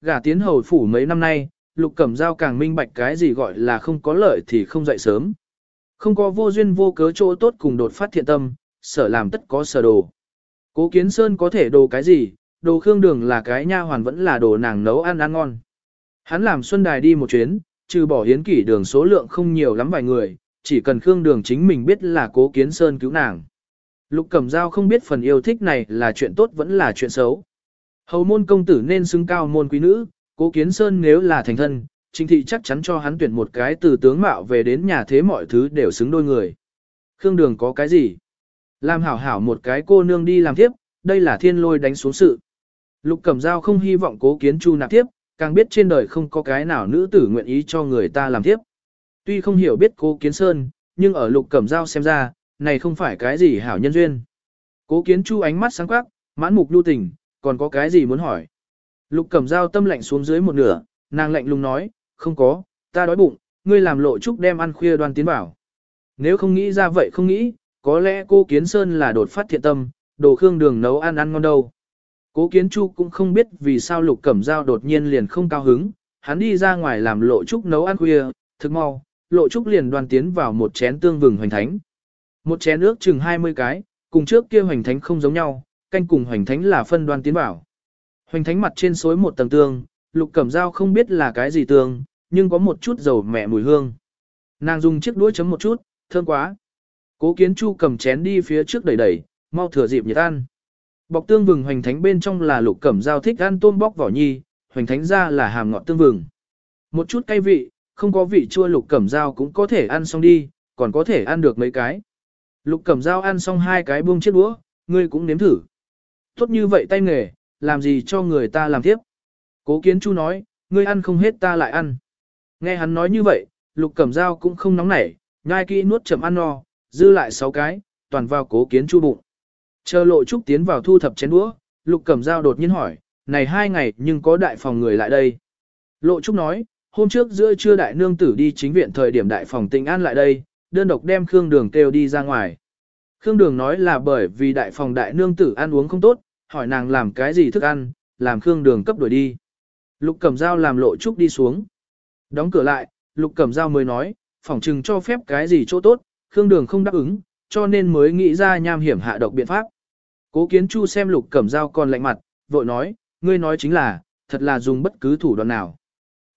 gả tiến hầu phủ mấy năm nay, Lục Cẩm Giao càng minh bạch cái gì gọi là không có lợi thì không dậy sớm. Không có vô duyên vô cớ chỗ tốt cùng đột phát thiện tâm, sở làm tất có sở đồ. Cố Kiến Sơn có thể đồ cái gì, đồ khương đường là cái nha hoàn vẫn là đồ nàng nấu ăn ăn ngon. Hắn làm Xuân Đài đi một chuyến, trừ bỏ hiến kỷ đường số lượng không nhiều lắm vài người, chỉ cần khương đường chính mình biết là cố Kiến Sơn cứu nàng. Lục Cẩm Giao không biết phần yêu thích này là chuyện tốt vẫn là chuyện xấu. Hầu môn công tử nên xứng cao môn quý nữ, cố Kiến Sơn nếu là thành thân, Trình thị chắc chắn cho hắn tuyển một cái từ tướng mạo về đến nhà thế mọi thứ đều xứng đôi người. Khương Đường có cái gì? Làm hảo hảo một cái cô nương đi làm tiếp, đây là thiên lôi đánh xuống sự. Lục Cẩm Giao không hy vọng cố kiến chu nạp tiếp, càng biết trên đời không có cái nào nữ tử nguyện ý cho người ta làm tiếp. Tuy không hiểu biết cố kiến sơn, nhưng ở Lục Cẩm Giao xem ra, này không phải cái gì hảo nhân duyên. Cố kiến chu ánh mắt sáng quắc, mãn mục lưu tình, còn có cái gì muốn hỏi. Lục Cẩm Giao tâm lạnh xuống dưới một nửa, nàng lạnh lùng nói, không có, ta đói bụng, ngươi làm lộ trúc đem ăn khuya đoan tiến bảo. Nếu không nghĩ ra vậy không nghĩ, có lẽ cô Kiến Sơn là đột phát thiện tâm, đồ khương đường nấu ăn ăn ngon đâu. Cố Kiến Chu cũng không biết vì sao Lục Cẩm Giao đột nhiên liền không cao hứng, hắn đi ra ngoài làm lộ trúc nấu ăn khuya, thực mau, lộ trúc liền đoan tiến vào một chén tương vừng hoành thánh. Một chén nước chừng 20 cái, cùng trước kia hoành thánh không giống nhau, canh cùng hoành thánh là phân đoan tiến vào. Hoành thánh mặt trên xối một tầng tương, Lục Cẩm dao không biết là cái gì tương, nhưng có một chút dầu mẹ mùi hương. Nàng dùng chiếc đũa chấm một chút, thơm quá. Cố Kiến Chu cầm chén đi phía trước đẩy đẩy, mau thừa dịp nhiệt ăn. Bọc tương vừng hoành thánh bên trong là lục cẩm dao thích ăn tôm bóc vỏ nhi, hoành thánh ra là hàm ngọt tương vừng. Một chút cay vị, không có vị chua lục cẩm dao cũng có thể ăn xong đi, còn có thể ăn được mấy cái. Lục cẩm dao ăn xong hai cái buông chiếc đũa, ngươi cũng nếm thử. Tốt như vậy tay nghề, làm gì cho người ta làm tiếp. Cố kiến chu nói, ngươi ăn không hết ta lại ăn. Nghe hắn nói như vậy, lục cẩm dao cũng không nóng nảy, nhai kỹ nuốt chậm ăn no, dư lại 6 cái, toàn vào cố kiến chu bụng. Chờ lộ trúc tiến vào thu thập chén đũa, lục cẩm dao đột nhiên hỏi, này hai ngày nhưng có đại phòng người lại đây. Lộ trúc nói, hôm trước giữa trưa đại nương tử đi chính viện thời điểm đại phòng tình an lại đây, đơn độc đem Khương Đường kêu đi ra ngoài. Khương Đường nói là bởi vì đại phòng đại nương tử ăn uống không tốt, hỏi nàng làm cái gì thức ăn, làm Khương Đường cấp đuổi đi. Lục Cẩm Dao làm lộ trúc đi xuống. Đóng cửa lại, Lục Cẩm Giao mới nói, phỏng chừng cho phép cái gì chỗ tốt, Khương Đường không đáp ứng, cho nên mới nghĩ ra nham hiểm hạ độc biện pháp. Cố Kiến Chu xem Lục Cẩm Giao còn lạnh mặt, vội nói, ngươi nói chính là, thật là dùng bất cứ thủ đoạn nào.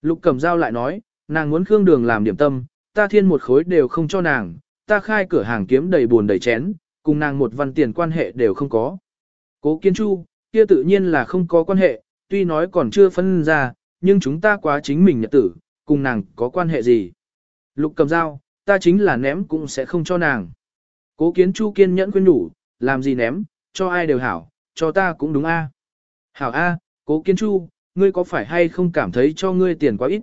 Lục Cẩm Giao lại nói, nàng muốn Khương Đường làm điểm tâm, ta thiên một khối đều không cho nàng, ta khai cửa hàng kiếm đầy buồn đầy chén, cùng nàng một văn tiền quan hệ đều không có. Cố Kiến Chu, kia tự nhiên là không có quan hệ, tuy nói còn chưa phân ra, nhưng chúng ta quá chính mình nhật tử, cùng nàng có quan hệ gì. Lục cầm dao, ta chính là ném cũng sẽ không cho nàng. Cố kiến chu kiên nhẫn khuyên nhủ, làm gì ném, cho ai đều hảo, cho ta cũng đúng a. Hảo a, cố kiến chu, ngươi có phải hay không cảm thấy cho ngươi tiền quá ít?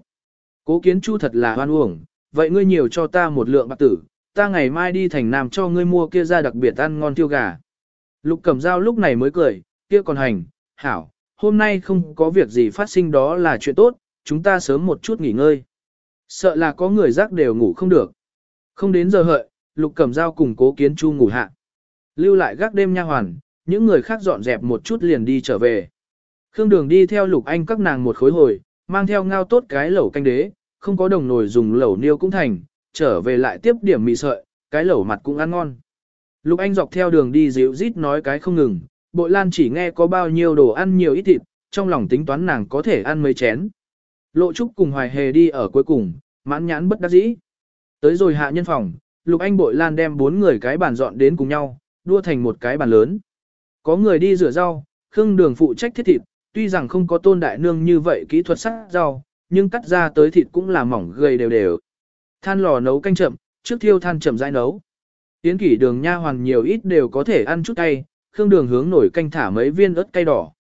Cố kiến chu thật là hoan uổng, vậy ngươi nhiều cho ta một lượng bạc tử, ta ngày mai đi thành nam cho ngươi mua kia ra đặc biệt ăn ngon tiêu gà. Lục Cẩm dao lúc này mới cười, kia còn hành, hảo, hôm nay không có việc gì phát sinh đó là chuyện tốt, chúng ta sớm một chút nghỉ ngơi. Sợ là có người rác đều ngủ không được. Không đến giờ hợi, Lục Cẩm Dao cùng Cố Kiến Chu ngủ hạ. Lưu lại gác đêm nha hoàn, những người khác dọn dẹp một chút liền đi trở về. Khương Đường đi theo Lục Anh các nàng một khối hồi, mang theo ngao tốt cái lẩu canh đế, không có đồng nồi dùng lẩu niêu cũng thành, trở về lại tiếp điểm mì sợi, cái lẩu mặt cũng ăn ngon. Lục Anh dọc theo đường đi dịu rít nói cái không ngừng, bội lan chỉ nghe có bao nhiêu đồ ăn nhiều ít thịt, trong lòng tính toán nàng có thể ăn mấy chén. Lộ Trúc cùng Hoài Hề đi ở cuối cùng, mãn nhãn bất đắc dĩ. Tới rồi hạ nhân phòng, Lục Anh Bội Lan đem bốn người cái bàn dọn đến cùng nhau, đua thành một cái bàn lớn. Có người đi rửa rau, Khương Đường phụ trách thiết thịt, tuy rằng không có tôn đại nương như vậy kỹ thuật sắc rau, nhưng cắt ra tới thịt cũng là mỏng gầy đều đều. Than lò nấu canh chậm, trước thiêu than chậm rãi nấu. Tiến kỷ đường nha hoàng nhiều ít đều có thể ăn chút cay, Khương Đường hướng nổi canh thả mấy viên ớt cay đỏ.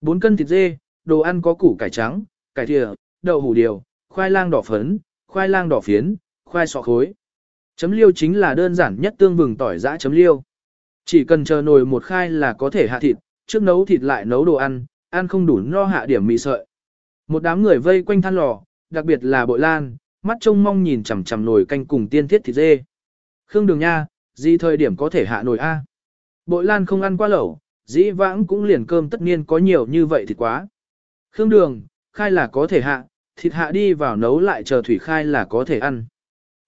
4 cân thịt dê, đồ ăn có củ cải trắng, cải thìa, đậu hủ điều, khoai lang đỏ phấn, khoai lang đỏ phiến, khoai sọ khối. Chấm liêu chính là đơn giản nhất tương vừng tỏi giã chấm liêu. Chỉ cần chờ nồi một khai là có thể hạ thịt, trước nấu thịt lại nấu đồ ăn, ăn không đủ no hạ điểm mì sợi. Một đám người vây quanh than lò, đặc biệt là bội lan, mắt trông mong nhìn chằm chằm nồi canh cùng tiên thiết thịt dê. Khương đường nha, gì thời điểm có thể hạ nồi A. Bội lan không ăn qua lẩu, dĩ vãng cũng liền cơm tất nhiên có nhiều như vậy thì quá. Khương đường, khai là có thể hạ, thịt hạ đi vào nấu lại chờ thủy khai là có thể ăn.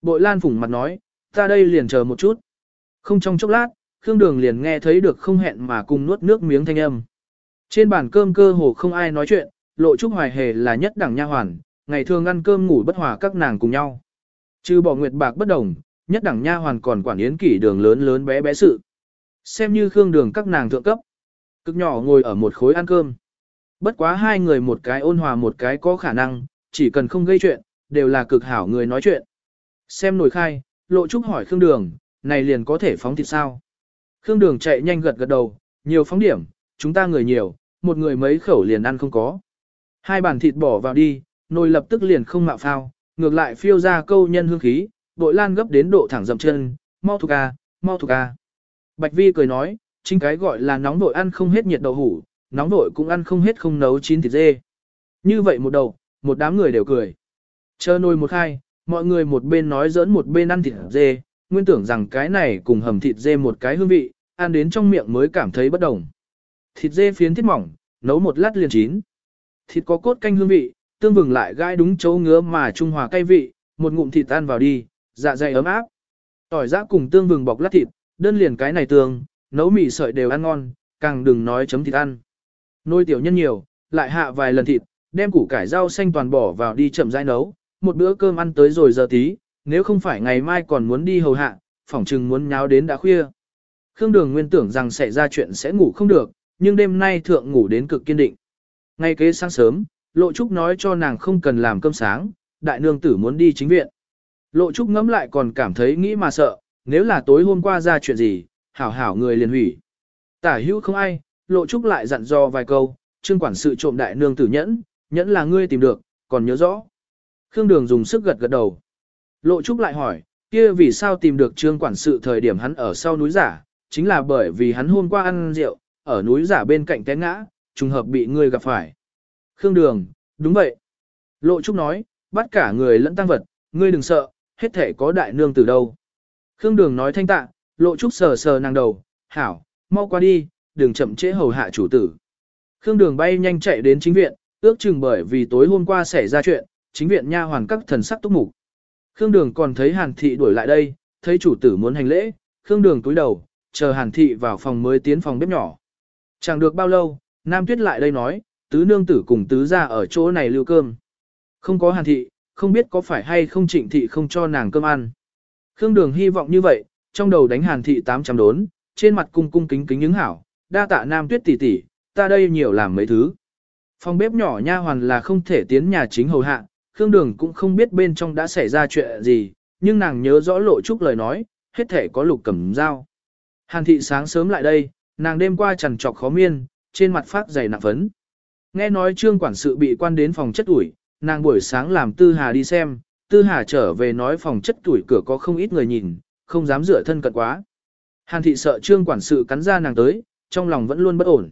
Bội Lan phủng mặt nói, ta đây liền chờ một chút. Không trong chốc lát, Khương Đường liền nghe thấy được không hẹn mà cùng nuốt nước miếng thanh âm. Trên bàn cơm cơ hồ không ai nói chuyện, lộ trúc hoài hề là nhất đẳng nha hoàn, ngày thường ăn cơm ngủ bất hòa các nàng cùng nhau. Trừ bỏ nguyệt bạc bất đồng, nhất đẳng nha hoàn còn quản yến kỷ đường lớn lớn bé bé sự. Xem như Khương Đường các nàng thượng cấp. Cực nhỏ ngồi ở một khối ăn cơm. Bất quá hai người một cái ôn hòa một cái có khả năng, chỉ cần không gây chuyện, đều là cực hảo người nói chuyện. Xem nổi khai, lộ trúc hỏi Khương Đường, này liền có thể phóng thịt sao? Khương Đường chạy nhanh gật gật đầu, nhiều phóng điểm, chúng ta người nhiều, một người mấy khẩu liền ăn không có. Hai bàn thịt bỏ vào đi, nồi lập tức liền không mạo phao, ngược lại phiêu ra câu nhân hương khí, bội lan gấp đến độ thẳng dậm chân, mau thuộc a, mau thuộc a. Bạch Vi cười nói, chính cái gọi là nóng vội ăn không hết nhiệt đậu hủ, nóng vội cũng ăn không hết không nấu chín thịt dê. Như vậy một đầu, một đám người đều cười. Chờ nồi một khai, mọi người một bên nói giỡn một bên ăn thịt dê, nguyên tưởng rằng cái này cùng hầm thịt dê một cái hương vị, ăn đến trong miệng mới cảm thấy bất đồng. Thịt dê phiến thiết mỏng, nấu một lát liền chín. Thịt có cốt canh hương vị, tương vừng lại gai đúng chỗ ngứa mà trung hòa cay vị, một ngụm thịt tan vào đi, dạ dày ấm áp. Tỏi giã cùng tương vừng bọc lát thịt, đơn liền cái này tương, nấu mì sợi đều ăn ngon, càng đừng nói chấm thịt ăn. Nôi tiểu nhân nhiều, lại hạ vài lần thịt, đem củ cải rau xanh toàn bỏ vào đi chậm rãi nấu, một bữa cơm ăn tới rồi giờ tí, nếu không phải ngày mai còn muốn đi hầu hạ, phỏng chừng muốn nháo đến đã khuya. Khương Đường nguyên tưởng rằng sẽ ra chuyện sẽ ngủ không được, nhưng đêm nay thượng ngủ đến cực kiên định. Ngay kế sáng sớm, Lộ Trúc nói cho nàng không cần làm cơm sáng, đại nương tử muốn đi chính viện. Lộ Trúc ngẫm lại còn cảm thấy nghĩ mà sợ, nếu là tối hôm qua ra chuyện gì, hảo hảo người liền hủy. Tả hữu không ai, Lộ Trúc lại dặn dò vài câu, trương quản sự trộm đại nương tử nhẫn, nhẫn là ngươi tìm được, còn nhớ rõ. Khương Đường dùng sức gật gật đầu. Lộ Trúc lại hỏi, kia vì sao tìm được trương quản sự thời điểm hắn ở sau núi giả, chính là bởi vì hắn hôm qua ăn rượu, ở núi giả bên cạnh té ngã, trùng hợp bị ngươi gặp phải. Khương Đường, đúng vậy. Lộ Trúc nói, bắt cả người lẫn tăng vật, ngươi đừng sợ, hết thể có đại nương từ đâu. Khương Đường nói thanh tạ, Lộ Trúc sờ sờ nàng đầu, hảo, mau qua đi, đừng chậm trễ hầu hạ chủ tử. Khương Đường bay nhanh chạy đến chính viện, ước chừng bởi vì tối hôm qua xảy ra chuyện, chính viện nha hoàn các thần sắc túc mục. Khương Đường còn thấy Hàn Thị đuổi lại đây, thấy chủ tử muốn hành lễ, Khương Đường túi đầu, chờ Hàn Thị vào phòng mới tiến phòng bếp nhỏ. Chẳng được bao lâu, Nam Tuyết lại đây nói, tứ nương tử cùng tứ ra ở chỗ này lưu cơm. Không có Hàn Thị, không biết có phải hay không trịnh thị không cho nàng cơm ăn. Khương Đường hy vọng như vậy, trong đầu đánh Hàn Thị 800 đốn, trên mặt cung cung kính kính những hảo, đa tạ Nam Tuyết tỷ tỷ, ta đây nhiều làm mấy thứ. Phòng bếp nhỏ nha hoàn là không thể tiến nhà chính hầu hạ, Khương Đường cũng không biết bên trong đã xảy ra chuyện gì, nhưng nàng nhớ rõ lộ trúc lời nói, hết thể có lục cầm dao. Hàn thị sáng sớm lại đây, nàng đêm qua chằn trọc khó miên, trên mặt phát dày nặng phấn. Nghe nói trương quản sự bị quan đến phòng chất ủi, nàng buổi sáng làm Tư Hà đi xem, Tư Hà trở về nói phòng chất tuổi cửa có không ít người nhìn, không dám rửa thân cận quá. Hàn thị sợ trương quản sự cắn ra nàng tới, trong lòng vẫn luôn bất ổn.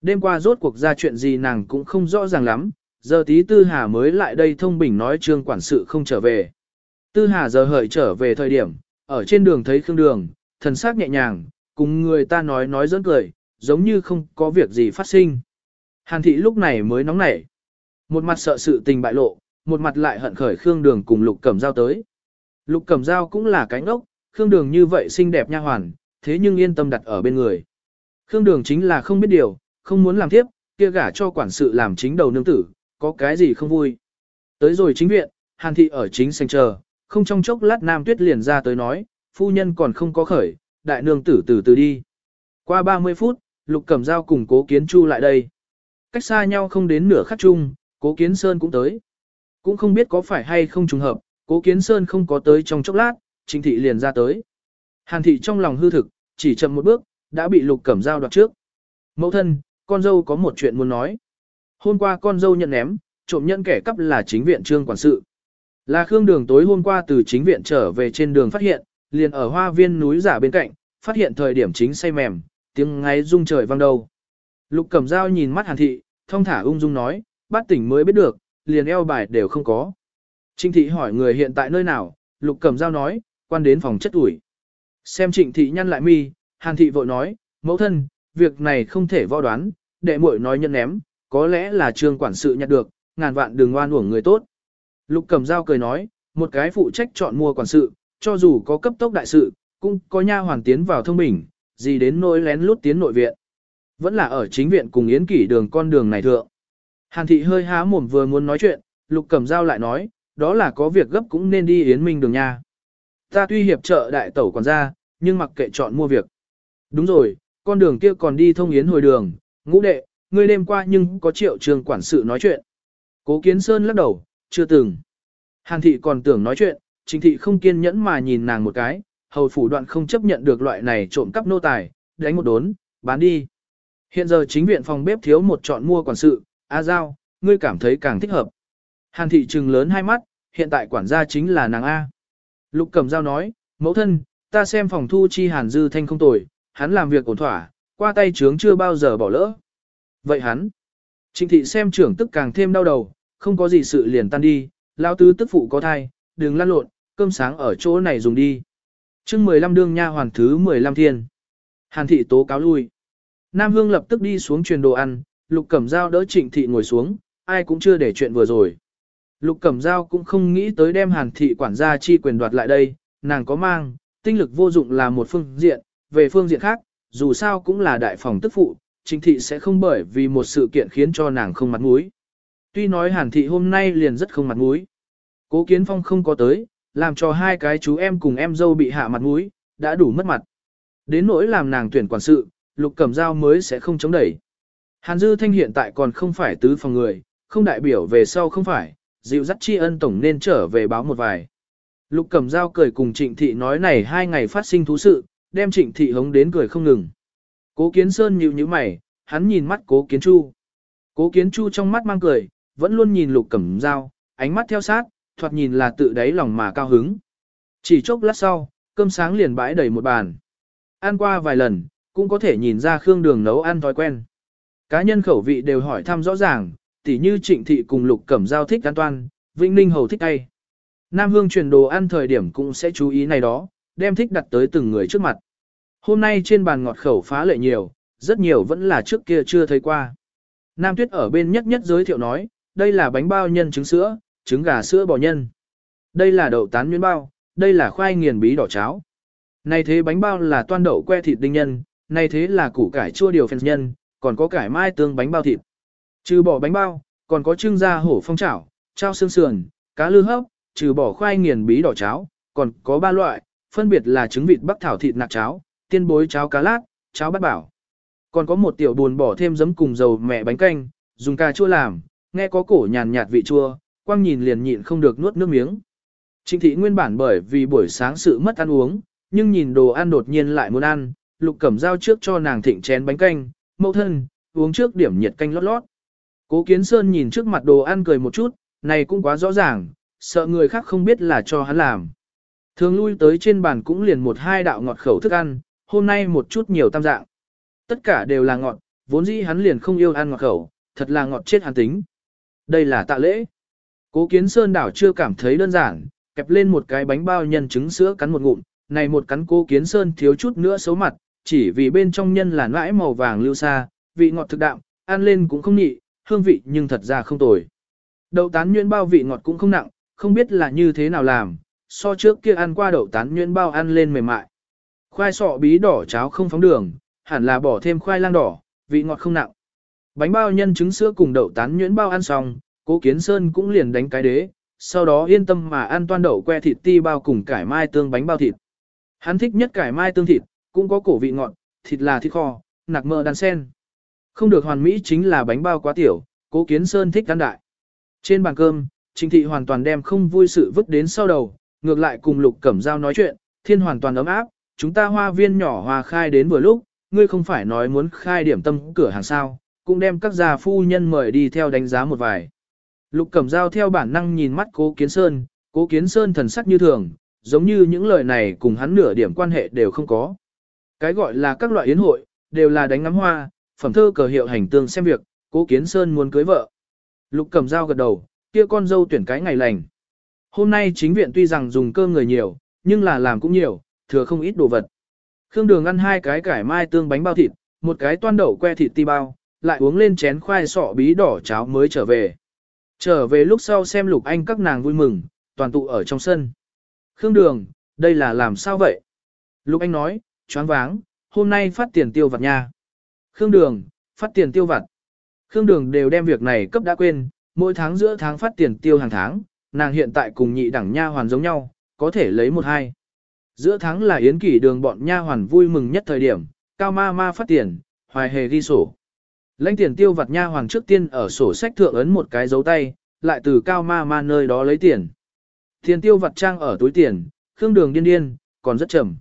Đêm qua rốt cuộc ra chuyện gì nàng cũng không rõ ràng lắm, giờ tí Tư Hà mới lại đây thông bình nói trương quản sự không trở về. Tư Hà giờ hợi trở về thời điểm, ở trên đường thấy Khương Đường, thần sắc nhẹ nhàng, cùng người ta nói nói dẫn cười, giống như không có việc gì phát sinh. Hàn thị lúc này mới nóng nảy. Một mặt sợ sự tình bại lộ, một mặt lại hận khởi Khương Đường cùng Lục Cẩm Giao tới. Lục Cẩm Giao cũng là cánh ngốc, Khương Đường như vậy xinh đẹp nha hoàn, thế nhưng yên tâm đặt ở bên người. Khương Đường chính là không biết điều, không muốn làm tiếp, kia gả cho quản sự làm chính đầu nương tử, có cái gì không vui. Tới rồi chính viện, Hàn thị ở chính sành chờ, không trong chốc lát Nam Tuyết liền ra tới nói, phu nhân còn không có khởi, đại nương tử từ từ đi. Qua 30 phút, Lục Cẩm Giao cùng Cố Kiến Chu lại đây. Cách xa nhau không đến nửa khắc chung, Cố Kiến Sơn cũng tới. Cũng không biết có phải hay không trùng hợp, Cố Kiến Sơn không có tới trong chốc lát, Trình thị liền ra tới. Hàn thị trong lòng hư thực, chỉ chậm một bước, đã bị Lục Cẩm Giao đoạt trước. Mẫu thân, con dâu có một chuyện muốn nói. Hôm qua con dâu nhận ném, trộm nhận kẻ cắp là chính viện trương quản sự. Là Khương Đường tối hôm qua từ chính viện trở về trên đường phát hiện, liền ở hoa viên núi giả bên cạnh, phát hiện thời điểm chính say mềm, tiếng ngáy rung trời vang đầu. Lục Cẩm Dao nhìn mắt Hàn Thị, thông thả ung dung nói, bát tỉnh mới biết được, liền eo bài đều không có. Trịnh Thị hỏi người hiện tại nơi nào, Lục Cẩm Dao nói, quan đến phòng chất ủi. Xem Trịnh Thị nhăn lại mi, Hàn Thị vội nói, mẫu thân, việc này không thể võ đoán, đệ muội nói nhân ném, có lẽ là trương quản sự nhặt được, ngàn vạn đừng oan uổng người tốt. Lục Cẩm Dao cười nói, một cái phụ trách chọn mua quản sự, cho dù có cấp tốc đại sự, cũng có nha hoàn tiến vào thông bình, gì đến nỗi lén lút tiến nội viện. Vẫn là ở chính viện cùng Yến Kỷ đường con đường này thượng. Hàn thị hơi há mồm vừa muốn nói chuyện, Lục Cẩm Dao lại nói, đó là có việc gấp cũng nên đi Yến Minh đường nha. Ta tuy hiệp trợ đại tẩu còn ra, nhưng mặc kệ chọn mua việc. Đúng rồi, con đường kia còn đi thông Yến hồi đường, ngũ đệ, ngươi đêm qua nhưng có triệu trường quản sự nói chuyện. Cố Kiến Sơn lắc đầu, chưa từng. Hàn thị còn tưởng nói chuyện, chính thị không kiên nhẫn mà nhìn nàng một cái, hầu phủ đoạn không chấp nhận được loại này trộm cắp nô tài, đánh một đốn, bán đi. Hiện giờ chính viện phòng bếp thiếu một chọn mua quản sự, A Giao, ngươi cảm thấy càng thích hợp. Hàn thị trừng lớn hai mắt, hiện tại quản gia chính là nàng A. Lục Cẩm Giao nói, mẫu thân, ta xem phòng thu chi Hàn Dư Thanh không tồi, hắn làm việc ổn thỏa, qua tay trướng chưa bao giờ bỏ lỡ. Vậy hắn, trịnh thị xem trưởng tức càng thêm đau đầu, không có gì sự liền tan đi, lao tứ tức phụ có thai, đừng lăn lộn, cơm sáng ở chỗ này dùng đi. chương 15 đương nha hoàn thứ 15 thiên. Hàn thị tố cáo lui. Nam Hương lập tức đi xuống truyền đồ ăn, Lục Cẩm Giao đỡ Trịnh Thị ngồi xuống, ai cũng chưa để chuyện vừa rồi. Lục Cẩm Giao cũng không nghĩ tới đem Hàn Thị quản gia chi quyền đoạt lại đây, nàng có mang, tinh lực vô dụng là một phương diện, về phương diện khác, dù sao cũng là đại phòng tức phụ, Trịnh Thị sẽ không bởi vì một sự kiện khiến cho nàng không mặt mũi. Tuy nói Hàn Thị hôm nay liền rất không mặt mũi. Cố Kiến Phong không có tới, làm cho hai cái chú em cùng em dâu bị hạ mặt mũi, đã đủ mất mặt. Đến nỗi làm nàng tuyển quản sự, Lục Cẩm Giao mới sẽ không chống đẩy. Hàn Dư Thanh hiện tại còn không phải tứ phòng người, không đại biểu về sau không phải, dịu dắt tri ân tổng nên trở về báo một vài. Lục Cẩm Giao cười cùng Trịnh Thị nói này hai ngày phát sinh thú sự, đem Trịnh Thị hống đến cười không ngừng. Cố Kiến Sơn nhíu nhíu mày, hắn nhìn mắt Cố Kiến Chu. Cố Kiến Chu trong mắt mang cười, vẫn luôn nhìn Lục Cẩm Giao, ánh mắt theo sát, thoạt nhìn là tự đáy lòng mà cao hứng. Chỉ chốc lát sau, cơm sáng liền bãi đầy một bàn. Ăn qua vài lần, cũng có thể nhìn ra Khương Đường nấu ăn thói quen. Cá nhân khẩu vị đều hỏi thăm rõ ràng, tỉ như Trịnh Thị cùng Lục Cẩm Giao thích an toàn, Vĩnh Ninh Hầu thích ai. Nam Hương truyền đồ ăn thời điểm cũng sẽ chú ý này đó, đem thích đặt tới từng người trước mặt. Hôm nay trên bàn ngọt khẩu phá lệ nhiều, rất nhiều vẫn là trước kia chưa thấy qua. Nam Tuyết ở bên nhất nhất giới thiệu nói, đây là bánh bao nhân trứng sữa, trứng gà sữa bò nhân. Đây là đậu tán nguyên bao, đây là khoai nghiền bí đỏ cháo. Này thế bánh bao là toan đậu que thịt đinh nhân, này thế là củ cải chua điều phèn nhân, còn có cải mai tương bánh bao thịt. Trừ bỏ bánh bao, còn có trưng da hổ phong chảo, trao xương sườn, cá lư hấp, trừ bỏ khoai nghiền bí đỏ cháo, còn có ba loại, phân biệt là trứng vịt bắc thảo thịt nạc cháo, tiên bối cháo cá lát, cháo bát bảo. Còn có một tiểu buồn bỏ thêm giấm cùng dầu mẹ bánh canh, dùng cà chua làm, nghe có cổ nhàn nhạt vị chua, quang nhìn liền nhịn không được nuốt nước miếng. Trịnh thị nguyên bản bởi vì buổi sáng sự mất ăn uống, nhưng nhìn đồ ăn đột nhiên lại muốn ăn, lục cẩm dao trước cho nàng thịnh chén bánh canh, mẫu thân, uống trước điểm nhiệt canh lót lót. Cố kiến sơn nhìn trước mặt đồ ăn cười một chút, này cũng quá rõ ràng, sợ người khác không biết là cho hắn làm. Thường lui tới trên bàn cũng liền một hai đạo ngọt khẩu thức ăn, hôm nay một chút nhiều tam dạng. Tất cả đều là ngọt, vốn dĩ hắn liền không yêu ăn ngọt khẩu, thật là ngọt chết hắn tính. Đây là tạ lễ. Cố kiến sơn đảo chưa cảm thấy đơn giản, kẹp lên một cái bánh bao nhân trứng sữa cắn một ngụm, này một cắn cố kiến sơn thiếu chút nữa xấu mặt, chỉ vì bên trong nhân là nãi màu vàng lưu xa, vị ngọt thực đạm, ăn lên cũng không nhị, hương vị nhưng thật ra không tồi. Đậu tán nhuyễn bao vị ngọt cũng không nặng, không biết là như thế nào làm, so trước kia ăn qua đậu tán nhuyễn bao ăn lên mềm mại. Khoai sọ bí đỏ cháo không phóng đường, hẳn là bỏ thêm khoai lang đỏ, vị ngọt không nặng. Bánh bao nhân trứng sữa cùng đậu tán nhuyễn bao ăn xong, cố kiến sơn cũng liền đánh cái đế, sau đó yên tâm mà ăn toan đậu que thịt ti bao cùng cải mai tương bánh bao thịt. Hắn thích nhất cải mai tương thịt, cũng có cổ vị ngọt, thịt là thịt kho, nạc mỡ đan sen. Không được hoàn mỹ chính là bánh bao quá tiểu, cố kiến sơn thích ăn đại. Trên bàn cơm, Trình thị hoàn toàn đem không vui sự vứt đến sau đầu, ngược lại cùng Lục Cẩm Giao nói chuyện, thiên hoàn toàn ấm áp, chúng ta hoa viên nhỏ hòa khai đến vừa lúc, ngươi không phải nói muốn khai điểm tâm cửa hàng sao, cũng đem các già phu nhân mời đi theo đánh giá một vài. Lục Cẩm Giao theo bản năng nhìn mắt Cố Kiến Sơn, Cố Kiến Sơn thần sắc như thường, giống như những lời này cùng hắn nửa điểm quan hệ đều không có. Cái gọi là các loại yến hội, đều là đánh ngắm hoa, phẩm thơ cờ hiệu hành tương xem việc, Cố Kiến Sơn muốn cưới vợ. Lục cầm dao gật đầu, kia con dâu tuyển cái ngày lành. Hôm nay chính viện tuy rằng dùng cơm người nhiều, nhưng là làm cũng nhiều, thừa không ít đồ vật. Khương Đường ăn hai cái cải mai tương bánh bao thịt, một cái toan đậu que thịt ti bao, lại uống lên chén khoai sọ bí đỏ cháo mới trở về. Trở về lúc sau xem Lục Anh các nàng vui mừng, toàn tụ ở trong sân. Khương Đường, đây là làm sao vậy? Lục Anh nói, choáng váng, hôm nay phát tiền tiêu vặt nha. Khương Đường, phát tiền tiêu vặt. Khương Đường đều đem việc này cấp đã quên, mỗi tháng giữa tháng phát tiền tiêu hàng tháng, nàng hiện tại cùng nhị đẳng nha hoàn giống nhau, có thể lấy một hai. Giữa tháng là yến kỷ đường bọn nha hoàn vui mừng nhất thời điểm, cao ma ma phát tiền, hoài hề ghi sổ. Lãnh tiền tiêu vặt nha hoàng trước tiên ở sổ sách thượng ấn một cái dấu tay, lại từ cao ma ma nơi đó lấy tiền. Tiền tiêu vặt trang ở túi tiền, khương đường điên điên, còn rất chậm.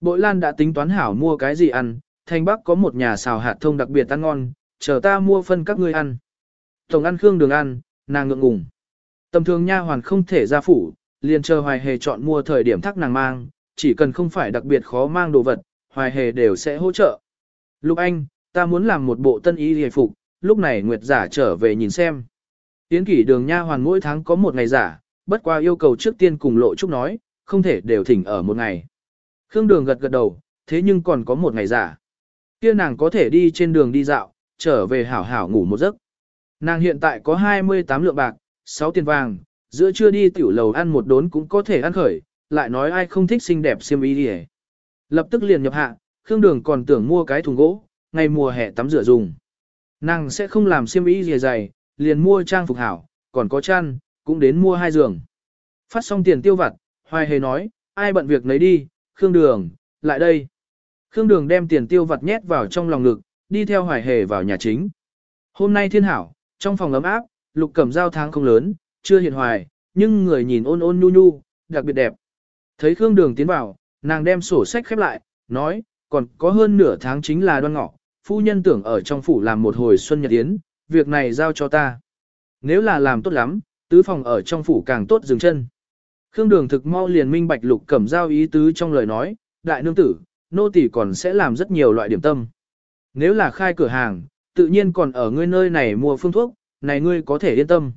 Bội Lan đã tính toán hảo mua cái gì ăn, thành bắc có một nhà xào hạt thông đặc biệt ăn ngon, chờ ta mua phân các ngươi ăn. Tổng ăn khương đường ăn, nàng ngượng ngùng. Tầm thường nha hoàn không thể ra phủ, liền chờ hoài hề chọn mua thời điểm thắc nàng mang, chỉ cần không phải đặc biệt khó mang đồ vật, hoài hề đều sẽ hỗ trợ. Lục Anh, ta muốn làm một bộ tân y hề phục, lúc này Nguyệt giả trở về nhìn xem. Tiến kỷ đường nha hoàn mỗi tháng có một ngày giả, bất qua yêu cầu trước tiên cùng lộ trúc nói, không thể đều thỉnh ở một ngày. Khương đường gật gật đầu, thế nhưng còn có một ngày giả. Kia nàng có thể đi trên đường đi dạo, trở về hảo hảo ngủ một giấc. Nàng hiện tại có 28 lượng bạc, 6 tiền vàng, giữa trưa đi tiểu lầu ăn một đốn cũng có thể ăn khởi, lại nói ai không thích xinh đẹp xiêm y đi Lập tức liền nhập hạ, Khương Đường còn tưởng mua cái thùng gỗ, ngày mùa hè tắm rửa dùng. Nàng sẽ không làm xiêm y gì dày, liền mua trang phục hảo, còn có chăn, cũng đến mua hai giường. Phát xong tiền tiêu vặt, Hoài Hề nói, ai bận việc lấy đi, Khương Đường, lại đây. Khương Đường đem tiền tiêu vặt nhét vào trong lòng ngực, đi theo Hoài Hề vào nhà chính. Hôm nay thiên hảo, trong phòng ấm áp, lục cẩm giao tháng không lớn, chưa hiện hoài, nhưng người nhìn ôn ôn nhu nhu, đặc biệt đẹp. Thấy Khương Đường tiến vào, nàng đem sổ sách khép lại, nói, còn có hơn nửa tháng chính là đoan ngọ, phu nhân tưởng ở trong phủ làm một hồi xuân nhật yến, việc này giao cho ta. Nếu là làm tốt lắm, tứ phòng ở trong phủ càng tốt dừng chân. Khương Đường thực mau liền minh bạch lục cẩm giao ý tứ trong lời nói, đại nương tử, nô tỳ còn sẽ làm rất nhiều loại điểm tâm. Nếu là khai cửa hàng, tự nhiên còn ở ngươi nơi này mua phương thuốc, này ngươi có thể yên tâm.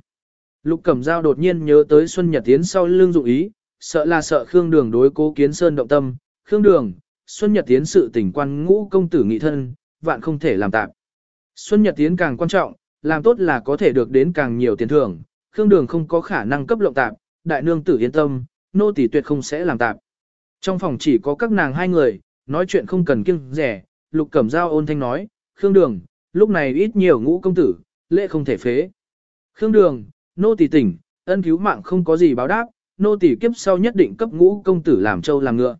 Lục Cẩm Giao đột nhiên nhớ tới Xuân Nhật Tiến sau lưng dụng ý, sợ là sợ Khương Đường đối cố kiến sơn động tâm. Khương Đường, Xuân Nhật Tiến sự tình quan ngũ công tử nghị thân, vạn không thể làm tạm. Xuân Nhật Tiến càng quan trọng, làm tốt là có thể được đến càng nhiều tiền thưởng. Khương Đường không có khả năng cấp lộng tạm, đại nương tử yên tâm, nô tỳ tuyệt không sẽ làm tạm. Trong phòng chỉ có các nàng hai người, nói chuyện không cần kiêng rẻ, Lục Cẩm Giao ôn thanh nói, Khương Đường, lúc này ít nhiều ngũ công tử, lễ không thể phế. Khương Đường, nô tỳ tỉnh, ân cứu mạng không có gì báo đáp, nô tỳ kiếp sau nhất định cấp ngũ công tử làm trâu làm ngựa.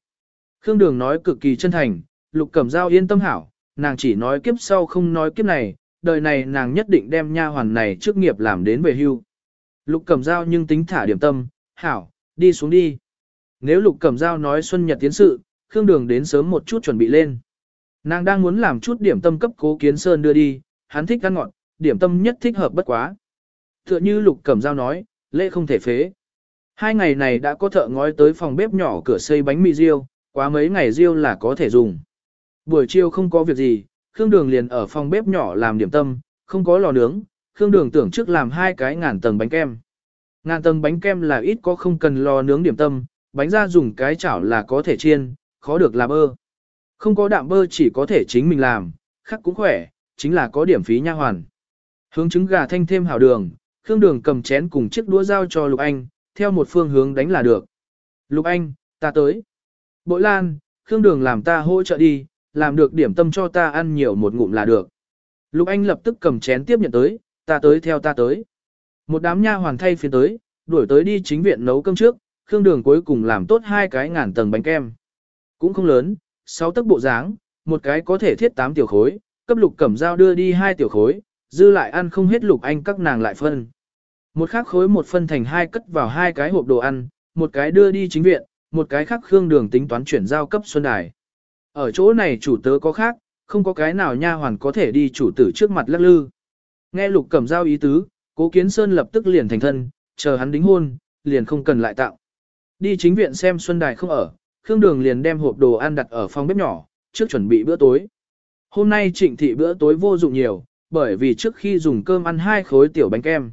Khương Đường nói cực kỳ chân thành, Lục Cẩm Giao yên tâm hảo, nàng chỉ nói kiếp sau không nói kiếp này, đời này nàng nhất định đem nha hoàn này trước nghiệp làm đến về hưu. Lục Cẩm Giao nhưng tính thả điểm tâm, hảo, đi xuống đi. Nếu Lục Cẩm Giao nói Xuân Nhật tiến sự, Khương Đường đến sớm một chút chuẩn bị lên. Nàng đang muốn làm chút điểm tâm cấp cố kiến sơn đưa đi, hắn thích ăn ngọt, điểm tâm nhất thích hợp bất quá. Tựa như Lục Cẩm Giao nói, lễ không thể phế. Hai ngày này đã có thợ ngói tới phòng bếp nhỏ cửa xây bánh mì riêu, quá mấy ngày riêu là có thể dùng. Buổi chiều không có việc gì, Khương Đường liền ở phòng bếp nhỏ làm điểm tâm, không có lò nướng, Khương Đường tưởng trước làm hai cái ngàn tầng bánh kem. Ngàn tầng bánh kem là ít có không cần lo nướng điểm tâm, bánh ra dùng cái chảo là có thể chiên, khó được làm bơ. Không có đạm bơ chỉ có thể chính mình làm, khắc cũng khỏe, chính là có điểm phí nha hoàn. Hướng trứng gà thanh thêm hảo đường, Khương Đường cầm chén cùng chiếc đũa dao cho Lục Anh, theo một phương hướng đánh là được. Lục Anh, ta tới. Bội Lan, Khương Đường làm ta hỗ trợ đi, làm được điểm tâm cho ta ăn nhiều một ngụm là được. Lục Anh lập tức cầm chén tiếp nhận tới, ta tới theo ta tới. Một đám nha hoàn thay phiên tới, đuổi tới đi chính viện nấu cơm trước, Khương Đường cuối cùng làm tốt hai cái ngàn tầng bánh kem. Cũng không lớn, sáu tấc bộ dáng, một cái có thể thiết tám tiểu khối, cấp Lục Cẩm Dao đưa đi hai tiểu khối, dư lại ăn không hết Lục Anh các nàng lại phân. Một khác khối một phân thành hai cất vào hai cái hộp đồ ăn, một cái đưa đi chính viện, một cái khác Khương Đường tính toán chuyển giao cấp Xuân Đài. Ở chỗ này chủ tớ có khác, không có cái nào nha hoàn có thể đi chủ tử trước mặt lắc lư. Nghe Lục Cẩm Giao ý tứ, Cố Kiến Sơn lập tức liền thành thân, chờ hắn đính hôn, liền không cần lại tạo. Đi chính viện xem Xuân Đài không ở, Khương Đường liền đem hộp đồ ăn đặt ở phòng bếp nhỏ, trước chuẩn bị bữa tối. Hôm nay trịnh thị bữa tối vô dụng nhiều, bởi vì trước khi dùng cơm ăn hai khối tiểu bánh kem.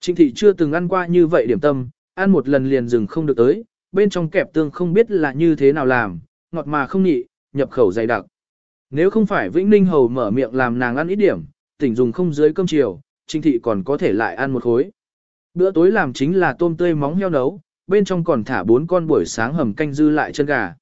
Trịnh thị chưa từng ăn qua như vậy điểm tâm, ăn một lần liền dừng không được tới, bên trong kẹp tương không biết là như thế nào làm, ngọt mà không nhị, nhập khẩu dày đặc. Nếu không phải Vĩnh Ninh Hầu mở miệng làm nàng ăn ít điểm, tỉnh dùng không dưới cơm chiều, Trinh thị còn có thể lại ăn một khối. Bữa tối làm chính là tôm tươi móng heo nấu, bên trong còn thả bốn con buổi sáng hầm canh dư lại chân gà.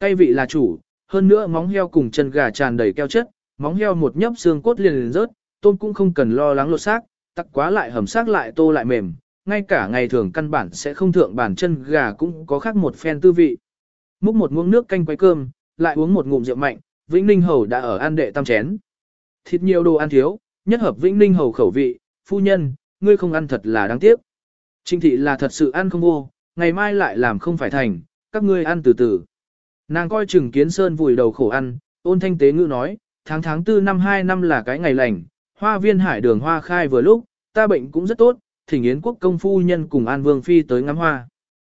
Cay vị là chủ, hơn nữa móng heo cùng chân gà tràn đầy keo chất, móng heo một nhấp xương cốt liền liền rớt, tôm cũng không cần lo lắng lột xác, tắc quá lại hầm xác lại tô lại mềm, ngay cả ngày thường căn bản sẽ không thượng bản chân gà cũng có khác một phen tư vị. Múc một muỗng nước canh quay cơm, lại uống một ngụm rượu mạnh, Vĩnh Ninh Hầu đã ở ăn đệ tam chén. Thịt nhiều đồ ăn thiếu, nhất hợp Vĩnh Ninh Hầu khẩu vị, phu nhân, ngươi không ăn thật là đáng tiếc. Trinh thị là thật sự ăn không vô, ngày mai lại làm không phải thành, các ngươi ăn từ từ. Nàng coi chừng kiến sơn vùi đầu khổ ăn, ôn thanh tế ngữ nói, tháng tháng tư năm hai năm là cái ngày lành, hoa viên hải đường hoa khai vừa lúc, ta bệnh cũng rất tốt, thỉnh yến quốc công phu nhân cùng an vương phi tới ngắm hoa.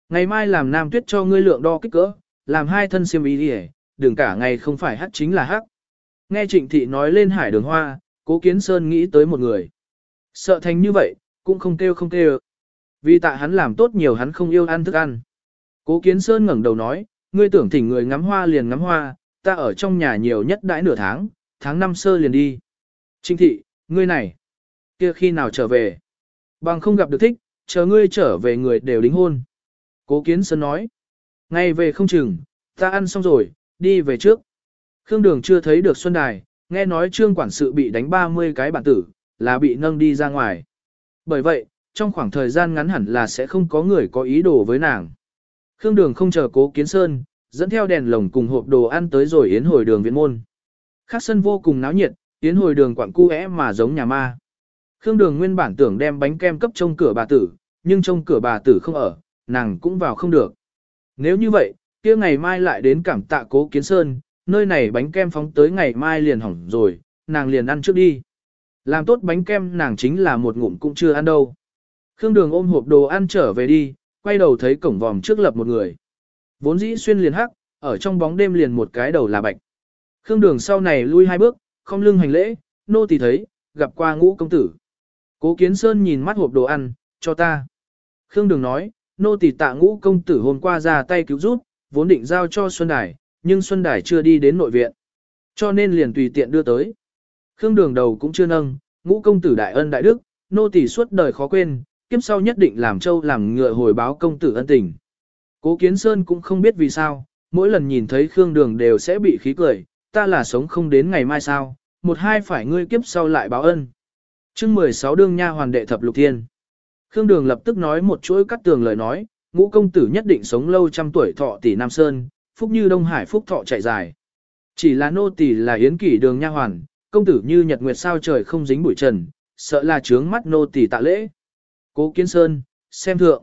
Ngày mai làm nam tuyết cho ngươi lượng đo kích cỡ, làm hai thân xiêm ý đi đừng cả ngày không phải hắc chính là hắc. Nghe trịnh thị nói lên hải đường hoa, cố kiến sơn nghĩ tới một người. Sợ thành như vậy, cũng không kêu không kêu. Vì tạ hắn làm tốt nhiều hắn không yêu ăn thức ăn. Cố kiến sơn ngẩng đầu nói, ngươi tưởng thỉnh người ngắm hoa liền ngắm hoa, ta ở trong nhà nhiều nhất đãi nửa tháng, tháng năm sơ liền đi. Trịnh thị, ngươi này, kia khi nào trở về? Bằng không gặp được thích, chờ ngươi trở về người đều đính hôn. Cố kiến sơn nói, ngay về không chừng, ta ăn xong rồi, đi về trước. Khương Đường chưa thấy được Xuân Đài, nghe nói trương quản sự bị đánh 30 cái bản tử, là bị nâng đi ra ngoài. Bởi vậy, trong khoảng thời gian ngắn hẳn là sẽ không có người có ý đồ với nàng. Khương Đường không chờ cố kiến sơn, dẫn theo đèn lồng cùng hộp đồ ăn tới rồi yến hồi đường viện môn. Khác sân vô cùng náo nhiệt, yến hồi đường quặng cu mà giống nhà ma. Khương Đường nguyên bản tưởng đem bánh kem cấp trong cửa bà tử, nhưng trong cửa bà tử không ở, nàng cũng vào không được. Nếu như vậy, kia ngày mai lại đến cảm tạ cố kiến sơn, nơi này bánh kem phóng tới ngày mai liền hỏng rồi, nàng liền ăn trước đi. Làm tốt bánh kem nàng chính là một ngụm cũng chưa ăn đâu. Khương Đường ôm hộp đồ ăn trở về đi, quay đầu thấy cổng vòm trước lập một người. Vốn dĩ xuyên liền hắc, ở trong bóng đêm liền một cái đầu là bạch. Khương Đường sau này lui hai bước, không lưng hành lễ, nô tỳ thấy, gặp qua ngũ công tử. Cố Kiến Sơn nhìn mắt hộp đồ ăn, cho ta. Khương Đường nói, nô tỳ tạ ngũ công tử hôm qua ra tay cứu giúp, vốn định giao cho Xuân Đài, nhưng Xuân Đài chưa đi đến nội viện. Cho nên liền tùy tiện đưa tới. Khương Đường đầu cũng chưa nâng, ngũ công tử đại ân đại đức, nô tỳ suốt đời khó quên, kiếp sau nhất định làm châu làm ngựa hồi báo công tử ân tình. Cố Kiến Sơn cũng không biết vì sao, mỗi lần nhìn thấy Khương Đường đều sẽ bị khí cười, ta là sống không đến ngày mai sao, một hai phải ngươi kiếp sau lại báo ân. chương 16 đương nha hoàn đệ thập lục thiên. Khương Đường lập tức nói một chuỗi cắt tường lời nói, ngũ công tử nhất định sống lâu trăm tuổi thọ tỷ Nam Sơn, phúc như Đông Hải phúc thọ chạy dài. Chỉ là nô tỳ là yến kỷ đường nha hoàn, công tử như nhật nguyệt sao trời không dính bụi trần, sợ là trướng mắt nô tỳ tạ lễ. Cố Kiến Sơn, xem thượng.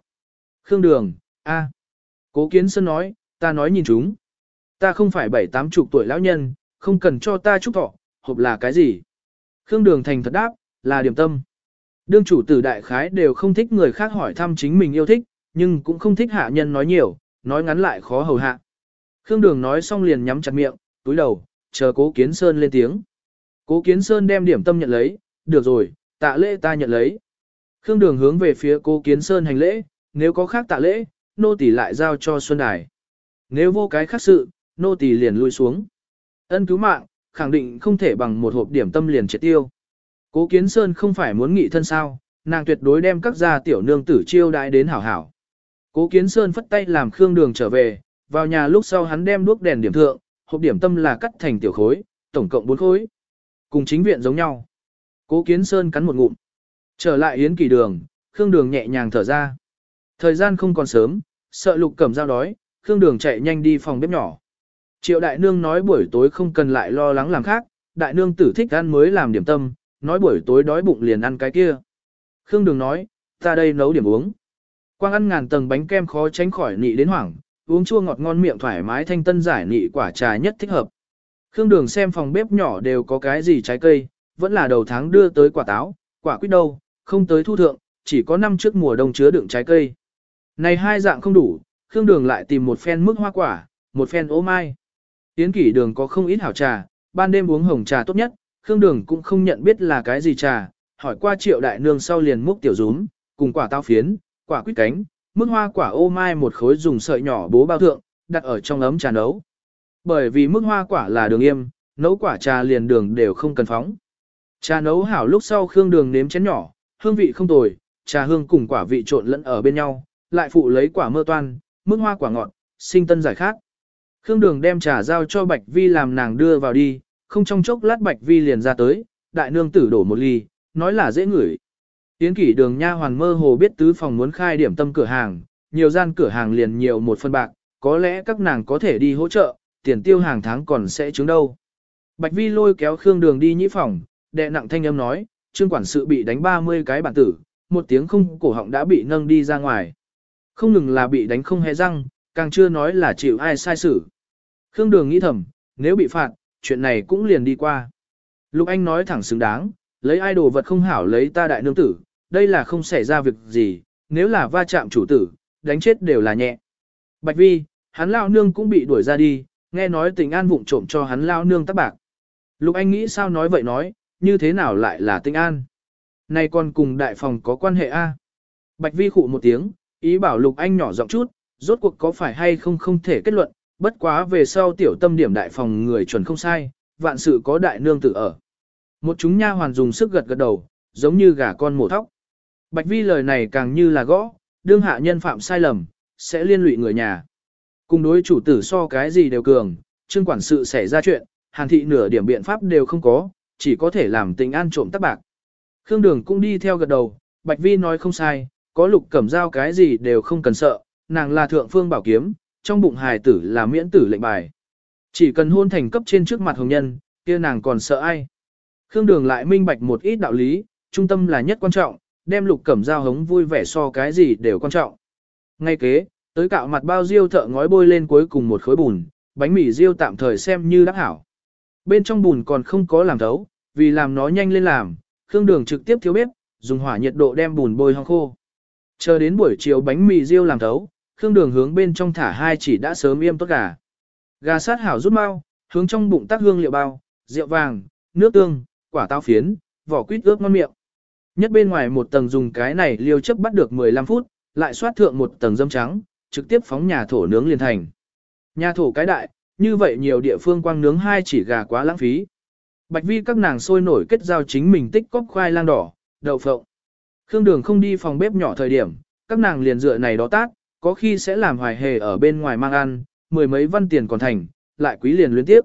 Khương Đường, a. Cố Kiến Sơn nói, ta nói nhìn chúng. Ta không phải bảy tám chục tuổi lão nhân, không cần cho ta chúc thọ, hộp là cái gì? Khương Đường thành thật đáp, là điểm tâm. Đương chủ tử đại khái đều không thích người khác hỏi thăm chính mình yêu thích, nhưng cũng không thích hạ nhân nói nhiều, nói ngắn lại khó hầu hạ. Khương Đường nói xong liền nhắm chặt miệng, túi đầu, chờ Cố Kiến Sơn lên tiếng. Cố Kiến Sơn đem điểm tâm nhận lấy, được rồi, tạ lễ ta nhận lấy. Khương Đường hướng về phía Cố Kiến Sơn hành lễ, nếu có khác tạ lễ, nô tỳ lại giao cho Xuân Đài. Nếu vô cái khác sự, nô tỳ liền lui xuống. Ân cứu mạng, khẳng định không thể bằng một hộp điểm tâm liền triệt tiêu. Cố Kiến Sơn không phải muốn nghị thân sao, nàng tuyệt đối đem các gia tiểu nương tử chiêu đãi đến hảo hảo. Cố Kiến Sơn phất tay làm Khương Đường trở về, vào nhà lúc sau hắn đem đuốc đèn điểm thượng, hộp điểm tâm là cắt thành tiểu khối, tổng cộng 4 khối. Cùng chính viện giống nhau. Cố Kiến Sơn cắn một ngụm. Trở lại yến kỳ đường, Khương Đường nhẹ nhàng thở ra. Thời gian không còn sớm, sợ lục cẩm dao đói, Khương Đường chạy nhanh đi phòng bếp nhỏ. Triệu đại nương nói buổi tối không cần lại lo lắng làm khác, đại nương tử thích ăn mới làm điểm tâm, nói buổi tối đói bụng liền ăn cái kia. Khương Đường nói, ta đây nấu điểm uống. Quang ăn ngàn tầng bánh kem khó tránh khỏi nị đến hoảng, uống chua ngọt ngon miệng thoải mái thanh tân giải nị quả trà nhất thích hợp. Khương Đường xem phòng bếp nhỏ đều có cái gì trái cây, vẫn là đầu tháng đưa tới quả táo, quả quýt đâu, không tới thu thượng, chỉ có năm trước mùa đông chứa đựng trái cây. Này hai dạng không đủ, Khương Đường lại tìm một phen mức hoa quả, một phen ô mai. Tiến kỷ đường có không ít hảo trà, ban đêm uống hồng trà tốt nhất, Khương Đường cũng không nhận biết là cái gì trà, hỏi qua triệu đại nương sau liền múc tiểu rúm, cùng quả táo phiến, quả quýt cánh, mức hoa quả ô mai một khối dùng sợi nhỏ bố bao thượng, đặt ở trong ấm trà nấu. Bởi vì mức hoa quả là đường yêm, nấu quả trà liền đường đều không cần phóng. Trà nấu hảo lúc sau Khương Đường nếm chén nhỏ, hương vị không tồi, trà hương cùng quả vị trộn lẫn ở bên nhau, lại phụ lấy quả mơ toan, mức hoa quả ngọt, sinh tân giải khác. Khương Đường đem trà giao cho Bạch Vi làm nàng đưa vào đi, không trong chốc lát Bạch Vi liền ra tới, đại nương tử đổ một ly, nói là dễ ngửi. Yến kỷ đường nha hoàn mơ hồ biết tứ phòng muốn khai điểm tâm cửa hàng, nhiều gian cửa hàng liền nhiều một phân bạc, có lẽ các nàng có thể đi hỗ trợ, tiền tiêu hàng tháng còn sẽ chứng đâu. Bạch Vi lôi kéo Khương Đường đi nhĩ phòng, đệ nặng thanh âm nói, trương quản sự bị đánh 30 cái bản tử, một tiếng không cổ họng đã bị nâng đi ra ngoài. Không ngừng là bị đánh không hề răng, càng chưa nói là chịu ai sai xử. Khương Đường nghĩ thầm, nếu bị phạt, chuyện này cũng liền đi qua. Lục Anh nói thẳng xứng đáng, lấy ai đồ vật không hảo lấy ta đại nương tử, đây là không xảy ra việc gì, nếu là va chạm chủ tử, đánh chết đều là nhẹ. Bạch Vi, hắn lao nương cũng bị đuổi ra đi, nghe nói tình an vụng trộm cho hắn lao nương tắc bạc. Lục Anh nghĩ sao nói vậy nói, như thế nào lại là tình an? Này còn cùng đại phòng có quan hệ a? Bạch Vi khụ một tiếng, ý bảo Lục Anh nhỏ giọng chút, rốt cuộc có phải hay không không thể kết luận, bất quá về sau tiểu tâm điểm đại phòng người chuẩn không sai, vạn sự có đại nương tử ở. Một chúng nha hoàn dùng sức gật gật đầu, giống như gà con mổ thóc. Bạch Vi lời này càng như là gõ, đương hạ nhân phạm sai lầm, sẽ liên lụy người nhà. Cùng đối chủ tử so cái gì đều cường, trương quản sự xảy ra chuyện, hàn thị nửa điểm biện pháp đều không có, chỉ có thể làm tình an trộm tắc bạc. Khương Đường cũng đi theo gật đầu, Bạch Vi nói không sai, có lục cẩm dao cái gì đều không cần sợ, nàng là thượng phương bảo kiếm, trong bụng hài tử là miễn tử lệnh bài. Chỉ cần hôn thành cấp trên trước mặt hồng nhân, kia nàng còn sợ ai. Khương Đường lại minh bạch một ít đạo lý, trung tâm là nhất quan trọng, đem lục cẩm dao hống vui vẻ so cái gì đều quan trọng. Ngay kế, tới cạo mặt bao diêu thợ ngói bôi lên cuối cùng một khối bùn, bánh mì diêu tạm thời xem như đắc hảo. Bên trong bùn còn không có làm thấu, vì làm nó nhanh lên làm, Khương Đường trực tiếp thiếu bếp, dùng hỏa nhiệt độ đem bùn bôi hong khô. Chờ đến buổi chiều bánh mì riêu làm thấu, Khương Đường hướng bên trong thả hai chỉ đã sớm yêm tốt gà. Gà sát hảo rút mau, hướng trong bụng tác hương liệu bao, rượu vàng, nước tương, quả táo phiến, vỏ quýt ướp ngon miệng. Nhất bên ngoài một tầng dùng cái này liêu chấp bắt được 15 phút, lại xoát thượng một tầng dâm trắng, trực tiếp phóng nhà thổ nướng liền thành. Nhà thổ cái đại, như vậy nhiều địa phương quang nướng hai chỉ gà quá lãng phí. Bạch vi các nàng sôi nổi kết giao chính mình tích cóp khoai lang đỏ, đậu phộng. Khương đường không đi phòng bếp nhỏ thời điểm, các nàng liền dựa này đó tác, có khi sẽ làm hoài hề ở bên ngoài mang ăn, mười mấy văn tiền còn thành, lại quý liền liên tiếp.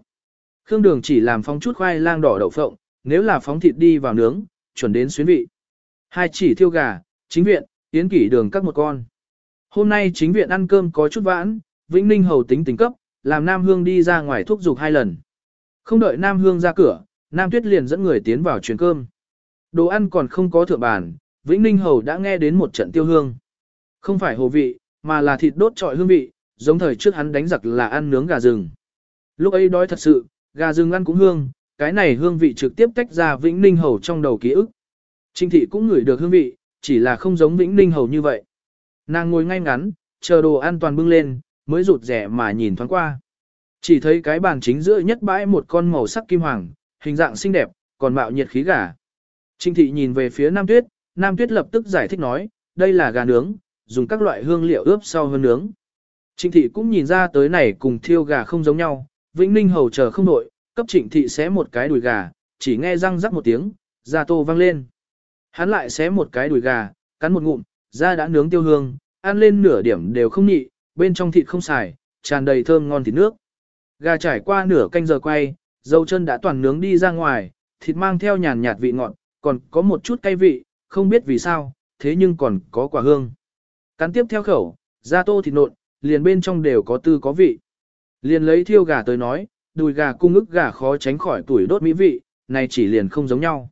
Khương đường chỉ làm phóng chút khoai lang đỏ đậu phộng, nếu là phóng thịt đi vào nướng, chuẩn đến xuyến vị. Hai chỉ thiêu gà, chính viện, tiến kỷ đường các một con. Hôm nay chính viện ăn cơm có chút vãn, Vĩnh Ninh hầu tính tính cấp, làm Nam Hương đi ra ngoài thúc giục hai lần. Không đợi Nam Hương ra cửa, Nam Tuyết liền dẫn người tiến vào truyền cơm. Đồ ăn còn không có thượng bàn, Vĩnh Ninh hầu đã nghe đến một trận tiêu hương. Không phải hồ vị, mà là thịt đốt trọi hương vị, giống thời trước hắn đánh giặc là ăn nướng gà rừng. Lúc ấy đói thật sự, gà rừng ăn cũng hương, cái này hương vị trực tiếp tách ra Vĩnh Ninh hầu trong đầu ký ức. Trinh thị cũng ngửi được hương vị, chỉ là không giống Vĩnh Ninh hầu như vậy. Nàng ngồi ngay ngắn, chờ đồ ăn toàn bưng lên, mới rụt rẻ mà nhìn thoáng qua. Chỉ thấy cái bàn chính giữa nhất bãi một con màu sắc kim hoàng, hình dạng xinh đẹp, còn mạo nhiệt khí gà. Trinh thị nhìn về phía Nam Tuyết, Nam Tuyết lập tức giải thích nói, đây là gà nướng, dùng các loại hương liệu ướp sau hơn nướng. Trịnh thị cũng nhìn ra tới này cùng thiêu gà không giống nhau, Vĩnh Ninh hầu chờ không nội, cấp trịnh thị xé một cái đùi gà, chỉ nghe răng rắc một tiếng, da tô vang lên. Hắn lại xé một cái đùi gà, cắn một ngụm, da đã nướng tiêu hương, ăn lên nửa điểm đều không nhị, bên trong thịt không xài, tràn đầy thơm ngon thịt nước. Gà trải qua nửa canh giờ quay, dầu chân đã toàn nướng đi ra ngoài, thịt mang theo nhàn nhạt vị ngọt, còn có một chút cay vị, không biết vì sao, thế nhưng còn có quả hương. Cắn tiếp theo khẩu, da tô thịt nộn, liền bên trong đều có tư có vị. Liền lấy thiêu gà tới nói, đùi gà cung ức gà khó tránh khỏi tuổi đốt mỹ vị, này chỉ liền không giống nhau.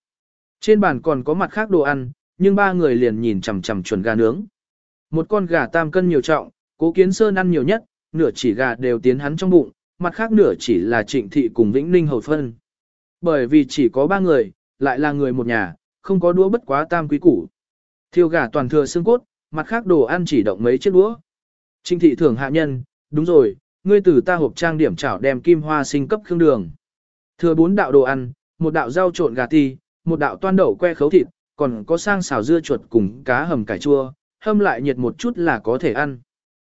Trên bàn còn có mặt khác đồ ăn, nhưng ba người liền nhìn chằm chằm chuẩn gà nướng. Một con gà tam cân nhiều trọng, cố kiến sơn ăn nhiều nhất, nửa chỉ gà đều tiến hắn trong bụng, mặt khác nửa chỉ là trịnh thị cùng Vĩnh Ninh hầu phân. Bởi vì chỉ có ba người, lại là người một nhà, không có đũa bất quá tam quý củ. Thiêu gà toàn thừa xương cốt, mặt khác đồ ăn chỉ động mấy chiếc đũa. Trịnh thị thưởng hạ nhân, đúng rồi, ngươi từ ta hộp trang điểm chảo đem kim hoa sinh cấp khương đường. Thừa bốn đạo đồ ăn, một đạo rau trộn gà ti, một đạo toan đậu que khấu thịt, còn có sang xào dưa chuột cùng cá hầm cải chua, hâm lại nhiệt một chút là có thể ăn.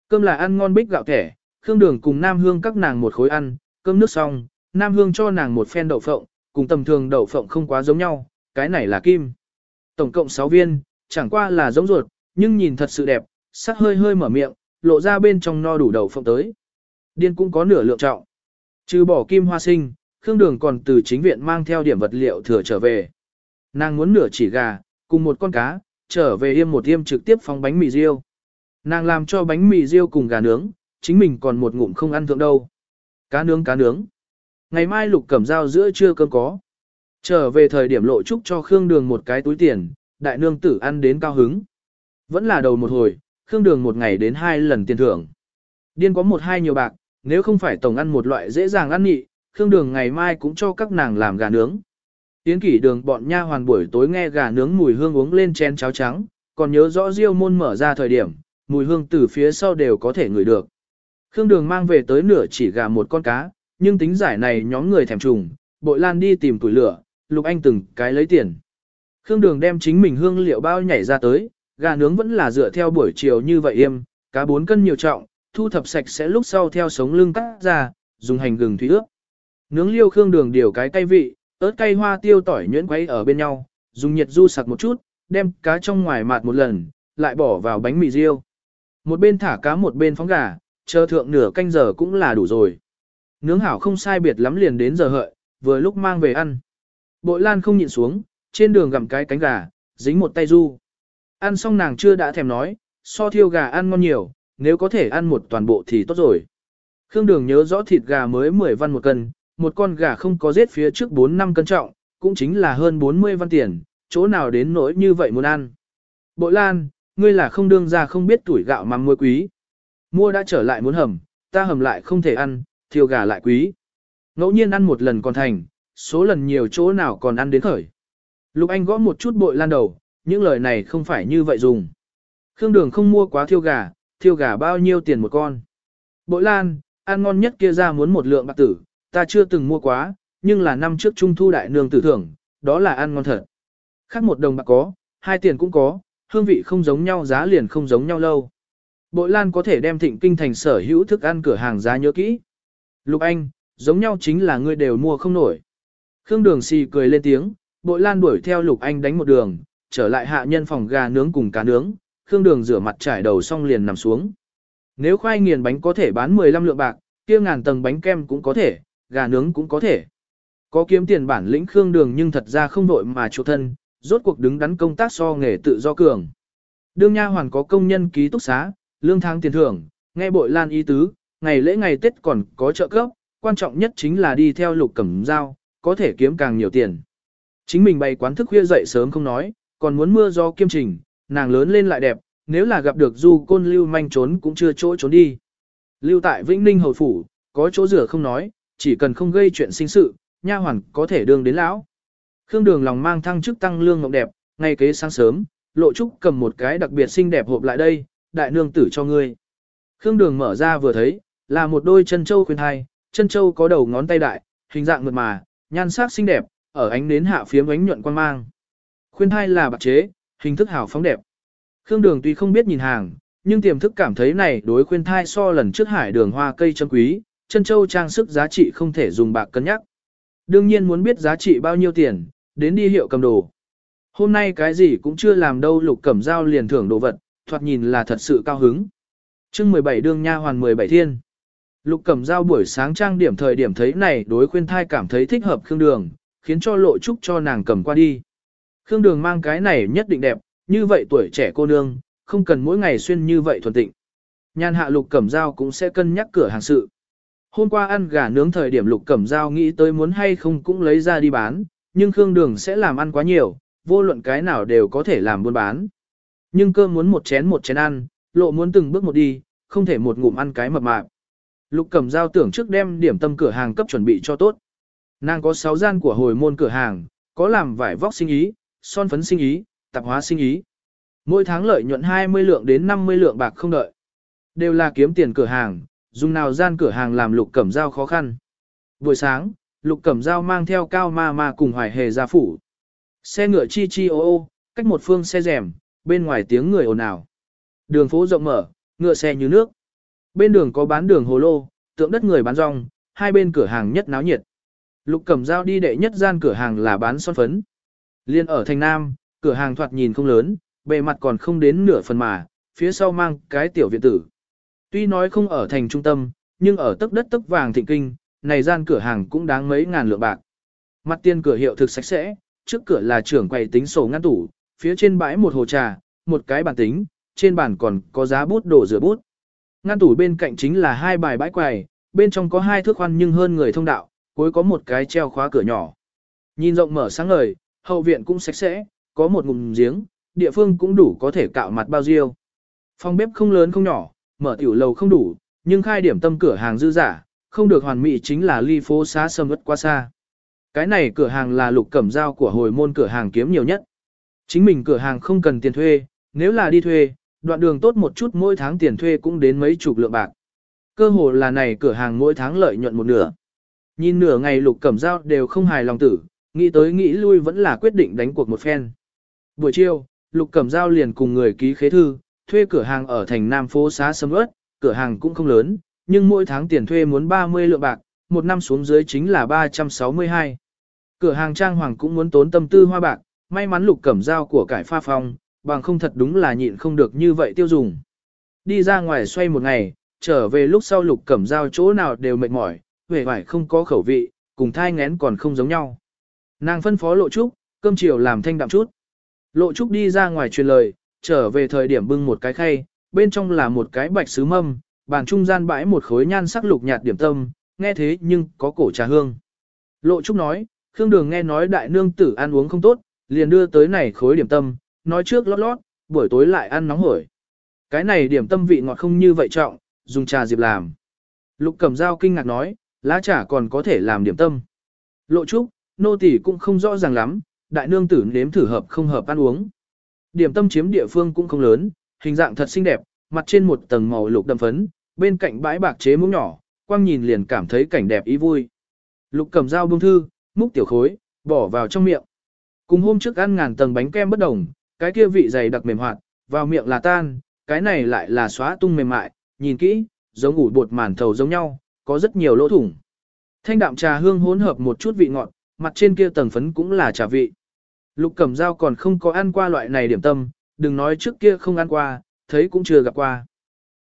Cơm là ăn ngon bích gạo thẻ, Khương Đường cùng Nam Hương các nàng một khối ăn, cơm nước xong, Nam Hương cho nàng một phen đậu phộng, cùng tầm thường đậu phộng không quá giống nhau, cái này là kim. Tổng cộng 6 viên, chẳng qua là giống ruột, nhưng nhìn thật sự đẹp, sắc hơi hơi mở miệng, lộ ra bên trong no đủ đậu phộng tới. Điên cũng có nửa lượng trọng. Trừ bỏ kim hoa sinh, Khương Đường còn từ chính viện mang theo điểm vật liệu thừa trở về. Nàng muốn nửa chỉ gà, cùng một con cá, trở về yêm một yêm trực tiếp phóng bánh mì riêu. Nàng làm cho bánh mì riêu cùng gà nướng, chính mình còn một ngụm không ăn thượng đâu. Cá nướng cá nướng. Ngày mai lục cẩm dao giữa trưa cơm có. Trở về thời điểm lộ trúc cho Khương Đường một cái túi tiền, đại nương tử ăn đến cao hứng. Vẫn là đầu một hồi, Khương Đường một ngày đến hai lần tiền thưởng. Điên có một hai nhiều bạc, nếu không phải tổng ăn một loại dễ dàng ăn nhị, Khương Đường ngày mai cũng cho các nàng làm gà nướng. Tiến kỷ đường bọn nha hoàn buổi tối nghe gà nướng mùi hương uống lên chén cháo trắng, còn nhớ rõ riêu môn mở ra thời điểm, mùi hương từ phía sau đều có thể ngửi được. Khương Đường mang về tới nửa chỉ gà một con cá, nhưng tính giải này nhóm người thèm trùng, bội lan đi tìm củi lửa, Lục Anh từng cái lấy tiền. Khương Đường đem chính mình hương liệu bao nhảy ra tới, gà nướng vẫn là dựa theo buổi chiều như vậy im, cá 4 cân nhiều trọng, thu thập sạch sẽ lúc sau theo sống lưng cắt ra, dùng hành gừng thủy ướp. Nướng liêu Khương Đường điều cái cay vị, ớt cay hoa tiêu tỏi nhuyễn quấy ở bên nhau, dùng nhiệt du sặc một chút, đem cá trong ngoài mạt một lần, lại bỏ vào bánh mì riêu. Một bên thả cá một bên phóng gà, chờ thượng nửa canh giờ cũng là đủ rồi. Nướng hảo không sai biệt lắm liền đến giờ hợi, vừa lúc mang về ăn. Bội lan không nhịn xuống, trên đường gặm cái cánh gà, dính một tay du. Ăn xong nàng chưa đã thèm nói, so thiêu gà ăn ngon nhiều, nếu có thể ăn một toàn bộ thì tốt rồi. Khương Đường nhớ rõ thịt gà mới 10 văn một cân, một con gà không có giết phía trước 4 năm cân trọng, cũng chính là hơn 40 văn tiền, chỗ nào đến nỗi như vậy muốn ăn. Bội Lan, ngươi là không đương ra không biết tuổi gạo mắm muối quý. Mua đã trở lại muốn hầm, ta hầm lại không thể ăn, thiêu gà lại quý. Ngẫu nhiên ăn một lần còn thành, số lần nhiều chỗ nào còn ăn đến khởi. Lục Anh gõ một chút bội lan đầu, những lời này không phải như vậy dùng. Khương Đường không mua quá thiêu gà, thiêu gà bao nhiêu tiền một con. Bội lan, ăn ngon nhất kia ra muốn một lượng bạc tử, ta chưa từng mua quá, nhưng là năm trước trung thu đại nương tử thưởng, đó là ăn ngon thật. Khác một đồng bạc có, hai tiền cũng có, hương vị không giống nhau giá liền không giống nhau lâu. Bội Lan có thể đem thịnh kinh thành sở hữu thức ăn cửa hàng giá nhớ kỹ. Lục Anh, giống nhau chính là ngươi đều mua không nổi. Khương Đường xì cười lên tiếng, Bội Lan đuổi theo Lục Anh đánh một đường, trở lại hạ nhân phòng gà nướng cùng cá nướng, Khương Đường rửa mặt trải đầu xong liền nằm xuống. Nếu khoai nghiền bánh có thể bán 15 lượng bạc, kia ngàn tầng bánh kem cũng có thể, gà nướng cũng có thể. Có kiếm tiền bản lĩnh Khương Đường nhưng thật ra không đội mà chủ thân, rốt cuộc đứng đắn công tác so nghề tự do cường. Đương nha hoàn có công nhân ký túc xá, lương tháng tiền thưởng, nghe bội lan ý tứ, ngày lễ ngày Tết còn có trợ cấp, quan trọng nhất chính là đi theo lục cẩm dao, có thể kiếm càng nhiều tiền. Chính mình bày quán thức khuya dậy sớm không nói, còn muốn mưa do kiêm trình, nàng lớn lên lại đẹp, nếu là gặp được du côn lưu manh trốn cũng chưa chỗ trốn đi. Lưu tại Vĩnh Ninh Hầu Phủ, có chỗ rửa không nói, chỉ cần không gây chuyện sinh sự, nha hoàn có thể đương đến lão. Khương Đường lòng mang thăng chức tăng lương ngọc đẹp, ngay kế sáng sớm, Lộ Trúc cầm một cái đặc biệt xinh đẹp hộp lại đây, đại nương tử cho ngươi. Khương Đường mở ra vừa thấy, là một đôi chân châu khuyên hai, chân châu có đầu ngón tay đại, hình dạng mượt mà, nhan sắc xinh đẹp, ở ánh nến hạ phiếm ánh nhuận quan mang. Khuyên hai là bạc chế, hình thức hảo phóng đẹp. Khương Đường tuy không biết nhìn hàng, nhưng tiềm thức cảm thấy này đối khuyên thai so lần trước hải đường hoa cây chân quý, chân châu trang sức giá trị không thể dùng bạc cân nhắc. Đương nhiên muốn biết giá trị bao nhiêu tiền, đến đi hiệu cầm đồ. Hôm nay cái gì cũng chưa làm đâu lục cẩm dao liền thưởng đồ vật, thoạt nhìn là thật sự cao hứng. chương 17 đương nha hoàn 17 thiên. Lục cẩm dao buổi sáng trang điểm thời điểm thấy này đối khuyên thai cảm thấy thích hợp Khương Đường, khiến cho lộ trúc cho nàng cầm qua đi. Khương Đường mang cái này nhất định đẹp, như vậy tuổi trẻ cô nương, không cần mỗi ngày xuyên như vậy thuần tịnh. Nhan hạ lục cẩm dao cũng sẽ cân nhắc cửa hàng sự. Hôm qua ăn gà nướng thời điểm lục cẩm dao nghĩ tới muốn hay không cũng lấy ra đi bán, nhưng Khương Đường sẽ làm ăn quá nhiều, vô luận cái nào đều có thể làm buôn bán. Nhưng cơm muốn một chén một chén ăn, lộ muốn từng bước một đi, không thể một ngụm ăn cái mập mạp. Lục Cẩm Giao tưởng trước đem điểm tâm cửa hàng cấp chuẩn bị cho tốt. Nàng có 6 gian của hồi môn cửa hàng, có làm vải vóc sinh ý, son phấn sinh ý, tạp hóa sinh ý. Mỗi tháng lợi nhuận 20 lượng đến 50 lượng bạc không đợi. Đều là kiếm tiền cửa hàng, dùng nào gian cửa hàng làm Lục Cẩm Giao khó khăn. Buổi sáng, Lục Cẩm Giao mang theo cao ma ma cùng hoài hề ra phủ. Xe ngựa chi chi ô ô, cách một phương xe rèm, bên ngoài tiếng người ồn ào. Đường phố rộng mở, ngựa xe như nước. Bên đường có bán đường hồ lô, tượng đất người bán rong, hai bên cửa hàng nhất náo nhiệt. Lục Cẩm Dao đi đệ nhất gian cửa hàng là bán son phấn. Liên ở thành Nam, cửa hàng thoạt nhìn không lớn, bề mặt còn không đến nửa phần mà, phía sau mang cái tiểu viện tử. Tuy nói không ở thành trung tâm, nhưng ở tấc đất tấc vàng thịnh kinh, này gian cửa hàng cũng đáng mấy ngàn lượng bạc. Mặt tiền cửa hiệu thực sạch sẽ, trước cửa là trưởng quầy tính sổ ngăn tủ, phía trên bãi một hồ trà, một cái bàn tính, trên bàn còn có giá bút đổ rửa bút. Ngăn tủ bên cạnh chính là hai bài bãi quầy, bên trong có hai thước khoan nhưng hơn người thông đạo, cuối có một cái treo khóa cửa nhỏ. Nhìn rộng mở sáng ngời, hậu viện cũng sạch sẽ, có một ngụm giếng, địa phương cũng đủ có thể cạo mặt bao diêu. Phòng bếp không lớn không nhỏ, mở tiểu lầu không đủ, nhưng khai điểm tâm cửa hàng dư giả, không được hoàn mỹ chính là ly phố xá sâm ướt quá xa. Cái này cửa hàng là lục cẩm giao của hồi môn cửa hàng kiếm nhiều nhất. Chính mình cửa hàng không cần tiền thuê, nếu là đi thuê, đoạn đường tốt một chút mỗi tháng tiền thuê cũng đến mấy chục lượng bạc. Cơ hồ là này cửa hàng mỗi tháng lợi nhuận một nửa. Nhìn nửa ngày lục cẩm giao đều không hài lòng tử, nghĩ tới nghĩ lui vẫn là quyết định đánh cuộc một phen. Buổi chiều, lục cẩm giao liền cùng người ký khế thư, thuê cửa hàng ở thành Nam phố xá sâm ớt, cửa hàng cũng không lớn, nhưng mỗi tháng tiền thuê muốn 30 lượng bạc, một năm xuống dưới chính là 362. Cửa hàng trang hoàng cũng muốn tốn tâm tư hoa bạc, may mắn lục cẩm dao của cải pha phong, bằng không thật đúng là nhịn không được như vậy tiêu dùng. Đi ra ngoài xoay một ngày, trở về lúc sau lục cẩm dao chỗ nào đều mệt mỏi, vẻ vải không có khẩu vị, cùng thai ngén còn không giống nhau. Nàng phân phó lộ trúc, cơm chiều làm thanh đạm chút. Lộ trúc đi ra ngoài truyền lời, trở về thời điểm bưng một cái khay, bên trong là một cái bạch sứ mâm, bàn trung gian bãi một khối nhan sắc lục nhạt điểm tâm, nghe thế nhưng có cổ trà hương. Lộ Trúc nói, Khương Đường nghe nói đại nương tử ăn uống không tốt, liền đưa tới này khối điểm tâm, nói trước lót lót, buổi tối lại ăn nóng hổi. Cái này điểm tâm vị ngọt không như vậy trọng, dùng trà diệp làm. Lục Cẩm Dao kinh ngạc nói, lá trà còn có thể làm điểm tâm. Lộ Trúc, nô tỳ cũng không rõ ràng lắm, đại nương tử nếm thử hợp không hợp ăn uống. Điểm tâm chiếm địa phương cũng không lớn, hình dạng thật xinh đẹp, mặt trên một tầng màu lục đậm phấn, bên cạnh bãi bạc chế muỗng nhỏ, quang nhìn liền cảm thấy cảnh đẹp ý vui. Lục cầm dao bông thư, múc tiểu khối, bỏ vào trong miệng. Cùng hôm trước ăn ngàn tầng bánh kem bất đồng, cái kia vị dày đặc mềm hoạt, vào miệng là tan, cái này lại là xóa tung mềm mại, nhìn kỹ, giống ủ bột màn thầu giống nhau, có rất nhiều lỗ thủng. Thanh đạm trà hương hỗn hợp một chút vị ngọt, mặt trên kia tầng phấn cũng là trà vị. Lục Cẩm Dao còn không có ăn qua loại này điểm tâm, đừng nói trước kia không ăn qua, thấy cũng chưa gặp qua.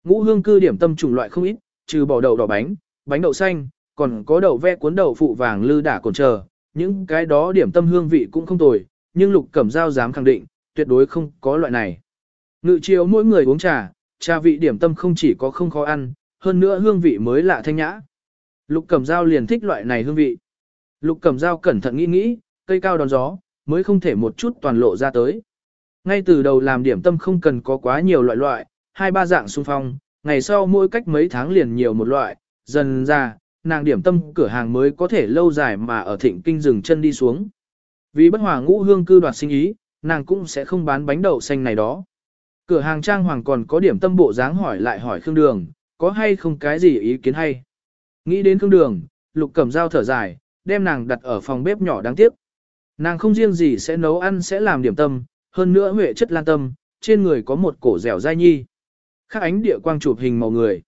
Ngũ hương cư điểm tâm chủng loại không ít, trừ bỏ đậu đỏ bánh, bánh đậu xanh, còn có đậu ve cuốn đậu phụ vàng lư đả cồn chờ, những cái đó điểm tâm hương vị cũng không tồi, nhưng Lục Cẩm Dao dám khẳng định, tuyệt đối không có loại này. Ngự chiều mỗi người uống trà, trà vị điểm tâm không chỉ có không khó ăn, hơn nữa hương vị mới lạ thanh nhã. Lục Cẩm Dao liền thích loại này hương vị. Lục Cẩm Dao cẩn thận nghĩ nghĩ, cây cao đón gió, mới không thể một chút toàn lộ ra tới. Ngay từ đầu làm điểm tâm không cần có quá nhiều loại loại, hai ba dạng xung phong, ngày sau mỗi cách mấy tháng liền nhiều một loại, dần ra, nàng điểm tâm cửa hàng mới có thể lâu dài mà ở thịnh kinh rừng chân đi xuống. Vì bất hòa ngũ hương cư đoạt sinh ý, nàng cũng sẽ không bán bánh đậu xanh này đó. Cửa hàng trang hoàng còn có điểm tâm bộ dáng hỏi lại hỏi Khương Đường, có hay không cái gì ý kiến hay. Nghĩ đến Khương Đường, Lục Cẩm Dao thở dài, đem nàng đặt ở phòng bếp nhỏ đáng tiếc. Nàng không riêng gì sẽ nấu ăn sẽ làm điểm tâm, hơn nữa huệ chất lan tâm, trên người có một cổ dẻo dai nhi. khác ánh địa quang chụp hình màu người.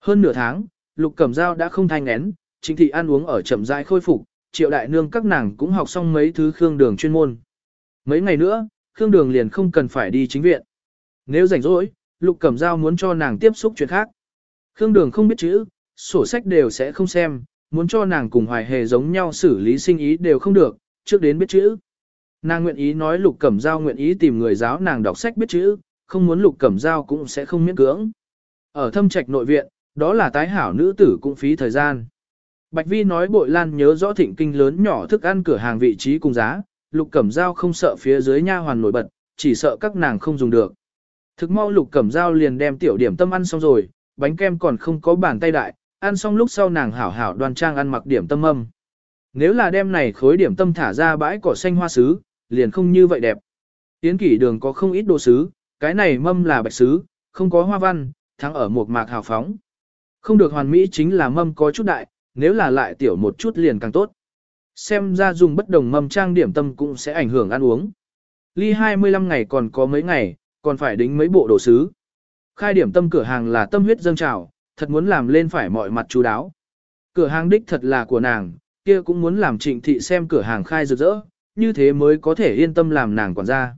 Hơn nửa tháng, Lục Cẩm Dao đã không thanh nén, chính thị ăn uống ở chậm rãi khôi phục, triệu đại nương các nàng cũng học xong mấy thứ khương đường chuyên môn. Mấy ngày nữa, khương đường liền không cần phải đi chính viện. Nếu rảnh rỗi, Lục Cẩm Dao muốn cho nàng tiếp xúc chuyện khác. Khương đường không biết chữ, sổ sách đều sẽ không xem, muốn cho nàng cùng hoài hề giống nhau xử lý sinh ý đều không được, trước đến biết chữ. Nàng nguyện ý nói Lục Cẩm Giao nguyện ý tìm người giáo nàng đọc sách biết chữ, không muốn Lục Cẩm Giao cũng sẽ không miễn cưỡng. Ở thâm trạch nội viện, đó là tái hảo nữ tử cũng phí thời gian. Bạch Vi nói bội lan nhớ rõ thịnh kinh lớn nhỏ thức ăn cửa hàng vị trí cùng giá, Lục Cẩm Giao không sợ phía dưới nha hoàn nổi bật, chỉ sợ các nàng không dùng được. Thực mau Lục Cẩm Giao liền đem tiểu điểm tâm ăn xong rồi, bánh kem còn không có bàn tay đại, ăn xong lúc sau nàng hảo hảo đoan trang ăn mặc điểm tâm âm. Nếu là đem này khối điểm tâm thả ra bãi cỏ xanh hoa sứ, liền không như vậy đẹp. Tiến kỷ đường có không ít đồ sứ, cái này mâm là bạch sứ, không có hoa văn, thắng ở một mạc hào phóng. Không được hoàn mỹ chính là mâm có chút đại, nếu là lại tiểu một chút liền càng tốt. Xem ra dùng bất đồng mâm trang điểm tâm cũng sẽ ảnh hưởng ăn uống. Ly 25 ngày còn có mấy ngày, còn phải đính mấy bộ đồ sứ. Khai điểm tâm cửa hàng là tâm huyết dâng trào, thật muốn làm lên phải mọi mặt chú đáo. Cửa hàng đích thật là của nàng, kia cũng muốn làm trịnh thị xem cửa hàng khai rực rỡ, như thế mới có thể yên tâm làm nàng quản gia.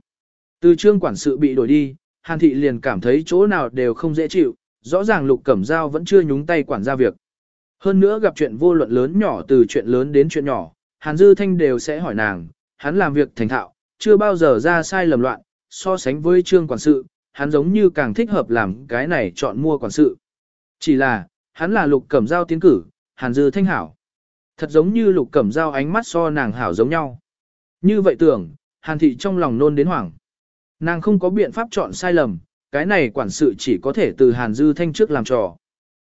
Từ trương quản sự bị đổi đi, Hàn thị liền cảm thấy chỗ nào đều không dễ chịu, rõ ràng Lục Cẩm Dao vẫn chưa nhúng tay quản gia việc. Hơn nữa gặp chuyện vô luận lớn nhỏ từ chuyện lớn đến chuyện nhỏ, Hàn Dư Thanh đều sẽ hỏi nàng, hắn làm việc thành thạo, chưa bao giờ ra sai lầm loạn, so sánh với trương quản sự, hắn giống như càng thích hợp làm cái này chọn mua quản sự. Chỉ là, hắn là Lục Cẩm Dao tiến cử, Hàn Dư Thanh hảo. Thật giống như Lục Cẩm Dao ánh mắt so nàng hảo giống nhau. Như vậy tưởng, Hàn Thị trong lòng nôn đến hoảng. Nàng không có biện pháp chọn sai lầm, cái này quản sự chỉ có thể từ Hàn Dư Thanh trước làm trò.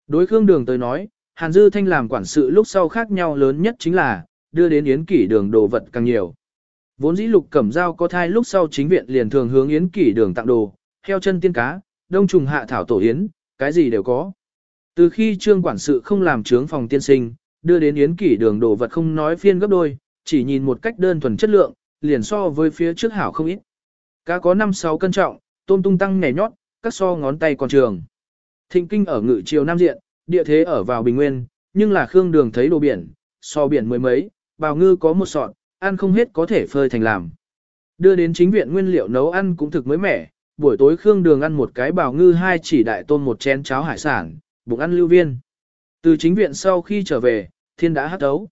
Đối Khương Đường tới nói, Hàn Dư Thanh làm quản sự lúc sau khác nhau lớn nhất chính là, đưa đến Yến Kỷ đường đồ vật càng nhiều. Vốn dĩ lục cẩm dao có thai lúc sau chính viện liền thường hướng Yến Kỷ đường tặng đồ, heo chân tiên cá, đông trùng hạ thảo tổ yến, cái gì đều có. Từ khi trương quản sự không làm trướng phòng tiên sinh, đưa đến Yến Kỷ đường đồ vật không nói phiên gấp đôi, chỉ nhìn một cách đơn thuần chất lượng, liền so với phía trước hảo không ít. Cá có 5-6 cân trọng, tôm tung tăng nhảy nhót, các so ngón tay còn trường. Thịnh kinh ở ngự triều Nam Diện, địa thế ở vào Bình Nguyên, nhưng là Khương Đường thấy đồ biển, so biển mười mấy, bào ngư có một sọt, ăn không hết có thể phơi thành làm. Đưa đến chính viện nguyên liệu nấu ăn cũng thực mới mẻ, buổi tối Khương Đường ăn một cái bào ngư hai chỉ đại tôm một chén cháo hải sản, bụng ăn lưu viên. Từ chính viện sau khi trở về, thiên đã hát đấu.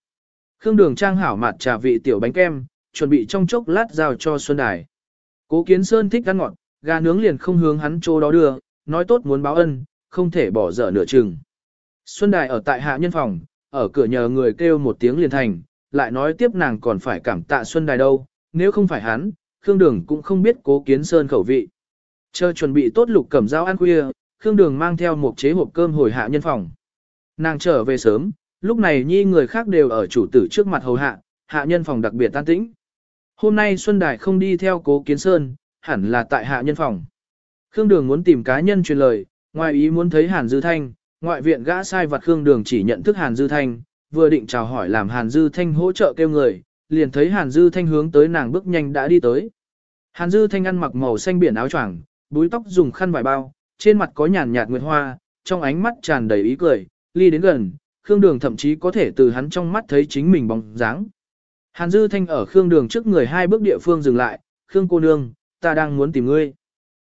Khương Đường trang hảo mặt trà vị tiểu bánh kem, chuẩn bị trong chốc lát giao cho Xuân Đài. Cố Kiến Sơn thích ăn ngọt, gà nướng liền không hướng hắn chỗ đó đưa, nói tốt muốn báo ân, không thể bỏ dở nửa chừng. Xuân Đài ở tại hạ nhân phòng, ở cửa nhờ người kêu một tiếng liền thành, lại nói tiếp nàng còn phải cảm tạ Xuân Đài đâu, nếu không phải hắn, Khương Đường cũng không biết cố kiến sơn khẩu vị. Chờ chuẩn bị tốt lục cẩm dao ăn khuya, Khương Đường mang theo một chế hộp cơm hồi hạ nhân phòng. Nàng trở về sớm, lúc này nhi người khác đều ở chủ tử trước mặt hầu hạ, hạ nhân phòng đặc biệt tan tĩnh. Hôm nay Xuân Đài không đi theo cố kiến sơn, hẳn là tại hạ nhân phòng. Khương Đường muốn tìm cá nhân truyền lời, ngoài ý muốn thấy Hàn Dư Thanh, ngoại viện gã sai vặt Khương Đường chỉ nhận thức Hàn Dư Thanh, vừa định chào hỏi làm Hàn Dư Thanh hỗ trợ kêu người, liền thấy Hàn Dư Thanh hướng tới nàng bước nhanh đã đi tới. Hàn Dư Thanh ăn mặc màu xanh biển áo choàng, búi tóc dùng khăn vải bao, trên mặt có nhàn nhạt nguyệt hoa, trong ánh mắt tràn đầy ý cười, ly đến gần, Khương Đường thậm chí có thể từ hắn trong mắt thấy chính mình bóng dáng. Hàn Dư Thanh ở Khương Đường trước người hai bước địa phương dừng lại, Khương cô nương, ta đang muốn tìm ngươi.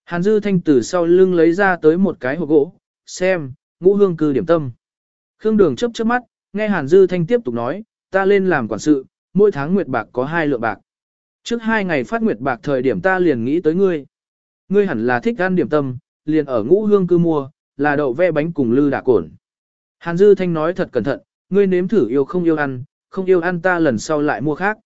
Hàn Dư Thanh từ sau lưng lấy ra tới một cái hộp gỗ, xem, ngũ hương cư điểm tâm. Khương Đường chấp chớp mắt, nghe Hàn Dư Thanh tiếp tục nói, ta lên làm quản sự, mỗi tháng nguyệt bạc có hai lượng bạc. Trước hai ngày phát nguyệt bạc thời điểm ta liền nghĩ tới ngươi. Ngươi hẳn là thích ăn điểm tâm, liền ở ngũ hương cư mua, là đậu ve bánh cùng lư đả cổn. Hàn Dư Thanh nói thật cẩn thận, ngươi nếm thử yêu không yêu ăn, không yêu ăn ta lần sau lại mua khác.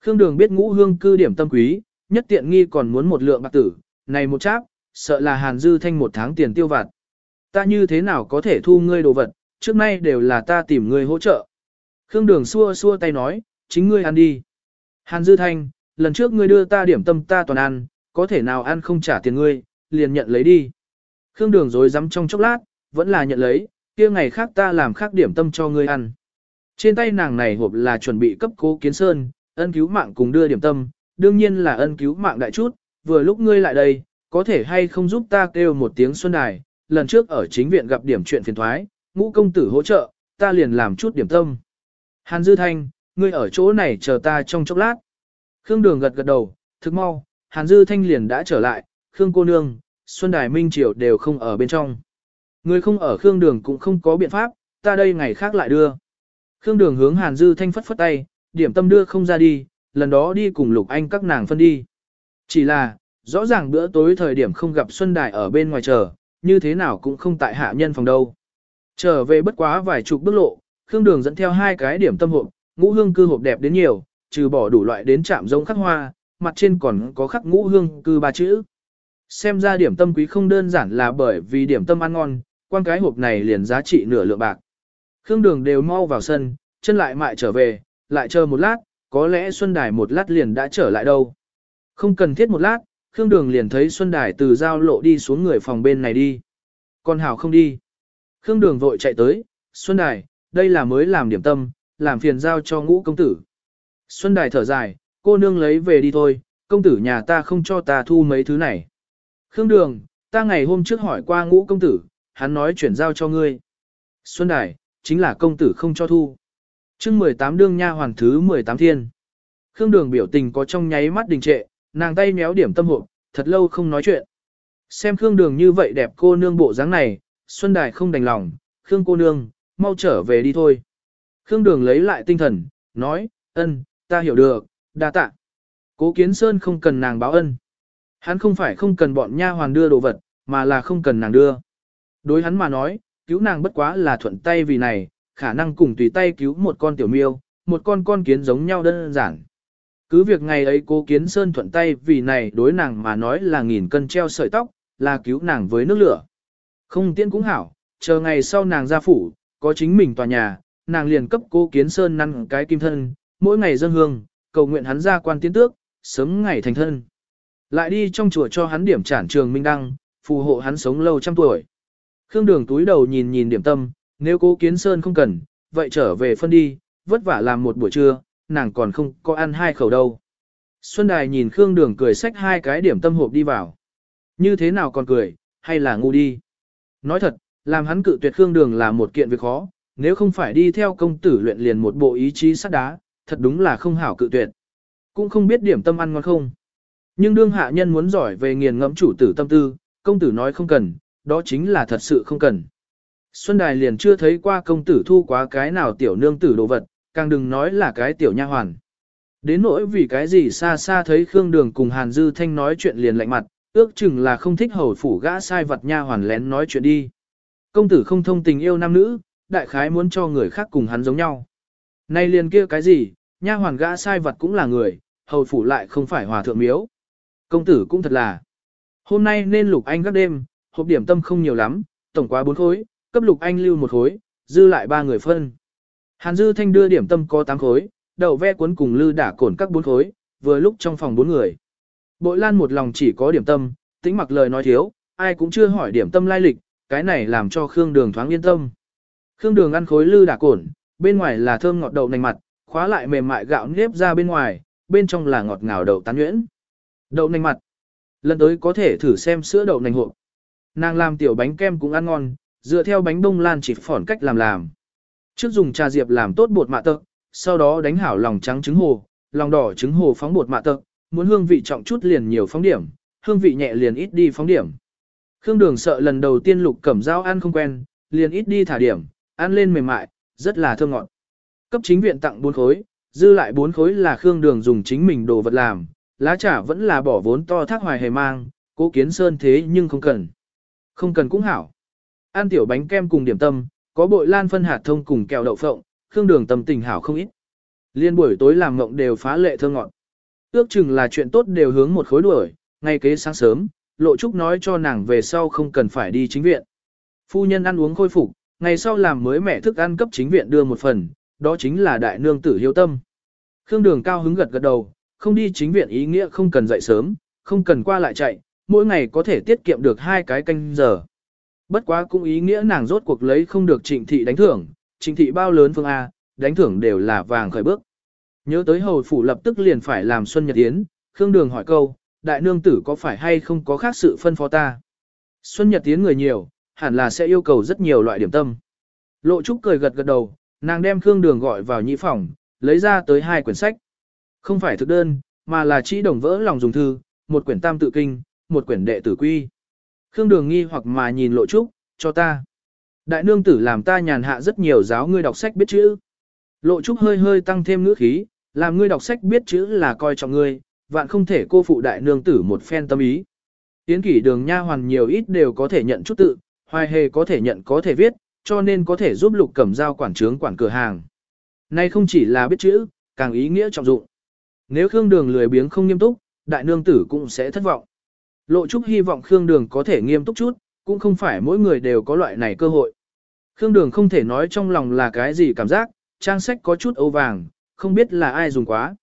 Khương Đường biết ngũ hương cư điểm tâm quý, nhất tiện nghi còn muốn một lượng bạc tử, này một cháp, sợ là Hàn Dư Thanh một tháng tiền tiêu vặt. Ta như thế nào có thể thu ngươi đồ vật, trước nay đều là ta tìm ngươi hỗ trợ. Khương Đường xua xua tay nói, chính ngươi ăn đi. Hàn Dư Thanh, lần trước ngươi đưa ta điểm tâm ta toàn ăn, có thể nào ăn không trả tiền ngươi, liền nhận lấy đi. Khương Đường dối rắm trong chốc lát, vẫn là nhận lấy, kia ngày khác ta làm khác điểm tâm cho ngươi ăn. Trên tay nàng này hộp là chuẩn bị cấp cố kiến sơn, ân cứu mạng cùng đưa điểm tâm, đương nhiên là ân cứu mạng đại chút, vừa lúc ngươi lại đây, có thể hay không giúp ta kêu một tiếng xuân đài, lần trước ở chính viện gặp điểm chuyện phiền thoái, ngũ công tử hỗ trợ, ta liền làm chút điểm tâm. Hàn Dư Thanh, ngươi ở chỗ này chờ ta trong chốc lát. Khương Đường gật gật đầu, thức mau, Hàn Dư Thanh liền đã trở lại, Khương cô nương, Xuân Đài Minh Triều đều không ở bên trong. Người không ở Khương Đường cũng không có biện pháp, ta đây ngày khác lại đưa. Khương Đường hướng Hàn Dư Thanh phất phất tay, điểm tâm đưa không ra đi, lần đó đi cùng Lục Anh các nàng phân đi. Chỉ là, rõ ràng bữa tối thời điểm không gặp Xuân Đài ở bên ngoài chờ, như thế nào cũng không tại hạ nhân phòng đâu. Trở về bất quá vài chục bước lộ, Khương Đường dẫn theo hai cái điểm tâm hộp, ngũ hương cư hộp đẹp đến nhiều, trừ bỏ đủ loại đến chạm giống khắc hoa, mặt trên còn có khắc ngũ hương cư ba chữ. Xem ra điểm tâm quý không đơn giản là bởi vì điểm tâm ăn ngon, quan cái hộp này liền giá trị nửa lượng bạc. Khương Đường đều mau vào sân, chân lại mại trở về, lại chờ một lát, có lẽ Xuân Đài một lát liền đã trở lại đâu. Không cần thiết một lát, Khương Đường liền thấy Xuân Đài từ giao lộ đi xuống người phòng bên này đi. Con Hảo không đi. Khương Đường vội chạy tới, Xuân Đài, đây là mới làm điểm tâm, làm phiền giao cho ngũ công tử. Xuân Đài thở dài, cô nương lấy về đi thôi, công tử nhà ta không cho ta thu mấy thứ này. Khương Đường, ta ngày hôm trước hỏi qua ngũ công tử, hắn nói chuyển giao cho ngươi. Xuân Đài, chính là công tử không cho thu. chương 18 đương nha hoàn thứ 18 thiên. Khương Đường biểu tình có trong nháy mắt đình trệ, nàng tay méo điểm tâm hộp, thật lâu không nói chuyện. Xem Khương Đường như vậy đẹp cô nương bộ dáng này, Xuân Đài không đành lòng, Khương cô nương, mau trở về đi thôi. Khương Đường lấy lại tinh thần, nói, ân, ta hiểu được, đa tạ. Cố Kiến Sơn không cần nàng báo ân. Hắn không phải không cần bọn nha hoàn đưa đồ vật, mà là không cần nàng đưa. Đối hắn mà nói, cứu nàng bất quá là thuận tay vì này, khả năng cùng tùy tay cứu một con tiểu miêu, một con con kiến giống nhau đơn giản. Cứ việc ngày ấy cô kiến sơn thuận tay vì này đối nàng mà nói là nghìn cân treo sợi tóc, là cứu nàng với nước lửa. Không tiễn cũng hảo, chờ ngày sau nàng ra phủ, có chính mình tòa nhà, nàng liền cấp cô kiến sơn năn cái kim thân, mỗi ngày dân hương, cầu nguyện hắn ra quan tiến tước, sớm ngày thành thân. Lại đi trong chùa cho hắn điểm trản trường minh đăng, phù hộ hắn sống lâu trăm tuổi. Khương đường túi đầu nhìn nhìn điểm tâm, nếu cố kiến sơn không cần, vậy trở về phân đi, vất vả làm một buổi trưa, nàng còn không có ăn hai khẩu đâu. Xuân Đài nhìn Khương đường cười xách hai cái điểm tâm hộp đi vào. Như thế nào còn cười, hay là ngu đi? Nói thật, làm hắn cự tuyệt Khương đường là một kiện việc khó, nếu không phải đi theo công tử luyện liền một bộ ý chí sắt đá, thật đúng là không hảo cự tuyệt. Cũng không biết điểm tâm ăn ngon không. Nhưng đương hạ nhân muốn giỏi về nghiền ngẫm chủ tử tâm tư, công tử nói không cần, đó chính là thật sự không cần. Xuân Đài liền chưa thấy qua công tử thu quá cái nào tiểu nương tử đồ vật, càng đừng nói là cái tiểu nha hoàn. Đến nỗi vì cái gì xa xa thấy Khương Đường cùng Hàn Dư Thanh nói chuyện liền lạnh mặt, ước chừng là không thích hầu phủ gã sai vật nha hoàn lén nói chuyện đi. Công tử không thông tình yêu nam nữ, đại khái muốn cho người khác cùng hắn giống nhau. Nay liền kia cái gì, nha hoàn gã sai vật cũng là người, hầu phủ lại không phải hòa thượng miếu. Công tử cũng thật là. Hôm nay nên lục anh gác đêm, hộp điểm tâm không nhiều lắm, tổng quá bốn khối, cấp lục anh lưu một khối, dư lại ba người phân. Hàn dư thanh đưa điểm tâm có tám khối, đậu ve cuốn cùng lư đả cổn các bốn khối, vừa lúc trong phòng bốn người. Bội lan một lòng chỉ có điểm tâm, tính mặc lời nói thiếu, ai cũng chưa hỏi điểm tâm lai lịch, cái này làm cho Khương Đường thoáng yên tâm. Khương Đường ăn khối lư đả cổn, bên ngoài là thơm ngọt đậu nành mặt, khóa lại mềm mại gạo nếp ra bên ngoài, bên trong là ngọt ngào đậu tán nhuyễn. Đậu nành mặt. Lần tới có thể thử xem sữa đậu nành hộp. Nàng làm tiểu bánh kem cũng ăn ngon, dựa theo bánh bông lan chỉ phỏn cách làm làm. Trước dùng trà diệp làm tốt bột mạ tợ, sau đó đánh hảo lòng trắng trứng hồ, lòng đỏ trứng hồ phóng bột mạ tợ, muốn hương vị trọng chút liền nhiều phóng điểm, hương vị nhẹ liền ít đi phóng điểm. Khương Đường sợ lần đầu tiên Lục Cẩm Dao ăn không quen, liền ít đi thả điểm, ăn lên mềm mại, rất là thơm ngọt. Cấp chính viện tặng 4 khối, dư lại 4 khối là Khương Đường dùng chính mình đồ vật làm, lá trà vẫn là bỏ vốn to thác hoài hề mang, cố kiến sơn thế nhưng không cần. Không cần cũng hảo. Ăn tiểu bánh kem cùng điểm tâm, có bội lan phân hạt thông cùng kẹo đậu phộng, Khương Đường tâm tình hảo không ít. Liên buổi tối làm ngộng đều phá lệ thơ ngọn, Ước chừng là chuyện tốt đều hướng một khối đuổi, ngay kế sáng sớm, Lộ Trúc nói cho nàng về sau không cần phải đi chính viện. Phu nhân ăn uống khôi phục, ngày sau làm mới mẹ thức ăn cấp chính viện đưa một phần, đó chính là đại nương tử hiếu tâm. Khương Đường cao hứng gật gật đầu, không đi chính viện ý nghĩa không cần dậy sớm, không cần qua lại chạy, mỗi ngày có thể tiết kiệm được hai cái canh giờ. Bất quá cũng ý nghĩa nàng rốt cuộc lấy không được trịnh thị đánh thưởng, trịnh thị bao lớn phương A, đánh thưởng đều là vàng khởi bước. Nhớ tới hầu phủ lập tức liền phải làm Xuân Nhật Yến, Khương Đường hỏi câu, đại nương tử có phải hay không có khác sự phân phó ta? Xuân Nhật Yến người nhiều, hẳn là sẽ yêu cầu rất nhiều loại điểm tâm. Lộ Trúc cười gật gật đầu, nàng đem Khương Đường gọi vào nhị phòng, lấy ra tới hai quyển sách. Không phải thực đơn, mà là chỉ đồng vỡ lòng dùng thư, một quyển tam tự kinh, một quyển đệ tử quy. Khương Đường nghi hoặc mà nhìn Lộ Trúc, cho ta. Đại nương tử làm ta nhàn hạ rất nhiều giáo ngươi đọc sách biết chữ. Lộ Trúc hơi hơi tăng thêm ngữ khí, làm ngươi đọc sách biết chữ là coi trọng ngươi, vạn không thể cô phụ đại nương tử một phen tâm ý. Tiến kỷ đường nha hoàn nhiều ít đều có thể nhận chút tự, hoài hề có thể nhận có thể viết, cho nên có thể giúp lục cẩm giao quản trướng quản cửa hàng. Nay không chỉ là biết chữ, càng ý nghĩa trọng dụng. Nếu Khương Đường lười biếng không nghiêm túc, đại nương tử cũng sẽ thất vọng. Lộ Trúc hy vọng Khương Đường có thể nghiêm túc chút, cũng không phải mỗi người đều có loại này cơ hội. Khương Đường không thể nói trong lòng là cái gì cảm giác, trang sách có chút âu vàng, không biết là ai dùng quá.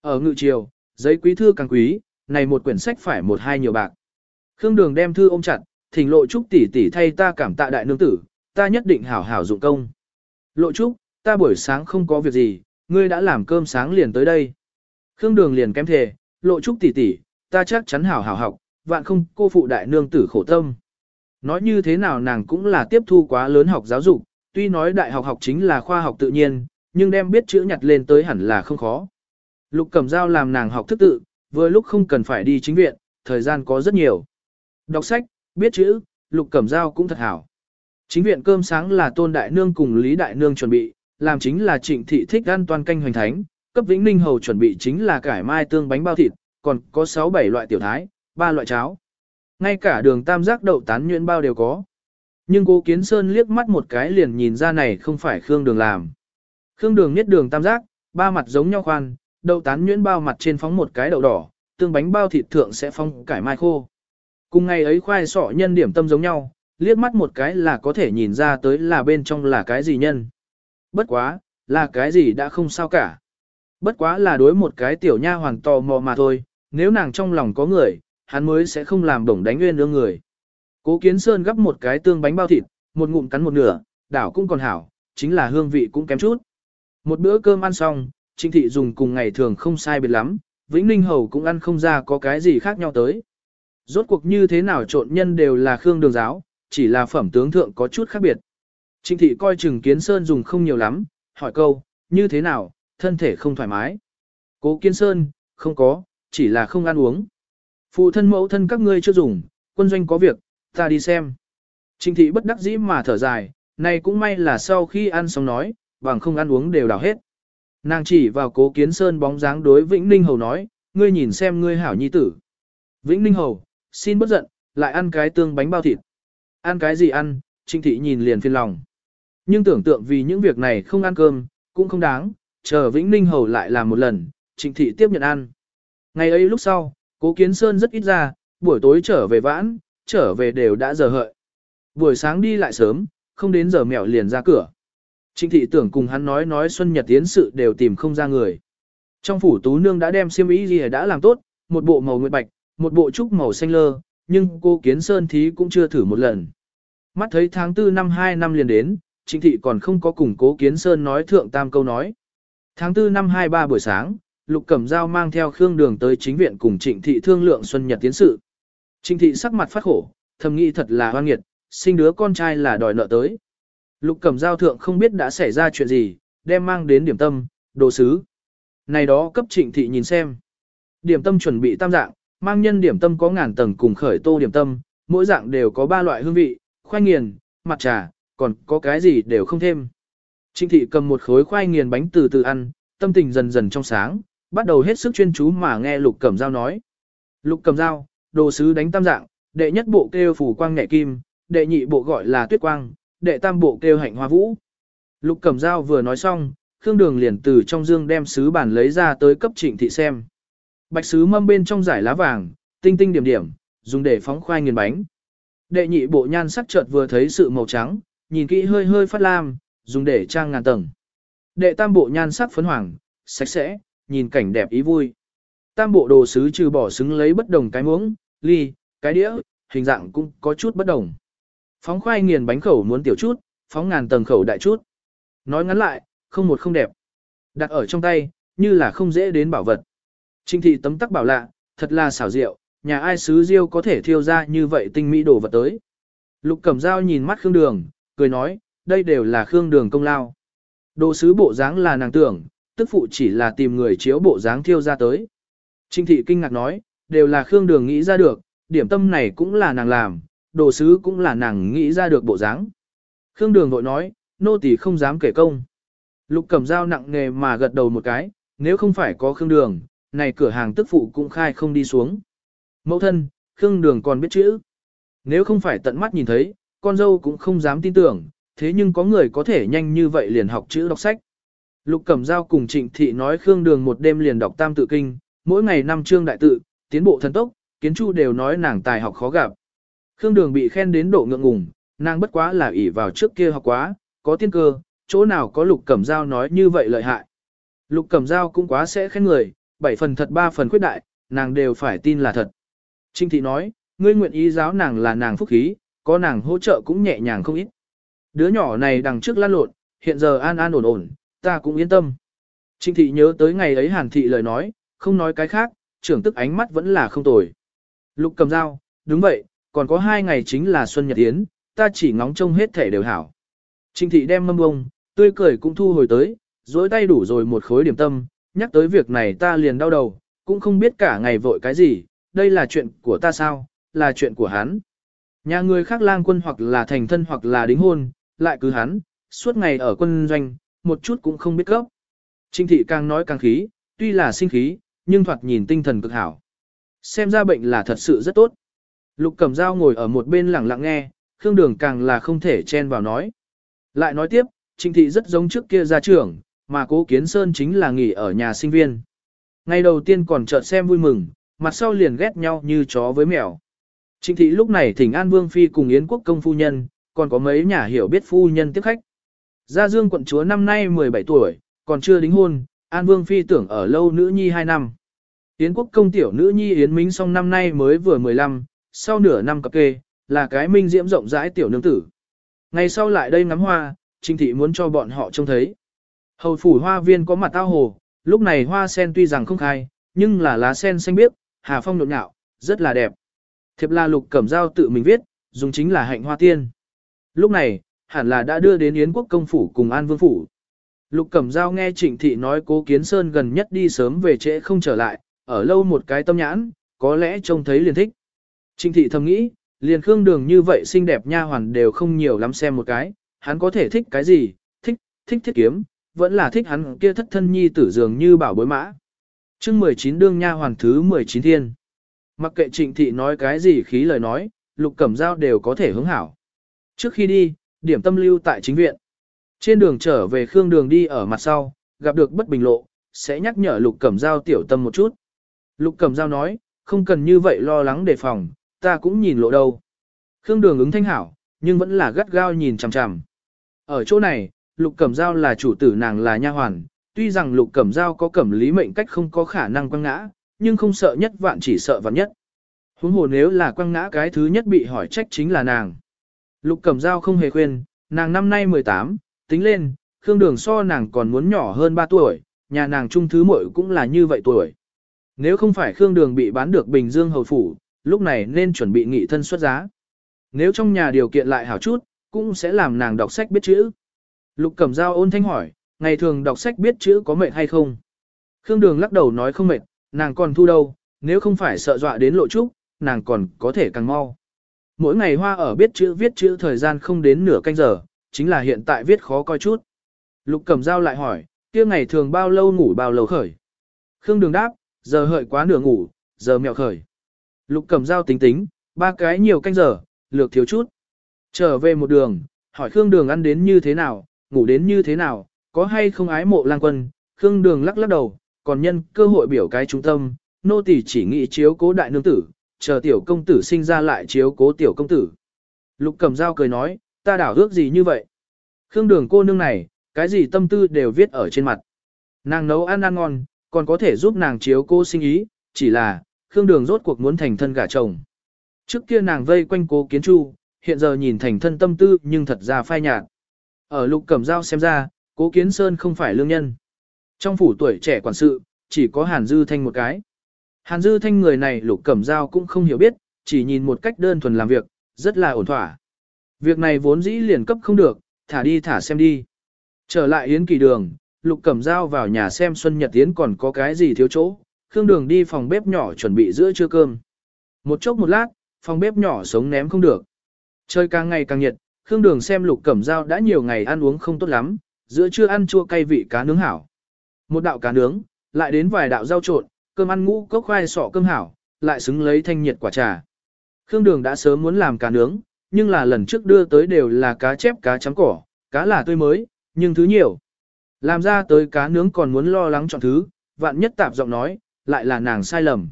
Ở ngự triều, giấy quý thư càng quý, này một quyển sách phải một hai nhiều bạc. Khương Đường đem thư ôm chặt, thỉnh Lộ Trúc tỷ tỷ thay ta cảm tạ đại nương tử, ta nhất định hảo hảo dụng công. Lộ Trúc, ta buổi sáng không có việc gì, ngươi đã làm cơm sáng liền tới đây. Khương Đường liền kém thề, Lộ Trúc tỷ tỷ, ta chắc chắn hảo hảo học, vạn không cô phụ đại nương tử khổ tâm. Nói như thế nào nàng cũng là tiếp thu quá lớn học giáo dục, tuy nói đại học học chính là khoa học tự nhiên, nhưng đem biết chữ nhặt lên tới hẳn là không khó. Lục cầm dao làm nàng học thức tự, vừa lúc không cần phải đi chính viện, thời gian có rất nhiều. Đọc sách, biết chữ, Lục Cẩm Giao cũng thật hảo. Chính viện cơm sáng là Tôn Đại Nương cùng Lý Đại Nương chuẩn bị, làm chính là trịnh thị thích ăn toàn canh hoành thánh, cấp Vĩnh Ninh Hầu chuẩn bị chính là cải mai tương bánh bao thịt, còn có 6-7 loại tiểu thái, ba loại cháo. Ngay cả đường tam giác đậu tán nhuyễn bao đều có. Nhưng cố Kiến Sơn liếc mắt một cái liền nhìn ra này không phải Khương Đường làm. Khương Đường nhất đường tam giác, ba mặt giống nhau khoan, đậu tán nhuyễn bao mặt trên phóng một cái đậu đỏ, tương bánh bao thịt thượng sẽ phong cải mai khô. Cùng ngày ấy khoai sọ nhân điểm tâm giống nhau, liếc mắt một cái là có thể nhìn ra tới là bên trong là cái gì nhân. Bất quá, là cái gì đã không sao cả. Bất quá là đối một cái tiểu nha hoàng tò mò mà thôi, nếu nàng trong lòng có người, hắn mới sẽ không làm đổng đánh nguyên ương người. Cố Kiến Sơn gấp một cái tương bánh bao thịt, một ngụm cắn một nửa, đảo cũng còn hảo, chính là hương vị cũng kém chút. Một bữa cơm ăn xong, Trinh Thị dùng cùng ngày thường không sai biệt lắm, Vĩnh Ninh Hầu cũng ăn không ra có cái gì khác nhau tới. Rốt cuộc như thế nào trộn nhân đều là Khương Đường Giáo, chỉ là phẩm tướng thượng có chút khác biệt. Trinh Thị coi chừng Kiến Sơn dùng không nhiều lắm, hỏi câu, như thế nào, thân thể không thoải mái. Cố Kiến Sơn, không có, chỉ là không ăn uống. Phụ thân mẫu thân các ngươi chưa dùng, quân doanh có việc, ta đi xem. Trinh Thị bất đắc dĩ mà thở dài, này cũng may là sau khi ăn xong nói, bằng không ăn uống đều đảo hết. Nàng chỉ vào cố kiến sơn bóng dáng đối Vĩnh Ninh Hầu nói, ngươi nhìn xem ngươi hảo nhi tử. Vĩnh Ninh Hầu, xin bất giận, lại ăn cái tương bánh bao thịt. Ăn cái gì ăn, Trinh Thị nhìn liền phiền lòng. Nhưng tưởng tượng vì những việc này không ăn cơm, cũng không đáng, chờ Vĩnh Ninh Hầu lại làm một lần, Trình Thị tiếp nhận ăn. Ngày ấy lúc sau, Cố Kiến Sơn rất ít ra, buổi tối trở về vãn, trở về đều đã giờ hợi. Buổi sáng đi lại sớm, không đến giờ mèo liền ra cửa. Trịnh thị tưởng cùng hắn nói nói Xuân Nhật tiến sự đều tìm không ra người. Trong phủ tú nương đã đem xiêm y gì đã làm tốt, một bộ màu nguyệt bạch, một bộ trúc màu xanh lơ, nhưng cô Kiến Sơn thí cũng chưa thử một lần. Mắt thấy tháng 4 năm 2 năm liền đến, trịnh thị còn không có cùng cố Kiến Sơn nói thượng tam câu nói. Tháng 4 năm 23 buổi sáng, Lục Cẩm Giao mang theo Khương Đường tới chính viện cùng trịnh thị thương lượng Xuân Nhật tiến sự. Trịnh thị sắc mặt phát khổ, thầm nghĩ thật là hoang nghiệt, sinh đứa con trai là đòi nợ tới. Lục Cẩm Giao thượng không biết đã xảy ra chuyện gì, đem mang đến điểm tâm, đồ sứ. Này đó cấp trịnh thị nhìn xem. Điểm tâm chuẩn bị tam dạng, mang nhân điểm tâm có ngàn tầng cùng khởi tô điểm tâm, mỗi dạng đều có ba loại hương vị, khoai nghiền, mặt trà, còn có cái gì đều không thêm. Trịnh thị cầm một khối khoai nghiền bánh từ từ ăn, tâm tình dần dần trong sáng, bắt đầu hết sức chuyên chú mà nghe Lục Cẩm Giao nói. Lục Cẩm Giao, đồ sứ đánh tam dạng, đệ nhất bộ kêu phủ quang nhẹ kim, đệ nhị bộ gọi là tuyết quang, đệ tam bộ kêu hạnh hoa vũ. Lục Cẩm Dao vừa nói xong, Khương Đường liền từ trong dương đem sứ bản lấy ra tới cấp trịnh thị xem. Bạch sứ mâm bên trong giải lá vàng, tinh tinh điểm điểm, dùng để phóng khoai nghiền bánh. Đệ nhị bộ nhan sắc chợt vừa thấy sự màu trắng, nhìn kỹ hơi hơi phát lam, dùng để trang ngàn tầng. Đệ tam bộ nhan sắc phấn hoàng, sạch sẽ, nhìn cảnh đẹp ý vui. Tam bộ đồ sứ trừ bỏ xứng lấy bất đồng cái muỗng, ly, cái đĩa, hình dạng cũng có chút bất đồng. Phóng khoai nghiền bánh khẩu muốn tiểu chút, phóng ngàn tầng khẩu đại chút. Nói ngắn lại, không một không đẹp. Đặt ở trong tay, như là không dễ đến bảo vật. Trinh thị tấm tắc bảo lạ, thật là xảo diệu, nhà ai sứ diêu có thể thiêu ra như vậy tinh mỹ đồ vật tới. Lục cẩm dao nhìn mắt Khương Đường, cười nói, đây đều là Khương Đường công lao. Đồ sứ bộ dáng là nàng tưởng, tức phụ chỉ là tìm người chiếu bộ dáng thiêu ra tới. Trinh thị kinh ngạc nói, đều là Khương Đường nghĩ ra được, điểm tâm này cũng là nàng làm, đồ sứ cũng là nàng nghĩ ra được bộ dáng. Khương Đường vội nói, nô tỳ không dám kể công. Lục Cẩm Dao nặng nghề mà gật đầu một cái, nếu không phải có Khương Đường, này cửa hàng tức phụ cũng khai không đi xuống. Mẫu thân, Khương Đường còn biết chữ. Nếu không phải tận mắt nhìn thấy, con dâu cũng không dám tin tưởng, thế nhưng có người có thể nhanh như vậy liền học chữ đọc sách. Lục Cẩm Giao cùng Trịnh Thị nói Khương Đường một đêm liền đọc tam tự kinh, mỗi ngày năm chương đại tự, tiến bộ thần tốc, kiến chu đều nói nàng tài học khó gặp. Khương Đường bị khen đến độ ngượng ngùng, nàng bất quá là ỷ vào trước kia học quá, có tiên cơ, chỗ nào có Lục Cẩm Giao nói như vậy lợi hại. Lục Cẩm Giao cũng quá sẽ khen người, bảy phần thật ba phần khuyết đại, nàng đều phải tin là thật. Trinh Thị nói, ngươi nguyện ý giáo nàng là nàng phúc khí, có nàng hỗ trợ cũng nhẹ nhàng không ít. Đứa nhỏ này đằng trước lăn lộn, hiện giờ an an ổn ổn, ta cũng yên tâm. Trịnh Thị nhớ tới ngày ấy Hàn Thị lời nói, không nói cái khác, trưởng tức ánh mắt vẫn là không tồi. Lục cầm dao, đúng vậy, còn có hai ngày chính là Xuân Nhật Yến, ta chỉ ngóng trông hết thể đều hảo. Trình thị đem mâm bông, tươi cười cũng thu hồi tới, dối tay đủ rồi một khối điểm tâm, nhắc tới việc này ta liền đau đầu, cũng không biết cả ngày vội cái gì, đây là chuyện của ta sao, là chuyện của hắn. Nhà người khác lang quân hoặc là thành thân hoặc là đính hôn, lại cứ hắn, suốt ngày ở quân doanh, một chút cũng không biết gốc. Trinh thị càng nói càng khí, tuy là sinh khí, nhưng thoạt nhìn tinh thần cực hảo. Xem ra bệnh là thật sự rất tốt. Lục Cẩm Dao ngồi ở một bên lặng lặng nghe, Khương Đường càng là không thể chen vào nói. Lại nói tiếp, Trinh thị rất giống trước kia ra trưởng, mà Cố Kiến Sơn chính là nghỉ ở nhà sinh viên. Ngày đầu tiên còn chợt xem vui mừng, mặt sau liền ghét nhau như chó với mèo. Trịnh thị lúc này thỉnh An Vương Phi cùng Yến Quốc công phu nhân, còn có mấy nhà hiểu biết phu nhân tiếp khách. Gia Dương quận chúa năm nay 17 tuổi, còn chưa đính hôn, An Vương Phi tưởng ở lâu nữ nhi 2 năm. Yến Quốc công tiểu nữ nhi Yến Minh song năm nay mới vừa 15, sau nửa năm cập kê, là cái minh diễm rộng rãi tiểu nương tử. Ngày sau lại đây ngắm hoa, Trinh thị muốn cho bọn họ trông thấy. Hầu phủ hoa viên có mặt tao hồ, lúc này hoa sen tuy rằng không khai, nhưng là lá sen xanh biếc, hà phong nhộn nhạo, rất là đẹp. Thiệp là lục cẩm dao tự mình viết, dùng chính là hạnh hoa tiên. Lúc này, hẳn là đã đưa đến Yến quốc công phủ cùng An Vương phủ. Lục cẩm Giao nghe trịnh thị nói cố kiến sơn gần nhất đi sớm về trễ không trở lại, ở lâu một cái tâm nhãn, có lẽ trông thấy liền thích. Trịnh thị thầm nghĩ, liền khương đường như vậy xinh đẹp nha hoàn đều không nhiều lắm xem một cái, hắn có thể thích cái gì, thích, thích thiết kiếm, vẫn là thích hắn kia thất thân nhi tử dường như bảo bối mã. chương 19 đương nha hoàn thứ 19 thiên. Mặc kệ trịnh thị nói cái gì khí lời nói, lục cẩm Giao đều có thể hứng hảo. Trước khi đi, điểm tâm lưu tại chính viện. Trên đường trở về khương đường đi ở mặt sau, gặp được bất bình lộ, sẽ nhắc nhở lục cẩm giao tiểu tâm một chút. Lục cẩm giao nói, không cần như vậy lo lắng đề phòng, ta cũng nhìn lộ đâu. Khương đường ứng thanh hảo, nhưng vẫn là gắt gao nhìn chằm chằm. Ở chỗ này, lục cẩm giao là chủ tử nàng là nha hoàn, tuy rằng lục cẩm giao có cẩm lý mệnh cách không có khả năng quăng ngã, nhưng không sợ nhất vạn chỉ sợ vạn nhất. Huống hồ nếu là quăng ngã cái thứ nhất bị hỏi trách chính là nàng. Lục Cẩm Dao không hề khuyên, nàng năm nay 18, tính lên, Khương Đường so nàng còn muốn nhỏ hơn 3 tuổi, nhà nàng trung thứ muội cũng là như vậy tuổi. Nếu không phải Khương Đường bị bán được Bình Dương hầu phủ, lúc này nên chuẩn bị nghị thân xuất giá. Nếu trong nhà điều kiện lại hảo chút, cũng sẽ làm nàng đọc sách biết chữ. Lục Cẩm Dao ôn thanh hỏi, ngày thường đọc sách biết chữ có mệt hay không? Khương Đường lắc đầu nói không mệt, nàng còn thu đâu, nếu không phải sợ dọa đến lộ trúc, nàng còn có thể càng mau. Mỗi ngày hoa ở biết chữ viết chữ thời gian không đến nửa canh giờ, chính là hiện tại viết khó coi chút. Lục Cẩm Dao lại hỏi, kia ngày thường bao lâu ngủ bao lâu khởi? Khương Đường đáp, giờ hợi quá nửa ngủ, giờ mèo khởi. Lục Cẩm Dao tính tính, ba cái nhiều canh giờ, lược thiếu chút. Trở về một đường, hỏi Khương Đường ăn đến như thế nào, ngủ đến như thế nào, có hay không ái mộ lang quân. Khương Đường lắc lắc đầu, còn nhân cơ hội biểu cái trung tâm, nô tỳ chỉ nghĩ chiếu cố đại nương tử, chờ tiểu công tử sinh ra lại chiếu cố tiểu công tử. Lục Cẩm Dao cười nói, ta đảo ước gì như vậy? Khương đường cô nương này, cái gì tâm tư đều viết ở trên mặt. Nàng nấu ăn ăn ngon, còn có thể giúp nàng chiếu cô sinh ý, chỉ là, Khương đường rốt cuộc muốn thành thân gả chồng. Trước kia nàng vây quanh cố kiến chu, hiện giờ nhìn thành thân tâm tư nhưng thật ra phai nhạt. Ở lục cẩm dao xem ra, cố kiến sơn không phải lương nhân. Trong phủ tuổi trẻ quản sự, chỉ có Hàn Dư Thanh một cái. Hàn Dư Thanh người này lục cẩm dao cũng không hiểu biết, chỉ nhìn một cách đơn thuần làm việc, rất là ổn thỏa. Việc này vốn dĩ liền cấp không được, thả đi thả xem đi. Trở lại Yến Kỳ Đường, Lục Cẩm Dao vào nhà xem Xuân Nhật Yến còn có cái gì thiếu chỗ, Khương Đường đi phòng bếp nhỏ chuẩn bị giữa trưa cơm. Một chốc một lát, phòng bếp nhỏ sống ném không được. Trời càng ngày càng nhiệt, Khương Đường xem Lục Cẩm Dao đã nhiều ngày ăn uống không tốt lắm, giữa trưa ăn chua cay vị cá nướng hảo. Một đạo cá nướng, lại đến vài đạo rau trộn, cơm ăn ngũ cốc khoai sọ cơm hảo, lại xứng lấy thanh nhiệt quả trà. Khương Đường đã sớm muốn làm cá nướng, nhưng là lần trước đưa tới đều là cá chép cá trắng cỏ, cá là tươi mới, nhưng thứ nhiều. Làm ra tới cá nướng còn muốn lo lắng chọn thứ, vạn nhất tạp giọng nói, lại là nàng sai lầm.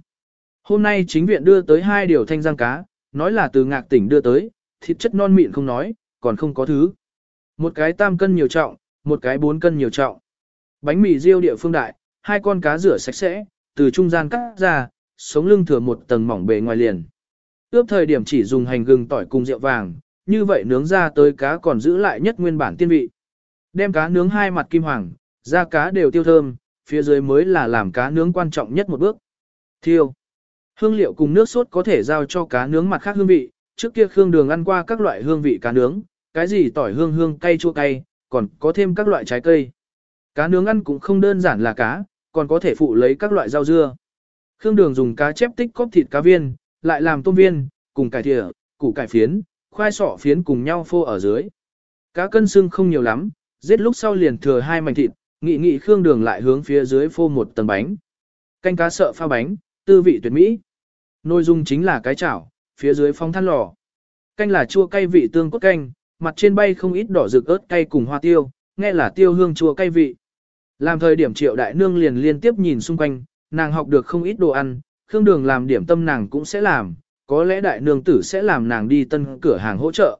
Hôm nay chính viện đưa tới hai điều thanh giang cá, nói là từ ngạc tỉnh đưa tới, thịt chất non mịn không nói, còn không có thứ. Một cái tam cân nhiều trọng, một cái bốn cân nhiều trọng. Bánh mì riêu địa phương đại, hai con cá rửa sạch sẽ, từ trung gian cắt ra, sống lưng thừa một tầng mỏng bề ngoài liền. Ướp thời điểm chỉ dùng hành gừng tỏi cùng rượu vàng, như vậy nướng ra tới cá còn giữ lại nhất nguyên bản tiên vị. Đem cá nướng hai mặt kim hoàng, da cá đều tiêu thơm, phía dưới mới là làm cá nướng quan trọng nhất một bước. Thiêu. Hương liệu cùng nước sốt có thể giao cho cá nướng mặt khác hương vị, trước kia Khương Đường ăn qua các loại hương vị cá nướng, cái gì tỏi hương hương cay chua cay, còn có thêm các loại trái cây. Cá nướng ăn cũng không đơn giản là cá, còn có thể phụ lấy các loại rau dưa. Khương Đường dùng cá chép tích cóp thịt cá viên, lại làm tôm viên, cùng cải thìa, củ cải phiến, khoai sọ phiến cùng nhau phô ở dưới. Cá cân xương không nhiều lắm, giết lúc sau liền thừa hai mảnh thịt, nghị nghị Khương Đường lại hướng phía dưới phô một tầng bánh. Canh cá sợ pha bánh, tư vị tuyệt mỹ. Nội dung chính là cái chảo, phía dưới phong than lò. Canh là chua cay vị tương cốt canh, mặt trên bay không ít đỏ rực ớt cay cùng hoa tiêu, nghe là tiêu hương chua cay vị. Làm thời điểm triệu đại nương liền liên tiếp nhìn xung quanh, nàng học được không ít đồ ăn, Khương Đường làm điểm tâm nàng cũng sẽ làm, có lẽ đại nương tử sẽ làm nàng đi tân cửa hàng hỗ trợ.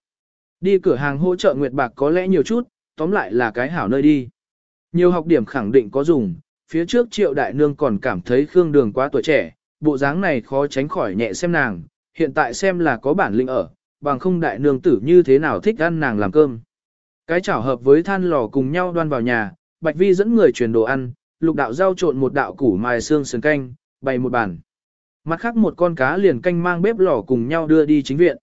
Đi cửa hàng hỗ trợ Nguyệt Bạc có lẽ nhiều chút, tóm lại là cái hảo nơi đi. Nhiều học điểm khẳng định có dùng, phía trước triệu đại nương còn cảm thấy Khương Đường quá tuổi trẻ, bộ dáng này khó tránh khỏi nhẹ xem nàng, hiện tại xem là có bản lĩnh ở, bằng không đại nương tử như thế nào thích ăn nàng làm cơm. Cái chảo hợp với than lò cùng nhau đoan vào nhà, Bạch Vi dẫn người truyền đồ ăn, lục đạo rau trộn một đạo củ mài xương sườn canh, bày một bàn. Mặt khác một con cá liền canh mang bếp lò cùng nhau đưa đi chính viện.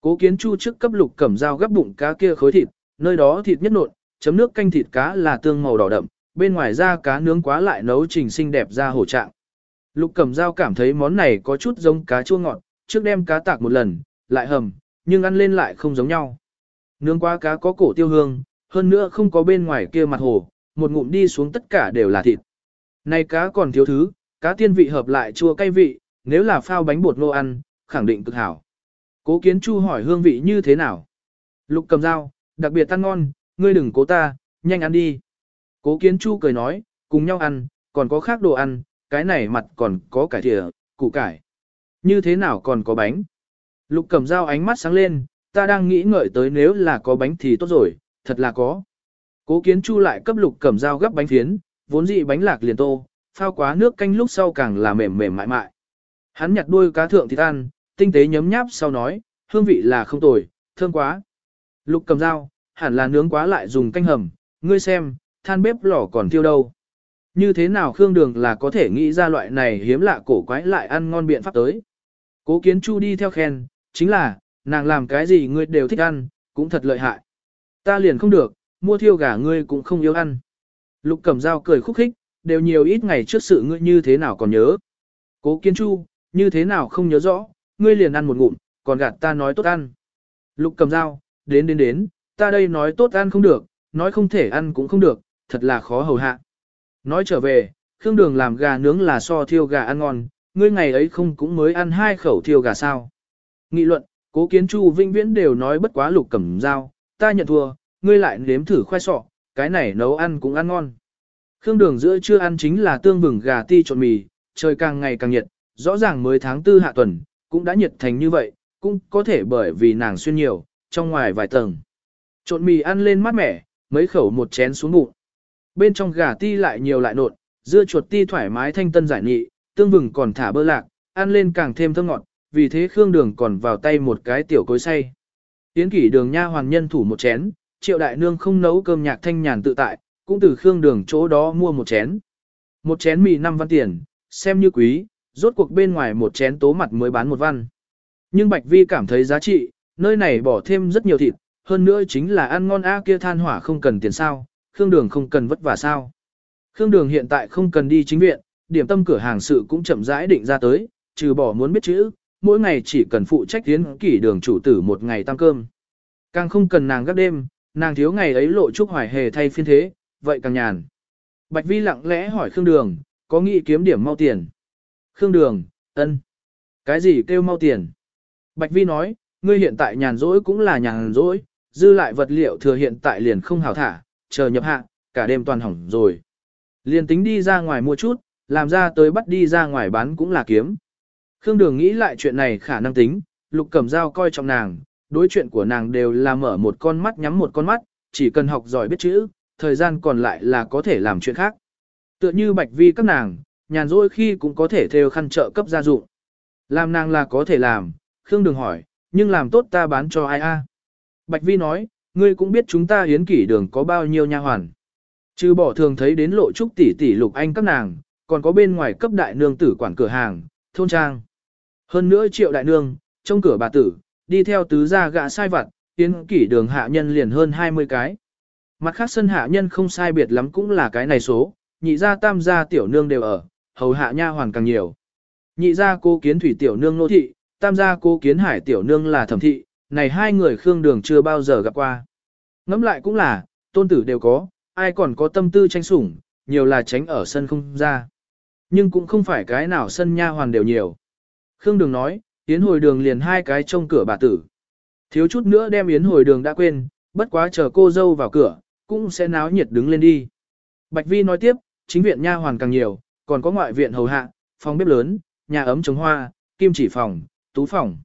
Cố kiến chu trước cấp lục cẩm dao gấp bụng cá kia khối thịt, nơi đó thịt nhất nộn, chấm nước canh thịt cá là tương màu đỏ đậm, bên ngoài da cá nướng quá lại nấu trình xinh đẹp ra hổ trạng. Lục cẩm dao cảm thấy món này có chút giống cá chua ngọt, trước đem cá tạc một lần, lại hầm, nhưng ăn lên lại không giống nhau. Nướng quá cá có cổ tiêu hương, hơn nữa không có bên ngoài kia mặt hồ, một ngụm đi xuống tất cả đều là thịt. Này cá còn thiếu thứ, cá tiên vị hợp lại chua cay vị, nếu là phao bánh bột nô ăn, khẳng định cực hảo. Cố kiến chu hỏi hương vị như thế nào? Lục cầm dao, đặc biệt ăn ngon, ngươi đừng cố ta, nhanh ăn đi. Cố kiến chu cười nói, cùng nhau ăn, còn có khác đồ ăn, cái này mặt còn có cải thịa, củ cải. Như thế nào còn có bánh? Lục cầm dao ánh mắt sáng lên, ta đang nghĩ ngợi tới nếu là có bánh thì tốt rồi, thật là có. Cố kiến chu lại cấp lục cầm dao gấp bánh phiến, vốn dị bánh lạc liền tô, phao quá nước canh lúc sau càng là mềm mềm mại mại. Hắn nhặt đuôi cá thượng thịt ăn, tinh tế nhấm nháp sau nói, hương vị là không tồi, thơm quá. Lục cầm dao, hẳn là nướng quá lại dùng canh hầm, ngươi xem, than bếp lò còn thiêu đâu. Như thế nào Khương Đường là có thể nghĩ ra loại này hiếm lạ cổ quái lại ăn ngon biện pháp tới. Cố kiến chu đi theo khen, chính là, nàng làm cái gì ngươi đều thích ăn, cũng thật lợi hại. Ta liền không được, mua thiêu gà ngươi cũng không yêu ăn. Lục cẩm dao cười khúc khích, đều nhiều ít ngày trước sự ngươi như thế nào còn nhớ. Cố kiến chu, như thế nào không nhớ rõ, ngươi liền ăn một ngụm, còn gạt ta nói tốt ăn. Lục cầm dao, đến đến đến, ta đây nói tốt ăn không được, nói không thể ăn cũng không được, thật là khó hầu hạ. Nói trở về, Khương Đường làm gà nướng là so thiêu gà ăn ngon, ngươi ngày ấy không cũng mới ăn hai khẩu thiêu gà sao. Nghị luận, cố kiến chu vinh viễn đều nói bất quá lục cẩm dao, ta nhận thua, ngươi lại nếm thử khoai sọ, cái này nấu ăn cũng ăn ngon. Khương Đường giữa chưa ăn chính là tương vừng gà ti trộn mì, trời càng ngày càng nhiệt, rõ ràng mới tháng tư hạ tuần, cũng đã nhiệt thành như vậy, cũng có thể bởi vì nàng xuyên nhiều, trong ngoài vài tầng. Trộn mì ăn lên mát mẻ, mấy khẩu một chén xuống bụng. Bên trong gà ti lại nhiều lại nột, dưa chuột ti thoải mái thanh tân giải nghị, tương vừng còn thả bơ lạc, ăn lên càng thêm thơm ngọt, vì thế Khương Đường còn vào tay một cái tiểu cối say. Tiến kỷ đường nha hoàng nhân thủ một chén, triệu đại nương không nấu cơm nhạc thanh nhàn tự tại, cũng từ Khương Đường chỗ đó mua một chén. Một chén mì 5 văn tiền, xem như quý, rốt cuộc bên ngoài một chén tố mặt mới bán một văn. Nhưng Bạch Vi cảm thấy giá trị, nơi này bỏ thêm rất nhiều thịt, hơn nữa chính là ăn ngon a kia than hỏa không cần tiền sao, Khương Đường không cần vất vả sao. Khương Đường hiện tại không cần đi chính viện, điểm tâm cửa hàng sự cũng chậm rãi định ra tới, trừ bỏ muốn biết chữ, mỗi ngày chỉ cần phụ trách tiến kỷ đường chủ tử một ngày tăng cơm. Càng không cần nàng gác đêm, nàng thiếu ngày ấy lộ trúc hoài hề thay phiên thế, vậy càng nhàn. Bạch Vi lặng lẽ hỏi Khương Đường, có nghĩ kiếm điểm mau tiền. Khương Đường, ân, Cái gì kêu mau tiền? Bạch Vi nói, ngươi hiện tại nhàn rỗi cũng là nhàn rỗi, dư lại vật liệu thừa hiện tại liền không hảo thả, chờ nhập hạ, cả đêm toàn hỏng rồi. Liền tính đi ra ngoài mua chút, làm ra tới bắt đi ra ngoài bán cũng là kiếm. Khương Đường nghĩ lại chuyện này khả năng tính, Lục Cẩm Dao coi trọng nàng, đối chuyện của nàng đều là mở một con mắt nhắm một con mắt, chỉ cần học giỏi biết chữ, thời gian còn lại là có thể làm chuyện khác. Tựa như Bạch Vi các nàng, nhàn rỗi khi cũng có thể theo khăn trợ cấp gia dụng. Làm nàng là có thể làm, Khương Đường hỏi, nhưng làm tốt ta bán cho ai a? Bạch Vi nói, ngươi cũng biết chúng ta hiến kỷ đường có bao nhiêu nha hoàn. Trừ bỏ thường thấy đến lộ trúc tỷ tỷ lục anh các nàng, còn có bên ngoài cấp đại nương tử quản cửa hàng, thôn trang. Hơn nữa triệu đại nương, trong cửa bà tử, đi theo tứ gia gã sai vặt, tiến kỷ đường hạ nhân liền hơn 20 cái. Mặt khác sân hạ nhân không sai biệt lắm cũng là cái này số, nhị gia tam gia tiểu nương đều ở, hầu hạ nha hoàn càng nhiều. Nhị gia cô kiến thủy tiểu nương nô thị, tam gia cô kiến hải tiểu nương là thẩm thị, này hai người Khương Đường chưa bao giờ gặp qua. Ngẫm lại cũng là, tôn tử đều có, ai còn có tâm tư tranh sủng, nhiều là tránh ở sân không ra. Nhưng cũng không phải cái nào sân nha hoàn đều nhiều. Khương Đường nói, Yến hồi đường liền hai cái trông cửa bà tử. Thiếu chút nữa đem Yến hồi đường đã quên, bất quá chờ cô dâu vào cửa, cũng sẽ náo nhiệt đứng lên đi. Bạch Vi nói tiếp, chính viện nha hoàn càng nhiều, còn có ngoại viện hầu hạ, phòng bếp lớn, nhà ấm trồng hoa, kim chỉ phòng, tú phòng.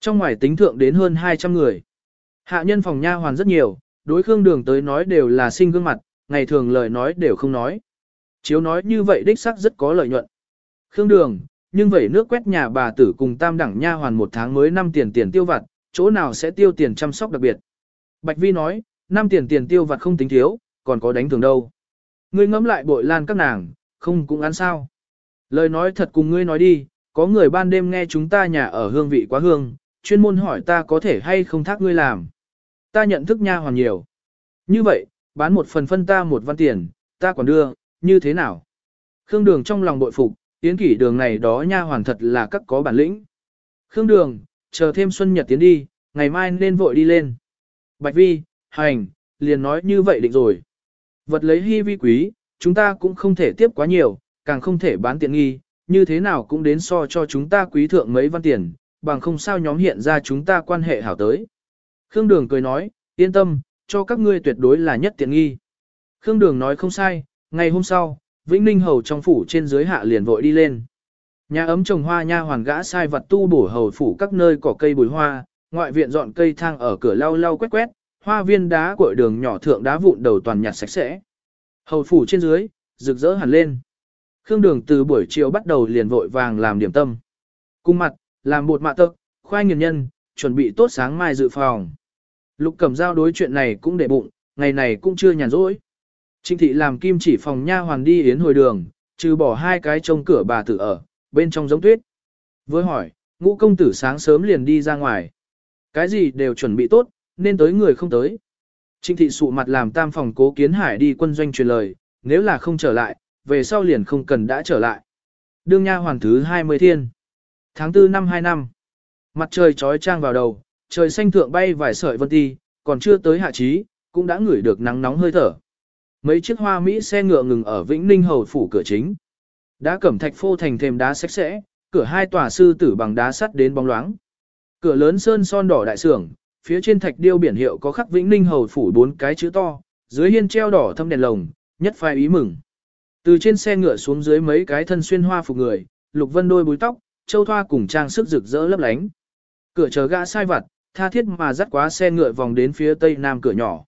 Trong ngoài tính thượng đến hơn 200 người. Hạ nhân phòng nha hoàn rất nhiều, đối Khương Đường tới nói đều là sinh gương mặt, ngày thường lời nói đều không nói. Chiếu nói như vậy đích xác rất có lợi nhuận. Khương Đường, nhưng vậy nước quét nhà bà tử cùng tam đẳng nha hoàn một tháng mới 5 tiền tiền tiêu vặt, chỗ nào sẽ tiêu tiền chăm sóc đặc biệt. Bạch Vi nói, 5 tiền tiền tiêu vặt không tính thiếu, còn có đánh thường đâu. Ngươi ngẫm lại bội lan các nàng, không cũng ăn sao. Lời nói thật cùng ngươi nói đi, có người ban đêm nghe chúng ta nhà ở hương vị quá hương, chuyên môn hỏi ta có thể hay không thác ngươi làm. Ta nhận thức nha hoàn nhiều. Như vậy, bán một phần phân ta một văn tiền, ta còn đưa, như thế nào? Khương Đường trong lòng bội phục, tiến kỷ đường này đó nha hoàn thật là các có bản lĩnh. Khương Đường, chờ thêm Xuân Nhật tiến đi, ngày mai nên vội đi lên. Bạch Vi, hành, liền nói như vậy định rồi. Vật lấy hy vi quý, chúng ta cũng không thể tiếp quá nhiều, càng không thể bán tiện nghi, như thế nào cũng đến so cho chúng ta quý thượng mấy văn tiền, bằng không sao nhóm hiện ra chúng ta quan hệ hảo tới. Khương Đường cười nói, yên tâm, cho các ngươi tuyệt đối là nhất tiện nghi. Khương Đường nói không sai, ngày hôm sau, Vĩnh Ninh Hầu trong phủ trên dưới hạ liền vội đi lên. Nhà ấm trồng hoa nha hoàn gã sai vật tu bổ hầu phủ các nơi cỏ cây bùi hoa, ngoại viện dọn cây thang ở cửa lau lau quét quét, hoa viên đá của đường nhỏ thượng đá vụn đầu toàn nhặt sạch sẽ. Hầu phủ trên dưới, rực rỡ hẳn lên. Khương Đường từ buổi chiều bắt đầu liền vội vàng làm điểm tâm. Cung mặt, làm bột mạ tơ, khoai nghiền nhân, chuẩn bị tốt sáng mai dự phòng. Lục Cẩm Giao đối chuyện này cũng để bụng, ngày này cũng chưa nhàn rỗi. Trịnh thị làm kim chỉ phòng nha hoàn đi yến hồi đường, trừ bỏ hai cái trông cửa bà tử ở, bên trong giống tuyết. Với hỏi, ngũ công tử sáng sớm liền đi ra ngoài. Cái gì đều chuẩn bị tốt, nên tới người không tới. Trịnh thị sụ mặt làm tam phòng cố kiến hải đi quân doanh truyền lời, nếu là không trở lại, về sau liền không cần đã trở lại. Đương nha hoàn thứ 20 thiên. Tháng 4 năm 2 năm. Mặt trời trói trang vào đầu, trời xanh thượng bay vài sợi vân ti, còn chưa tới hạ trí, cũng đã ngửi được nắng nóng hơi thở. Mấy chiếc hoa Mỹ xe ngựa ngừng ở Vĩnh Ninh Hầu phủ cửa chính. Đá cẩm thạch phô thành thềm đá sạch sẽ, cửa hai tòa sư tử bằng đá sắt đến bóng loáng. Cửa lớn sơn son đỏ đại sưởng, phía trên thạch điêu biển hiệu có khắc Vĩnh Ninh Hầu phủ bốn cái chữ to, dưới hiên treo đỏ thâm đèn lồng, nhất phai ý mừng. Từ trên xe ngựa xuống dưới mấy cái thân xuyên hoa phục người, lục vân đôi búi tóc, châu thoa cùng trang sức rực rỡ lấp lánh. Cửa chờ gã sai vặt, tha thiết mà dắt quá xe ngựa vòng đến phía tây nam cửa nhỏ.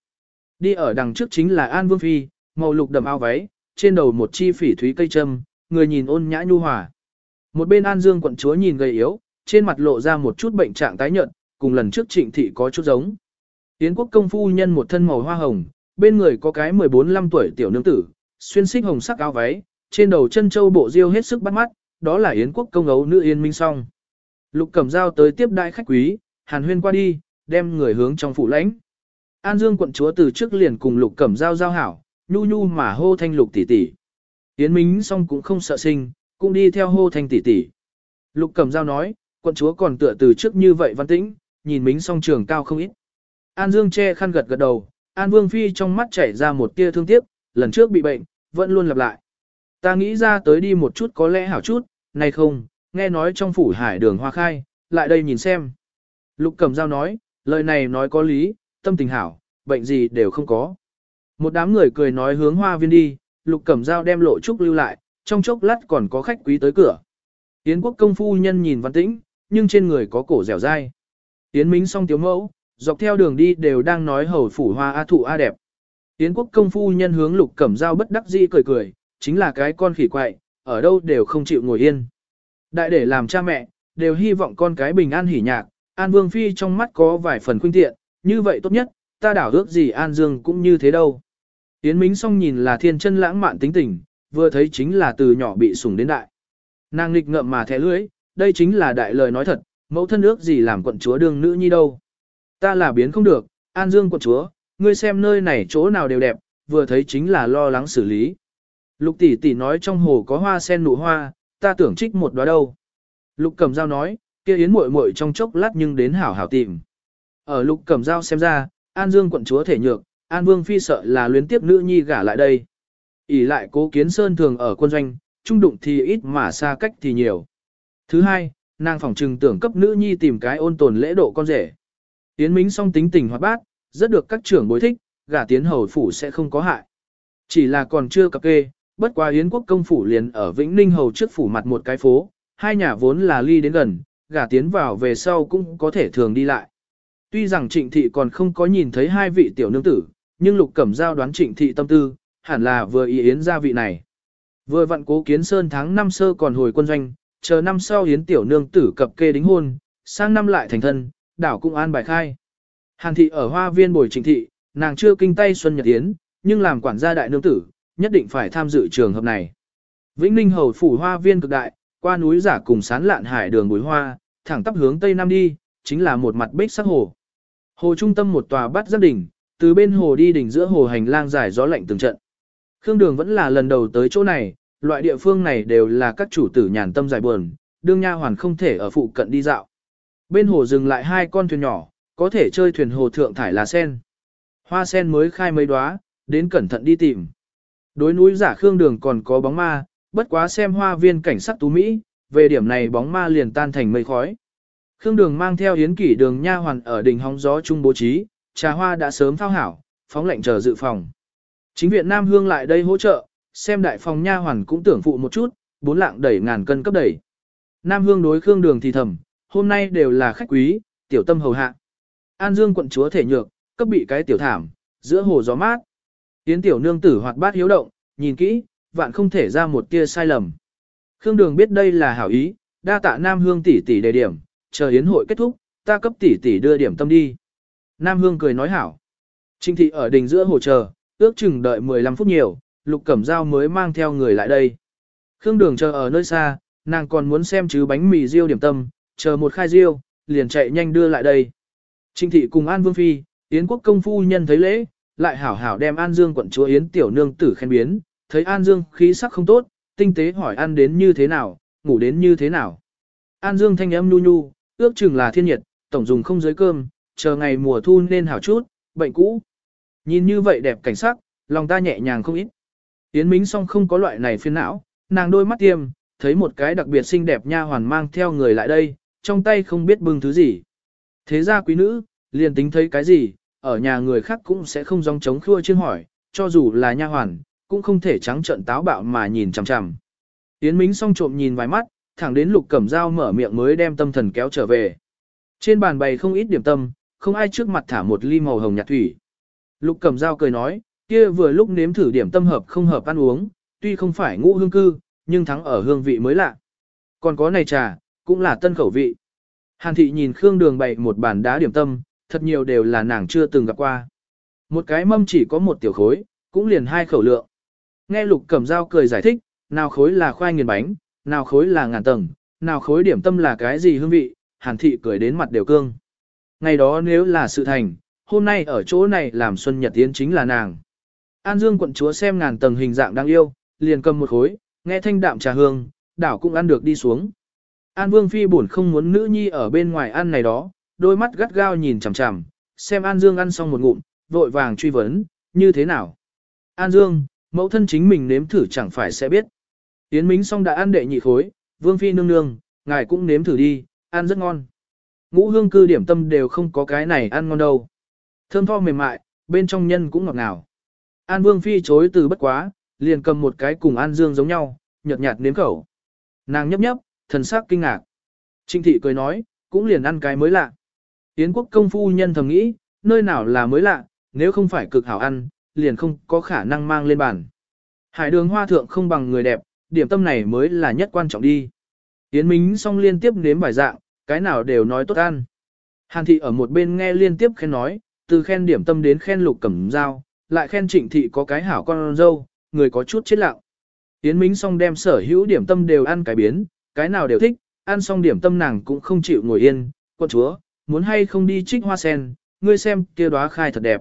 Đi ở đằng trước chính là An Vương Phi, màu lục đậm ao váy, trên đầu một chi phỉ thúy cây châm, người nhìn ôn nhã nhu hòa. Một bên An Dương quận chúa nhìn gầy yếu, trên mặt lộ ra một chút bệnh trạng tái nhợt, cùng lần trước trịnh thị có chút giống. Tiến quốc công phu nhân một thân màu hoa hồng, bên người có cái 14-15 tuổi tiểu nương tử, xuyên xích hồng sắc áo váy, trên đầu chân châu bộ diêu hết sức bắt mắt, đó là Yến quốc công ấu nữ Yên Minh Song. Lục Cẩm Dao tới tiếp đại khách quý, Hàn Huyên qua đi, đem người hướng trong phủ lãnh. An Dương quận chúa từ trước liền cùng Lục Cẩm Giao giao hảo, nhu nhu mà hô thanh Lục tỷ tỷ. Yến Minh Song cũng không sợ sinh, cũng đi theo hô thanh tỷ tỷ. Lục Cẩm Giao nói, quận chúa còn tựa từ trước như vậy văn tĩnh, nhìn Minh Song trường cao không ít. An Dương che khăn gật gật đầu, An Vương Phi trong mắt chảy ra một tia thương tiếc, lần trước bị bệnh, vẫn luôn lặp lại. Ta nghĩ ra tới đi một chút có lẽ hảo chút, này không, nghe nói trong phủ hải đường hoa khai, lại đây nhìn xem. Lục Cẩm Giao nói, lời này nói có lý, tâm tình hảo, bệnh gì đều không có. Một đám người cười nói hướng hoa viên đi, lục cẩm dao đem lộ trúc lưu lại, trong chốc lát còn có khách quý tới cửa. Yến quốc công phu nhân nhìn văn tĩnh, nhưng trên người có cổ dẻo dai. Yến minh song tiếu mẫu, dọc theo đường đi đều đang nói hầu phủ hoa a thụ a đẹp. Yến quốc công phu nhân hướng lục cẩm dao bất đắc dĩ cười cười, chính là cái con khỉ quậy, ở đâu đều không chịu ngồi yên. Đại để làm cha mẹ, đều hy vọng con cái bình an hỉ nhạc, An Vương Phi trong mắt có vài phần khuynh tiện, như vậy tốt nhất, ta đảo ước gì An Dương cũng như thế đâu. Yến Mính song nhìn là thiên chân lãng mạn tính tình, vừa thấy chính là từ nhỏ bị sủng đến đại. Nàng nghịch ngợm mà thẻ lưỡi, đây chính là đại lời nói thật, mẫu thân ước gì làm quận chúa đương nữ nhi đâu. Ta là biến không được, An Dương quận chúa, ngươi xem nơi này chỗ nào đều đẹp, vừa thấy chính là lo lắng xử lý. Lục tỷ tỷ nói trong hồ có hoa sen nụ hoa, ta tưởng trích một đóa đâu. Lục cầm dao nói, kia yến muội muội trong chốc lát nhưng đến hảo hảo tìm. Ở Lục Cẩm Giao xem ra, An Dương quận chúa thể nhược, An Vương phi sợ là luyến tiếp nữ nhi gả lại đây. ỉ lại cố kiến sơn thường ở quân doanh, trung đụng thì ít mà xa cách thì nhiều. Thứ hai, nàng phỏng trừng tưởng cấp nữ nhi tìm cái ôn tồn lễ độ con rể. Yến Mính song tính tình hoạt bát, rất được các trưởng bối thích, gả tiến hầu phủ sẽ không có hại. Chỉ là còn chưa cập kê, bất qua Yến quốc công phủ liền ở Vĩnh Ninh hầu trước phủ mặt một cái phố, hai nhà vốn là ly đến gần, gả tiến vào về sau cũng có thể thường đi lại. Tuy rằng trịnh thị còn không có nhìn thấy hai vị tiểu nương tử, nhưng lục cẩm giao đoán trịnh thị tâm tư, hẳn là vừa ý yến gia vị này. Vừa vặn cố kiến sơn tháng năm sơ còn hồi quân doanh, chờ năm sau yến tiểu nương tử cập kê đính hôn, sang năm lại thành thân, đảo cũng an bài khai. Hàn thị ở hoa viên bồi trịnh thị, nàng chưa kinh tay Xuân Nhật Yến, nhưng làm quản gia đại nương tử, nhất định phải tham dự trường hợp này. Vĩnh Ninh hầu phủ hoa viên cực đại, qua núi giả cùng sán lạn hải đường bối hoa, thẳng tắp hướng tây nam đi, chính là một mặt bích sắc hồ. Hồ trung tâm một tòa bát giác đỉnh, từ bên hồ đi đỉnh giữa hồ hành lang dài gió lạnh từng trận. Khương Đường vẫn là lần đầu tới chỗ này, loại địa phương này đều là các chủ tử nhàn tâm giải buồn, đương nha hoàn không thể ở phụ cận đi dạo. Bên hồ dừng lại hai con thuyền nhỏ, có thể chơi thuyền hồ thượng thải lá sen. Hoa sen mới khai mấy đóa, đến cẩn thận đi tìm. Đối núi giả Khương Đường còn có bóng ma, bất quá xem hoa viên cảnh sắc tú Mỹ, về điểm này bóng ma liền tan thành mây khói. Khương Đường mang theo Yến Kỷ Đường nha hoàn ở đỉnh hóng gió trung bố trí, trà hoa đã sớm phao hảo, phóng lệnh chờ dự phòng. Chính viện Nam Hương lại đây hỗ trợ, xem đại phòng nha hoàn cũng tưởng phụ một chút, bốn lạng đẩy ngàn cân cấp đẩy. Nam Hương đối Khương Đường thì thầm, hôm nay đều là khách quý, tiểu tâm hầu hạ. An Dương quận chúa thể nhược, cấp bị cái tiểu thảm, giữa hồ gió mát. Yến tiểu nương tử hoạt bát hiếu động, nhìn kỹ, vạn không thể ra một tia sai lầm. Khương Đường biết đây là hảo ý, đa tạ Nam Hương tỷ tỷ đề điểm, chờ yến hội kết thúc, ta cấp tỷ tỷ đưa điểm tâm đi. Nam Hương cười nói hảo. Trinh thị ở đình giữa hồ chờ, ước chừng đợi 15 phút nhiều, Lục Cẩm Dao mới mang theo người lại đây. Khương Đường chờ ở nơi xa, nàng còn muốn xem chứ bánh mì riêu điểm tâm, chờ một khai riêu, liền chạy nhanh đưa lại đây. Trinh thị cùng An Vương Phi, Yến quốc công phu nhân thấy lễ, lại hảo hảo đem An Dương quận chúa Yến tiểu nương tử khen biến, thấy An Dương khí sắc không tốt, tinh tế hỏi ăn đến như thế nào, ngủ đến như thế nào. An Dương thanh âm nu nhu, ước chừng là thiên nhiệt, tổng dùng không dưới cơm, chờ ngày mùa thu nên hảo chút, bệnh cũ. Nhìn như vậy đẹp cảnh sắc, lòng ta nhẹ nhàng không ít. Yến Mính song không có loại này phiền não, nàng đôi mắt tiêm, thấy một cái đặc biệt xinh đẹp nha hoàn mang theo người lại đây, trong tay không biết bưng thứ gì. Thế ra quý nữ, liền tính thấy cái gì, ở nhà người khác cũng sẽ không dòng chống khua chiên hỏi, cho dù là nha hoàn, cũng không thể trắng trợn táo bạo mà nhìn chằm chằm. Yến Mính song trộm nhìn vài mắt, thẳng đến lục cẩm dao mở miệng mới đem tâm thần kéo trở về. Trên bàn bày không ít điểm tâm, không ai trước mặt thả một ly màu hồng nhạt thủy. Lục cẩm dao cười nói, kia vừa lúc nếm thử điểm tâm hợp không hợp ăn uống, tuy không phải ngũ hương cư, nhưng thắng ở hương vị mới lạ. Còn có này trà, cũng là tân khẩu vị. Hàn thị nhìn Khương Đường bày một bàn đá điểm tâm, thật nhiều đều là nàng chưa từng gặp qua. Một cái mâm chỉ có một tiểu khối, cũng liền hai khẩu lượng. Nghe Lục Cẩm Dao cười giải thích, nào khối là khoai nghiền bánh, nào khối là ngàn tầng, nào khối điểm tâm là cái gì hương vị, Hàn thị cười đến mặt đều cương. Ngày đó nếu là sự thành, hôm nay ở chỗ này làm Xuân Nhật Tiến chính là nàng. An Dương quận chúa xem ngàn tầng hình dạng đáng yêu, liền cầm một khối, nghe thanh đạm trà hương, đảo cũng ăn được đi xuống. An Vương Phi buồn không muốn nữ nhi ở bên ngoài ăn này đó, đôi mắt gắt gao nhìn chằm chằm, xem An Dương ăn xong một ngụm, vội vàng truy vấn, như thế nào? An Dương, mẫu thân chính mình nếm thử chẳng phải sẽ biết. Yến Mính xong đã ăn đệ nhị khối, Vương Phi nương nương, ngài cũng nếm thử đi, ăn rất ngon. Ngũ hương cư điểm tâm đều không có cái này ăn ngon đâu. Thơm tho mềm mại, bên trong nhân cũng ngọt ngào. An Vương Phi chối từ bất quá, liền cầm một cái cùng An Dương giống nhau, nhợt nhạt nếm khẩu. Nàng nhấp nhấp, thần sắc kinh ngạc. Trinh thị cười nói, cũng liền ăn cái mới lạ. Yến quốc công phu nhân thầm nghĩ, nơi nào là mới lạ, nếu không phải cực hảo ăn, liền không có khả năng mang lên bàn. Hải đường hoa thượng không bằng người đẹp, điểm tâm này mới là nhất quan trọng đi. Yến Mính xong liên tiếp nếm bài dạng, cái nào đều nói tốt ăn. Hàn thị ở một bên nghe liên tiếp khen nói, từ khen điểm tâm đến khen lục cẩm dao, lại khen trịnh thị có cái hảo con dâu, người có chút chết lặng. Yến Mính xong đem sở hữu điểm tâm đều ăn cái biến, cái nào đều thích, ăn xong điểm tâm nàng cũng không chịu ngồi yên, quân chúa, muốn hay không đi trích hoa sen, ngươi xem kia đóa khai thật đẹp.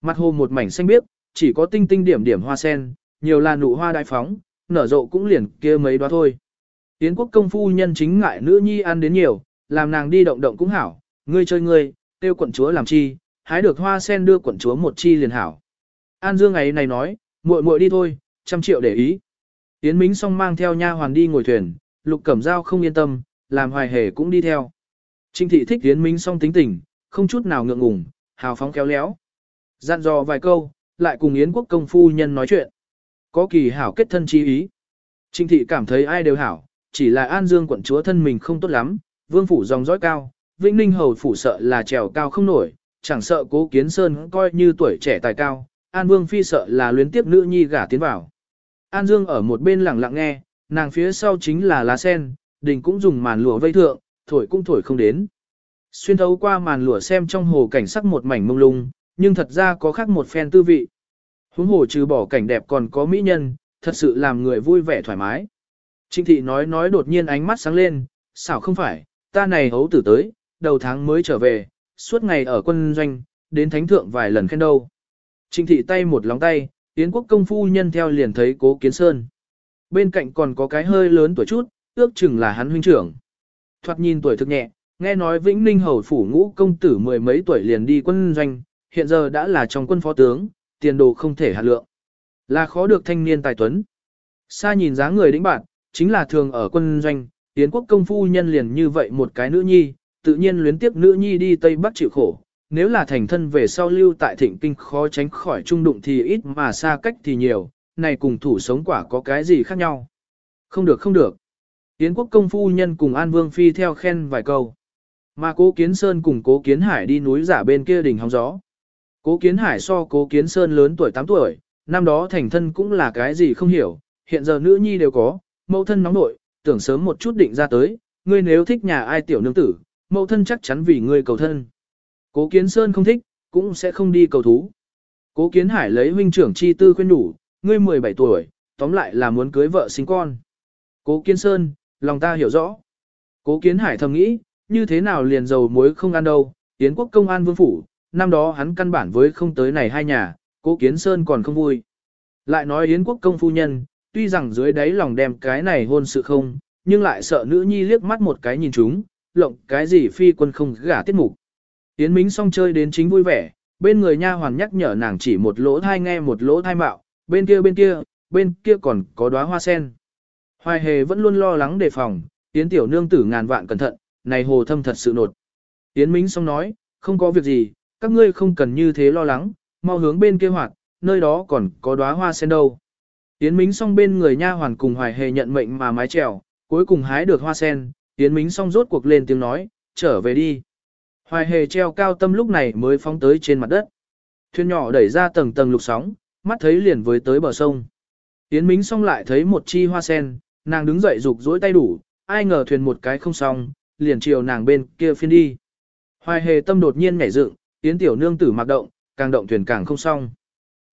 Mặt hồ một mảnh xanh biếc, chỉ có tinh tinh điểm điểm hoa sen, nhiều là nụ hoa đại phóng, nở rộ cũng liền kia mấy đó thôi. Yến quốc công phu nhân chính ngại nữ nhi ăn đến nhiều, làm nàng đi động động cũng hảo, ngươi chơi ngươi, tiêu quận chúa làm chi, hái được hoa sen đưa quận chúa một chi liền hảo. An Dương ấy này nói, muội muội đi thôi, trăm triệu để ý. Yến Mính song mang theo nha hoàn đi ngồi thuyền, Lục Cẩm Dao không yên tâm, làm hoài hề cũng đi theo. Trinh thị thích Yến Mính song tính tình, không chút nào ngượng ngùng, hào phóng kéo léo. Dặn dò vài câu, lại cùng Yến quốc công phu nhân nói chuyện. Có kỳ hảo kết thân chi ý. Trinh thị cảm thấy ai đều hảo, chỉ là An Dương quận chúa thân mình không tốt lắm, vương phủ dòng dõi cao, Vĩnh Ninh hầu phủ sợ là trèo cao không nổi, chẳng sợ cố kiến sơn coi như tuổi trẻ tài cao, An Vương phi sợ là luyến tiếp nữ nhi gả tiến vào. An Dương ở một bên lặng lặng nghe, nàng phía sau chính là lá sen, đình cũng dùng màn lụa vây thượng, thổi cũng thổi không đến. Xuyên thấu qua màn lụa xem trong hồ cảnh sắc một mảnh mông lung, nhưng thật ra có khác một phen tư vị. Huống hồ trừ bỏ cảnh đẹp còn có mỹ nhân, thật sự làm người vui vẻ thoải mái. Trịnh thị nói nói đột nhiên ánh mắt sáng lên, xảo không phải, ta này hấu tử tới, đầu tháng mới trở về, suốt ngày ở quân doanh, đến thánh thượng vài lần khen đâu. Trịnh thị tay một lóng tay, Yến quốc công phu nhân theo liền thấy cố kiến sơn. Bên cạnh còn có cái hơi lớn tuổi chút, ước chừng là hắn huynh trưởng. Thoạt nhìn tuổi thực nhẹ, nghe nói Vĩnh Ninh hầu phủ ngũ công tử mười mấy tuổi liền đi quân doanh, hiện giờ đã là trong quân phó tướng, tiền đồ không thể hạt lượng. Là khó được thanh niên tài tuấn. Xa nhìn dáng người đĩnh bạn, chính là thường ở quân doanh, tiến quốc công phu nhân liền như vậy một cái nữ nhi, tự nhiên luyến tiếp nữ nhi đi Tây Bắc chịu khổ, nếu là thành thân về sau lưu tại thịnh kinh khó tránh khỏi trung đụng thì ít mà xa cách thì nhiều, này cùng thủ sống quả có cái gì khác nhau. Không được không được. Yến quốc công phu nhân cùng An Vương Phi theo khen vài câu. Mà cố kiến sơn cùng cố kiến hải đi núi giả bên kia đỉnh hóng gió. Cố kiến hải so cố kiến sơn lớn tuổi 8 tuổi, năm đó thành thân cũng là cái gì không hiểu, hiện giờ nữ nhi đều có, mẫu thân nóng nội, tưởng sớm một chút định ra tới, ngươi nếu thích nhà ai tiểu nương tử, mẫu thân chắc chắn vì ngươi cầu thân. Cố Kiến Sơn không thích, cũng sẽ không đi cầu thú. Cố Kiến Hải lấy huynh trưởng chi tư khuyên đủ, ngươi 17 tuổi, tóm lại là muốn cưới vợ sinh con. Cố Kiến Sơn, lòng ta hiểu rõ. Cố Kiến Hải thầm nghĩ, như thế nào liền dầu muối không ăn đâu, tiến quốc công an vương phủ, năm đó hắn căn bản với không tới này hai nhà, Cố Kiến Sơn còn không vui. Lại nói Yến quốc công phu nhân, tuy rằng dưới đáy lòng đem cái này hôn sự không, nhưng lại sợ nữ nhi liếc mắt một cái nhìn chúng, lộng cái gì phi quân không gả tiết mục. Yến Mính xong chơi đến chính vui vẻ, bên người nha hoàn nhắc nhở nàng chỉ một lỗ thai nghe một lỗ thai mạo, bên kia bên kia, bên kia còn có đóa hoa sen. Hoài hề vẫn luôn lo lắng đề phòng, Yến tiểu nương tử ngàn vạn cẩn thận, này hồ thâm thật sự nột. Yến Mính xong nói, không có việc gì, các ngươi không cần như thế lo lắng, mau hướng bên kia hoạt, nơi đó còn có đóa hoa sen đâu. Yến Mính xong bên người nha hoàn cùng hoài hề nhận mệnh mà mái trèo, cuối cùng hái được hoa sen, Yến Mính xong rốt cuộc lên tiếng nói, trở về đi. Hoài hề treo cao tâm lúc này mới phóng tới trên mặt đất. Thuyền nhỏ đẩy ra tầng tầng lục sóng, mắt thấy liền với tới bờ sông. Yến Mính xong lại thấy một chi hoa sen, nàng đứng dậy rục rỗi tay đủ, ai ngờ thuyền một cái không xong, liền chiều nàng bên kia phiên đi. Hoài hề tâm đột nhiên nhảy dựng, Yến tiểu nương tử mặc động, càng động thuyền càng không xong.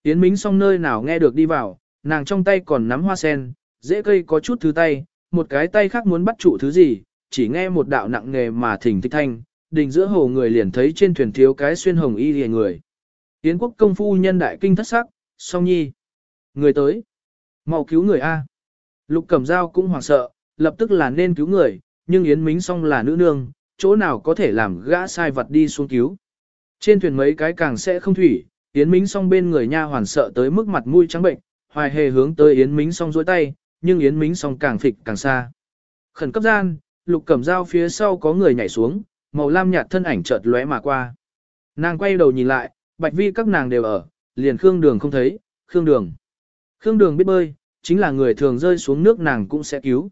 Yến Mính xong nơi nào nghe được đi vào, nàng trong tay còn nắm hoa sen, dễ cây có chút thứ tay, một cái tay khác muốn bắt trụ thứ gì, chỉ nghe một đạo nặng nghề mà thỉnh thích thanh, đình giữa hồ người liền thấy trên thuyền thiếu cái xuyên hồng y lìa người. Yến quốc công phu nhân đại kinh thất sắc, song nhi. Người tới. mau cứu người A. Lục cẩm dao cũng hoảng sợ, lập tức là nên cứu người, nhưng Yến Mính song là nữ nương, chỗ nào có thể làm gã sai vật đi xuống cứu. Trên thuyền mấy cái càng sẽ không thủy, Yến Mính song bên người nha hoàn sợ tới mức mặt mũi trắng bệnh, hoài hề hướng tới Yến Mính song dối tay, nhưng Yến Mính song càng phịch càng xa. Khẩn cấp gian, lục cẩm dao phía sau có người nhảy xuống, màu lam nhạt thân ảnh chợt lóe mà qua. Nàng quay đầu nhìn lại, bạch vi các nàng đều ở, liền Khương Đường không thấy, Khương Đường. Khương Đường biết bơi, chính là người thường rơi xuống nước nàng cũng sẽ cứu.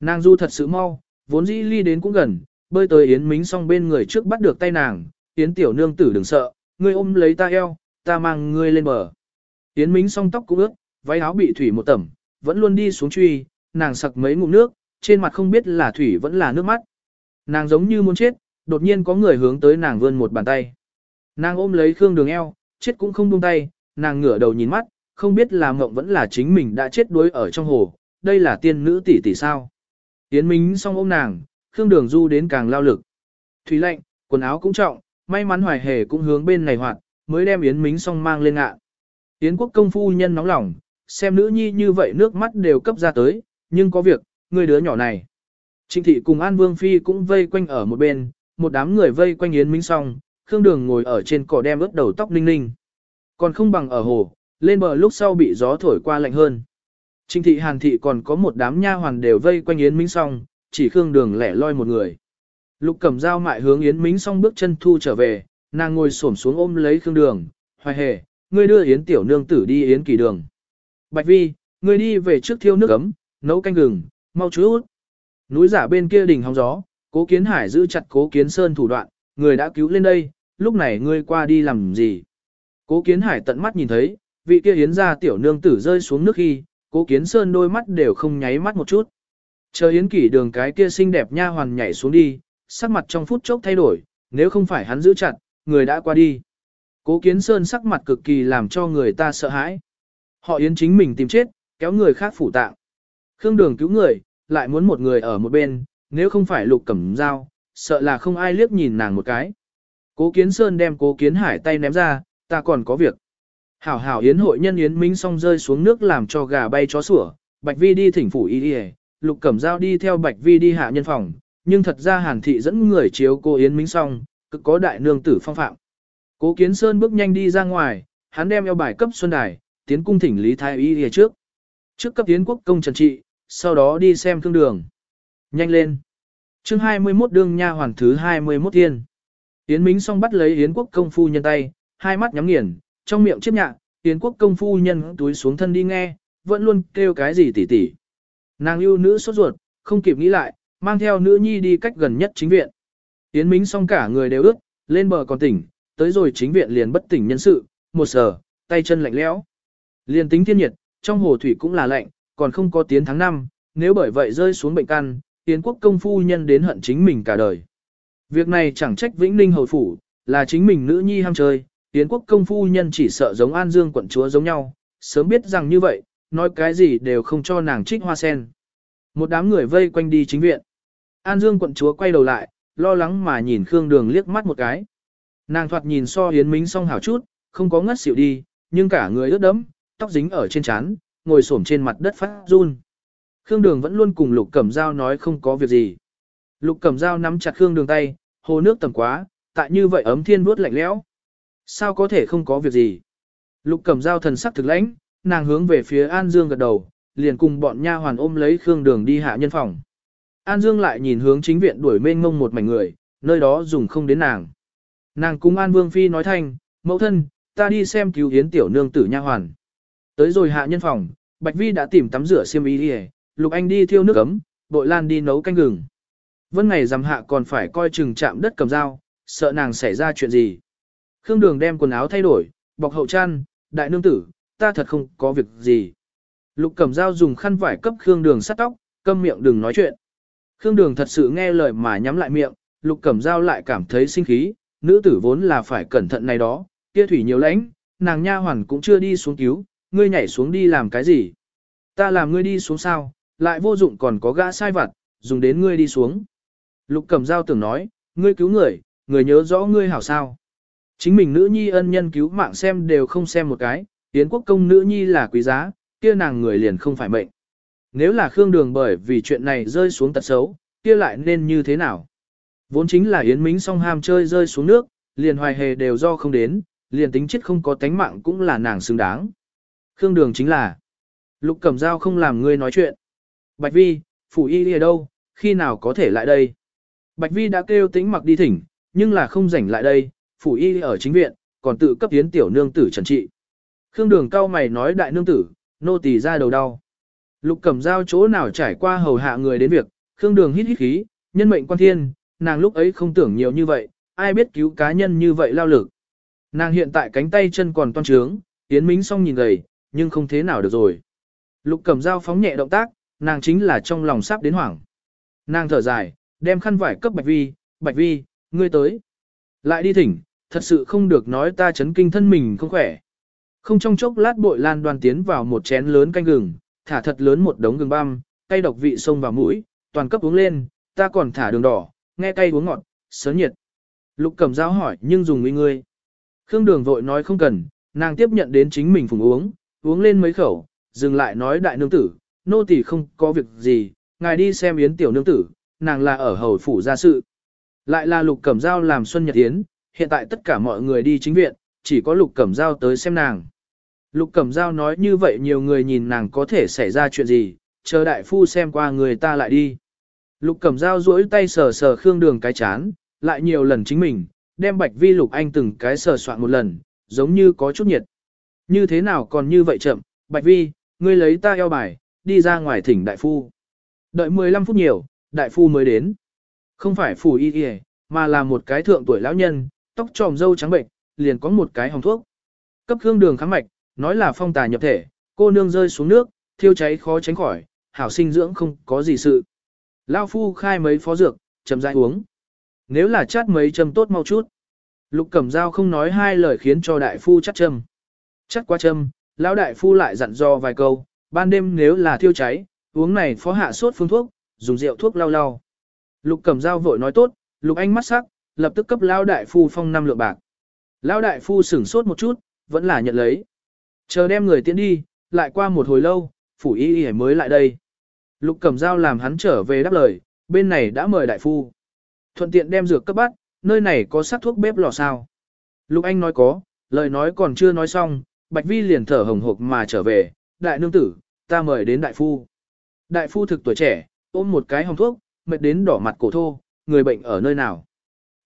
Nàng du thật sự mau, vốn dĩ ly đến cũng gần, bơi tới Yến Mính Song bên người trước bắt được tay nàng, Yến tiểu nương tử đừng sợ, ngươi ôm lấy ta eo, ta mang ngươi lên bờ. Yến Mính song tóc cũng ướt, váy áo bị thủy một tẩm, vẫn luôn đi xuống truy, nàng sặc mấy ngụm nước, trên mặt không biết là thủy vẫn là nước mắt. Nàng giống như muốn chết, đột nhiên có người hướng tới nàng vươn một bàn tay. Nàng ôm lấy Khương Đường eo, chết cũng không buông tay, nàng ngửa đầu nhìn mắt, không biết là mộng vẫn là chính mình đã chết đuối ở trong hồ, đây là tiên nữ tỷ tỷ sao. Yến Minh song ôm nàng, Khương Đường du đến càng lao lực. Thủy lạnh, quần áo cũng trọng, may mắn hoài hề cũng hướng bên này hoạt, mới đem Yến mính xong mang lên ngạ. Yến quốc công phu nhân nóng lòng, xem nữ nhi như vậy nước mắt đều cấp ra tới, nhưng có việc, người đứa nhỏ này. Trịnh thị cùng An Vương Phi cũng vây quanh ở một bên, một đám người vây quanh Yến Minh Song, Khương Đường ngồi ở trên cỏ đem ướt đầu tóc ninh ninh. Còn không bằng ở hồ, lên bờ lúc sau bị gió thổi qua lạnh hơn. Trịnh thị Hàn thị còn có một đám nha hoàn đều vây quanh Yến Minh Song, chỉ Khương Đường lẻ loi một người. Lục Cẩm Dao mại hướng Yến Mính Song bước chân thu trở về, nàng ngồi xổm xuống ôm lấy Khương Đường, hoài hề, ngươi đưa Yến tiểu nương tử đi Yến kỳ đường. Bạch Vi, ngươi đi về trước thiêu nước ấm, nấu canh gừng, mau chút. Núi giả bên kia đỉnh hóng gió, cố kiến hải giữ chặt cố kiến sơn thủ đoạn, người đã cứu lên đây, lúc này ngươi qua đi làm gì. Cố kiến hải tận mắt nhìn thấy, vị kia yến ra tiểu nương tử rơi xuống nước khi, cố kiến sơn đôi mắt đều không nháy mắt một chút. Chờ yến Kỳ đường cái kia xinh đẹp nha hoàn nhảy xuống đi, sắc mặt trong phút chốc thay đổi, nếu không phải hắn giữ chặt, người đã qua đi. Cố kiến sơn sắc mặt cực kỳ làm cho người ta sợ hãi. Họ yến chính mình tìm chết, kéo người khác phủ tạng. Khương đường cứu người, lại muốn một người ở một bên, nếu không phải lục cẩm dao, sợ là không ai liếc nhìn nàng một cái. Cố kiến sơn đem cố kiến hải tay ném ra, ta còn có việc. Hảo hảo yến hội nhân yến minh xong rơi xuống nước làm cho gà bay chó sủa, bạch vi đi thỉnh phủ y y, lục cẩm dao đi theo bạch vi đi hạ nhân phòng, nhưng thật ra hàn thị dẫn người chiếu cô yến minh xong, cực có đại nương tử phong phạm. Cố kiến sơn bước nhanh đi ra ngoài, hắn đem eo bài cấp xuân đài, tiến cung thỉnh lý thái y về trước. Trước cấp tiến quốc công trần trị, sau đó đi xem thương đường. Nhanh lên. chương 21 đương nha hoàn thứ 21 tiên. Yến minh song bắt lấy Yến quốc công phu nhân tay, hai mắt nhắm nghiền, trong miệng chiếc nhạc, Yến quốc công phu nhân túi xuống thân đi nghe, vẫn luôn kêu cái gì tỉ tỉ. Nàng yêu nữ sốt ruột, không kịp nghĩ lại, mang theo nữ nhi đi cách gần nhất chính viện. Yến Mính xong cả người đều ướt, lên bờ còn tỉnh, tới rồi chính viện liền bất tỉnh nhân sự, một sờ, tay chân lạnh lẽo. Liền tính thiên nhiệt, trong hồ thủy cũng là lạnh, còn không có tiến tháng 5, nếu bởi vậy rơi xuống bệnh căn, Yến quốc công phu nhân đến hận chính mình cả đời. Việc này chẳng trách Vĩnh Ninh hầu phủ, là chính mình nữ nhi ham chơi, Yến quốc công phu nhân chỉ sợ giống An Dương quận chúa giống nhau, sớm biết rằng như vậy, nói cái gì đều không cho nàng trích hoa sen. Một đám người vây quanh đi chính viện. An Dương quận chúa quay đầu lại, lo lắng mà nhìn Khương Đường liếc mắt một cái. Nàng thoạt nhìn so Yến Minh song hảo chút, không có ngất xỉu đi, nhưng cả người ướt đẫm, tóc dính ở trên trán, ngồi xổm trên mặt đất phát run. Khương Đường vẫn luôn cùng Lục Cẩm Dao nói không có việc gì. Lục Cẩm Dao nắm chặt Khương Đường tay, hồ nước tầm quá, tại như vậy ấm thiên buốt lạnh lẽo. Sao có thể không có việc gì? Lục Cẩm Dao thần sắc thực lãnh, nàng hướng về phía An Dương gật đầu, liền cùng bọn nha hoàn ôm lấy Khương Đường đi hạ nhân phòng. An Dương lại nhìn hướng chính viện đuổi mênh ngông một mảnh người, nơi đó dùng không đến nàng. Nàng cùng An Vương Phi nói thanh, mẫu thân, ta đi xem cứu Yến tiểu nương tử nha hoàn. Tới rồi hạ nhân phòng, Bạch Vi đã tìm tắm rửa xiêm y đi Lục Anh đi thiêu nước ấm, bội lan đi nấu canh gừng. Vân ngày rằm hạ còn phải coi chừng chạm đất cầm dao, sợ nàng xảy ra chuyện gì. Khương Đường đem quần áo thay đổi, bọc hậu chăn, đại nương tử, ta thật không có việc gì. Lục cầm dao dùng khăn vải cấp Khương Đường sắt tóc, câm miệng đừng nói chuyện. Khương Đường thật sự nghe lời mà nhắm lại miệng, Lục Cẩm Dao lại cảm thấy sinh khí, nữ tử vốn là phải cẩn thận này đó, kia thủy nhiều lãnh, nàng nha hoàn cũng chưa đi xuống cứu, ngươi nhảy xuống đi làm cái gì? Ta làm ngươi đi xuống sao, lại vô dụng còn có gã sai vặt, dùng đến ngươi đi xuống. Lục Cẩm dao tưởng nói, ngươi cứu người, người nhớ rõ ngươi hảo sao. Chính mình nữ nhi ân nhân cứu mạng xem đều không xem một cái, Yến quốc công nữ nhi là quý giá, kia nàng người liền không phải mệnh. Nếu là Khương Đường bởi vì chuyện này rơi xuống tật xấu, kia lại nên như thế nào? Vốn chính là Yến Mính song ham chơi rơi xuống nước, liền hoài hề đều do không đến, liền tính chết không có tánh mạng cũng là nàng xứng đáng. Khương Đường chính là Lục Cẩm Dao không làm ngươi nói chuyện. Bạch Vi, phủ y ở đâu, khi nào có thể lại đây? Bạch Vi đã kêu tính mặc đi thỉnh, nhưng là không rảnh lại đây, phủ y ở chính viện, còn tự cấp tiến tiểu nương tử trần trị. Khương Đường cao mày nói đại nương tử, nô tỳ ra đầu đau. Lục Cẩm Dao chỗ nào trải qua hầu hạ người đến việc, Khương Đường hít hít khí, nhân mệnh quan thiên, nàng lúc ấy không tưởng nhiều như vậy, ai biết cứu cá nhân như vậy lao lực. Nàng hiện tại cánh tay chân còn toan trướng, Yến Mính xong nhìn gầy, nhưng không thế nào được rồi. Lục Cẩm dao phóng nhẹ động tác, nàng chính là trong lòng sắp đến hoảng. Nàng thở dài, đem khăn vải cấp Bạch Vi, Bạch Vi, ngươi tới. Lại đi thỉnh, thật sự không được nói ta chấn kinh thân mình không khỏe. Không trong chốc lát bội lan đoàn tiến vào một chén lớn canh gừng, thả thật lớn một đống gừng băm, cay độc vị sông vào mũi, toàn cấp uống lên, ta còn thả đường đỏ, nghe cay uống ngọt, sớm nhiệt. Lục cầm dao hỏi nhưng dùng nguy ngươi. Khương đường vội nói không cần, nàng tiếp nhận đến chính mình phùng uống, uống lên mấy khẩu, dừng lại nói đại nương tử, nô tỳ không có việc gì, ngài đi xem yến tiểu nương tử, nàng là ở hầu phủ gia sự. Lại là lục cẩm dao làm xuân nhật yến, hiện tại tất cả mọi người đi chính viện, chỉ có lục cẩm dao tới xem nàng. Lục cẩm Giao nói như vậy nhiều người nhìn nàng có thể xảy ra chuyện gì, chờ đại phu xem qua người ta lại đi. Lục cẩm Giao duỗi tay sờ sờ khương đường cái chán, lại nhiều lần chính mình, đem bạch vi lục anh từng cái sờ soạn một lần, giống như có chút nhiệt. Như thế nào còn như vậy chậm, bạch vi, ngươi lấy ta eo bài, đi ra ngoài thỉnh đại phu. Đợi 15 phút nhiều, đại phu mới đến. Không phải phù y y, mà là một cái thượng tuổi lão nhân, tóc tròm dâu trắng bệnh, liền có một cái hồng thuốc. Cấp Khương đường kháng mạch, nói là phong tà nhập thể, cô nương rơi xuống nước, thiêu cháy khó tránh khỏi, hảo sinh dưỡng không có gì sự. Lao phu khai mấy phó dược, chậm rãi uống. Nếu là chát mấy châm tốt mau chút. Lục Cẩm Dao không nói hai lời khiến cho đại phu chắt châm. Chắt qua châm, lão đại phu lại dặn dò vài câu, ban đêm nếu là thiêu cháy, uống này phó hạ sốt phương thuốc, dùng rượu thuốc lau lau. Lục Cẩm Dao vội nói tốt, Lục Anh mắt sắc, lập tức cấp lão đại phu phong năm lượng bạc. Lão đại phu sửng sốt một chút, vẫn là nhận lấy. Chờ đem người tiến đi, lại qua một hồi lâu, phủ y y mới lại đây. Lục Cẩm Dao làm hắn trở về đáp lời, bên này đã mời đại phu. Thuận tiện đem dược cấp bắt, nơi này có sắc thuốc bếp lò sao. Lục Anh nói có, lời nói còn chưa nói xong, Bạch Vi liền thở hồng hộc mà trở về, đại nương tử, ta mời đến đại phu. Đại phu thực tuổi trẻ, ôm một cái hồng thuốc, mệt đến đỏ mặt cổ thô, người bệnh ở nơi nào.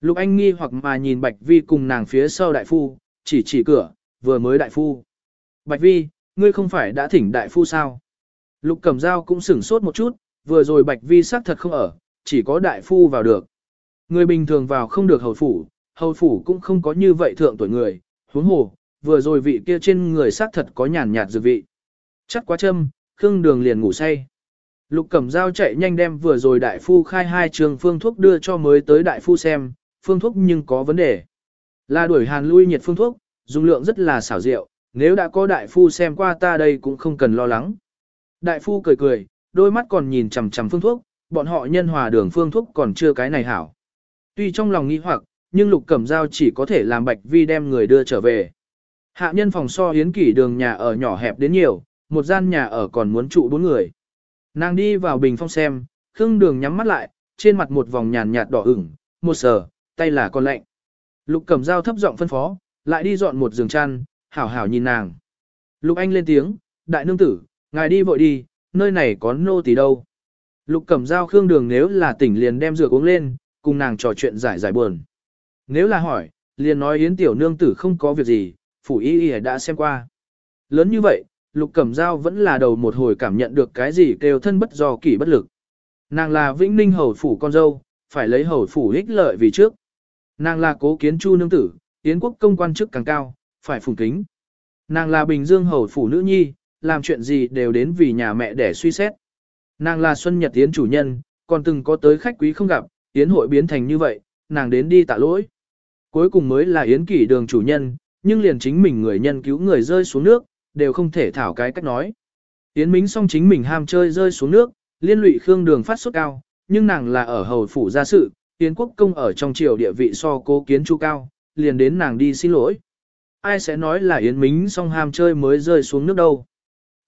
Lục Anh nghi hoặc mà nhìn Bạch Vi cùng nàng phía sau đại phu, chỉ chỉ cửa, vừa mới đại phu. Bạch Vi, ngươi không phải đã thỉnh đại phu sao? Lục Cẩm Dao cũng sửng sốt một chút, vừa rồi Bạch Vi xác thật không ở, chỉ có đại phu vào được. Người bình thường vào không được hầu phủ, hầu phủ cũng không có như vậy thượng tuổi người, huống hồ, vừa rồi vị kia trên người xác thật có nhàn nhạt dược vị. Chắc quá châm, Khương Đường liền ngủ say. Lục Cẩm Dao chạy nhanh đem vừa rồi đại phu khai hai trường phương thuốc đưa cho mới tới đại phu xem, phương thuốc nhưng có vấn đề. Là đuổi hàn lui nhiệt phương thuốc, dung lượng rất là xảo diệu, nếu đã có đại phu xem qua ta đây cũng không cần lo lắng. Đại phu cười cười, đôi mắt còn nhìn chằm chằm phương thuốc, bọn họ nhân hòa đường phương thuốc còn chưa cái này hảo. Tuy trong lòng nghi hoặc, nhưng Lục Cẩm Dao chỉ có thể làm Bạch Vi đem người đưa trở về. Hạ nhân phòng so hiến kỷ đường nhà ở nhỏ hẹp đến nhiều, một gian nhà ở còn muốn trụ bốn người. Nàng đi vào bình phong xem, khương đường nhắm mắt lại, trên mặt một vòng nhàn nhạt đỏ ửng, một sờ, tay là con lạnh. Lục Cẩm Dao thấp giọng phân phó, lại đi dọn một giường chăn, hảo hảo nhìn nàng. Lục Anh lên tiếng, đại nương tử, ngài đi vội đi, nơi này có nô tỳ đâu. Lục Cẩm Dao khương đường nếu là tỉnh liền đem rượu uống lên, cùng nàng trò chuyện giải giải buồn. Nếu là hỏi, liền nói Yến tiểu nương tử không có việc gì, phủ y y đã xem qua. Lớn như vậy, Lục Cẩm Giao vẫn là đầu một hồi cảm nhận được cái gì kêu thân bất do kỷ bất lực. Nàng là Vĩnh Ninh hầu phủ con dâu, phải lấy hầu phủ ích lợi vì trước. Nàng là cố kiến chu nương tử, Yến quốc công quan chức càng cao, phải phùng kính. Nàng là Bình Dương hầu phủ nữ nhi, làm chuyện gì đều đến vì nhà mẹ để suy xét. Nàng là Xuân Nhật Yến chủ nhân, còn từng có tới khách quý không gặp, Yến hội biến thành như vậy, nàng đến đi tạ lỗi. Cuối cùng mới là Yến kỷ đường chủ nhân, nhưng liền chính mình người nhân cứu người rơi xuống nước, đều không thể thảo cái cách nói. Yến Mính song chính mình ham chơi rơi xuống nước, liên lụy Khương Đường phát sốt cao, nhưng nàng là ở hầu phủ gia sự, Yến Quốc công ở trong triều địa vị so cố kiến chu cao, liền đến nàng đi xin lỗi. Ai sẽ nói là Yến Mính song ham chơi mới rơi xuống nước đâu?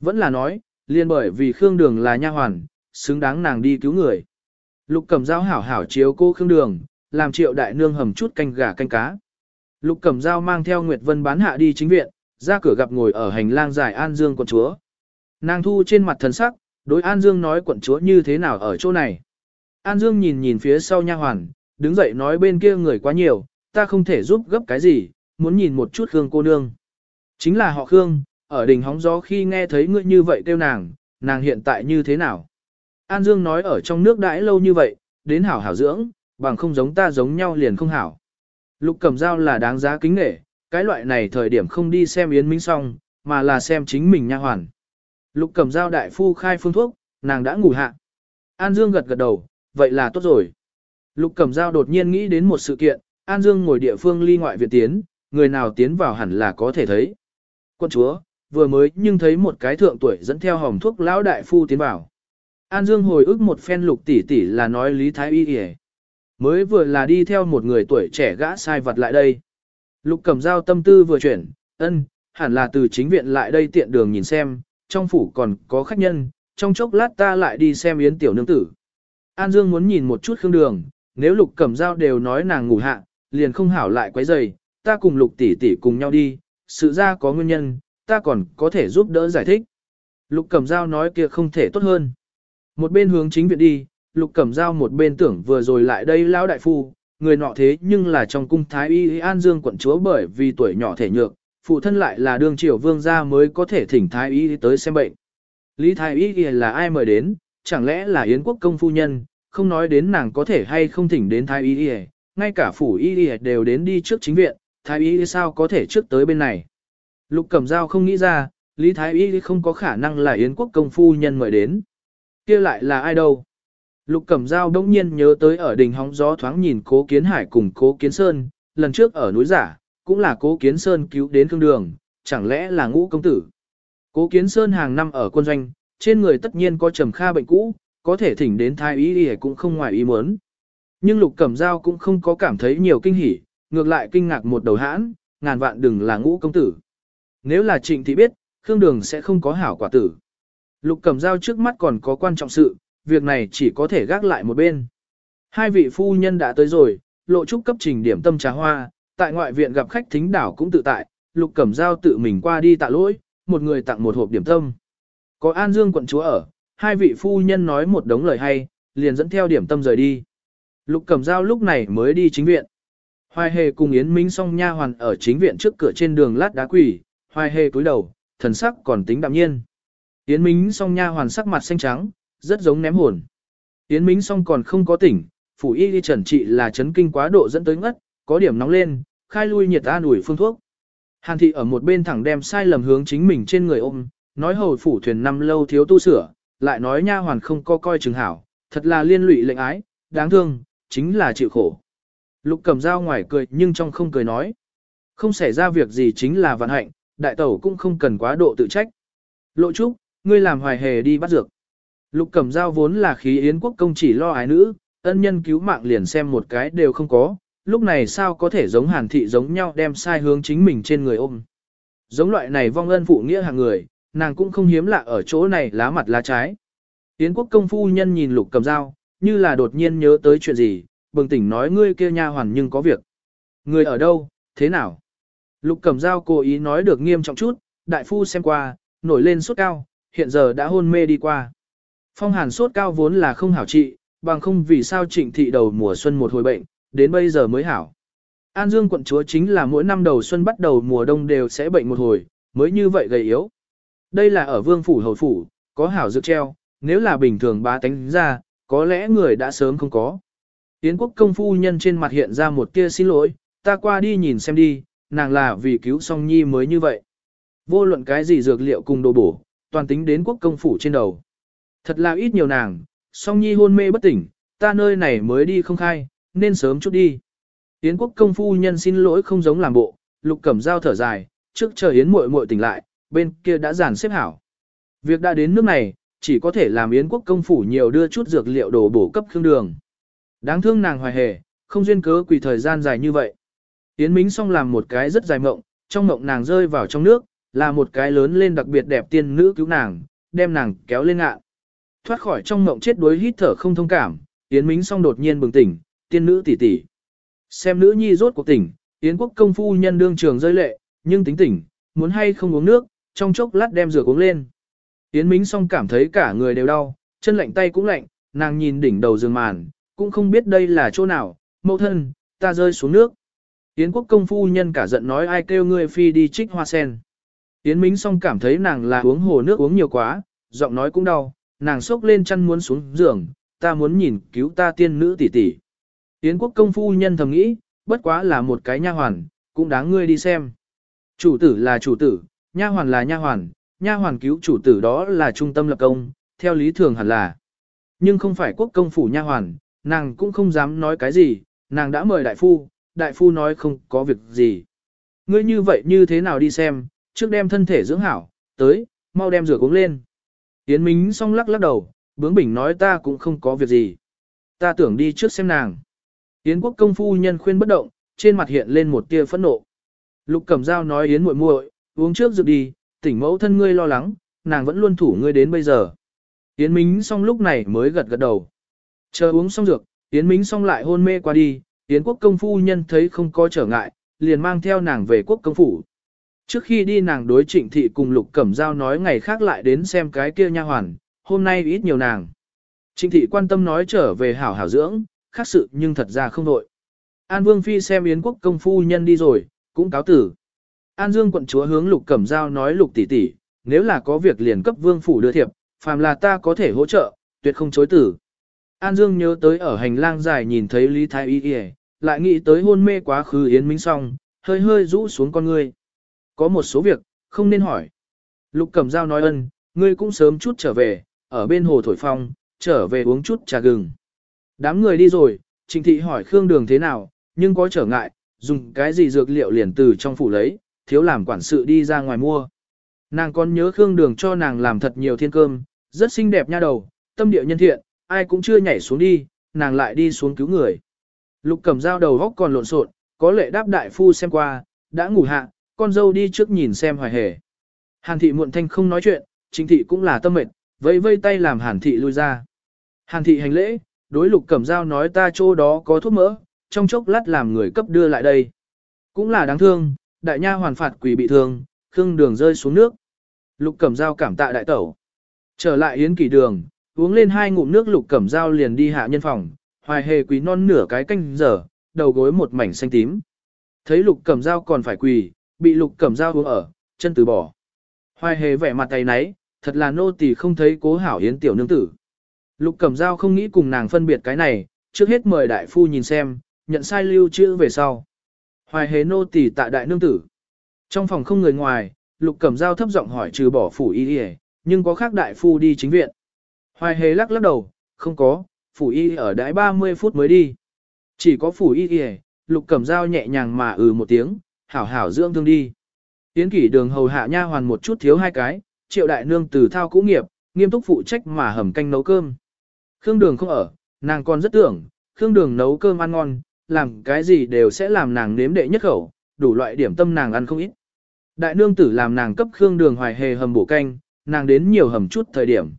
Vẫn là nói, liên bởi vì Khương Đường là nha hoàn, xứng đáng nàng đi cứu người. Lục Cẩm Dao hảo hảo chiếu cô Khương Đường, làm triệu đại nương hầm chút canh gà canh cá. Lục Cẩm Dao mang theo Nguyệt Vân bán hạ đi chính viện, ra cửa gặp ngồi ở hành lang dài An Dương quận chúa. Nàng thu trên mặt thần sắc, đối An Dương nói quận chúa như thế nào ở chỗ này. An Dương nhìn nhìn phía sau nha hoàn, đứng dậy nói bên kia người quá nhiều, ta không thể giúp gấp cái gì, muốn nhìn một chút Khương cô nương. Chính là họ Khương, ở đỉnh hóng gió khi nghe thấy ngươi như vậy kêu nàng, nàng hiện tại như thế nào. An Dương nói ở trong nước đãi lâu như vậy, đến hảo hảo dưỡng, bằng không giống ta giống nhau liền không hảo. Lục Cẩm Dao là đáng giá kính nể, cái loại này thời điểm không đi xem Yến Minh Song, mà là xem chính mình nha hoàn. Lục Cẩm Dao đại phu khai phương thuốc, nàng đã ngủ hạ. An Dương gật gật đầu, vậy là tốt rồi. Lục Cẩm Dao đột nhiên nghĩ đến một sự kiện, An Dương ngồi địa phương ly ngoại viện tiến, người nào tiến vào hẳn là có thể thấy. Quân chúa, vừa mới nhưng thấy một cái thượng tuổi dẫn theo hòm thuốc lão đại phu tiến vào. An Dương hồi ức một phen lục tỷ tỷ là nói Lý Thái Y kìa. Mới vừa là đi theo một người tuổi trẻ gã sai vật lại đây. Lục cầm dao tâm tư vừa chuyển, ân, hẳn là từ chính viện lại đây tiện đường nhìn xem, trong phủ còn có khách nhân, trong chốc lát ta lại đi xem yến tiểu nương tử. An Dương muốn nhìn một chút Khương Đường, nếu Lục Cẩm Dao đều nói nàng ngủ hạ, liền không hảo lại quấy giày ta cùng Lục tỷ tỷ cùng nhau đi, sự ra có nguyên nhân, ta còn có thể giúp đỡ giải thích. Lục Cẩm Dao nói kia không thể tốt hơn. Một bên hướng chính viện đi, Lục Cẩm Dao một bên tưởng vừa rồi lại đây lão đại phu, người nọ thế nhưng là trong cung thái y An Dương quận chúa bởi vì tuổi nhỏ thể nhược, phụ thân lại là đương triều vương gia mới có thể thỉnh thái y tới xem bệnh. Lý thái y là ai mời đến, chẳng lẽ là Yến quốc công phu nhân, không nói đến nàng có thể hay không thỉnh đến thái y ngay cả phủ y đều đến đi trước chính viện, thái y sao có thể trước tới bên này. Lục Cẩm Giao không nghĩ ra, Lý Thái Y không có khả năng là Yến quốc công phu nhân mời đến. kia lại là ai đâu? Lục Cẩm Giao đông nhiên nhớ tới ở đỉnh hóng gió thoáng nhìn Cố Kiến Hải cùng Cố Kiến Sơn, lần trước ở núi giả, cũng là Cố Kiến Sơn cứu đến thương đường, chẳng lẽ là ngũ công tử. Cố Kiến Sơn hàng năm ở quân doanh, trên người tất nhiên có trầm kha bệnh cũ, có thể thỉnh đến thái y đi cũng không ngoài ý muốn. Nhưng Lục Cẩm Dao cũng không có cảm thấy nhiều kinh hỉ, ngược lại kinh ngạc một đầu hãn, ngàn vạn đừng là ngũ công tử. Nếu là trịnh thì biết, Khương Đường sẽ không có hảo quả tử. Lục Cẩm Dao trước mắt còn có quan trọng sự, việc này chỉ có thể gác lại một bên. Hai vị phu nhân đã tới rồi, lộ trúc cấp trình điểm tâm trà hoa, tại ngoại viện gặp khách thính đảo cũng tự tại, Lục Cẩm Dao tự mình qua đi tạ lỗi, một người tặng một hộp điểm tâm. Có An Dương quận chúa ở, hai vị phu nhân nói một đống lời hay, liền dẫn theo điểm tâm rời đi. Lục Cẩm Dao lúc này mới đi chính viện. Hoài Hề cùng Yến Minh song nha hoàn ở chính viện trước cửa trên đường lát đá quỷ, Hoài Hề cúi đầu, thần sắc còn tính đạm nhiên. Yến Minh song nha hoàn sắc mặt xanh trắng, rất giống ném hồn. Yến Minh song còn không có tỉnh, phủ y đi trần trị là chấn kinh quá độ dẫn tới ngất, có điểm nóng lên, khai lui nhiệt an ủi phương thuốc. Hàn thị ở một bên thẳng đem sai lầm hướng chính mình trên người ôm, nói hầu phủ thuyền năm lâu thiếu tu sửa, lại nói nha hoàn không co coi chừng hảo, thật là liên lụy lệnh ái, đáng thương, chính là chịu khổ. Lục cầm dao ngoài cười nhưng trong không cười nói. Không xảy ra việc gì chính là vận hạnh, đại tẩu cũng không cần quá độ tự trách. Lộ trúc, ngươi làm hoài hề đi bắt dược. Lục cầm dao vốn là khí yến quốc công chỉ lo ái nữ, ân nhân cứu mạng liền xem một cái đều không có, lúc này sao có thể giống hàn thị giống nhau đem sai hướng chính mình trên người ôm. Giống loại này vong ân phụ nghĩa hàng người, nàng cũng không hiếm lạ ở chỗ này lá mặt lá trái. Yến quốc công phu nhân nhìn lục cầm dao, như là đột nhiên nhớ tới chuyện gì, bừng tỉnh nói ngươi kia nha hoàn nhưng có việc. Người ở đâu, thế nào? Lục cầm dao cố ý nói được nghiêm trọng chút, đại phu xem qua, nổi lên sốt cao, hiện giờ đã hôn mê đi qua. Phong hàn sốt cao vốn là không hảo trị, bằng không vì sao trịnh thị đầu mùa xuân một hồi bệnh, đến bây giờ mới hảo. An Dương quận chúa chính là mỗi năm đầu xuân bắt đầu mùa đông đều sẽ bệnh một hồi, mới như vậy gầy yếu. Đây là ở vương phủ hầu phủ, có hảo dược treo, nếu là bình thường bá tánh ra, có lẽ người đã sớm không có. Yến quốc công phu nhân trên mặt hiện ra một tia xin lỗi, ta qua đi nhìn xem đi, nàng là vì cứu song nhi mới như vậy. Vô luận cái gì dược liệu cùng đồ bổ, toàn tính đến quốc công phủ trên đầu. Thật là ít nhiều nàng, song nhi hôn mê bất tỉnh, ta nơi này mới đi không khai, nên sớm chút đi. Yến quốc công phu nhân xin lỗi không giống làm bộ, lục cẩm dao thở dài, trước chờ Yến muội muội tỉnh lại, bên kia đã giản xếp hảo. Việc đã đến nước này, chỉ có thể làm Yến quốc công phủ nhiều đưa chút dược liệu đồ bổ cấp khương đường. Đáng thương nàng hoài hề, không duyên cớ quỳ thời gian dài như vậy. Yến Mính xong làm một cái rất dài mộng, trong mộng nàng rơi vào trong nước, là một cái lớn lên đặc biệt đẹp tiên nữ cứu nàng, đem nàng kéo lên ngạn. Thoát khỏi trong mộng chết đuối hít thở không thông cảm, Yến Mính xong đột nhiên bừng tỉnh, tiên nữ tỷ tỷ. Xem nữ nhi rốt cuộc tỉnh, Yến quốc công phu nhân đương trường rơi lệ, nhưng tính tỉnh, muốn hay không uống nước, trong chốc lát đem rửa uống lên. Yến Mính xong cảm thấy cả người đều đau, chân lạnh tay cũng lạnh, nàng nhìn đỉnh đầu giường màn, cũng không biết đây là chỗ nào, mẫu thân, ta rơi xuống nước. Yến quốc công phu nhân cả giận nói ai kêu ngươi phi đi trích hoa sen. Yến Mính song cảm thấy nàng là uống hồ nước uống nhiều quá, giọng nói cũng đau, nàng sốc lên chăn muốn xuống giường, ta muốn nhìn cứu ta tiên nữ tỷ tỷ. Yến quốc công phu nhân thầm nghĩ, bất quá là một cái nha hoàn, cũng đáng ngươi đi xem. Chủ tử là chủ tử, nha hoàn là nha hoàn, nha hoàn cứu chủ tử đó là trung tâm lập công, theo lý thường hẳn là. Nhưng không phải quốc công phủ nha hoàn, nàng cũng không dám nói cái gì, nàng đã mời đại phu, đại phu nói không có việc gì. Ngươi như vậy như thế nào đi xem, trước đem thân thể dưỡng hảo, tới, mau đem rửa uống lên. Yến Minh xong lắc lắc đầu, bướng bỉnh nói ta cũng không có việc gì. Ta tưởng đi trước xem nàng. Yến quốc công phu nhân khuyên bất động, trên mặt hiện lên một tia phẫn nộ. Lục Cẩm Dao nói Yến muội muội, uống trước rượu đi, tỉnh mẫu thân ngươi lo lắng, nàng vẫn luôn thủ ngươi đến bây giờ. Yến Mính xong lúc này mới gật gật đầu. Chờ uống xong dược, Yến Mính xong lại hôn mê qua đi, Yến quốc công phu nhân thấy không có trở ngại, liền mang theo nàng về quốc công phủ. Trước khi đi nàng đối trịnh thị cùng lục cẩm giao nói ngày khác lại đến xem cái kia nha hoàn, hôm nay ít nhiều nàng. Trịnh thị quan tâm nói trở về hảo hảo dưỡng, khác sự nhưng thật ra không đội. An Vương Phi xem Yến quốc công phu nhân đi rồi, cũng cáo tử. An Dương quận chúa hướng lục cẩm giao nói lục tỷ tỷ, nếu là có việc liền cấp vương phủ đưa thiệp, phàm là ta có thể hỗ trợ, tuyệt không chối tử. An Dương nhớ tới ở hành lang dài nhìn thấy Lý Thái Y Y, lại nghĩ tới hôn mê quá khứ Yến Minh Song, hơi hơi rũ xuống con ngươi. Có một số việc, không nên hỏi. Lục Cẩm Giao nói ân, ngươi cũng sớm chút trở về, ở bên hồ thổi phong, trở về uống chút trà gừng. Đám người đi rồi, Trình Thị hỏi Khương Đường thế nào, nhưng có trở ngại, dùng cái gì dược liệu liền từ trong phủ lấy, thiếu làm quản sự đi ra ngoài mua. Nàng còn nhớ Khương Đường cho nàng làm thật nhiều thiên cơm, rất xinh đẹp nha đầu, tâm địa nhân thiện, ai cũng chưa nhảy xuống đi, nàng lại đi xuống cứu người. Lục cầm dao đầu góc còn lộn xộn, có lệ đáp đại phu xem qua, đã ngủ hạ, con dâu đi trước nhìn xem hoài hề. Hàn thị muộn thanh không nói chuyện, chính thị cũng là tâm mệt, vẫy vây tay làm hàn thị lui ra. Hàn thị hành lễ, đối lục cẩm dao nói ta chỗ đó có thuốc mỡ, trong chốc lát làm người cấp đưa lại đây. Cũng là đáng thương, đại nha hoàn phạt quỷ bị thương, khương đường rơi xuống nước. Lục cẩm dao cảm tạ đại tẩu. Trở lại yến kỷ đường, uống lên hai ngụm nước lục cẩm dao liền đi hạ nhân phòng, hoài hề quỳ non nửa cái canh giờ, đầu gối một mảnh xanh tím. Thấy lục cẩm dao còn phải quỳ, bị lục cẩm dao uống ở, chân từ bỏ. Hoài hề vẻ mặt tay náy, thật là nô tỳ không thấy cố hảo hiến tiểu nương tử. Lục cẩm dao không nghĩ cùng nàng phân biệt cái này, trước hết mời đại phu nhìn xem, nhận sai lưu chữ về sau. Hoài hề nô tỳ tại đại nương tử. Trong phòng không người ngoài, lục cẩm dao thấp giọng hỏi trừ bỏ phủ y y nhưng có khác đại phu đi chính viện. Hoài hề lắc lắc đầu, không có, phủ y ở đãi 30 phút mới đi. Chỉ có phủ y y, lục cẩm dao nhẹ nhàng mà ừ một tiếng, hảo hảo dưỡng thương đi. Tiến kỷ đường hầu hạ nha hoàn một chút thiếu hai cái, triệu đại nương từ thao cũ nghiệp, nghiêm túc phụ trách mà hầm canh nấu cơm. Khương đường không ở, nàng còn rất tưởng, khương đường nấu cơm ăn ngon, làm cái gì đều sẽ làm nàng nếm đệ nhất khẩu, đủ loại điểm tâm nàng ăn không ít. Đại nương tử làm nàng cấp khương đường hoài hề hầm bổ canh, nàng đến nhiều hầm chút thời điểm.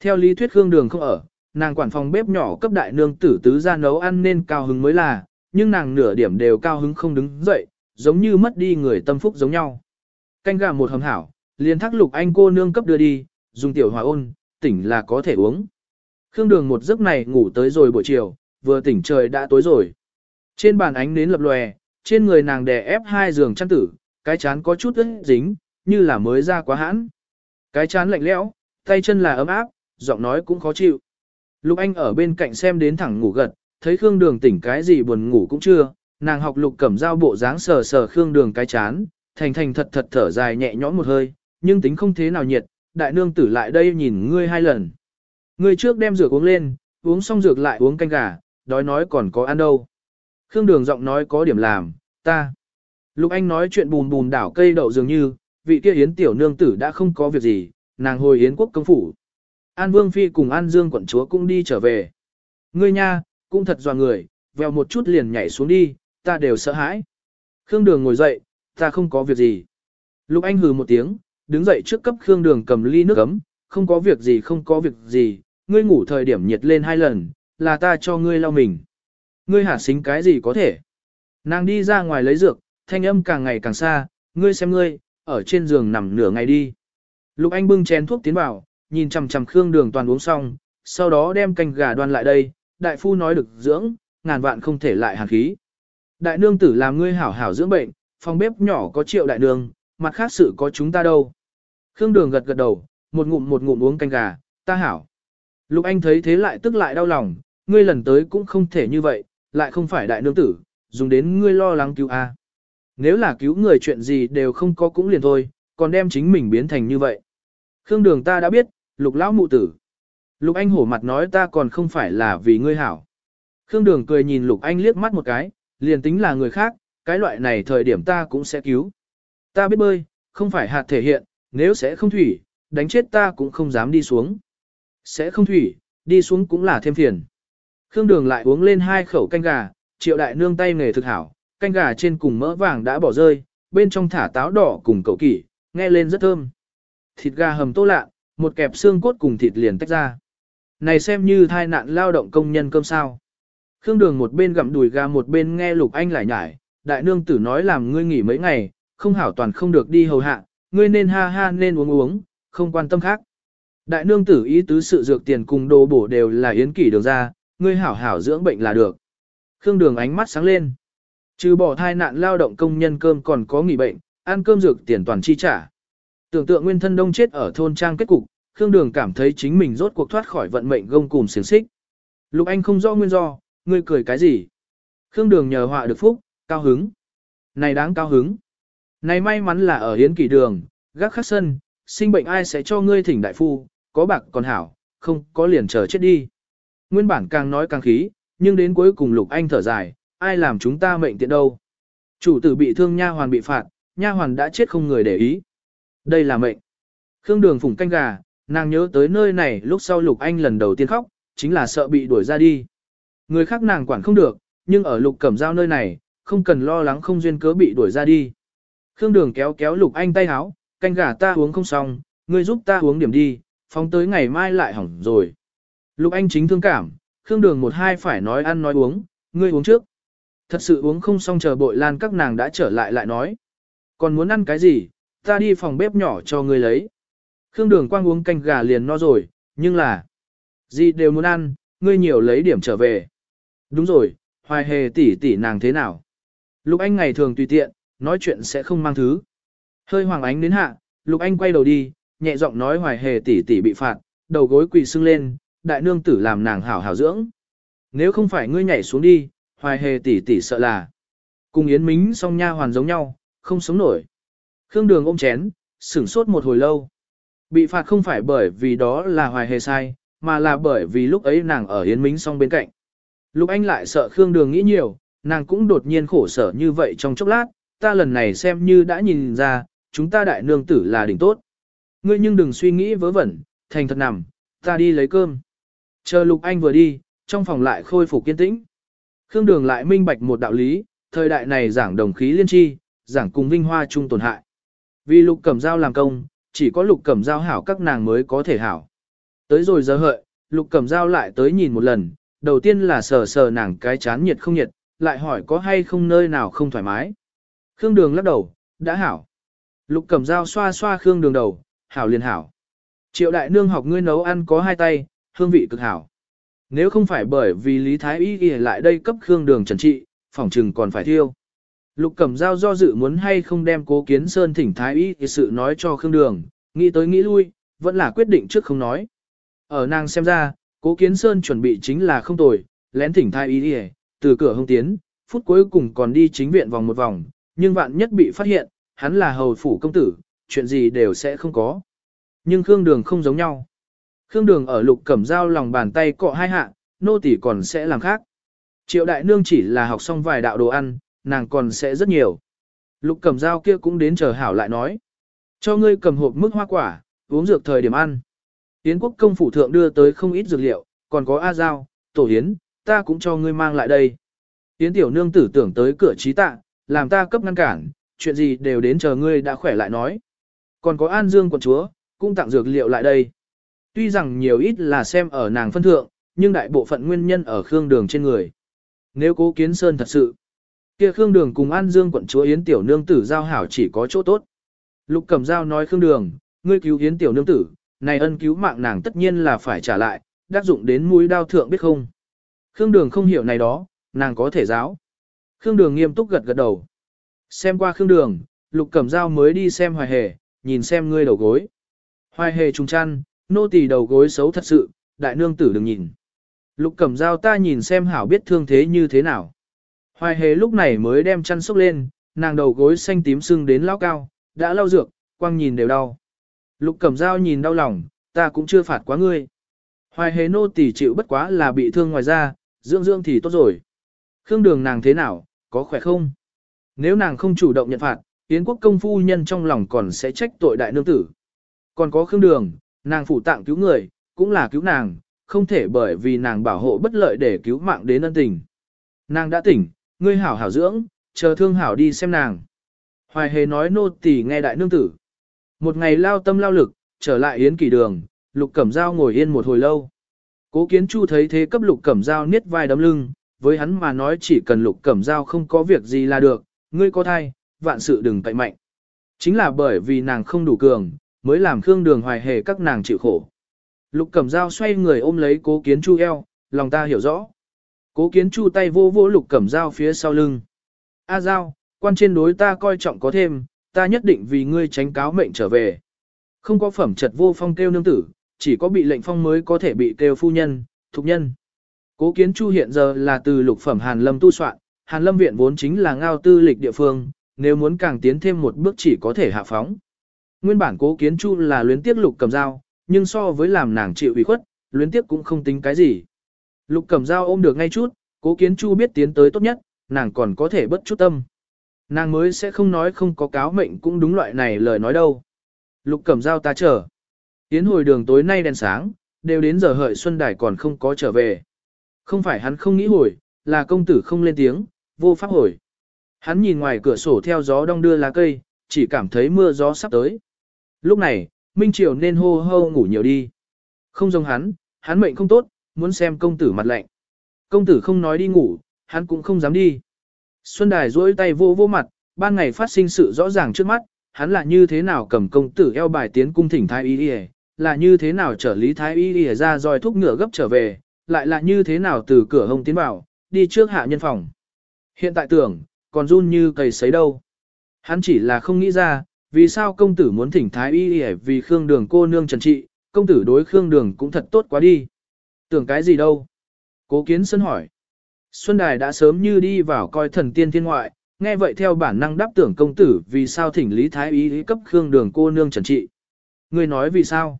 Theo lý thuyết khương đường không ở, nàng quản phòng bếp nhỏ cấp đại nương tử tứ ra nấu ăn nên cao hứng mới là, nhưng nàng nửa điểm đều cao hứng không đứng dậy, giống như mất đi người tâm phúc giống nhau. Canh gà một hầm hảo, liền thắc lục anh cô nương cấp đưa đi, dùng tiểu hòa ôn, tỉnh là có thể uống. Khương đường một giấc này ngủ tới rồi buổi chiều, vừa tỉnh trời đã tối rồi. Trên bàn ánh nến lập lòe, trên người nàng đè ép hai giường chăn tử, cái chán có chút ướt dính, như là mới ra quá hãn. Cái chán lạnh lẽo, tay chân là ấm áp, giọng nói cũng khó chịu. Lục Anh ở bên cạnh xem đến thẳng ngủ gật, thấy Khương Đường tỉnh cái gì buồn ngủ cũng chưa, nàng học Lục Cẩm Dao bộ dáng sờ sờ Khương Đường cái chán, thành thành thật thật thở dài nhẹ nhõm một hơi, nhưng tính không thế nào nhiệt, đại nương tử lại đây nhìn ngươi hai lần. Ngươi trước đem dược uống lên, uống xong dược lại uống canh gà, đói nói còn có ăn đâu. Khương Đường giọng nói có điểm làm, ta. Lục Anh nói chuyện bùn bùn đảo cây đậu dường như, vị kia yến tiểu nương tử đã không có việc gì, nàng hồi yến quốc công phủ. An Vương Phi cùng An Dương quận chúa cũng đi trở về. Ngươi nha, cũng thật dò người, vèo một chút liền nhảy xuống đi, ta đều sợ hãi. Khương Đường ngồi dậy, ta không có việc gì. Lục Anh hừ một tiếng, đứng dậy trước cấp Khương Đường cầm ly nước ấm, không có việc gì không có việc gì, ngươi ngủ thời điểm nhiệt lên hai lần, là ta cho ngươi lau mình. Ngươi hả xính cái gì có thể. Nàng đi ra ngoài lấy dược, thanh âm càng ngày càng xa, ngươi xem ngươi, ở trên giường nằm nửa ngày đi. Lục Anh bưng chén thuốc tiến vào, nhìn chằm chằm Khương Đường toàn uống xong, sau đó đem canh gà đoan lại đây, đại phu nói được dưỡng, ngàn vạn không thể lại hàn khí. Đại nương tử làm ngươi hảo hảo dưỡng bệnh, phòng bếp nhỏ có triệu đại nương, mặt khác sự có chúng ta đâu. Khương Đường gật gật đầu, một ngụm một ngụm uống canh gà, ta hảo. Lục Anh thấy thế lại tức lại đau lòng, ngươi lần tới cũng không thể như vậy, lại không phải đại nương tử, dùng đến ngươi lo lắng cứu a. À. Nếu là cứu người chuyện gì đều không có cũng liền thôi, còn đem chính mình biến thành như vậy. Khương Đường ta đã biết, Lục lão mụ tử. Lục Anh hổ mặt nói ta còn không phải là vì ngươi hảo. Khương Đường cười nhìn Lục Anh liếc mắt một cái, liền tính là người khác, cái loại này thời điểm ta cũng sẽ cứu. Ta biết bơi, không phải hạt thể hiện, nếu sẽ không thủy, đánh chết ta cũng không dám đi xuống. Sẽ không thủy, đi xuống cũng là thêm phiền. Khương Đường lại uống lên hai khẩu canh gà, triệu đại nương tay nghề thực hảo, canh gà trên cùng mỡ vàng đã bỏ rơi, bên trong thả táo đỏ cùng cậu kỷ, nghe lên rất thơm. Thịt gà hầm tô lạ, một kẹp xương cốt cùng thịt liền tách ra. Này xem như thai nạn lao động công nhân cơm sao. Khương Đường một bên gặm đùi gà một bên nghe Lục Anh lại nhải, đại nương tử nói làm ngươi nghỉ mấy ngày, không hảo toàn không được đi hầu hạ, ngươi nên ha ha nên uống uống, không quan tâm khác. Đại nương tử ý tứ sự dược tiền cùng đồ bổ đều là yến kỷ đường ra, ngươi hảo hảo dưỡng bệnh là được. Khương Đường ánh mắt sáng lên. Trừ bỏ thai nạn lao động công nhân cơm còn có nghỉ bệnh, ăn cơm dược tiền toàn chi trả. Tưởng tượng nguyên thân đông chết ở thôn trang kết cục, Khương Đường cảm thấy chính mình rốt cuộc thoát khỏi vận mệnh gông cùm xiềng xích. Lục Anh không rõ nguyên do, ngươi cười cái gì? Khương Đường nhờ họa được phúc, cao hứng. Này đáng cao hứng. Này may mắn là ở hiến kỷ đường, gác khắc sân, sinh bệnh ai sẽ cho ngươi thỉnh đại phu, có bạc còn hảo, không có liền chờ chết đi. Nguyên bản càng nói càng khí, nhưng đến cuối cùng Lục Anh thở dài, ai làm chúng ta mệnh tiện đâu. Chủ tử bị thương nha hoàn bị phạt, nha hoàn đã chết không người để ý. Đây là mệnh. Khương Đường phủng canh gà, nàng nhớ tới nơi này lúc sau Lục Anh lần đầu tiên khóc, chính là sợ bị đuổi ra đi. Người khác nàng quản không được, nhưng ở Lục Cẩm Giao nơi này, không cần lo lắng không duyên cớ bị đuổi ra đi. Khương Đường kéo kéo Lục Anh tay háo, canh gà ta uống không xong, ngươi giúp ta uống điểm đi, phóng tới ngày mai lại hỏng rồi. Lục Anh chính thương cảm, Khương Đường một hai phải nói ăn nói uống, ngươi uống trước. Thật sự uống không xong chờ bội lan các nàng đã trở lại lại nói. Còn muốn ăn cái gì, ta đi phòng bếp nhỏ cho ngươi lấy. Khương Đường quang uống canh gà liền no rồi, nhưng là... Gì đều muốn ăn, ngươi nhiều lấy điểm trở về. Đúng rồi, hoài hề tỷ tỷ nàng thế nào? Lục Anh ngày thường tùy tiện, nói chuyện sẽ không mang thứ. Hơi hoàng ánh đến hạ, Lục Anh quay đầu đi, nhẹ giọng nói hoài hề tỷ tỷ bị phạt, đầu gối quỳ sưng lên, đại nương tử làm nàng hảo hảo dưỡng. Nếu không phải ngươi nhảy xuống đi, hoài hề tỷ tỷ sợ là. Cùng Yến Mính song nha hoàn giống nhau, không sống nổi. Khương Đường ôm chén, sửng sốt một hồi lâu. Bị phạt không phải bởi vì đó là hoài hề sai, mà là bởi vì lúc ấy nàng ở Yến Mính song bên cạnh. Lúc anh lại sợ Khương Đường nghĩ nhiều, nàng cũng đột nhiên khổ sở như vậy trong chốc lát, ta lần này xem như đã nhìn ra, chúng ta đại nương tử là đỉnh tốt. Ngươi nhưng đừng suy nghĩ vớ vẩn, thành thật nằm, ta đi lấy cơm. Chờ Lục Anh vừa đi, trong phòng lại khôi phục kiên tĩnh. Khương Đường lại minh bạch một đạo lý, thời đại này giảng đồng khí liên tri, giảng cùng vinh hoa chung tổn hại. Vì Lục Cẩm Giao làm công, chỉ có Lục Cẩm Giao hảo các nàng mới có thể hảo. Tới rồi giờ hợi, Lục Cẩm Giao lại tới nhìn một lần, đầu tiên là sờ sờ nàng cái chán nhiệt không nhiệt, lại hỏi có hay không nơi nào không thoải mái. Khương Đường lắc đầu, đã hảo. Lục Cẩm Giao xoa xoa Khương Đường đầu, hảo liền hảo. Triệu đại nương học ngươi nấu ăn có hai tay, hương vị cực hảo. Nếu không phải bởi vì Lý Thái Y ghi lại đây cấp Khương Đường trần trị, phòng trừng còn phải thiêu. Lục Cẩm Giao do dự muốn hay không đem cố kiến sơn thỉnh Thái Y thì sự nói cho Khương Đường, nghĩ tới nghĩ lui, vẫn là quyết định trước không nói. Ở nàng xem ra, cố kiến sơn chuẩn bị chính là không tồi, lén thỉnh Thái Y đi từ cửa hông tiến, phút cuối cùng còn đi chính viện vòng một vòng, nhưng vạn nhất bị phát hiện, hắn là hầu phủ công tử, chuyện gì đều sẽ không có. Nhưng Khương Đường không giống nhau. Khương Đường ở lục cẩm dao lòng bàn tay cọ hai hạ, nô tỳ còn sẽ làm khác. Triệu đại nương chỉ là học xong vài đạo đồ ăn, nàng còn sẽ rất nhiều. Lục cầm dao kia cũng đến chờ hảo lại nói. Cho ngươi cầm hộp mức hoa quả, uống dược thời điểm ăn. Yến quốc công phủ thượng đưa tới không ít dược liệu, còn có A Giao, Tổ Hiến, ta cũng cho ngươi mang lại đây. Yến tiểu nương tử tưởng tới cửa trí tạ, làm ta cấp ngăn cản, chuyện gì đều đến chờ ngươi đã khỏe lại nói. Còn có An Dương quận chúa, cũng tặng dược liệu lại đây. Tuy rằng nhiều ít là xem ở nàng phân thượng, nhưng đại bộ phận nguyên nhân ở Khương Đường trên người. Nếu cố kiến sơn thật sự, kia Khương Đường cùng An Dương quận chúa Yến Tiểu Nương Tử giao hảo chỉ có chỗ tốt. Lục Cẩm Giao nói Khương Đường, ngươi cứu Yến Tiểu Nương Tử, này ân cứu mạng nàng tất nhiên là phải trả lại, đắc dụng đến mũi đao thượng biết không. Khương Đường không hiểu này đó, nàng có thể giáo. Khương Đường nghiêm túc gật gật đầu. Xem qua Khương Đường, Lục Cẩm Giao mới đi xem Hoài Hề, nhìn xem ngươi đầu gối. Hoài Hề trùng chăn, nô tỳ đầu gối xấu thật sự, đại nương tử đừng nhìn. Lục Cẩm Giao ta nhìn xem hảo biết thương thế như thế nào. Hoài Hề lúc này mới đem chăn xốc lên, nàng đầu gối xanh tím sưng đến lao cao, đã lau dược, quăng nhìn đều đau. Lục Cẩm Giao nhìn đau lòng, ta cũng chưa phạt quá ngươi. Hoài Hề nô tỳ chịu bất quá là bị thương ngoài da, dưỡng dưỡng thì tốt rồi. Khương Đường nàng thế nào, có khỏe không? Nếu nàng không chủ động nhận phạt, Yến quốc công phu nhân trong lòng còn sẽ trách tội đại nương tử. Còn có Khương Đường, nàng phủ tạng cứu người, cũng là cứu nàng, không thể bởi vì nàng bảo hộ bất lợi để cứu mạng đến ân tình. Nàng đã tỉnh, ngươi hảo hảo dưỡng, chờ thương hảo đi xem nàng. Hoài hề nói nô tỳ nghe đại nương tử. Một ngày lao tâm lao lực, trở lại yến kỳ đường, lục cẩm dao ngồi yên một hồi lâu. Cố kiến chu thấy thế cấp lục cẩm dao niết vai đấm lưng, với hắn mà nói chỉ cần lục cẩm dao không có việc gì là được, ngươi có thai, vạn sự đừng cậy mạnh. Chính là bởi vì nàng không đủ cường, mới làm Khương Đường hoài hề các nàng chịu khổ. Lục Cẩm Dao xoay người ôm lấy Cố Kiến Chu eo, lòng ta hiểu rõ. Cố Kiến Chu tay vô vô Lục Cẩm Dao phía sau lưng. A Dao, quan trên đối ta coi trọng có thêm, ta nhất định vì ngươi tránh cáo mệnh trở về. Không có phẩm trật vô phong kêu nương tử, chỉ có bị lệnh phong mới có thể bị kêu phu nhân, thục nhân. Cố Kiến Chu hiện giờ là từ lục phẩm Hàn Lâm tu soạn, Hàn Lâm viện vốn chính là ngao tư lịch địa phương, nếu muốn càng tiến thêm một bước chỉ có thể hạ phóng. Nguyên bản cố kiến chu là luyến tiếc lục cầm dao, nhưng so với làm nàng chịu ủy khuất, luyến tiếc cũng không tính cái gì. Lục Cẩm dao ôm được ngay chút, cố kiến chu biết tiến tới tốt nhất, nàng còn có thể bất chút tâm. Nàng mới sẽ không nói không có cáo mệnh cũng đúng loại này lời nói đâu. Lục Cẩm dao ta chờ. Tiến hồi đường tối nay đèn sáng, đều đến giờ hợi xuân đài còn không có trở về. Không phải hắn không nghĩ hồi, là công tử không lên tiếng, vô pháp hồi. Hắn nhìn ngoài cửa sổ theo gió đong đưa lá cây, chỉ cảm thấy mưa gió sắp tới. Lúc này, Minh Triều nên hô hô ngủ nhiều đi. Không giống hắn, hắn mệnh không tốt, muốn xem công tử mặt lạnh. Công tử không nói đi ngủ, hắn cũng không dám đi. Xuân Đài duỗi tay vô vô mặt, ban ngày phát sinh sự rõ ràng trước mắt, hắn là như thế nào cầm công tử eo bài tiến cung thỉnh thái y y, là như thế nào trở lý thái y y ra rồi thúc ngựa gấp trở về, lại là như thế nào từ cửa hông tiến vào, đi trước hạ nhân phòng. Hiện tại tưởng, còn run như cầy sấy đâu. Hắn chỉ là không nghĩ ra, vì sao công tử muốn thỉnh thái y y vì Khương Đường cô nương trần trị, công tử đối Khương Đường cũng thật tốt quá đi. Tưởng cái gì đâu? Cố Kiến sân hỏi. Xuân Đài đã sớm như đi vào coi thần tiên thiên ngoại, nghe vậy theo bản năng đáp tưởng công tử vì sao thỉnh Lý Thái Ý cấp Khương Đường cô nương trần trị. Người nói vì sao?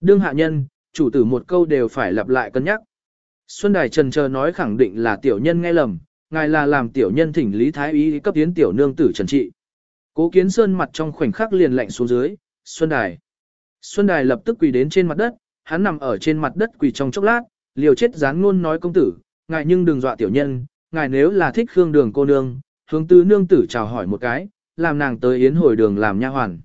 Đương hạ nhân, chủ tử một câu đều phải lặp lại cân nhắc. Xuân Đài trần chờ nói khẳng định là tiểu nhân nghe lầm, ngài là làm tiểu nhân thỉnh Lý Thái Ý cấp tiến tiểu nương tử trần trị. Cố Kiến Sơn mặt trong khoảnh khắc liền lạnh xuống dưới, Xuân Đài. Xuân Đài lập tức quỳ đến trên mặt đất, hắn nằm ở trên mặt đất quỳ trong chốc lát, liều chết dán ngôn nói công tử, ngài nhưng đừng dọa tiểu nhân, ngài nếu là thích Khương Đường cô nương, hướng tư nương tử chào hỏi một cái, làm nàng tới yến hồi đường làm nha hoàn.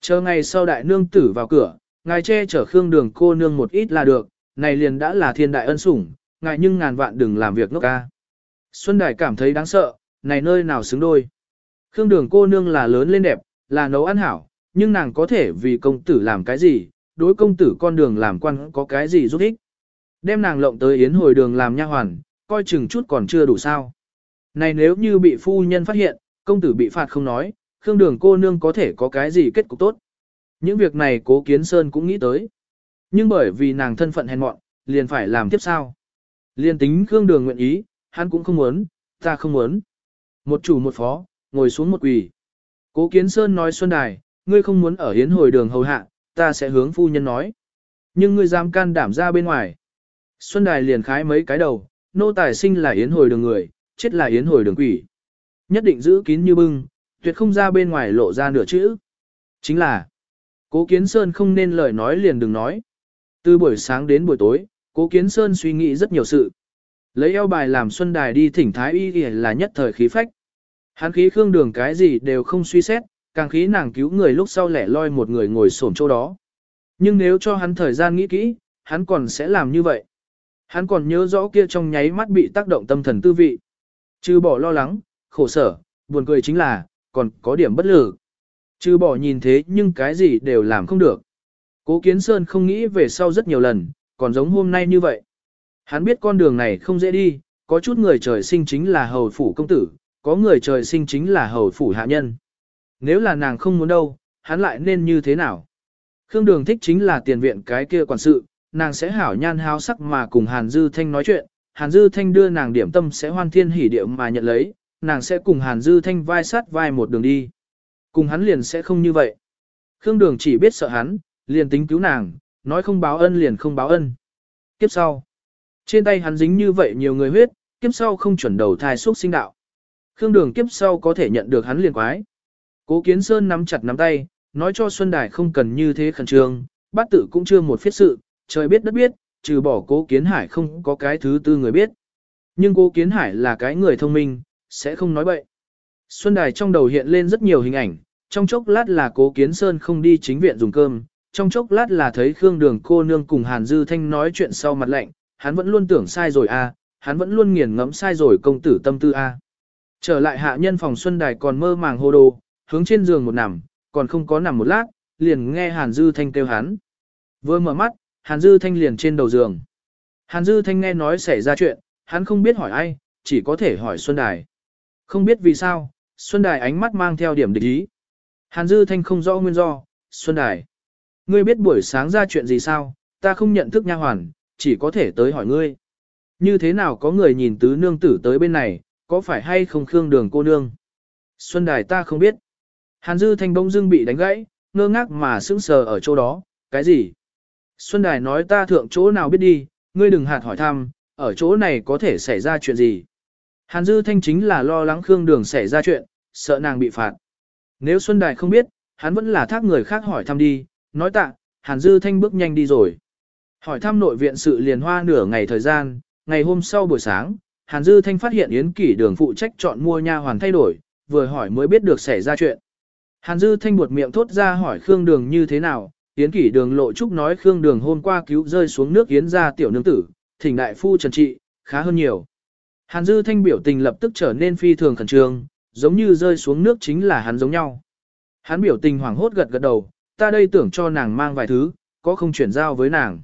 Chờ ngày sau đại nương tử vào cửa, ngài che chở Khương Đường cô nương một ít là được, này liền đã là thiên đại ân sủng, ngài nhưng ngàn vạn đừng làm việc ngốc ca. Xuân Đài cảm thấy đáng sợ, này nơi nào xứng đôi. Khương đường cô nương là lớn lên đẹp, là nấu ăn hảo, nhưng nàng có thể vì công tử làm cái gì, đối công tử con đường làm quan có cái gì giúp ích. Đem nàng lộng tới yến hồi đường làm nha hoàn, coi chừng chút còn chưa đủ sao. Này nếu như bị phu nhân phát hiện, công tử bị phạt không nói, Khương đường cô nương có thể có cái gì kết cục tốt. Những việc này cố kiến sơn cũng nghĩ tới. Nhưng bởi vì nàng thân phận hèn mọn, liền phải làm tiếp sao. Liên tính Khương đường nguyện ý, hắn cũng không muốn, ta không muốn. Một chủ một phó, ngồi xuống một quỳ. Cố Kiến Sơn nói Xuân Đài, ngươi không muốn ở hiến hồi đường hầu hạ, ta sẽ hướng phu nhân nói. Nhưng ngươi dám can đảm ra bên ngoài. Xuân Đài liền khái mấy cái đầu, nô tài sinh là yến hồi đường người, chết là yến hồi đường quỷ. Nhất định giữ kín như bưng, tuyệt không ra bên ngoài lộ ra nửa chữ. Chính là, Cố Kiến Sơn không nên lời nói liền đừng nói. Từ buổi sáng đến buổi tối, Cố Kiến Sơn suy nghĩ rất nhiều sự. Lấy eo bài làm Xuân Đài đi thỉnh Thái Y là nhất thời khí phách. Hắn khí khương đường cái gì đều không suy xét, càng khí nàng cứu người lúc sau lẻ loi một người ngồi xổm chỗ đó. Nhưng nếu cho hắn thời gian nghĩ kỹ, hắn còn sẽ làm như vậy. Hắn còn nhớ rõ kia trong nháy mắt bị tác động tâm thần tư vị. Trừ bỏ lo lắng, khổ sở, buồn cười chính là, còn có điểm bất lực. Trừ bỏ nhìn thế nhưng cái gì đều làm không được. Cố Kiến Sơn không nghĩ về sau rất nhiều lần, còn giống hôm nay như vậy. Hắn biết con đường này không dễ đi, có chút người trời sinh chính là hầu phủ công tử, có người trời sinh chính là hầu phủ hạ nhân. Nếu là nàng không muốn đâu, hắn lại nên như thế nào? Khương Đường thích chính là tiền viện cái kia quản sự, nàng sẽ hảo nhan háo sắc mà cùng Hàn Dư Thanh nói chuyện, Hàn Dư Thanh đưa nàng điểm tâm sẽ hoan thiên hỉ điệu mà nhận lấy, nàng sẽ cùng Hàn Dư Thanh vai sát vai một đường đi. Cùng hắn liền sẽ không như vậy. Khương Đường chỉ biết sợ hắn, liền tính cứu nàng, nói không báo ân liền không báo ân. Kiếp sau. Trên tay hắn dính như vậy nhiều người huyết, kiếp sau không chuẩn đầu thai xuất sinh đạo. Khương Đường kiếp sau có thể nhận được hắn liền quái. Cố Kiến Sơn nắm chặt nắm tay, nói cho Xuân Đài không cần như thế khẩn trương, bát tự cũng chưa một phiết sự, trời biết đất biết, trừ bỏ Cố Kiến Hải không có cái thứ tư người biết. Nhưng Cố Kiến Hải là cái người thông minh, sẽ không nói bậy. Xuân Đài trong đầu hiện lên rất nhiều hình ảnh, trong chốc lát là Cố Kiến Sơn không đi chính viện dùng cơm, trong chốc lát là thấy Khương Đường cô nương cùng Hàn Dư Thanh nói chuyện sau mặt lạnh, hắn vẫn luôn tưởng sai rồi à, hắn vẫn luôn nghiền ngẫm sai rồi công tử tâm tư a. À. Trở lại hạ nhân phòng Xuân Đài còn mơ màng hồ đồ, hướng trên giường một nằm, còn không có nằm một lát, liền nghe Hàn Dư Thanh kêu hắn. Vừa mở mắt, Hàn Dư Thanh liền trên đầu giường. Hàn Dư Thanh nghe nói xảy ra chuyện, hắn không biết hỏi ai, chỉ có thể hỏi Xuân Đài. Không biết vì sao, Xuân Đài ánh mắt mang theo điểm địch ý. Hàn Dư Thanh không rõ nguyên do, Xuân Đài. Ngươi biết buổi sáng ra chuyện gì sao, ta không nhận thức nha hoàn, chỉ có thể tới hỏi ngươi. Như thế nào có người nhìn tứ nương tử tới bên này, có phải hay không khương đường cô nương? Xuân Đài ta không biết. Hàn Dư Thanh bỗng dưng bị đánh gãy, ngơ ngác mà sững sờ ở chỗ đó, cái gì? Xuân Đài nói ta thượng chỗ nào biết đi, ngươi đừng hạt hỏi thăm, ở chỗ này có thể xảy ra chuyện gì? Hàn Dư Thanh chính là lo lắng Khương Đường xảy ra chuyện, sợ nàng bị phạt. Nếu Xuân Đài không biết, hắn vẫn là thác người khác hỏi thăm đi, nói tạ, Hàn Dư Thanh bước nhanh đi rồi. Hỏi thăm nội viện sự liền hoa nửa ngày thời gian, ngày hôm sau buổi sáng, Hàn Dư Thanh phát hiện Yến Kỷ Đường phụ trách chọn mua nha hoàn thay đổi, vừa hỏi mới biết được xảy ra chuyện. Hàn Dư Thanh buột miệng thốt ra hỏi Khương Đường như thế nào, Yến Kỷ Đường lộ trúc nói Khương Đường hôm qua cứu rơi xuống nước Yến ra tiểu nương tử, thỉnh đại phu trần trị, khá hơn nhiều. Hàn Dư Thanh biểu tình lập tức trở nên phi thường khẩn trương, giống như rơi xuống nước chính là hắn giống nhau. Hắn biểu tình hoảng hốt gật gật đầu, ta đây tưởng cho nàng mang vài thứ, có không chuyển giao với nàng.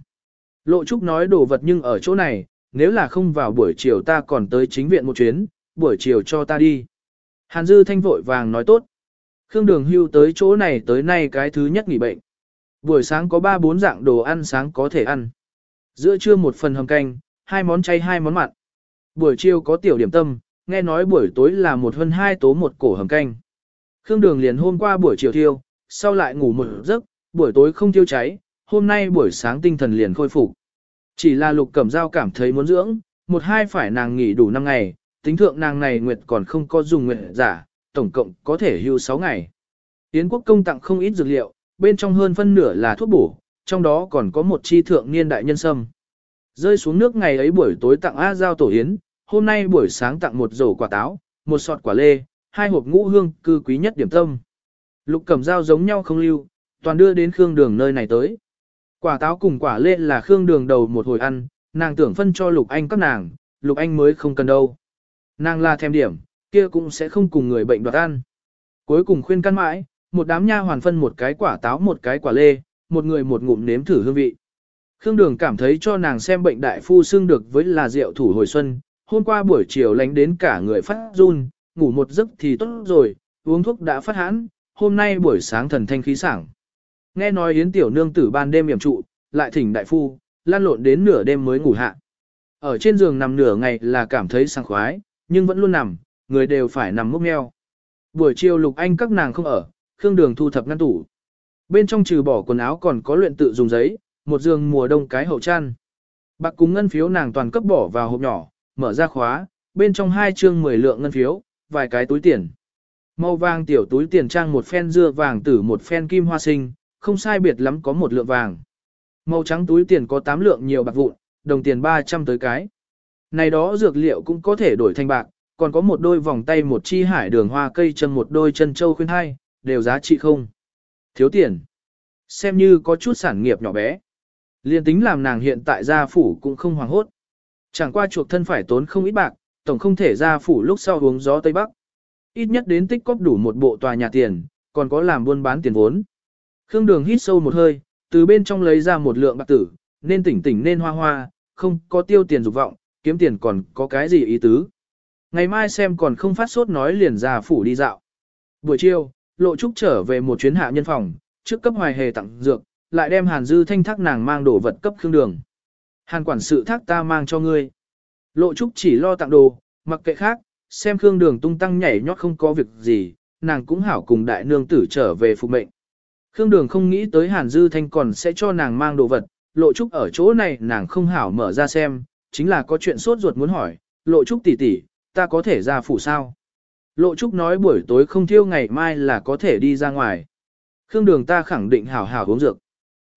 Lộ Trúc nói đồ vật nhưng ở chỗ này, nếu là không vào buổi chiều ta còn tới chính viện một chuyến, buổi chiều cho ta đi. Hàn Dư Thanh vội vàng nói tốt. Khương Đường Hưu tới chỗ này tới nay cái thứ nhất nghỉ bệnh. Buổi sáng có 3-4 dạng đồ ăn sáng có thể ăn. Giữa trưa một phần hầm canh, hai món chay hai món mặn. Buổi chiều có tiểu điểm tâm, nghe nói buổi tối là một hơn hai tố một cổ hầm canh. Khương Đường liền hôm qua buổi chiều thiêu, sau lại ngủ một giấc, buổi tối không thiêu cháy, hôm nay buổi sáng tinh thần liền khôi phục. Chỉ là lục cẩm dao cảm thấy muốn dưỡng, một hai phải nàng nghỉ đủ 5 ngày, tính thượng nàng này nguyệt còn không có dùng nguyệt giả, tổng cộng có thể hưu 6 ngày. Yến quốc công tặng không ít dược liệu, bên trong hơn phân nửa là thuốc bổ, trong đó còn có một chi thượng niên đại nhân sâm. Rơi xuống nước ngày ấy buổi tối tặng A Giao tổ yến, hôm nay buổi sáng tặng một rổ quả táo, một sọt quả lê, hai hộp ngũ hương cư quý nhất điểm tâm. Lục cẩm dao giống nhau không lưu, toàn đưa đến Khương Đường nơi này tới. Quả táo cùng quả lê là Khương Đường đầu một hồi ăn, nàng tưởng phân cho Lục Anh các nàng, Lục Anh mới không cần đâu. Nàng là thèm điểm, kia cũng sẽ không cùng người bệnh đoạt ăn. Cuối cùng khuyên căn mãi, một đám nha hoàn phân một cái quả táo một cái quả lê, một người một ngụm nếm thử hương vị. Khương Đường cảm thấy cho nàng xem bệnh đại phu xương được với là rượu thủ hồi xuân, hôm qua buổi chiều lánh đến cả người phát run, ngủ một giấc thì tốt rồi, uống thuốc đã phát hãn, hôm nay buổi sáng thần thanh khí sảng. Nghe nói Yến tiểu nương tử ban đêm yểm trụ, lại thỉnh đại phu, lan lộn đến nửa đêm mới ngủ hạ. Ở trên giường nằm nửa ngày là cảm thấy sảng khoái, nhưng vẫn luôn nằm, người đều phải nằm múc meo. Buổi chiều Lục Anh các nàng không ở, Khương Đường thu thập ngăn tủ. Bên trong trừ bỏ quần áo còn có luyện tự dùng giấy, một giường mùa đông cái hậu chăn. Bạc cùng ngân phiếu nàng toàn cấp bỏ vào hộp nhỏ, mở ra khóa, bên trong hai chương 10 lượng ngân phiếu, vài cái túi tiền. Màu vàng tiểu túi tiền trang một phen dưa vàng tử một phen kim hoa sinh, không sai biệt lắm có một lượng vàng. Màu trắng túi tiền có 8 lượng nhiều bạc vụn, đồng tiền 300 tới cái. Này đó dược liệu cũng có thể đổi thành bạc, còn có một đôi vòng tay một chi hải đường hoa cây chân một đôi chân châu khuyên hai, đều giá trị không. Thiếu tiền. Xem như có chút sản nghiệp nhỏ bé. Liên tính làm nàng hiện tại gia phủ cũng không hoàng hốt. Chẳng qua chuộc thân phải tốn không ít bạc, tổng không thể gia phủ lúc sau uống gió Tây Bắc. Ít nhất đến tích cóp đủ một bộ tòa nhà tiền, còn có làm buôn bán tiền vốn. Khương Đường hít sâu một hơi, từ bên trong lấy ra một lượng bạc tử, nên tỉnh tỉnh nên hoa hoa, không có tiêu tiền dục vọng, kiếm tiền còn có cái gì ý tứ. Ngày mai xem còn không phát sốt nói liền ra phủ đi dạo. Buổi chiều, Lộ Trúc trở về một chuyến hạ nhân phòng, trước cấp hoài hề tặng dược, lại đem Hàn Dư Thanh thác nàng mang đồ vật cấp Khương Đường. Hàn quản sự thác ta mang cho ngươi. Lộ Trúc chỉ lo tặng đồ, mặc kệ khác, xem Khương Đường tung tăng nhảy nhót không có việc gì, nàng cũng hảo cùng đại nương tử trở về phục mệnh. Khương Đường không nghĩ tới Hàn Dư Thanh còn sẽ cho nàng mang đồ vật, Lộ Trúc ở chỗ này nàng không hảo mở ra xem, chính là có chuyện sốt ruột muốn hỏi, Lộ Trúc tỷ tỷ, ta có thể ra phủ sao? Lộ Trúc nói buổi tối không thiêu ngày mai là có thể đi ra ngoài. Khương Đường ta khẳng định hảo hảo uống dược.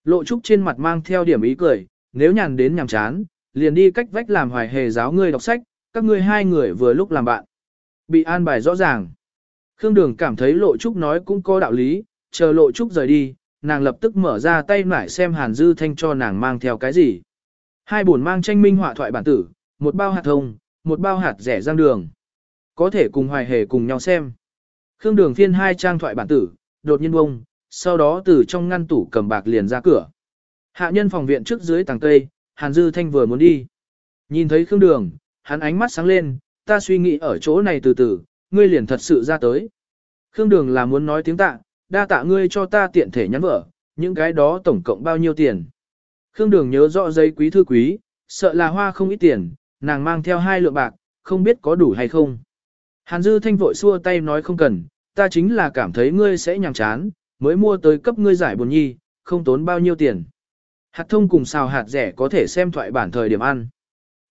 Lộ Trúc trên mặt mang theo điểm ý cười, nếu nhàn đến nhàm chán, liền đi cách vách làm hoài hề giáo ngươi đọc sách, các ngươi hai người vừa lúc làm bạn. Bị an bài rõ ràng. Khương Đường cảm thấy Lộ Trúc nói cũng có đạo lý, chờ Lộ Trúc rời đi, nàng lập tức mở ra tay nải xem Hàn Dư Thanh cho nàng mang theo cái gì. Hai buồn mang tranh minh họa thoại bản tử, một bao hạt thông, một bao hạt rẻ giang đường. Có thể cùng hoài hề cùng nhau xem. Khương đường phiên hai trang thoại bản tử, đột nhiên bông, sau đó từ trong ngăn tủ cầm bạc liền ra cửa. Hạ nhân phòng viện trước dưới tàng cây, Hàn Dư Thanh vừa muốn đi. Nhìn thấy Khương đường, hắn ánh mắt sáng lên, ta suy nghĩ ở chỗ này từ từ, ngươi liền thật sự ra tới. Khương đường là muốn nói tiếng tạ, đa tạ ngươi cho ta tiện thể nhắn vợ, những cái đó tổng cộng bao nhiêu tiền. Khương đường nhớ rõ giấy quý thư quý, sợ là hoa không ít tiền, nàng mang theo hai lượng bạc, không biết có đủ hay không. Hàn Dư Thanh vội xua tay nói không cần, ta chính là cảm thấy ngươi sẽ nhàm chán, mới mua tới cấp ngươi giải buồn nhi, không tốn bao nhiêu tiền. Hạt thông cùng xào hạt rẻ có thể xem thoại bản thời điểm ăn.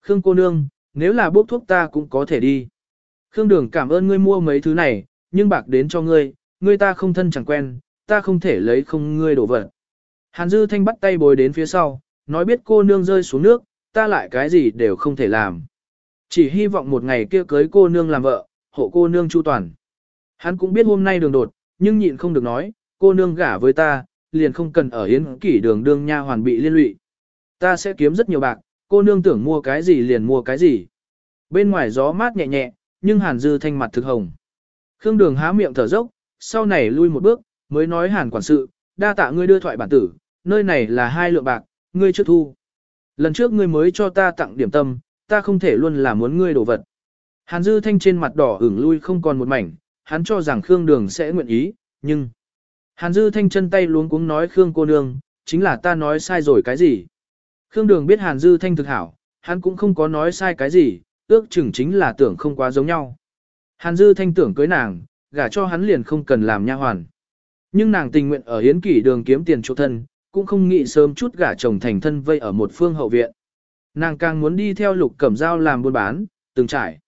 Khương cô nương, nếu là bốc thuốc ta cũng có thể đi. Khương đường cảm ơn ngươi mua mấy thứ này, nhưng bạc đến cho ngươi, ngươi ta không thân chẳng quen, ta không thể lấy không ngươi đổ vật. Hàn Dư Thanh bắt tay bồi đến phía sau, nói biết cô nương rơi xuống nước, ta lại cái gì đều không thể làm. Chỉ hy vọng một ngày kia cưới cô nương làm vợ, hộ cô nương chu toàn. Hắn cũng biết hôm nay đường đột, nhưng nhịn không được nói, cô nương gả với ta, liền không cần ở hiến kỷ đường đương nha hoàn bị liên lụy. Ta sẽ kiếm rất nhiều bạc, cô nương tưởng mua cái gì liền mua cái gì. Bên ngoài gió mát nhẹ nhẹ, nhưng Hàn Dư thanh mặt thực hồng. Khương Đường há miệng thở dốc, sau này lui một bước, mới nói Hàn quản sự, đa tạ ngươi đưa thoại bản tử, nơi này là hai lượng bạc, ngươi chưa thu. Lần trước ngươi mới cho ta tặng điểm tâm, ta không thể luôn là muốn ngươi đổ vật. Hàn Dư Thanh trên mặt đỏ ửng lui không còn một mảnh, hắn cho rằng Khương Đường sẽ nguyện ý, nhưng... Hàn Dư Thanh chân tay luống cuống nói Khương cô nương, chính là ta nói sai rồi cái gì. Khương Đường biết Hàn Dư Thanh thực hảo, hắn cũng không có nói sai cái gì, ước chừng chính là tưởng không quá giống nhau. Hàn Dư Thanh tưởng cưới nàng, gả cho hắn liền không cần làm nha hoàn. Nhưng nàng tình nguyện ở hiến kỷ đường kiếm tiền chỗ thân, cũng không nghĩ sớm chút gả chồng thành thân vây ở một phương hậu viện. Nàng càng muốn đi theo lục cẩm dao làm buôn bán, từng trải.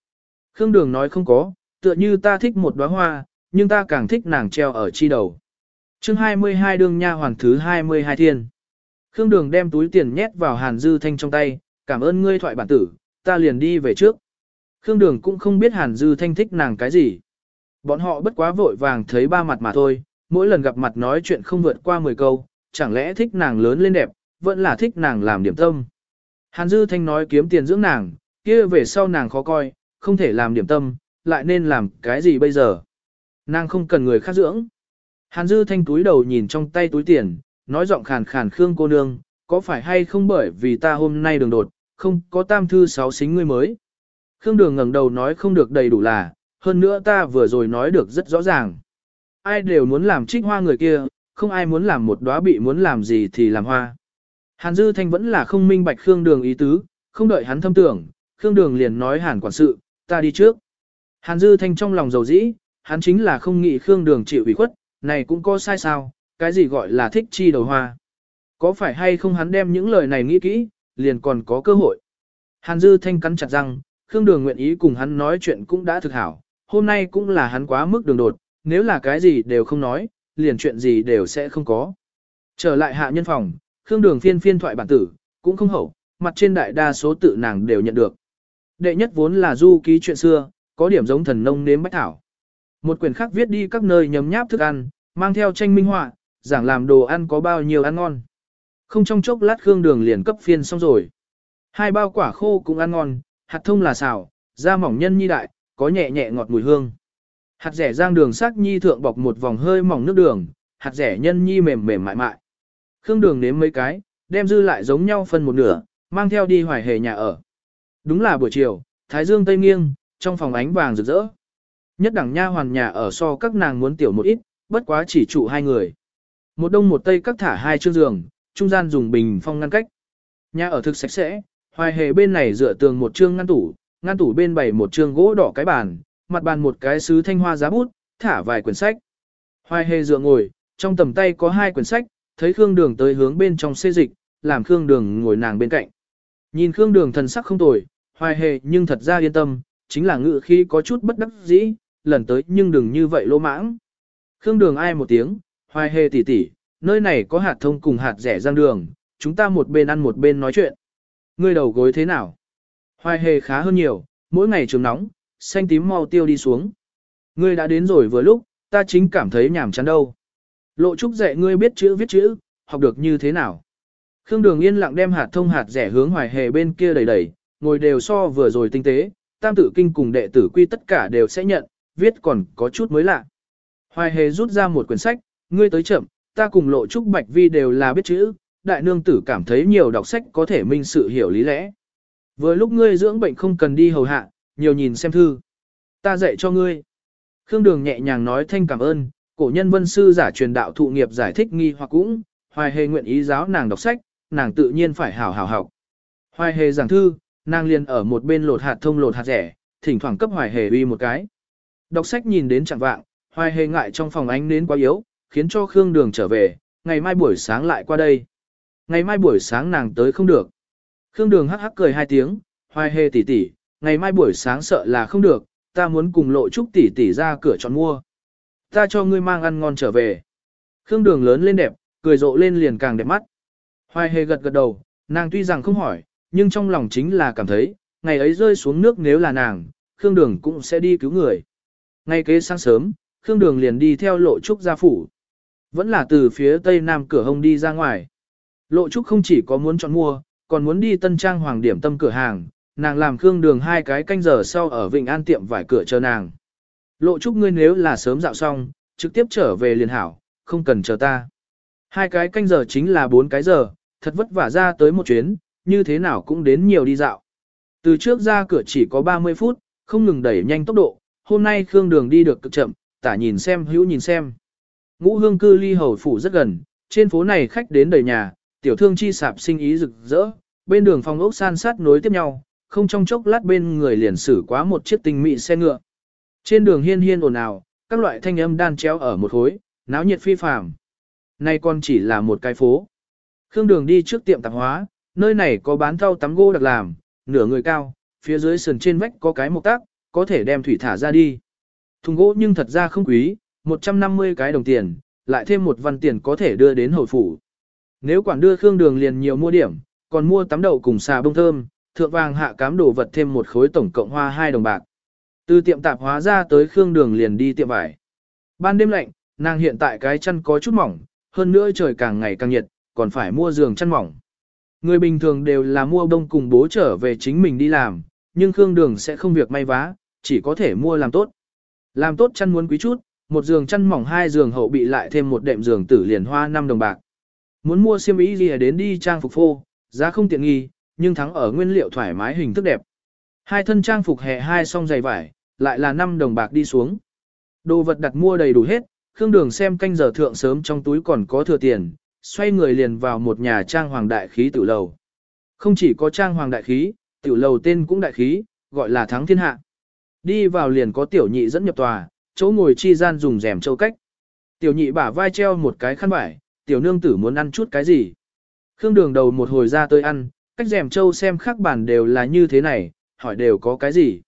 Khương Đường nói không có, tựa như ta thích một đóa hoa, nhưng ta càng thích nàng treo ở chi đầu. chương 22 đương nha hoàng thứ 22 thiên. Khương Đường đem túi tiền nhét vào Hàn Dư Thanh trong tay, cảm ơn ngươi thoại bản tử, ta liền đi về trước. Khương Đường cũng không biết Hàn Dư Thanh thích nàng cái gì. Bọn họ bất quá vội vàng thấy ba mặt mà thôi, mỗi lần gặp mặt nói chuyện không vượt qua 10 câu, chẳng lẽ thích nàng lớn lên đẹp, vẫn là thích nàng làm điểm tâm. Hàn Dư Thanh nói kiếm tiền dưỡng nàng, kia về sau nàng khó coi, không thể làm điểm tâm, lại nên làm cái gì bây giờ? Nàng không cần người khác dưỡng. Hàn Dư Thanh túi đầu nhìn trong tay túi tiền, nói giọng khàn khàn Khương cô nương, có phải hay không bởi vì ta hôm nay đường đột, không có tam thư sáu xính ngươi mới. Khương Đường ngẩng đầu nói không được đầy đủ là, hơn nữa ta vừa rồi nói được rất rõ ràng. Ai đều muốn làm trích hoa người kia, không ai muốn làm một đóa bị muốn làm gì thì làm hoa. Hàn Dư Thanh vẫn là không minh bạch Khương Đường ý tứ, không đợi hắn thâm tưởng, Khương Đường liền nói Hàn quản sự, ta đi trước. Hàn Dư Thanh trong lòng dầu dĩ, hắn chính là không nghĩ Khương Đường chịu ủy khuất, này cũng có sai sao, cái gì gọi là thích chi đầu hoa. Có phải hay không hắn đem những lời này nghĩ kỹ, liền còn có cơ hội. Hàn Dư Thanh cắn chặt răng, Khương Đường nguyện ý cùng hắn nói chuyện cũng đã thực hảo, hôm nay cũng là hắn quá mức đường đột, nếu là cái gì đều không nói, liền chuyện gì đều sẽ không có. Trở lại hạ nhân phòng, Khương Đường phiên phiên thoại bản tử, cũng không hậu, mặt trên đại đa số tự nàng đều nhận được. Đệ nhất vốn là du ký chuyện xưa, có điểm giống thần nông nếm bách thảo. Một quyển khác viết đi các nơi nhấm nháp thức ăn, mang theo tranh minh họa, giảng làm đồ ăn có bao nhiêu ăn ngon. Không trong chốc lát Khương Đường liền cấp phiên xong rồi. Hai bao quả khô cũng ăn ngon, hạt thông là xào, da mỏng nhân nhi đại, có nhẹ nhẹ ngọt mùi hương. Hạt rẻ giang đường sắc nhi thượng bọc một vòng hơi mỏng nước đường, hạt rẻ nhân nhi mềm mềm mại mại. Khương đường nếm mấy cái, đem dư lại giống nhau phân một nửa, mang theo đi hoài hề nhà ở. Đúng là buổi chiều, thái dương tây nghiêng, trong phòng ánh vàng rực rỡ. Nhất đẳng nha hoàn nhà ở so các nàng muốn tiểu một ít, bất quá chỉ trụ hai người. Một đông một tây các thả hai chương giường, trung gian dùng bình phong ngăn cách. Nhà ở thực sạch sẽ, hoài hề bên này dựa tường một chương ngăn tủ, ngăn tủ bên bày một chương gỗ đỏ cái bàn, mặt bàn một cái sứ thanh hoa giá bút, thả vài quyển sách. Hoài hề dựa ngồi, trong tầm tay có hai quyển sách, thấy Khương Đường tới hướng bên trong xê dịch, làm Khương Đường ngồi nàng bên cạnh. Nhìn Khương Đường thần sắc không tồi, hoài hề nhưng thật ra yên tâm, chính là ngự khi có chút bất đắc dĩ, lần tới nhưng đừng như vậy lỗ mãng. Khương Đường ai một tiếng, hoài hề tỉ tỉ, nơi này có hạt thông cùng hạt rẻ giang đường, chúng ta một bên ăn một bên nói chuyện. Ngươi đầu gối thế nào? Hoài hề khá hơn nhiều, mỗi ngày trường nóng, xanh tím mau tiêu đi xuống. Ngươi đã đến rồi vừa lúc, ta chính cảm thấy nhảm chán đâu. Lộ Trúc dạy ngươi biết chữ viết chữ, học được như thế nào. Khương Đường yên lặng đem hạt thông hạt rẻ hướng hoài hề bên kia đẩy đẩy, ngồi đều so vừa rồi tinh tế, tam tử kinh cùng đệ tử quy tất cả đều sẽ nhận, viết còn có chút mới lạ. Hoài hề rút ra một quyển sách, ngươi tới chậm, ta cùng lộ trúc bạch vi đều là biết chữ, đại nương tử cảm thấy nhiều đọc sách có thể minh sự hiểu lý lẽ. Vừa lúc ngươi dưỡng bệnh không cần đi hầu hạ, nhiều nhìn xem thư. Ta dạy cho ngươi. Khương Đường nhẹ nhàng nói thanh cảm ơn, cổ nhân vân sư giả truyền đạo thụ nghiệp giải thích nghi hoặc cũng, hoài hề nguyện ý giáo nàng đọc sách, nàng tự nhiên phải hảo hảo học. Hoài hề giảng thư, nàng liền ở một bên lột hạt thông lột hạt rẻ, thỉnh thoảng cấp hoài hề uy một cái. Đọc sách nhìn đến chẳng vạng, hoài hề ngại trong phòng ánh nến quá yếu, khiến cho Khương Đường trở về, ngày mai buổi sáng lại qua đây. Ngày mai buổi sáng nàng tới không được. Khương Đường hắc hắc cười hai tiếng, hoài hề tỷ tỷ, ngày mai buổi sáng sợ là không được, ta muốn cùng lộ trúc tỷ tỷ ra cửa chọn mua. Ta cho ngươi mang ăn ngon trở về. Khương Đường lớn lên đẹp, cười rộ lên liền càng đẹp mắt. Hoài hề gật gật đầu, nàng tuy rằng không hỏi, nhưng trong lòng chính là cảm thấy, ngày ấy rơi xuống nước nếu là nàng, Khương Đường cũng sẽ đi cứu người. Ngay kế sáng sớm, Khương Đường liền đi theo lộ trúc gia phủ. Vẫn là từ phía tây nam cửa hông đi ra ngoài. Lộ trúc không chỉ có muốn chọn mua, còn muốn đi tân trang hoàng điểm tâm cửa hàng, nàng làm Khương Đường hai cái canh giờ sau ở Vịnh An tiệm vải cửa chờ nàng. Lộ trúc ngươi nếu là sớm dạo xong, trực tiếp trở về liền hảo, không cần chờ ta. Hai cái canh giờ chính là bốn cái giờ, thật vất vả ra tới một chuyến, như thế nào cũng đến nhiều đi dạo. Từ trước ra cửa chỉ có 30 phút, không ngừng đẩy nhanh tốc độ, hôm nay Khương Đường đi được cực chậm, tả nhìn xem hữu nhìn xem. Ngũ hương cư ly hầu phủ rất gần, trên phố này khách đến đầy nhà, tiểu thương chi sạp sinh ý rực rỡ, bên đường phòng ốc san sát nối tiếp nhau, không trong chốc lát bên người liền xử quá một chiếc tinh mị xe ngựa. Trên đường hiên hiên ồn ào, các loại thanh âm đan chéo ở một khối, náo nhiệt phi phàm. Nay còn chỉ là một cái phố. Khương Đường đi trước tiệm tạp hóa, nơi này có bán thau tắm gỗ đặc làm, nửa người cao, phía dưới sườn trên vách có cái mộc tác, có thể đem thủy thả ra đi. Thùng gỗ nhưng thật ra không quý, 150 cái đồng tiền, lại thêm một văn tiền có thể đưa đến hồi phủ. Nếu quản đưa Khương Đường liền nhiều mua điểm, còn mua tắm đậu cùng xà bông thơm, thượng vàng hạ cám đồ vật thêm một khối tổng cộng hoa 2 đồng bạc. Từ tiệm tạp hóa ra tới Khương Đường liền đi tiệm vải. Ban đêm lạnh, nàng hiện tại cái chân có chút mỏng, hơn nữa trời càng ngày càng nhiệt, còn phải mua giường chăn mỏng. Người bình thường đều là mua đông cùng bố trở về chính mình đi làm, nhưng Khương Đường sẽ không việc may vá, chỉ có thể mua làm tốt. Làm tốt chăn muốn quý chút, một giường chăn mỏng hai giường hậu bị lại thêm một đệm giường tử liền hoa 5 đồng bạc. Muốn mua xiêm y gì đến đi trang phục phô, giá không tiện nghi, nhưng thắng ở nguyên liệu thoải mái hình thức đẹp. Hai thân trang phục hè hai song giày vải, lại là 5 đồng bạc đi xuống. Đồ vật đặt mua đầy đủ hết, Khương Đường xem canh giờ thượng sớm trong túi còn có thừa tiền, xoay người liền vào một nhà trang hoàng đại khí tiểu lầu. Không chỉ có trang hoàng đại khí, tiểu lầu tên cũng đại khí, gọi là thắng thiên hạ. Đi vào liền có tiểu nhị dẫn nhập tòa, chỗ ngồi chi gian dùng rèm châu cách. Tiểu nhị bả vai treo một cái khăn vải, tiểu nương tử muốn ăn chút cái gì. Khương đường đầu một hồi ra tới ăn, cách rèm châu xem khác bản đều là như thế này, hỏi đều có cái gì.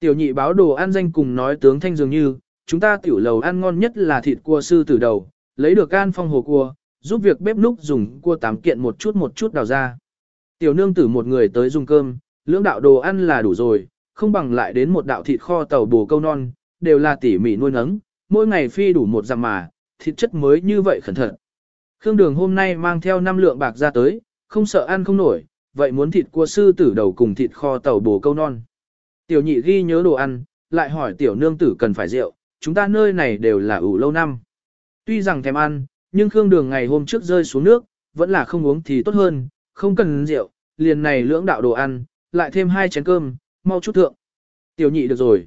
Tiểu nhị báo đồ ăn danh cùng nói tướng thanh dường như, chúng ta tiểu lầu ăn ngon nhất là thịt cua sư tử đầu, lấy được gan phong hồ cua, giúp việc bếp núc dùng cua tám kiện một chút một chút đào ra. Tiểu nương tử một người tới dùng cơm, lưỡng đạo đồ ăn là đủ rồi, không bằng lại đến một đạo thịt kho tàu bồ câu non, đều là tỉ mỉ nuôi nấng, mỗi ngày phi đủ một dặm mà, thịt chất mới như vậy khẩn thận. Khương Đường hôm nay mang theo 5 lượng bạc ra tới, không sợ ăn không nổi, vậy muốn thịt cua sư tử đầu cùng thịt kho tàu bồ câu non. Tiểu nhị ghi nhớ đồ ăn, lại hỏi tiểu nương tử cần phải rượu, chúng ta nơi này đều là ủ lâu năm. Tuy rằng thèm ăn, nhưng Khương Đường ngày hôm trước rơi xuống nước, vẫn là không uống thì tốt hơn, không cần rượu, liền này lưỡng đạo đồ ăn, lại thêm hai chén cơm, mau chút thượng. Tiểu nhị được rồi.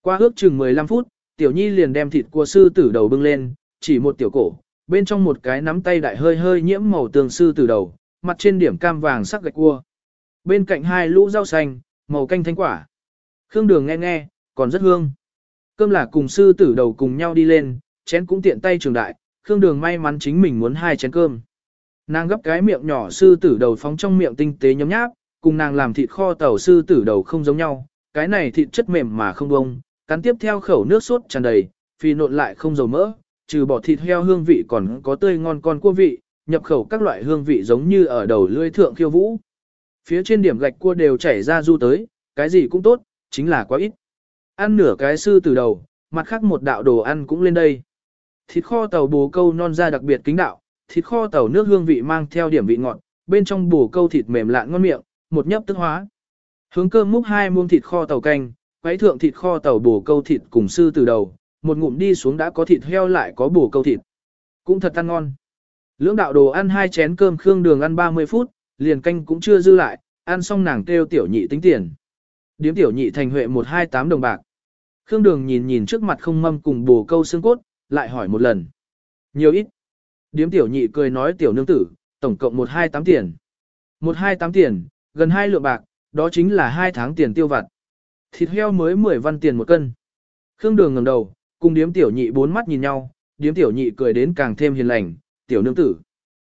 Qua ước chừng 15 phút, tiểu nhi liền đem thịt cua sư tử đầu bưng lên, chỉ một tiểu cổ, bên trong một cái nắm tay đại hơi hơi nhiễm màu tường sư tử đầu, mặt trên điểm cam vàng sắc gạch cua. Bên cạnh hai lũ rau xanh, màu canh thanh quả. Khương đường nghe nghe, còn rất hương. Cơm là cùng sư tử đầu cùng nhau đi lên, chén cũng tiện tay trường đại, Khương đường may mắn chính mình muốn hai chén cơm. Nàng gấp cái miệng nhỏ sư tử đầu phóng trong miệng tinh tế nhấm nháp, cùng nàng làm thịt kho tàu sư tử đầu không giống nhau, cái này thịt chất mềm mà không bông, cắn tiếp theo khẩu nước sốt tràn đầy, phi nộn lại không dầu mỡ, trừ bỏ thịt heo hương vị còn có tươi ngon con cua vị, nhập khẩu các loại hương vị giống như ở đầu lưỡi thượng khiêu vũ. Phía trên điểm gạch cua đều chảy ra du tới, cái gì cũng tốt, chính là quá ít. Ăn nửa cái sư từ đầu, mặt khác một đạo đồ ăn cũng lên đây. thịt kho tàu bồ câu non da đặc biệt kính đạo, thịt kho tàu nước hương vị mang theo điểm vị ngọt, bên trong bồ câu thịt mềm lạn ngon miệng, một nhấp tức hóa. Hướng cơm múc hai muông thịt kho tàu canh, quấy thượng thịt kho tàu bồ câu thịt cùng sư từ đầu, một ngụm đi xuống đã có thịt heo lại có bồ câu thịt. Cũng thật ăn ngon. Lưỡng đạo đồ ăn hai chén cơm khương đường ăn 30 phút, liền canh cũng chưa dư lại, ăn xong nàng kêu tiểu nhị tính tiền. Điếm tiểu nhị thành huệ 128 đồng bạc. Khương đường nhìn nhìn trước mặt không mâm cùng bồ câu xương cốt, lại hỏi một lần. Nhiều ít. Điếm tiểu nhị cười nói tiểu nương tử, tổng cộng 128 tiền. 128 tiền, gần 2 lượng bạc, đó chính là 2 tháng tiền tiêu vặt. Thịt heo mới 10 văn tiền một cân. Khương đường ngẩng đầu, cùng điếm tiểu nhị bốn mắt nhìn nhau, điếm tiểu nhị cười đến càng thêm hiền lành, tiểu nương tử.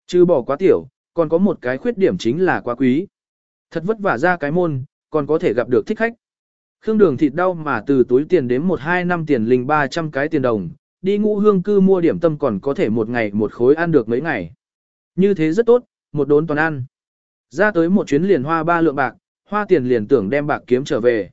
Chứ bỏ quá tiểu, còn có một cái khuyết điểm chính là quá quý. Thật vất vả ra cái môn, còn có thể gặp được thích khách. Khương đường thịt đau mà từ túi tiền đến 1-2 năm tiền linh 300 cái tiền đồng, đi ngũ hương cư mua điểm tâm còn có thể một ngày một khối ăn được mấy ngày. Như thế rất tốt, một đốn toàn ăn. Ra tới một chuyến liền hoa ba lượng bạc, hoa tiền liền tưởng đem bạc kiếm trở về.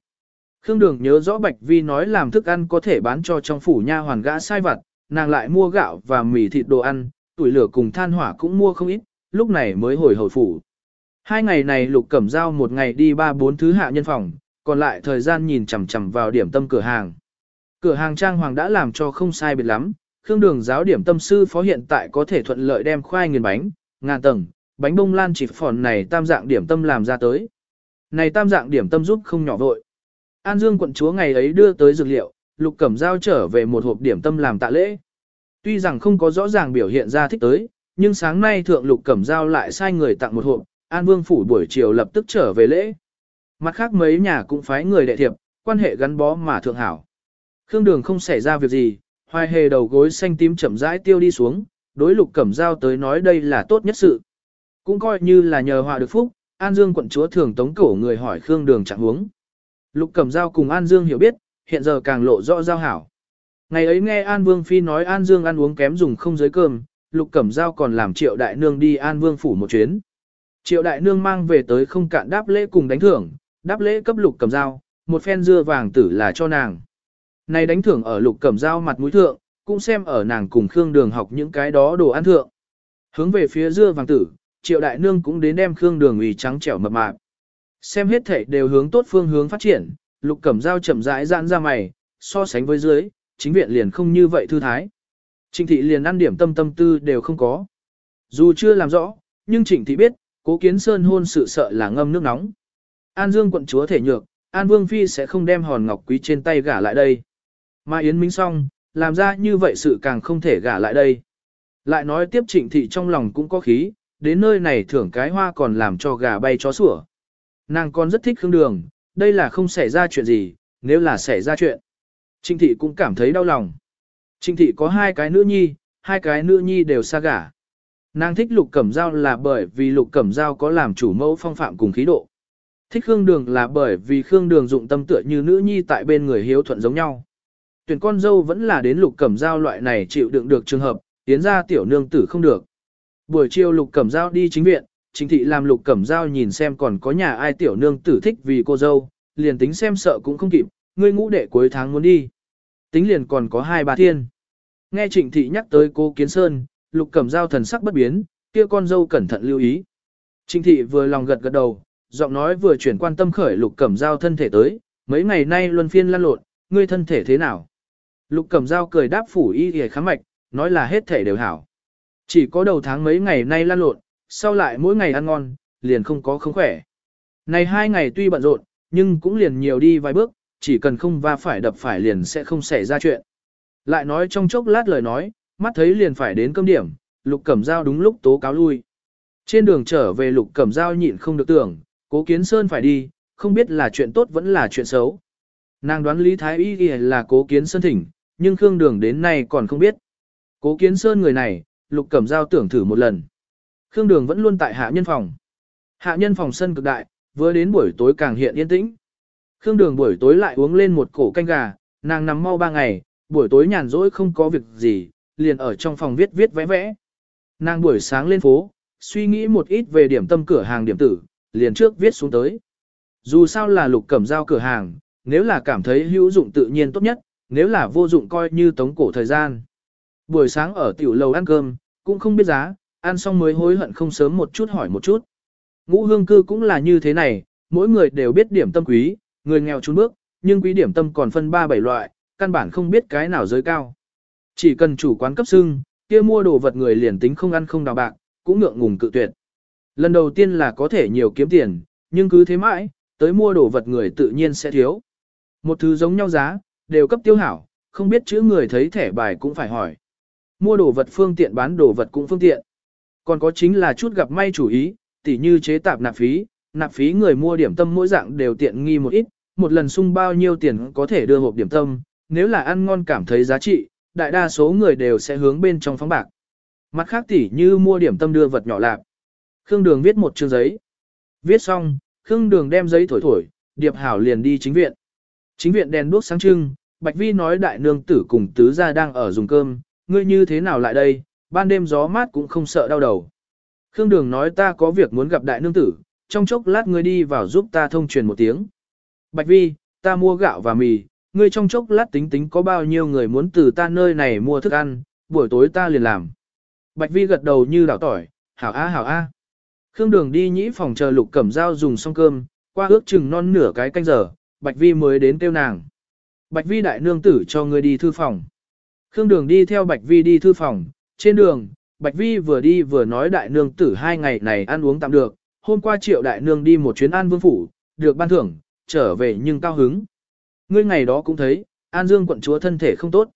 Khương Đường nhớ rõ Bạch Vi nói làm thức ăn có thể bán cho trong phủ nha hoàn gã sai vặt, nàng lại mua gạo và mì thịt đồ ăn, tuổi lửa cùng than hỏa cũng mua không ít, lúc này mới hồi hồi phủ. Hai ngày này Lục Cẩm Giao một ngày đi ba bốn thứ hạ nhân phòng, còn lại thời gian nhìn chằm chằm vào điểm tâm cửa hàng. Cửa hàng trang hoàng đã làm cho không sai biệt lắm, Khương Đường giáo điểm tâm sư phó hiện tại có thể thuận lợi đem khoai nghiền bánh, ngàn tầng, bánh bông lan chỉ phòn này tam dạng điểm tâm làm ra tới. Này tam dạng điểm tâm giúp không nhỏ vội. An Dương quận chúa ngày ấy đưa tới dược liệu, Lục Cẩm Giao trở về một hộp điểm tâm làm tạ lễ. Tuy rằng không có rõ ràng biểu hiện ra thích tới, nhưng sáng nay thượng Lục Cẩm Giao lại sai người tặng một hộp, An Vương phủ buổi chiều lập tức trở về lễ. Mặt khác mấy nhà cũng phái người đệ thiệp, quan hệ gắn bó mà thượng hảo. Khương Đường không xảy ra việc gì, hoài hề đầu gối xanh tím chậm rãi tiêu đi xuống, đối Lục Cẩm Giao tới nói đây là tốt nhất sự. Cũng coi như là nhờ họa được phúc, An Dương quận chúa thường tống cổ người hỏi Khương Đường trạng huống. Lục Cẩm Giao cùng An Dương hiểu biết, hiện giờ càng lộ rõ giao hảo. Ngày ấy nghe An Vương Phi nói An Dương ăn uống kém dùng không giới cơm, Lục Cẩm Giao còn làm Triệu Đại Nương đi An Vương phủ một chuyến. Triệu Đại Nương mang về tới không cạn đáp lễ cùng đánh thưởng, đáp lễ cấp Lục Cẩm Giao, một phen dưa vàng tử là cho nàng. Này đánh thưởng ở Lục Cẩm Giao mặt mũi thượng, cũng xem ở nàng cùng Khương Đường học những cái đó đồ ăn thượng. Hướng về phía dưa vàng tử, Triệu Đại Nương cũng đến đem Khương Đường ủy trắng trẻo mập mạp. Xem hết thể đều hướng tốt phương hướng phát triển, Lục Cẩm Giao chậm rãi giãn ra mày, so sánh với dưới, chính viện liền không như vậy thư thái. Trịnh thị liền ăn điểm tâm tâm tư đều không có. Dù chưa làm rõ, nhưng trịnh thị biết, cố kiến sơn hôn sự sợ là ngâm nước nóng. An Dương quận chúa thể nhược, An Vương Phi sẽ không đem hòn ngọc quý trên tay gả lại đây. Mà Yến Minh xong, làm ra như vậy sự càng không thể gả lại đây. Lại nói tiếp trịnh thị trong lòng cũng có khí, đến nơi này thưởng cái hoa còn làm cho gà bay chó sủa. Nàng còn rất thích Khương Đường, đây là không xảy ra chuyện gì, nếu là xảy ra chuyện. Trinh thị cũng cảm thấy đau lòng. Trinh thị có hai cái nữ nhi, hai cái nữ nhi đều xa gả. Nàng thích lục cẩm dao là bởi vì lục cẩm dao có làm chủ mẫu phong phạm cùng khí độ. Thích Khương Đường là bởi vì Khương Đường dụng tâm tựa như nữ nhi tại bên người hiếu thuận giống nhau. Tuyển con dâu vẫn là đến lục cẩm dao loại này chịu đựng được trường hợp, tiến ra tiểu nương tử không được. Buổi chiều lục cẩm dao đi chính viện, Trình thị làm lục cẩm dao nhìn xem còn có nhà ai tiểu nương tử thích vì cô dâu, liền tính xem sợ cũng không kịp, ngươi ngũ đệ cuối tháng muốn đi. Tính liền còn có hai ba thiên. Nghe trịnh thị nhắc tới cô Kiến Sơn, lục cẩm dao thần sắc bất biến, kia con dâu cẩn thận lưu ý. Trịnh thị vừa lòng gật gật đầu, giọng nói vừa chuyển quan tâm khởi lục cẩm dao thân thể tới, mấy ngày nay luân phiên lăn lộn, ngươi thân thể thế nào? Lục cẩm dao cười đáp phủ y y khám mạch, nói là hết thể đều hảo. Chỉ có đầu tháng mấy ngày nay lăn lộn, sau lại mỗi ngày ăn ngon, liền không có không khỏe. Này hai ngày tuy bận rộn, nhưng cũng liền nhiều đi vài bước, chỉ cần không va phải đập phải liền sẽ không xảy ra chuyện. Lại nói trong chốc lát lời nói, mắt thấy liền phải đến cơm điểm, lục cẩm dao đúng lúc tố cáo lui. Trên đường trở về lục cẩm dao nhịn không được tưởng, cố kiến sơn phải đi, không biết là chuyện tốt vẫn là chuyện xấu. Nàng đoán Lý Thái Y là cố kiến sơn thỉnh, nhưng Khương Đường đến nay còn không biết. Cố kiến sơn người này, lục cẩm dao tưởng thử một lần. Khương Đường vẫn luôn tại hạ nhân phòng. Hạ nhân phòng sân cực đại, vừa đến buổi tối càng hiện yên tĩnh. Khương Đường buổi tối lại uống lên một cổ canh gà, nàng nằm mau ba ngày, buổi tối nhàn rỗi không có việc gì, liền ở trong phòng viết viết vẽ vẽ. Nàng buổi sáng lên phố, suy nghĩ một ít về điểm tâm cửa hàng điểm tử, liền trước viết xuống tới. Dù sao là lục cẩm giao cửa hàng, nếu là cảm thấy hữu dụng tự nhiên tốt nhất, nếu là vô dụng coi như tống cổ thời gian. Buổi sáng ở tiểu lầu ăn cơm, cũng không biết giá, ăn xong mới hối hận không sớm một chút hỏi một chút. Ngũ hương cư cũng là như thế này, mỗi người đều biết điểm tâm quý, người nghèo trốn bước, nhưng quý điểm tâm còn phân ba bảy loại, căn bản không biết cái nào giới cao. Chỉ cần chủ quán cấp xưng, kia mua đồ vật người liền tính không ăn không đào bạc, cũng ngượng ngùng cự tuyệt. Lần đầu tiên là có thể nhiều kiếm tiền, nhưng cứ thế mãi, tới mua đồ vật người tự nhiên sẽ thiếu. Một thứ giống nhau giá, đều cấp tiêu hảo, không biết chữ người thấy thẻ bài cũng phải hỏi. Mua đồ vật phương tiện bán đồ vật cũng phương tiện. Còn có chính là chút gặp may chủ ý, tỉ như chế tạp nạp phí, nạp phí người mua điểm tâm mỗi dạng đều tiện nghi một ít, một lần sung bao nhiêu tiền có thể đưa hộp điểm tâm, nếu là ăn ngon cảm thấy giá trị, đại đa số người đều sẽ hướng bên trong phóng bạc. Mặt khác tỉ như mua điểm tâm đưa vật nhỏ lạp. Khương Đường viết một chương giấy. Viết xong, Khương Đường đem giấy thổi thổi, Điệp Hảo liền đi chính viện. Chính viện đèn đuốc sáng trưng, Bạch Vi nói đại nương tử cùng tứ gia đang ở dùng cơm, ngươi như thế nào lại đây, ban đêm gió mát cũng không sợ đau đầu. Khương Đường nói ta có việc muốn gặp đại nương tử, trong chốc lát ngươi đi vào giúp ta thông truyền một tiếng. Bạch Vi, ta mua gạo và mì, ngươi trong chốc lát tính tính có bao nhiêu người muốn từ ta nơi này mua thức ăn, buổi tối ta liền làm. Bạch Vi gật đầu như đảo tỏi, hảo a hảo a. Khương Đường đi nhĩ phòng chờ Lục Cẩm Dao dùng xong cơm, qua ước chừng non nửa cái canh giờ, Bạch Vi mới đến tiêu nàng. Bạch Vi đại nương tử cho ngươi đi thư phòng. Khương Đường đi theo Bạch Vi đi thư phòng, trên đường, Bạch Vi vừa đi vừa nói đại nương tử hai ngày này ăn uống tạm được, hôm qua triệu đại nương đi một chuyến an vương phủ, được ban thưởng, trở về nhưng cao hứng. Ngươi ngày đó cũng thấy, An Dương quận chúa thân thể không tốt.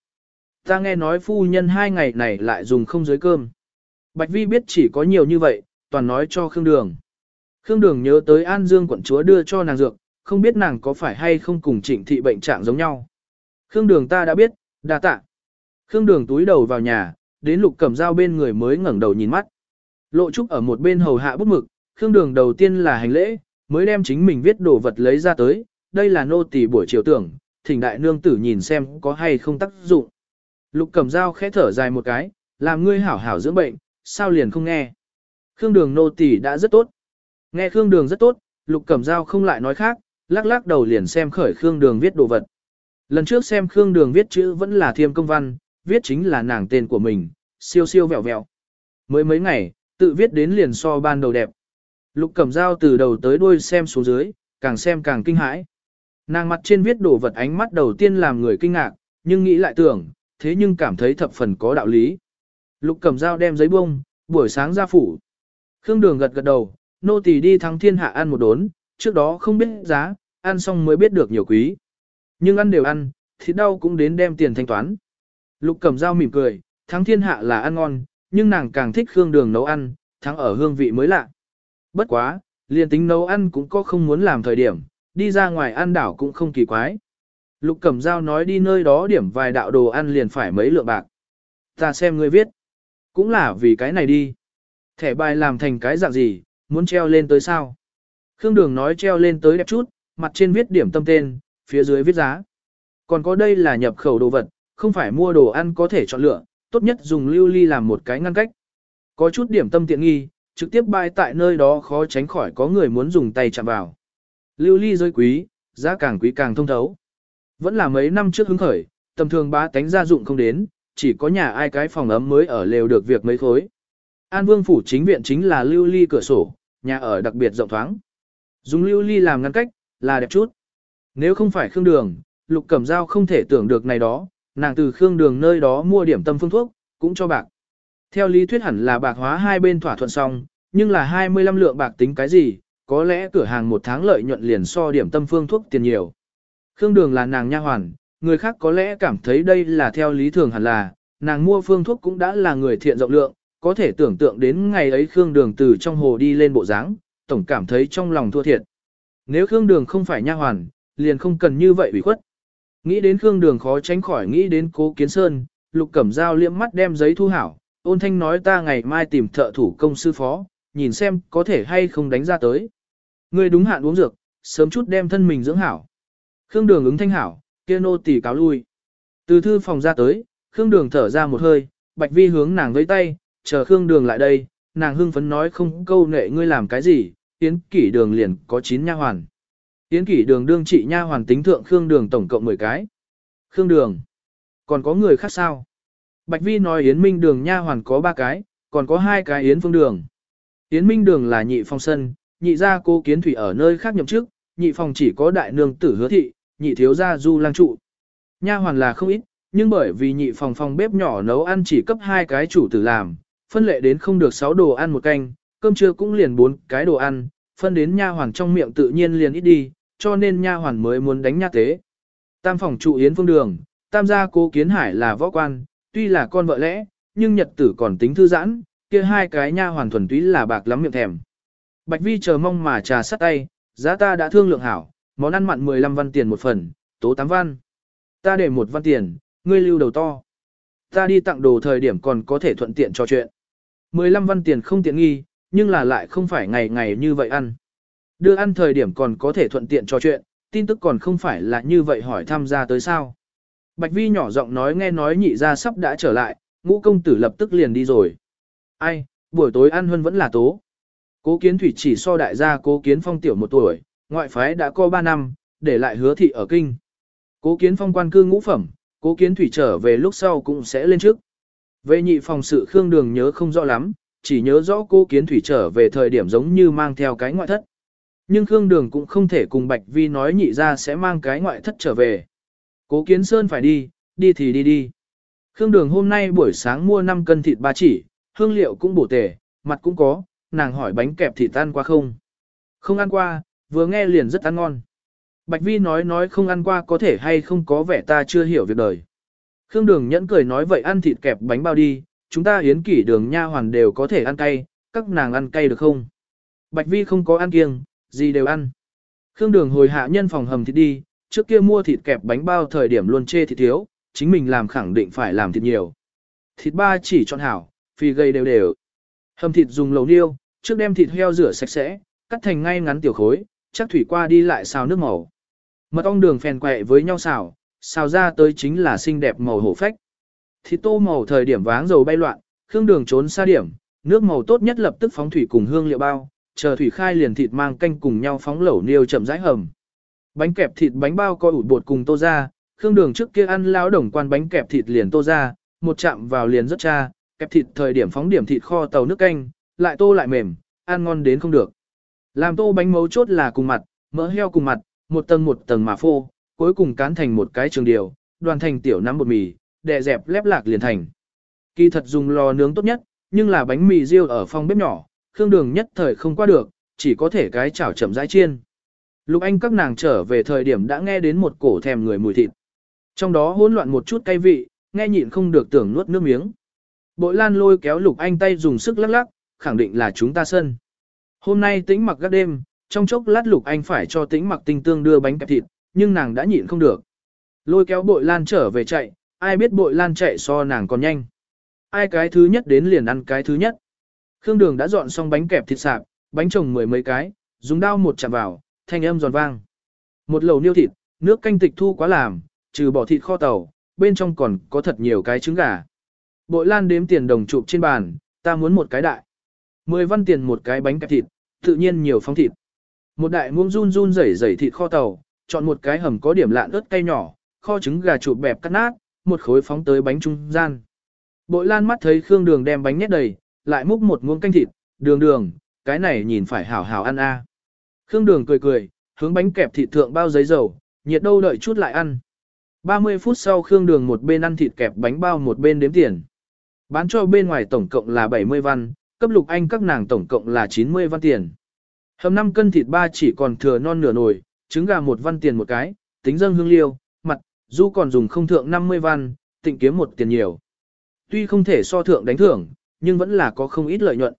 Ta nghe nói phu nhân hai ngày này lại dùng không dưới cơm. Bạch Vi biết chỉ có nhiều như vậy, toàn nói cho Khương Đường. Khương Đường nhớ tới An Dương quận chúa đưa cho nàng dược, không biết nàng có phải hay không cùng trịnh thị bệnh trạng giống nhau. Khương Đường ta đã biết, đa tạ. Khương Đường túi đầu vào nhà, đến lục cầm dao bên người mới ngẩng đầu nhìn mắt. Lộ Trúc ở một bên hầu hạ bút mực, Khương Đường đầu tiên là hành lễ, mới đem chính mình viết đồ vật lấy ra tới, đây là nô tỳ buổi chiều tưởng, thỉnh đại nương tử nhìn xem có hay không tác dụng. Lục cầm dao khẽ thở dài một cái, làm ngươi hảo hảo dưỡng bệnh, sao liền không nghe. Khương đường nô tỳ đã rất tốt. Nghe Khương đường rất tốt, lục cẩm dao không lại nói khác, lắc lắc đầu liền xem khởi Khương đường viết đồ vật. Lần trước xem Khương đường viết chữ vẫn là thiêm công văn, viết chính là nàng tên của mình, siêu siêu vẹo vẹo. Mới mấy ngày, tự viết đến liền so ban đầu đẹp. Lục cẩm dao từ đầu tới đuôi xem xuống dưới, càng xem càng kinh hãi. Nàng mặt trên viết đồ vật ánh mắt đầu tiên làm người kinh ngạc, nhưng nghĩ lại tưởng, thế nhưng cảm thấy thập phần có đạo lý. Lục Cẩm dao đem giấy bông, buổi sáng ra phủ. Khương Đường gật gật đầu, nô tỳ đi thắng thiên hạ ăn một đốn, trước đó không biết giá, ăn xong mới biết được nhiều quý. Nhưng ăn đều ăn, thịt đau cũng đến đem tiền thanh toán. Lục Cẩm dao mỉm cười, thắng thiên hạ là ăn ngon, nhưng nàng càng thích Khương Đường nấu ăn, thắng ở hương vị mới lạ. Bất quá, liền tính nấu ăn cũng có không muốn làm thời điểm, đi ra ngoài ăn đảo cũng không kỳ quái. Lục Cẩm Giao nói đi nơi đó điểm vài đạo đồ ăn liền phải mấy lượng bạc. Ta xem ngươi viết. Cũng là vì cái này đi. Thẻ bài làm thành cái dạng gì, muốn treo lên tới sao? Khương Đường nói treo lên tới đẹp chút, mặt trên viết điểm tâm tên, phía dưới viết giá. Còn có đây là nhập khẩu đồ vật, không phải mua đồ ăn có thể chọn lựa, tốt nhất dùng lưu ly làm một cái ngăn cách. Có chút điểm tâm tiện nghi, trực tiếp bay tại nơi đó khó tránh khỏi có người muốn dùng tay chạm vào. Lưu ly rơi quý, giá càng quý càng thông thấu. Vẫn là mấy năm trước hứng khởi, tầm thường ba tánh gia dụng không đến, chỉ có nhà ai cái phòng ấm mới ở lều được việc mấy khối. An Vương phủ chính viện chính là lưu ly cửa sổ, nhà ở đặc biệt rộng thoáng. Dùng lưu ly làm ngăn cách, là đẹp chút. Nếu không phải Khương Đường, Lục Cẩm Giao không thể tưởng được này đó, nàng từ Khương Đường nơi đó mua điểm tâm phương thuốc, cũng cho bạc. Theo lý thuyết hẳn là bạc hóa hai bên thỏa thuận xong, nhưng là 25 lượng bạc tính cái gì, có lẽ cửa hàng một tháng lợi nhuận liền so điểm tâm phương thuốc tiền nhiều. Khương Đường là nàng nha hoàn, người khác có lẽ cảm thấy đây là theo lý thường hẳn là, nàng mua phương thuốc cũng đã là người thiện rộng lượng, có thể tưởng tượng đến ngày ấy Khương Đường từ trong hồ đi lên bộ dáng, tổng cảm thấy trong lòng thua thiệt. Nếu Khương Đường không phải nha hoàn, liền không cần như vậy ủy khuất. Nghĩ đến Khương Đường khó tránh khỏi nghĩ đến Cố Kiến Sơn, Lục Cẩm Dao liễm mắt đem giấy thu hảo, ôn thanh nói ta ngày mai tìm thợ thủ công sư phó, nhìn xem có thể hay không đánh ra tới. Ngươi đúng hạn uống dược, sớm chút đem thân mình dưỡng hảo. Khương Đường ứng thanh hảo, kia nô tỳ cáo lui. Từ thư phòng ra tới, Khương Đường thở ra một hơi, Bạch Vi hướng nàng với tay, chờ Khương Đường lại đây, nàng hưng phấn nói không câu nệ ngươi làm cái gì, tiến Kỷ Đường liền có 9 nha hoàn. Tiến Kỷ Đường đương trị nha hoàn tính thượng Khương Đường tổng cộng 10 cái. Khương Đường, còn có người khác sao? Bạch Vi nói Yến Minh Đường nha hoàn có ba cái, còn có hai cái Yến Phương Đường. Yến Minh Đường là nhị phong sân, nhị gia cô kiến thủy ở nơi khác nhậm chức, nhị phòng chỉ có đại nương tử hứa thị, nhị thiếu gia du lang trụ. Nha hoàn là không ít, nhưng bởi vì nhị phòng phòng bếp nhỏ nấu ăn chỉ cấp hai cái chủ tử làm, phân lệ đến không được sáu đồ ăn một canh, cơm trưa cũng liền bốn cái đồ ăn, phân đến nha hoàn trong miệng tự nhiên liền ít đi, cho nên nha hoàn mới muốn đánh nha tế. Tam phòng trụ yến phương đường, tam gia cố kiến hải là võ quan, tuy là con vợ lẽ, nhưng nhật tử còn tính thư giãn, kia hai cái nha hoàn thuần túy là bạc lắm miệng thèm. Bạch Vi chờ mong mà trà sắt tay, giá ta đã thương lượng hảo, món ăn mặn 15 văn tiền một phần, tố 8 văn. Ta để một văn tiền, ngươi lưu đầu to. Ta đi tặng đồ thời điểm còn có thể thuận tiện trò chuyện. 15 văn tiền không tiện nghi, nhưng là lại không phải ngày ngày như vậy ăn. Đưa ăn thời điểm còn có thể thuận tiện trò chuyện, tin tức còn không phải là như vậy hỏi tham gia tới sao. Bạch Vi nhỏ giọng nói nghe nói nhị ra sắp đã trở lại, ngũ công tử lập tức liền đi rồi. Ai, buổi tối ăn hơn vẫn là tố. Cố kiến thủy chỉ so đại gia cố kiến phong tiểu một tuổi, ngoại phái đã có ba năm, để lại hứa thị ở kinh. Cố kiến phong quan cư ngũ phẩm, cố kiến thủy trở về lúc sau cũng sẽ lên trước. Về nhị phòng sự Khương Đường nhớ không rõ lắm, chỉ nhớ rõ cố kiến thủy trở về thời điểm giống như mang theo cái ngoại thất. Nhưng Khương Đường cũng không thể cùng Bạch Vi nói nhị ra sẽ mang cái ngoại thất trở về. Cố Kiến Sơn phải đi, đi thì đi đi. Khương Đường hôm nay buổi sáng mua 5 cân thịt ba chỉ, hương liệu cũng bổ tề, mặt cũng có, nàng hỏi bánh kẹp thịt ăn qua không? Không ăn qua, vừa nghe liền rất ăn ngon. Bạch Vi nói nói không ăn qua có thể hay không có vẻ ta chưa hiểu việc đời. Khương Đường nhẫn cười nói vậy ăn thịt kẹp bánh bao đi, chúng ta hiến kỷ đường nha hoàn đều có thể ăn cay, các nàng ăn cay được không? Bạch Vi không có ăn kiêng, gì đều ăn. Khương Đường hồi hạ nhân phòng hầm thịt đi, trước kia mua thịt kẹp bánh bao thời điểm luôn chê thịt thiếu, chính mình làm khẳng định phải làm thịt nhiều. Thịt ba chỉ chọn hảo, phi gây đều đều. Hầm thịt dùng lẩu niêu, trước đem thịt heo rửa sạch sẽ, cắt thành ngay ngắn tiểu khối, chắc thủy qua đi lại xào nước màu. Mật ong đường phèn quẹ với nhau xào, xào ra tới chính là xinh đẹp màu hổ phách. Thịt tô màu thời điểm váng dầu bay loạn, khương đường trốn xa điểm, nước màu tốt nhất lập tức phóng thủy cùng hương liệu bao, chờ thủy khai liền thịt mang canh cùng nhau phóng lẩu niêu chậm rãi hầm. Bánh kẹp thịt bánh bao coi ủ bột cùng tô ra, khương đường trước kia ăn lão đồng quan bánh kẹp thịt liền tô ra, một chạm vào liền rất cha, kẹp thịt thời điểm phóng điểm thịt kho tàu nước canh, lại tô lại mềm, ăn ngon đến không được. Làm tô bánh mấu chốt là cùng mặt, mỡ heo cùng mặt, một tầng một tầng mà phô, cuối cùng cán thành một cái trường điều, đoàn thành tiểu nắm bột mì, đè dẹp lép lạc liền thành. Kỳ thật dùng lò nướng tốt nhất, nhưng là bánh mì riêu ở phòng bếp nhỏ, khương đường nhất thời không qua được, chỉ có thể cái chảo chậm rãi chiên. Lục Anh các nàng trở về thời điểm đã nghe đến một cổ thèm người mùi thịt. Trong đó hỗn loạn một chút cay vị, nghe nhịn không được tưởng nuốt nước miếng. Bội Lan lôi kéo Lục Anh tay dùng sức lắc lắc, khẳng định là chúng ta sân. Hôm nay tĩnh mặc gác đêm, trong chốc lát Lục Anh phải cho tĩnh mặc tinh tương đưa bánh kẹp thịt, nhưng nàng đã nhịn không được. Lôi kéo Bội Lan trở về chạy, ai biết Bội Lan chạy so nàng còn nhanh. Ai cái thứ nhất đến liền ăn cái thứ nhất. Khương Đường đã dọn xong bánh kẹp thịt sạp, bánh trồng mười mấy cái, dùng dao một chạm vào, thanh âm giòn vang. Một lầu niêu thịt, nước canh tịch thu quá làm, trừ bỏ thịt kho tàu, bên trong còn có thật nhiều cái trứng gà. Bội Lan đếm tiền đồng chụp trên bàn, ta muốn một cái đại. Mười văn tiền một cái bánh kẹp thịt, tự nhiên nhiều phong thịt. Một đại muỗng run run rẩy rẩy thịt kho tàu, chọn một cái hầm có điểm lạn ớt cay nhỏ, kho trứng gà chụp bẹp cắt nát, một khối phóng tới bánh trung gian. Bội Lan mắt thấy Khương Đường đem bánh nhét đầy, lại múc một muỗng canh thịt, đường đường, cái này nhìn phải hảo hảo ăn a. Khương Đường cười cười, hướng bánh kẹp thịt thượng bao giấy dầu, nhiệt đâu đợi chút lại ăn. 30 phút sau Khương Đường một bên ăn thịt kẹp bánh bao một bên đếm tiền. Bán cho bên ngoài tổng cộng là 70 văn, cấp lục anh các nàng tổng cộng là 90 văn tiền. Hầm 5 cân thịt ba chỉ còn thừa non nửa nồi, trứng gà một văn tiền một cái, tính dâng hương liêu, mặt, du còn dùng không thượng 50 văn, tịnh kiếm một tiền nhiều. Tuy không thể so thượng đánh thưởng, nhưng vẫn là có không ít lợi nhuận.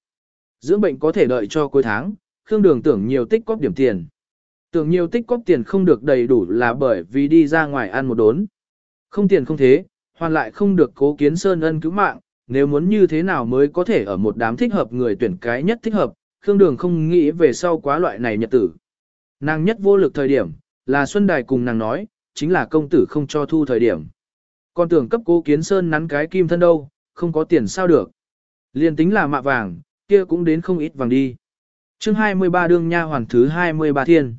Dưỡng bệnh có thể đợi cho cuối tháng, Khương Đường tưởng nhiều tích cóp điểm tiền. Tưởng nhiều tích cóp tiền không được đầy đủ là bởi vì đi ra ngoài ăn một đốn. Không tiền không thế, hoàn lại không được cố kiến sơn ân cứu mạng, nếu muốn như thế nào mới có thể ở một đám thích hợp người tuyển cái nhất thích hợp, Khương Đường không nghĩ về sau quá loại này nhật tử. Nàng nhất vô lực thời điểm, là Xuân Đài cùng nàng nói, chính là công tử không cho thu thời điểm. Còn tưởng cấp cố kiến sơn nắn cái kim thân đâu, không có tiền sao được. Liên tính là mạ vàng, kia cũng đến không ít vàng đi chương 23 đương nha hoàn thứ 23 thiên.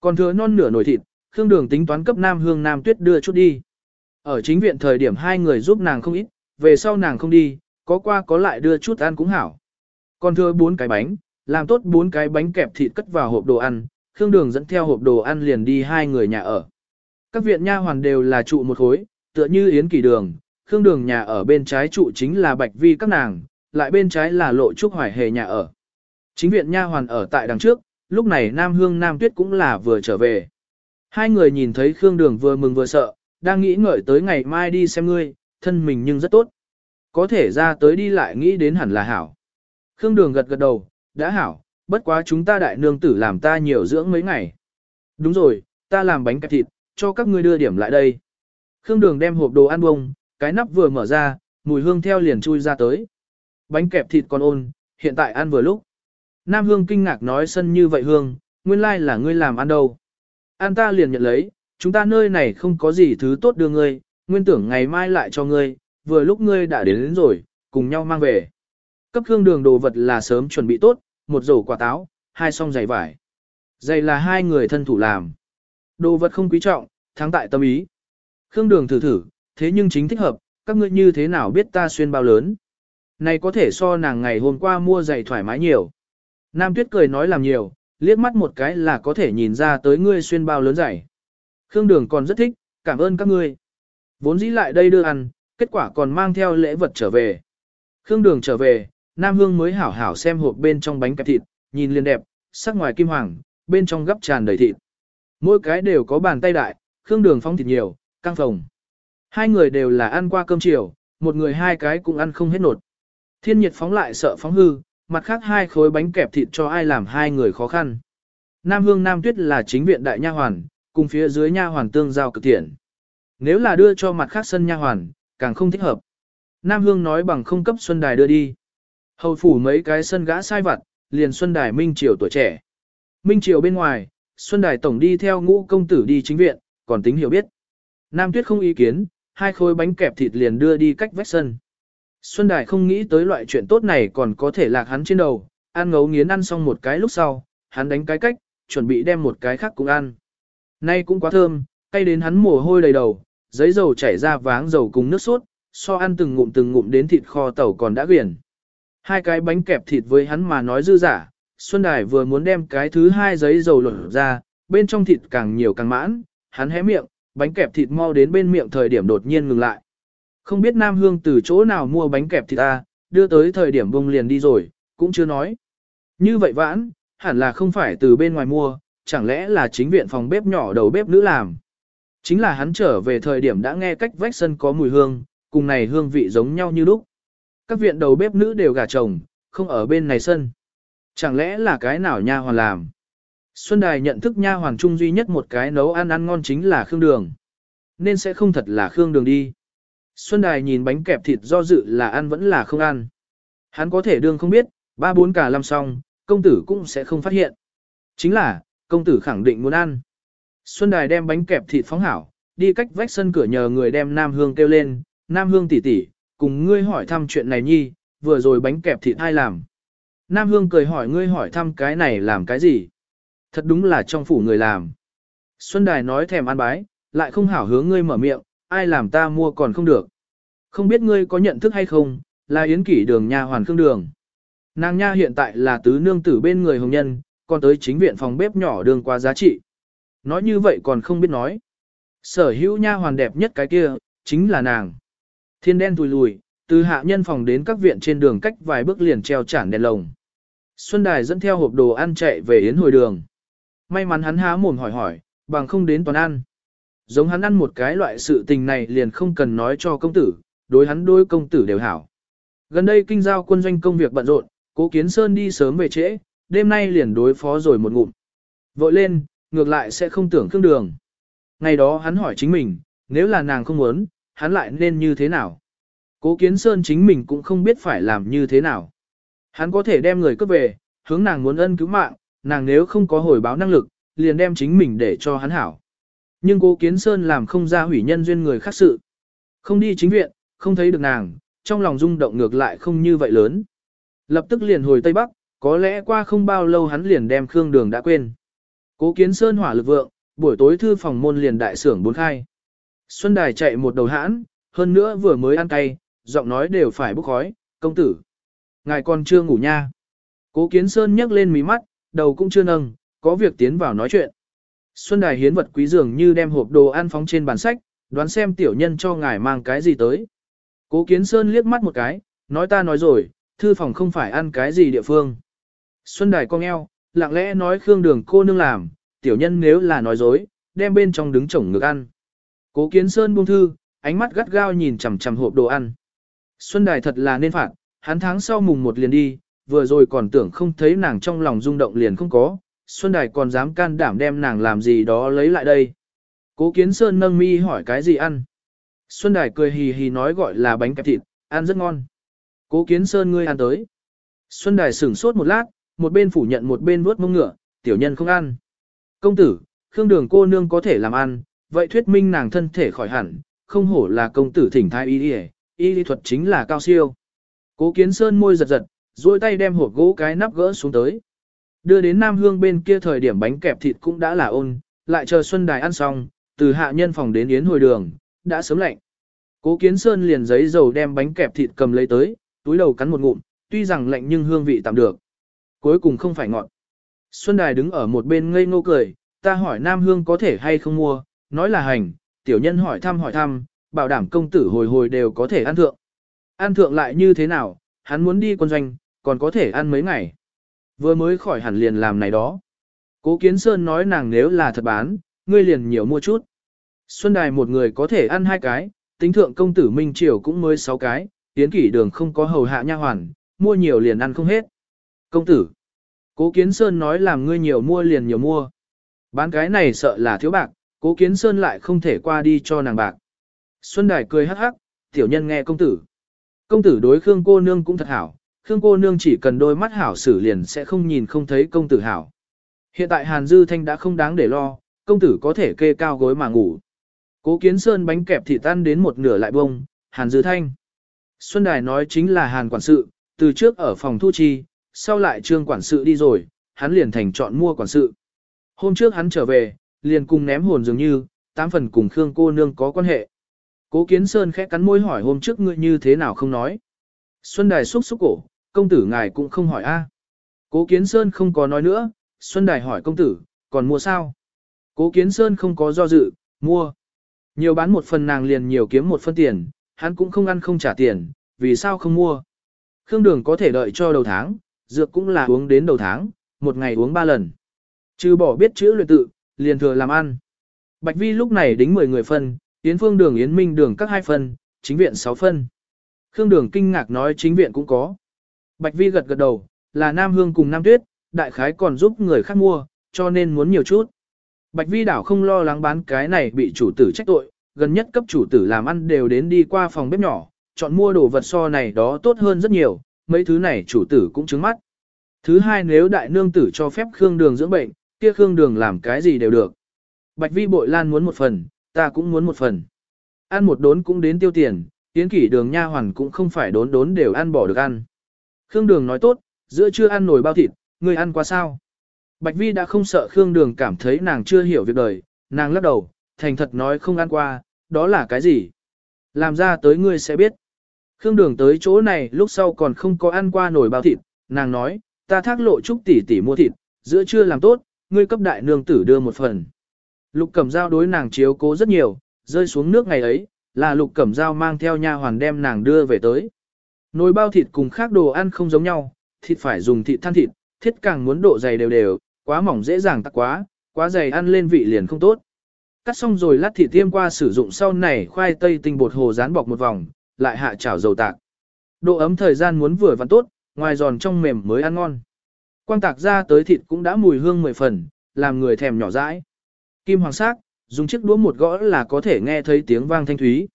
Còn thừa non nửa nồi thịt, Khương Đường tính toán cấp Nam Hương Nam Tuyết đưa chút đi. Ở chính viện thời điểm hai người giúp nàng không ít, về sau nàng không đi, có qua có lại đưa chút ăn cũng hảo. Còn thừa bốn cái bánh, làm tốt bốn cái bánh kẹp thịt cất vào hộp đồ ăn, Khương Đường dẫn theo hộp đồ ăn liền đi hai người nhà ở. Các viện nha hoàn đều là trụ một khối, tựa như yến kỳ đường, Khương Đường nhà ở bên trái trụ chính là Bạch Vi các nàng, lại bên trái là Lộ Trúc Hoài Hề nhà ở. Chính viện nha hoàn ở tại đằng trước, lúc này Nam Hương Nam Tuyết cũng là vừa trở về. Hai người nhìn thấy Khương Đường vừa mừng vừa sợ, đang nghĩ ngợi tới ngày mai đi xem ngươi, thân mình nhưng rất tốt. Có thể ra tới đi lại nghĩ đến hẳn là hảo. Khương Đường gật gật đầu, đã hảo, bất quá chúng ta đại nương tử làm ta nhiều dưỡng mấy ngày. Đúng rồi, ta làm bánh kẹp thịt, cho các ngươi đưa điểm lại đây. Khương Đường đem hộp đồ ăn bông, cái nắp vừa mở ra, mùi hương theo liền chui ra tới. Bánh kẹp thịt còn ôn, hiện tại ăn vừa lúc. Nam Hương kinh ngạc nói sân như vậy Hương, nguyên lai là ngươi làm ăn đâu. An ta liền nhận lấy, chúng ta nơi này không có gì thứ tốt đưa ngươi, nguyên tưởng ngày mai lại cho ngươi, vừa lúc ngươi đã đến, đến rồi, cùng nhau mang về. Cấp Hương Đường đồ vật là sớm chuẩn bị tốt, một rổ quả táo, hai song giày vải. Giày là hai người thân thủ làm. Đồ vật không quý trọng, thắng tại tâm ý. Khương Đường thử thử, thế nhưng chính thích hợp, các ngươi như thế nào biết ta xuyên bao lớn. Này có thể so nàng ngày hôm qua mua giày thoải mái nhiều. Nam Tuyết cười nói làm nhiều, liếc mắt một cái là có thể nhìn ra tới ngươi xuyên bao lớn dày. Khương Đường còn rất thích, cảm ơn các ngươi. Vốn dĩ lại đây đưa ăn, kết quả còn mang theo lễ vật trở về. Khương Đường trở về, Nam Hương mới hảo hảo xem hộp bên trong bánh kẹp thịt, nhìn liền đẹp, sắc ngoài kim hoàng, bên trong gấp tràn đầy thịt. Mỗi cái đều có bàn tay đại, Khương Đường phóng thịt nhiều, căng phồng. Hai người đều là ăn qua cơm chiều, một người hai cái cũng ăn không hết nột. Thiên nhiệt phóng lại sợ phóng hư, mặt khác hai khối bánh kẹp thịt cho ai làm hai người khó khăn. Nam Hương Nam Tuyết là chính viện đại nha hoàn, cùng phía dưới nha hoàn tương giao cực thiện. Nếu là đưa cho mặt khác sân nha hoàn, càng không thích hợp. Nam Hương nói bằng không cấp Xuân Đài đưa đi. Hầu phủ mấy cái sân gã sai vặt, liền Xuân Đài Minh Triều tuổi trẻ. Minh Triều bên ngoài, Xuân Đài tổng đi theo ngũ công tử đi chính viện, còn tính hiểu biết. Nam Tuyết không ý kiến, hai khối bánh kẹp thịt liền đưa đi cách vách sân. Xuân Đài không nghĩ tới loại chuyện tốt này còn có thể lạc hắn trên đầu, ăn ngấu nghiến ăn xong một cái lúc sau, hắn đánh cái cách, chuẩn bị đem một cái khác cũng ăn. Nay cũng quá thơm, cay đến hắn mồ hôi đầy đầu, giấy dầu chảy ra váng dầu cùng nước sốt, so ăn từng ngụm từng ngụm đến thịt kho tàu còn đã quyển. Hai cái bánh kẹp thịt với hắn mà nói dư giả, Xuân Đài vừa muốn đem cái thứ hai giấy dầu lột ra, bên trong thịt càng nhiều càng mãn, hắn hé miệng, bánh kẹp thịt mau đến bên miệng thời điểm đột nhiên ngừng lại. Không biết Nam Hương từ chỗ nào mua bánh kẹp thịt ta, đưa tới thời điểm bông liền đi rồi, cũng chưa nói. Như vậy vãn, hẳn là không phải từ bên ngoài mua, chẳng lẽ là chính viện phòng bếp nhỏ đầu bếp nữ làm. Chính là hắn trở về thời điểm đã nghe cách vách sân có mùi hương, cùng này hương vị giống nhau như lúc. Các viện đầu bếp nữ đều gà chồng, không ở bên này sân. Chẳng lẽ là cái nào nha hoàn làm? Xuân Đài nhận thức nha hoàn trung duy nhất một cái nấu ăn ăn ngon chính là Khương Đường. Nên sẽ không thật là Khương Đường đi. Xuân Đài nhìn bánh kẹp thịt do dự là ăn vẫn là không ăn. Hắn có thể đương không biết, ba bốn cả làm xong, công tử cũng sẽ không phát hiện. Chính là, công tử khẳng định muốn ăn. Xuân Đài đem bánh kẹp thịt phóng hảo, đi cách vách sân cửa nhờ người đem Nam Hương kêu lên, Nam Hương tỷ tỷ, cùng ngươi hỏi thăm chuyện này nhi, vừa rồi bánh kẹp thịt ai làm. Nam Hương cười hỏi ngươi hỏi thăm cái này làm cái gì. Thật đúng là trong phủ người làm. Xuân Đài nói thèm ăn bái, lại không hảo hướng ngươi mở miệng, ai làm ta mua còn không được. Không biết ngươi có nhận thức hay không, là Yến Kỷ đường nha hoàn khương đường. Nàng nha hiện tại là tứ nương tử bên người hồng nhân, còn tới chính viện phòng bếp nhỏ đường qua giá trị. Nói như vậy còn không biết nói. Sở hữu nha hoàn đẹp nhất cái kia, chính là nàng. Thiên đen tùi lùi, từ hạ nhân phòng đến các viện trên đường cách vài bước liền treo chản đèn lồng. Xuân Đài dẫn theo hộp đồ ăn chạy về yến hồi đường. May mắn hắn há mồm hỏi hỏi, bằng không đến toàn ăn. Giống hắn ăn một cái loại sự tình này liền không cần nói cho công tử, đối hắn đôi công tử đều hảo. Gần đây kinh giao quân doanh công việc bận rộn, cố kiến sơn đi sớm về trễ, đêm nay liền đối phó rồi một ngụm. Vội lên, ngược lại sẽ không tưởng khương đường. Ngày đó hắn hỏi chính mình, nếu là nàng không muốn, hắn lại nên như thế nào? Cố kiến sơn chính mình cũng không biết phải làm như thế nào. Hắn có thể đem người cướp về, hướng nàng muốn ân cứu mạng, nàng nếu không có hồi báo năng lực, liền đem chính mình để cho hắn hảo. Nhưng cố kiến sơn làm không ra hủy nhân duyên người khác sự. Không đi chính viện, không thấy được nàng, trong lòng rung động ngược lại không như vậy lớn. Lập tức liền hồi Tây Bắc, có lẽ qua không bao lâu hắn liền đem Khương Đường đã quên. Cố kiến sơn hỏa lực vượng, buổi tối thư phòng môn liền đại sưởng bốn khai. Xuân Đài chạy một đầu hãn, hơn nữa vừa mới ăn cay, giọng nói đều phải bốc khói, công tử. Ngài còn chưa ngủ nha. Cố Kiến Sơn nhấc lên mí mắt, đầu cũng chưa nâng, có việc tiến vào nói chuyện. Xuân Đài hiến vật quý dường như đem hộp đồ ăn phóng trên bàn sách, đoán xem tiểu nhân cho ngài mang cái gì tới. Cố Kiến Sơn liếc mắt một cái, nói ta nói rồi, thư phòng không phải ăn cái gì địa phương. Xuân Đài cong eo, lặng lẽ nói Khương Đường cô nương làm, tiểu nhân nếu là nói dối, đem bên trong đứng chổng ngược ăn. Cố Kiến Sơn buông thư, ánh mắt gắt gao nhìn chằm chằm hộp đồ ăn. Xuân Đài thật là nên phạt, hắn tháng sau mùng một liền đi, vừa rồi còn tưởng không thấy nàng trong lòng rung động liền không có, Xuân Đài còn dám can đảm đem nàng làm gì đó lấy lại đây. Cố Kiến Sơn nâng mi hỏi cái gì ăn. Xuân Đài cười hì hì nói gọi là bánh kẹp thịt, ăn rất ngon. Cố Kiến Sơn ngươi ăn tới. Xuân Đài sửng sốt một lát, một bên phủ nhận một bên vuốt mông ngựa, tiểu nhân không ăn. Công tử, Khương Đường cô nương có thể làm ăn, vậy thuyết minh nàng thân thể khỏi hẳn, không hổ là công tử thỉnh thai y y, y lý thuật chính là cao siêu. Cố Kiến Sơn môi giật giật, duỗi tay đem hộp gỗ cái nắp gỡ xuống tới. Đưa đến Nam Hương bên kia thời điểm bánh kẹp thịt cũng đã là ôn, lại chờ Xuân Đài ăn xong, từ hạ nhân phòng đến yến hồi đường, đã sớm lạnh. Cố Kiến Sơn liền giấy dầu đem bánh kẹp thịt cầm lấy tới, túi đầu cắn một ngụm, tuy rằng lạnh nhưng hương vị tạm được. Cuối cùng không phải ngọt. Xuân Đài đứng ở một bên ngây ngô cười, ta hỏi Nam Hương có thể hay không mua, nói là hành, tiểu nhân hỏi thăm hỏi thăm, bảo đảm công tử hồi hồi đều có thể ăn thượng. Ăn thượng lại như thế nào, hắn muốn đi quân doanh, còn có thể ăn mấy ngày. Vừa mới khỏi hẳn liền làm này đó. Cố Kiến Sơn nói nàng nếu là thật bán, ngươi liền nhiều mua chút. Xuân Đài một người có thể ăn hai cái, tính thượng công tử Minh Triều cũng mới sáu cái, tiến kỷ đường không có hầu hạ nha hoàn, mua nhiều liền ăn không hết. Công tử, Cố Kiến Sơn nói làm ngươi nhiều mua liền nhiều mua. Bán cái này sợ là thiếu bạc, Cố Kiến Sơn lại không thể qua đi cho nàng bạc. Xuân Đài cười hắc hắc, tiểu nhân nghe công tử. Công tử đối Khương cô nương cũng thật hảo, Khương cô nương chỉ cần đôi mắt hảo xử liền sẽ không nhìn không thấy công tử hảo. Hiện tại Hàn Dư Thanh đã không đáng để lo, công tử có thể kê cao gối mà ngủ. Cố Kiến Sơn bánh kẹp thịt tan đến một nửa lại bông, Hàn Dư Thanh. Xuân Đài nói chính là Hàn quản sự, từ trước ở phòng thu chi, sau lại trương quản sự đi rồi, hắn liền thành chọn mua quản sự. Hôm trước hắn trở về, liền cùng ném hồn dường như, tám phần cùng Khương cô nương có quan hệ. Cố Kiến Sơn khẽ cắn môi hỏi hôm trước ngươi như thế nào không nói. Xuân Đài xúc xúc cổ, công tử ngài cũng không hỏi a. Cố Kiến Sơn không có nói nữa, Xuân Đài hỏi công tử, còn mua sao? Cố Kiến Sơn không có do dự, mua. Nhiều bán một phần nàng liền nhiều kiếm một phân tiền, hắn cũng không ăn không trả tiền, vì sao không mua? Khương đường có thể đợi cho đầu tháng, dược cũng là uống đến đầu tháng, một ngày uống ba lần. Trừ bỏ biết chữ luyện tự, liền thừa làm ăn. Bạch Vi lúc này đính 10 người phân, Yến Phương Đường Yến Minh Đường các hai phân, chính viện 6 phân. Khương Đường kinh ngạc nói chính viện cũng có. Bạch Vi gật gật đầu, là Nam Hương cùng Nam Tuyết, đại khái còn giúp người khác mua, cho nên muốn nhiều chút. Bạch Vi đảo không lo lắng bán cái này bị chủ tử trách tội, gần nhất cấp chủ tử làm ăn đều đến đi qua phòng bếp nhỏ, chọn mua đồ vật so này đó tốt hơn rất nhiều, mấy thứ này chủ tử cũng chứng mắt. Thứ hai nếu đại nương tử cho phép Khương Đường dưỡng bệnh, kia Khương Đường làm cái gì đều được. Bạch Vi bội lan muốn một phần, ta cũng muốn một phần. Ăn một đốn cũng đến tiêu tiền, Yến kỷ đường nha hoàn cũng không phải đốn đốn đều ăn bỏ được ăn. Khương Đường nói tốt, giữa chưa ăn nổi bao thịt, người ăn qua sao? Bạch Vi đã không sợ Khương Đường cảm thấy nàng chưa hiểu việc đời, nàng lắc đầu, thành thật nói không ăn qua, đó là cái gì? Làm ra tới ngươi sẽ biết. Khương Đường tới chỗ này lúc sau còn không có ăn qua nổi bao thịt, nàng nói, ta thác lộ chúc tỷ tỷ mua thịt, giữa trưa làm tốt, ngươi cấp đại nương tử đưa một phần. Lục Cẩm Dao đối nàng chiếu cố rất nhiều, rơi xuống nước ngày ấy, là Lục Cẩm Dao mang theo nha hoàn đem nàng đưa về tới. Nồi bao thịt cùng khác đồ ăn không giống nhau, thịt phải dùng thịt than thịt, thiết càng muốn độ dày đều đều, quá mỏng dễ dàng tắc quá, quá dày ăn lên vị liền không tốt. Cắt xong rồi lát thịt tiêm qua sử dụng sau này khoai tây tinh bột hồ rán bọc một vòng, lại hạ chảo dầu tạc. Độ ấm thời gian muốn vừa vặn tốt, ngoài giòn trong mềm mới ăn ngon. Quang tạc ra tới thịt cũng đã mùi hương mười phần, làm người thèm nhỏ dãi. Kim hoàng sắc, dùng chiếc đũa một gõ là có thể nghe thấy tiếng vang thanh thúy.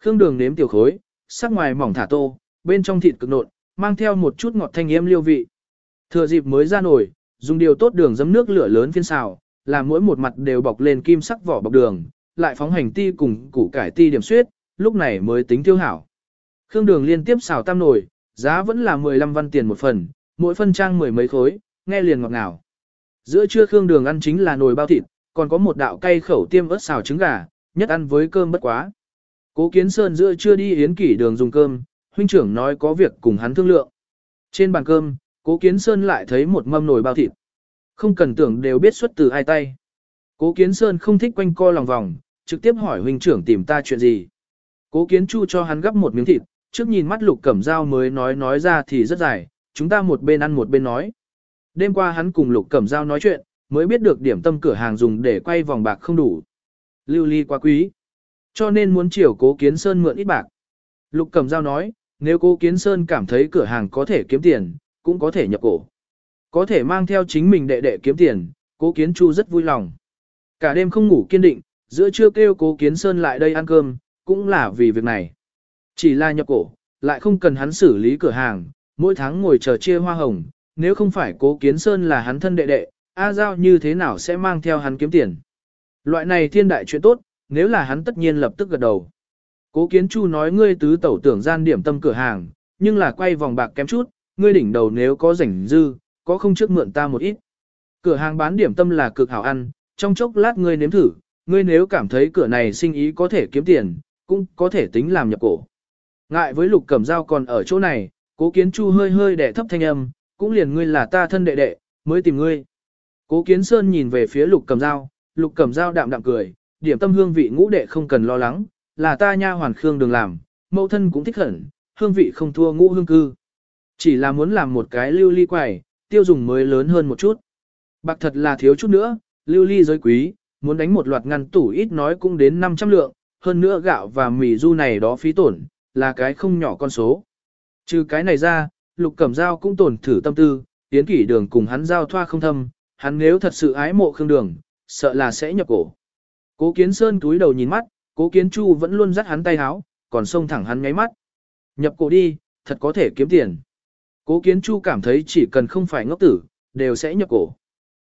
Khương đường nếm tiểu khối, sắc ngoài mỏng thả tô, bên trong thịt cực nộn, mang theo một chút ngọt thanh yếm liêu vị. Thừa dịp mới ra nồi, dùng điều tốt đường dấm nước lửa lớn phiên xào, làm mỗi một mặt đều bọc lên kim sắc vỏ bọc đường, lại phóng hành ti cùng củ cải ti điểm suyết, lúc này mới tính tiêu hảo. Khương đường liên tiếp xào tam nồi, giá vẫn là 15 văn tiền một phần, mỗi phân trang mười mấy khối, nghe liền ngọt ngào. Giữa trưa Khương đường ăn chính là nồi bao thịt, còn có một đạo cay khẩu tiêm ớt xào trứng gà, nhất ăn với cơm bất quá. Cố Kiến Sơn giữa trưa đi yến kỷ đường dùng cơm, huynh trưởng nói có việc cùng hắn thương lượng. Trên bàn cơm, Cố Kiến Sơn lại thấy một mâm nồi bao thịt. Không cần tưởng đều biết xuất từ ai tay. Cố Kiến Sơn không thích quanh co lòng vòng, trực tiếp hỏi huynh trưởng tìm ta chuyện gì. Cố Kiến Chu cho hắn gấp một miếng thịt, trước nhìn mắt Lục Cẩm Dao mới nói nói ra thì rất dài, chúng ta một bên ăn một bên nói. Đêm qua hắn cùng Lục Cẩm Dao nói chuyện, mới biết được điểm tâm cửa hàng dùng để quay vòng bạc không đủ. Lưu ly quá quý. Cho nên muốn chiều Cố Kiến Sơn mượn ít bạc. Lục Cẩm Dao nói, nếu Cố Kiến Sơn cảm thấy cửa hàng có thể kiếm tiền, cũng có thể nhập cổ. Có thể mang theo chính mình đệ đệ kiếm tiền, Cố Kiến Chu rất vui lòng. Cả đêm không ngủ kiên định, giữa trưa kêu Cố Kiến Sơn lại đây ăn cơm, cũng là vì việc này. Chỉ là nhập cổ, lại không cần hắn xử lý cửa hàng, mỗi tháng ngồi chờ chia hoa hồng, nếu không phải Cố Kiến Sơn là hắn thân đệ đệ, A Giao như thế nào sẽ mang theo hắn kiếm tiền. Loại này thiên đại chuyện tốt, nếu là hắn tất nhiên lập tức gật đầu. Cố Kiến Chu nói ngươi tứ tẩu tưởng gian điểm tâm cửa hàng, nhưng là quay vòng bạc kém chút, ngươi đỉnh đầu nếu có rảnh dư, có không trước mượn ta một ít. Cửa hàng bán điểm tâm là cực hảo ăn, trong chốc lát ngươi nếm thử, ngươi nếu cảm thấy cửa này sinh ý có thể kiếm tiền, cũng có thể tính làm nhập cổ. Ngại với lục cẩm dao còn ở chỗ này, cố kiến chu hơi hơi đẻ thấp thanh âm, cũng liền ngươi là ta thân đệ đệ, mới tìm ngươi. Cố kiến sơn nhìn về phía lục cẩm dao, lục cẩm dao đạm đạm cười, điểm tâm hương vị ngũ đệ không cần lo lắng, là ta nha hoàn khương đường làm, mẫu thân cũng thích hẳn, hương vị không thua ngũ hương cư. Chỉ là muốn làm một cái lưu ly quẩy, tiêu dùng mới lớn hơn một chút. Bạc thật là thiếu chút nữa, lưu ly giới quý, muốn đánh một loạt ngăn tủ ít nói cũng đến 500 lượng, hơn nữa gạo và mì du này đó phí tổn, là cái không nhỏ con số. Trừ cái này ra, lục cẩm dao cũng tổn thử tâm tư, tiến kỷ đường cùng hắn giao thoa không thâm, hắn nếu thật sự ái mộ khương đường, sợ là sẽ nhập cổ. Cố kiến sơn túi đầu nhìn mắt, cố kiến chu vẫn luôn dắt hắn tay háo, còn xông thẳng hắn ngáy mắt. Nhập cổ đi, thật có thể kiếm tiền. Cố kiến chu cảm thấy chỉ cần không phải ngốc tử, đều sẽ nhập cổ.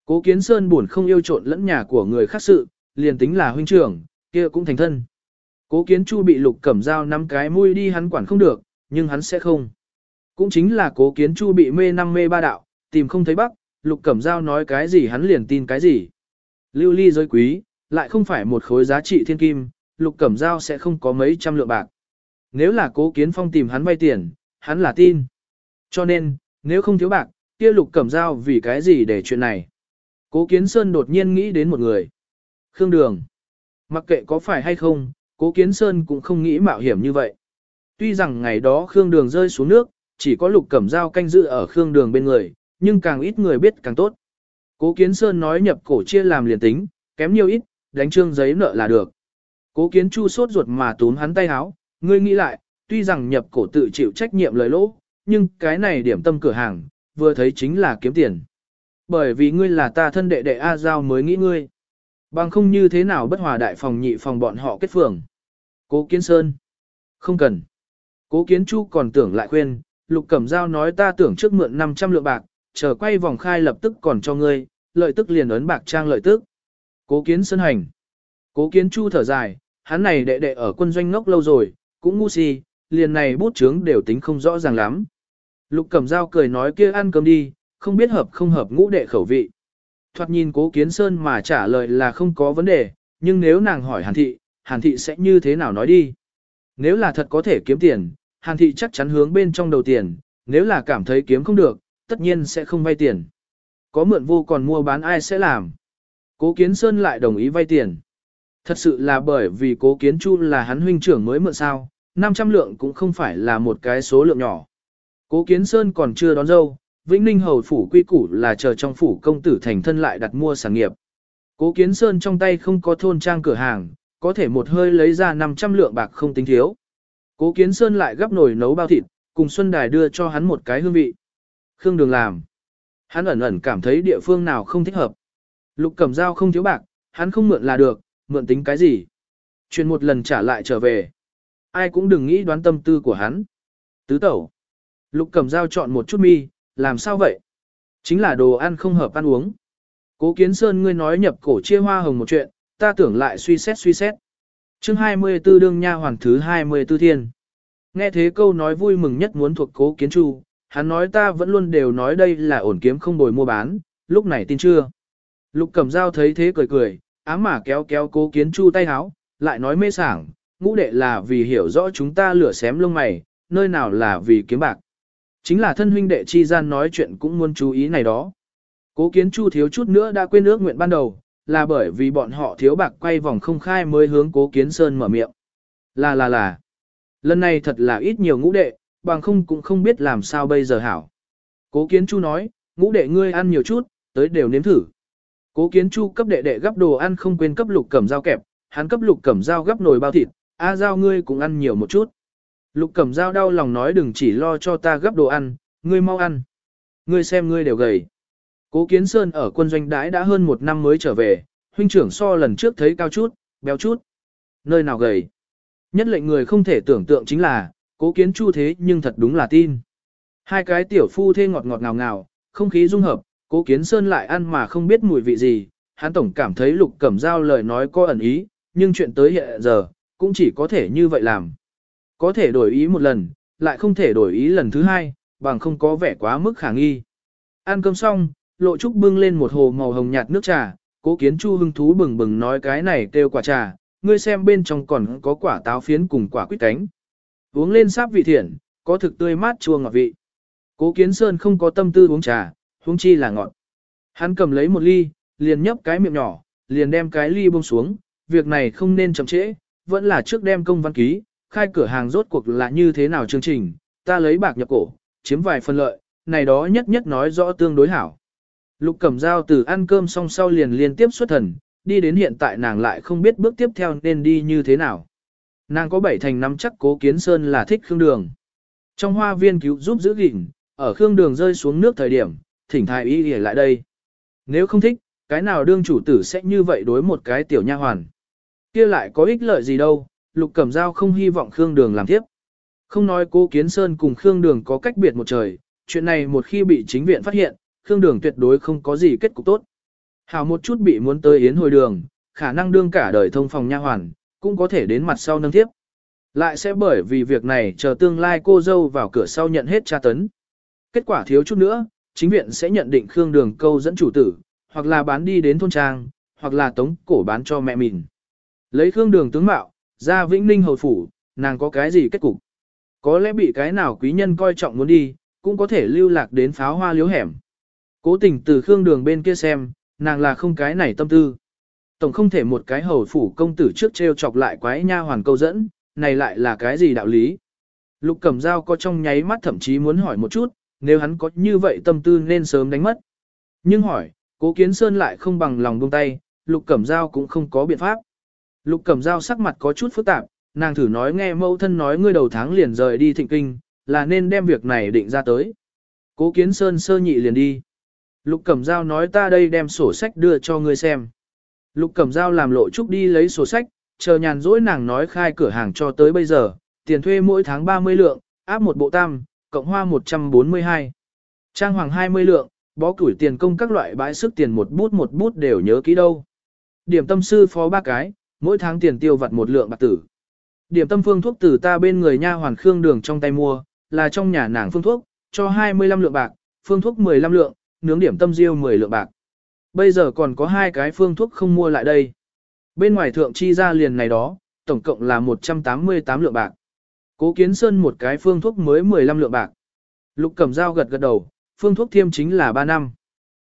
Cố kiến sơn buồn không yêu trộn lẫn nhà của người khác sự, liền tính là huynh trưởng, kia cũng thành thân. Cố kiến chu bị lục cẩm dao năm cái mũi đi hắn quản không được, nhưng hắn sẽ không. Cũng chính là cố kiến chu bị mê năm mê ba đạo, tìm không thấy bắc, lục cẩm dao nói cái gì hắn liền tin cái gì. Lưu ly giới quý, lại không phải một khối giá trị thiên kim, lục cẩm Giao sẽ không có mấy trăm lượng bạc. Nếu là cố kiến phong tìm hắn vay tiền, hắn là tin. Cho nên, nếu không thiếu bạc, kia lục cẩm Giao vì cái gì để chuyện này. Cố kiến sơn đột nhiên nghĩ đến một người. Khương Đường. Mặc kệ có phải hay không, cố kiến sơn cũng không nghĩ mạo hiểm như vậy. Tuy rằng ngày đó Khương Đường rơi xuống nước, chỉ có lục cẩm Giao canh giữ ở Khương Đường bên người, nhưng càng ít người biết càng tốt. Cố Kiến Sơn nói nhập cổ chia làm liền tính, kém nhiều ít, đánh trương giấy nợ là được. Cố Kiến Chu sốt ruột mà túm hắn tay háo, ngươi nghĩ lại, tuy rằng nhập cổ tự chịu trách nhiệm lời lỗ, nhưng cái này điểm tâm cửa hàng, vừa thấy chính là kiếm tiền. Bởi vì ngươi là ta thân đệ đệ A Giao mới nghĩ ngươi. Bằng không như thế nào bất hòa đại phòng nhị phòng bọn họ kết phường. Cố Kiến Sơn. Không cần. Cố Kiến Chu còn tưởng lại khuyên, Lục Cẩm Giao nói ta tưởng trước mượn 500 lượng bạc, chờ quay vòng khai lập tức còn cho ngươi, lợi tức liền ấn bạc trang lợi tức. Cố Kiến Sơn hành. Cố Kiến Chu thở dài, hắn này đệ đệ ở quân doanh ngốc lâu rồi, cũng ngu si, liền này bút chướng đều tính không rõ ràng lắm. Lục Cẩm Giao cười nói kia ăn cơm đi, không biết hợp không hợp ngũ đệ khẩu vị. Thoạt nhìn cố kiến sơn mà trả lời là không có vấn đề, nhưng nếu nàng hỏi hàn thị, hàn thị sẽ như thế nào nói đi. Nếu là thật có thể kiếm tiền, hàn thị chắc chắn hướng bên trong đầu tiền, nếu là cảm thấy kiếm không được, tất nhiên sẽ không vay tiền. Có mượn vô còn mua bán ai sẽ làm. Cố kiến sơn lại đồng ý vay tiền. Thật sự là bởi vì cố kiến chu là hắn huynh trưởng mới mượn sao, 500 lượng cũng không phải là một cái số lượng nhỏ. Cố kiến sơn còn chưa đón dâu, Vĩnh Ninh hầu phủ quy củ là chờ trong phủ công tử thành thân lại đặt mua sản nghiệp. Cố Kiến Sơn trong tay không có thôn trang cửa hàng, có thể một hơi lấy ra 500 lượng bạc không tính thiếu. Cố Kiến Sơn lại gấp nồi nấu bao thịt, cùng Xuân Đài đưa cho hắn một cái hương vị. Khương Đường làm. Hắn ẩn ẩn cảm thấy địa phương nào không thích hợp. Lục Cẩm Dao không thiếu bạc, hắn không mượn là được, mượn tính cái gì. Chuyện một lần trả lại trở về. Ai cũng đừng nghĩ đoán tâm tư của hắn. Tứ tẩu. Lục Cẩm Dao chọn một chút mi, làm sao vậy? Chính là đồ ăn không hợp ăn uống. Cố Kiến Sơn ngươi nói nhập cổ chia hoa hồng một chuyện, ta tưởng lại suy xét suy xét. Chương 24 đương nha hoàng thứ 24 thiên. Nghe thế câu nói vui mừng nhất muốn thuộc Cố Kiến Chu, hắn nói ta vẫn luôn đều nói đây là ổn kiếm không bồi mua bán, lúc này tin chưa? Lục Cẩm Dao thấy thế cười cười, ám mà kéo kéo Cố Kiến Chu tay háo, lại nói mê sảng, ngũ đệ là vì hiểu rõ chúng ta lửa xém lông mày, nơi nào là vì kiếm bạc. Chính là thân huynh đệ chi gian nói chuyện cũng muốn chú ý này đó. Cố kiến chu thiếu chút nữa đã quên ước nguyện ban đầu, là bởi vì bọn họ thiếu bạc quay vòng không khai mới hướng cố kiến sơn mở miệng. Là là là. Lần này thật là ít nhiều ngũ đệ, bằng không cũng không biết làm sao bây giờ hảo. Cố kiến chu nói, ngũ đệ ngươi ăn nhiều chút, tới đều nếm thử. Cố kiến chu cấp đệ đệ gấp đồ ăn không quên cấp lục cẩm dao kẹp, hắn cấp lục cẩm dao gấp nồi bao thịt, a dao ngươi cũng ăn nhiều một chút. Lục cẩm dao đau lòng nói đừng chỉ lo cho ta gấp đồ ăn, ngươi mau ăn. Ngươi xem ngươi đều gầy. Cố Kiến Sơn ở quân doanh đãi đã hơn một năm mới trở về, huynh trưởng so lần trước thấy cao chút, béo chút. Nơi nào gầy. Nhất lệnh người không thể tưởng tượng chính là, cố kiến chu thế nhưng thật đúng là tin. Hai cái tiểu phu thê ngọt ngọt ngào ngào, không khí dung hợp, cố kiến sơn lại ăn mà không biết mùi vị gì, hắn tổng cảm thấy lục cẩm dao lời nói có ẩn ý, nhưng chuyện tới hiện giờ, cũng chỉ có thể như vậy làm. Có thể đổi ý một lần, lại không thể đổi ý lần thứ hai, bằng không có vẻ quá mức khả nghi. Ăn cơm xong, lộ trúc bưng lên một hồ màu hồng nhạt nước trà, cố kiến chu hưng thú bừng bừng nói cái này kêu quả trà, ngươi xem bên trong còn có quả táo phiến cùng quả quýt cánh. Uống lên sáp vị thiện, có thực tươi mát chua ngọt vị. Cố kiến sơn không có tâm tư uống trà, huống chi là ngọt. Hắn cầm lấy một ly, liền nhấp cái miệng nhỏ, liền đem cái ly buông xuống, việc này không nên chậm trễ, vẫn là trước đem công văn ký, khai cửa hàng rốt cuộc là như thế nào chương trình, ta lấy bạc nhập cổ, chiếm vài phần lợi, này đó nhất nhất nói rõ tương đối hảo. Lục Cẩm Dao từ ăn cơm xong sau liền liên tiếp xuất thần, đi đến hiện tại nàng lại không biết bước tiếp theo nên đi như thế nào. Nàng có bảy thành năm chắc cố kiến sơn là thích Khương Đường. Trong hoa viên cứu giúp giữ gìn, ở Khương Đường rơi xuống nước thời điểm, thỉnh thái y để lại đây. Nếu không thích, cái nào đương chủ tử sẽ như vậy đối một cái tiểu nha hoàn. kia lại có ích lợi gì đâu, Lục Cẩm Dao không hy vọng Khương Đường làm tiếp. Không nói cô Kiến Sơn cùng Khương Đường có cách biệt một trời, chuyện này một khi bị chính viện phát hiện, Khương Đường tuyệt đối không có gì kết cục tốt. hào một chút bị muốn tới yến hồi đường, khả năng đương cả đời thông phòng nha hoàn, cũng có thể đến mặt sau nâng tiếp. Lại sẽ bởi vì việc này chờ tương lai cô dâu vào cửa sau nhận hết tra tấn. Kết quả thiếu chút nữa, chính viện sẽ nhận định Khương Đường câu dẫn chủ tử, hoặc là bán đi đến thôn trang, hoặc là tống cổ bán cho mẹ mình. Lấy Khương Đường tướng mạo, ra Vĩnh Ninh hầu phủ, nàng có cái gì kết cục? Có lẽ bị cái nào quý nhân coi trọng muốn đi, cũng có thể lưu lạc đến pháo hoa liếu hẻm. Cố tình từ Khương Đường bên kia xem, nàng là không cái này tâm tư. Tổng không thể một cái hầu phủ công tử trước treo chọc lại quái nha hoàn câu dẫn, này lại là cái gì đạo lý. Lục Cẩm Dao có trong nháy mắt thậm chí muốn hỏi một chút, nếu hắn có như vậy tâm tư nên sớm đánh mất. Nhưng hỏi, Cố Kiến Sơn lại không bằng lòng buông tay, Lục Cẩm Dao cũng không có biện pháp. Lục Cẩm Dao sắc mặt có chút phức tạp, nàng thử nói nghe mẫu thân nói ngươi đầu tháng liền rời đi thịnh kinh, là nên đem việc này định ra tới. Cố Kiến Sơn sơ nhị liền đi. Lục Cẩm Giao nói ta đây đem sổ sách đưa cho ngươi xem. Lục Cẩm Giao làm lộ trúc đi lấy sổ sách, chờ nhàn rỗi nàng nói khai cửa hàng cho tới bây giờ, tiền thuê mỗi tháng 30 lượng, áp một bộ tam, cộng hoa 142. Trang hoàng 20 lượng, bó củi tiền công các loại bãi sức tiền một bút một bút đều nhớ kỹ đâu. Điểm tâm sư phó ba cái, mỗi tháng tiền tiêu vặt một lượng bạc tử. Điểm tâm phương thuốc từ ta bên người nha hoàn khương đường trong tay mua, là trong nhà nàng phương thuốc, cho 25 lượng bạc, phương thuốc 15 lượng, nướng điểm tâm riêu 10 lượng bạc. Bây giờ còn có hai cái phương thuốc không mua lại đây. Bên ngoài thượng chi ra liền này đó, tổng cộng là 188 lượng bạc. Cố Kiến Sơn một cái phương thuốc mới 15 lượng bạc. Lục Cẩm Dao gật gật đầu, phương thuốc thiêm chính là 3 năm.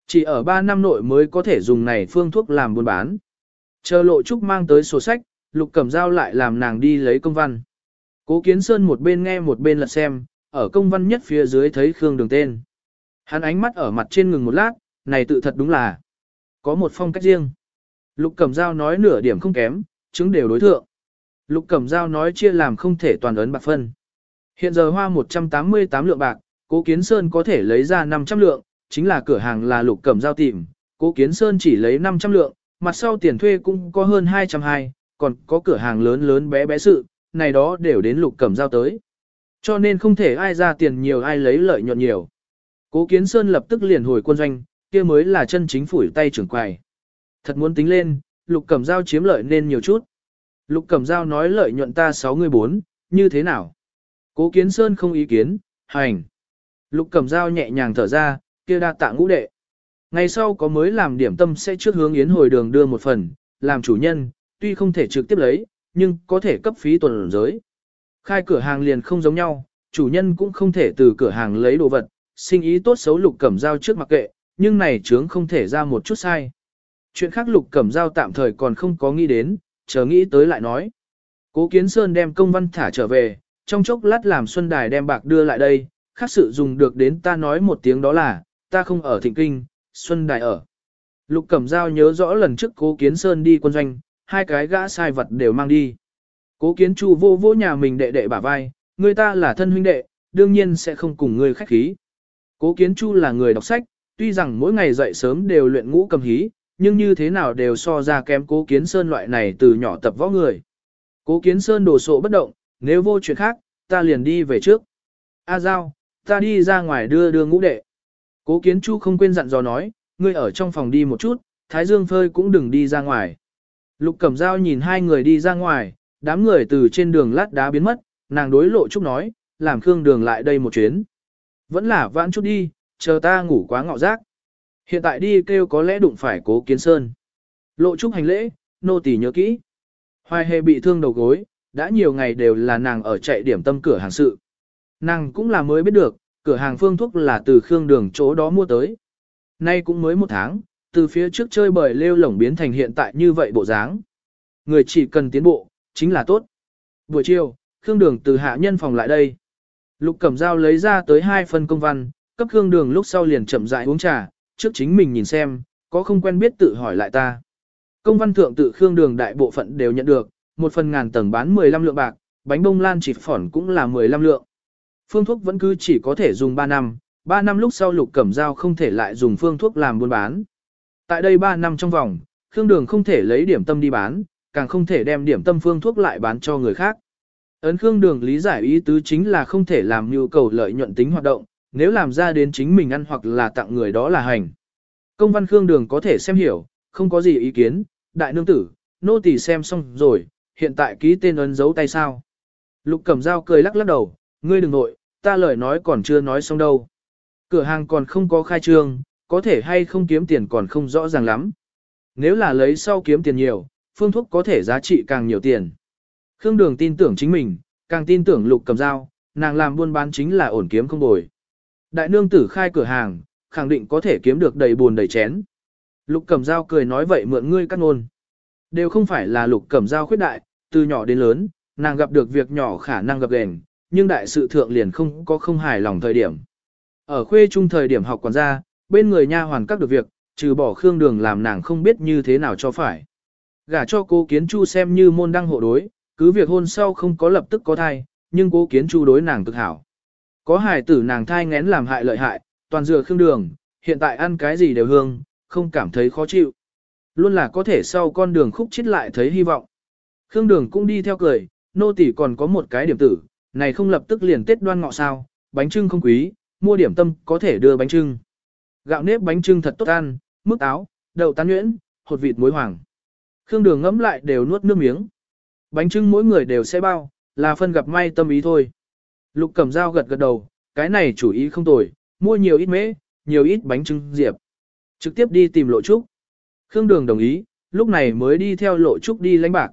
Chỉ ở 3 năm nội mới có thể dùng này phương thuốc làm buôn bán. Chờ lộ trúc mang tới sổ sách, Lục Cẩm Dao lại làm nàng đi lấy công văn. Cố Kiến Sơn một bên nghe một bên lật xem, ở công văn nhất phía dưới thấy Khương Đường tên. Hắn ánh mắt ở mặt trên ngừng một lát, này tự thật đúng là có một phong cách riêng. Lục Cẩm Giao nói nửa điểm không kém, chứng đều đối thượng. Lục Cẩm Giao nói chia làm không thể toàn ấn bạc phân. Hiện giờ hoa 188 lượng bạc, Cố Kiến Sơn có thể lấy ra 500 lượng, chính là cửa hàng là Lục Cẩm Giao tìm, Cố Kiến Sơn chỉ lấy 500 lượng, mặt sau tiền thuê cũng có hơn 220, còn có cửa hàng lớn lớn bé bé sự, này đó đều đến Lục Cẩm Giao tới. Cho nên không thể ai ra tiền nhiều ai lấy lợi nhuận nhiều. Cố Kiến Sơn lập tức liền hồi quân doanh, kia mới là chân chính phủi tay trưởng quầy. Thật muốn tính lên, Lục Cẩm Giao chiếm lợi nên nhiều chút. Lục Cẩm Giao nói lợi nhuận ta 6 người 4, như thế nào? Cố Kiến Sơn không ý kiến, hành. Lục Cẩm Giao nhẹ nhàng thở ra, kia đa tạ ngũ đệ. Ngày sau có mới làm điểm tâm sẽ trước hướng Yến hồi đường đưa một phần, làm chủ nhân, tuy không thể trực tiếp lấy, nhưng có thể cấp phí tuần giới. Khai cửa hàng liền không giống nhau, chủ nhân cũng không thể từ cửa hàng lấy đồ vật, sinh ý tốt xấu lục cẩm Giao trước mặc kệ, nhưng này chướng không thể ra một chút sai. Chuyện khác lục cẩm Giao tạm thời còn không có nghĩ đến, chờ nghĩ tới lại nói. Cố Kiến Sơn đem công văn thả trở về, trong chốc lát làm Xuân Đài đem bạc đưa lại đây, khác sự dùng được đến ta nói một tiếng đó là, ta không ở thịnh kinh, Xuân Đài ở. Lục Cẩm Giao nhớ rõ lần trước Cố Kiến Sơn đi quân doanh, hai cái gã sai vật đều mang đi. Cố Kiến Chu vô vô nhà mình đệ đệ bả vai, người ta là thân huynh đệ, đương nhiên sẽ không cùng người khách khí. Cố Kiến Chu là người đọc sách, tuy rằng mỗi ngày dậy sớm đều luyện ngũ cầm hí, nhưng như thế nào đều so ra kém Cố Kiến Sơn loại này từ nhỏ tập võ người. Cố Kiến Sơn đồ sộ bất động, nếu vô chuyện khác, ta liền đi về trước. A Giao, ta đi ra ngoài đưa đưa ngũ đệ. Cố Kiến Chu không quên dặn dò nói, ngươi ở trong phòng đi một chút, Thái Dương phơi cũng đừng đi ra ngoài. Lục Cẩm Giao nhìn hai người đi ra ngoài, đám người từ trên đường lát đá biến mất, nàng đối lộ trúc nói, làm Khương Đường lại đây một chuyến. Vẫn là vãn chút đi, chờ ta ngủ quá ngọ rác. Hiện tại đi kêu có lẽ đụng phải cố kiến sơn. Lộ trúc hành lễ, nô tỳ nhớ kỹ. Hoài hề bị thương đầu gối, đã nhiều ngày đều là nàng ở chạy điểm tâm cửa hàng sự. Nàng cũng là mới biết được, cửa hàng phương thuốc là từ Khương Đường chỗ đó mua tới. Nay cũng mới một tháng, từ phía trước chơi bời lêu lổng biến thành hiện tại như vậy bộ dáng. Người chỉ cần tiến bộ, chính là tốt. Buổi chiều, Khương Đường từ hạ nhân phòng lại đây. Lục Cẩm Dao lấy ra tới hai phân công văn, cấp Khương Đường lúc sau liền chậm rãi uống trà, trước chính mình nhìn xem, có không quen biết tự hỏi lại ta. Công văn thượng tự Khương Đường đại bộ phận đều nhận được, một phần ngàn tầng bán 15 lượng bạc, bánh bông lan chỉ phỏn cũng là 15 lượng. Phương thuốc vẫn cứ chỉ có thể dùng 3 năm, 3 năm lúc sau Lục Cẩm Dao không thể lại dùng phương thuốc làm buôn bán. Tại đây 3 năm trong vòng, Khương Đường không thể lấy điểm tâm đi bán, càng không thể đem điểm tâm phương thuốc lại bán cho người khác. Ấn Khương Đường lý giải ý tứ chính là không thể làm nhu cầu lợi nhuận tính hoạt động, nếu làm ra đến chính mình ăn hoặc là tặng người đó là hành. Công văn Khương Đường có thể xem hiểu, không có gì ý kiến, đại nương tử, nô tỳ xem xong rồi, hiện tại ký tên ấn dấu tay sao. Lục Cẩm Dao cười lắc lắc đầu, ngươi đừng nội, ta lời nói còn chưa nói xong đâu. Cửa hàng còn không có khai trương, có thể hay không kiếm tiền còn không rõ ràng lắm. Nếu là lấy sau kiếm tiền nhiều, phương thuốc có thể giá trị càng nhiều tiền. Khương Đường tin tưởng chính mình, càng tin tưởng Lục Cầm Dao, nàng làm buôn bán chính là ổn kiếm không bồi. Đại nương tử khai cửa hàng, khẳng định có thể kiếm được đầy buồn đầy chén. Lục Cẩm Dao cười nói vậy mượn ngươi cắt ngôn. Đều không phải là Lục Cẩm Dao khuyết đại, từ nhỏ đến lớn, nàng gặp được việc nhỏ khả năng gặp gềnh, nhưng đại sự thượng liền không có không hài lòng thời điểm. Ở khuê trung thời điểm học quản gia, bên người nha hoàn các được việc, trừ bỏ Khương Đường làm nàng không biết như thế nào cho phải. Gả cho cô Kiến Chu xem như môn đăng hộ đối, cứ việc hôn sau không có lập tức có thai, nhưng cô Kiến Chu đối nàng cực hảo. Có hài tử nàng thai ngén làm hại lợi hại, toàn dừa Khương Đường, hiện tại ăn cái gì đều hương, không cảm thấy khó chịu. Luôn là có thể sau con đường khúc chết lại thấy hy vọng. Khương Đường cũng đi theo cười, nô tỷ còn có một cái điểm tử, này không lập tức liền Tết đoan ngọ sao, bánh trưng không quý, mua điểm tâm có thể đưa bánh trưng. Gạo nếp bánh trưng thật tốt ăn, mức áo, đậu tán nhuyễn, hột vịt muối hoàng. Khương Đường ngẫm lại đều nuốt nước miếng. Bánh trưng mỗi người đều sẽ bao, là phân gặp may tâm ý thôi. Lục cầm Dao gật gật đầu, cái này chủ ý không tồi, mua nhiều ít mễ, nhiều ít bánh trưng diệp. Trực tiếp đi tìm Lộ Trúc. Khương Đường đồng ý, lúc này mới đi theo Lộ Trúc đi lãnh bạc.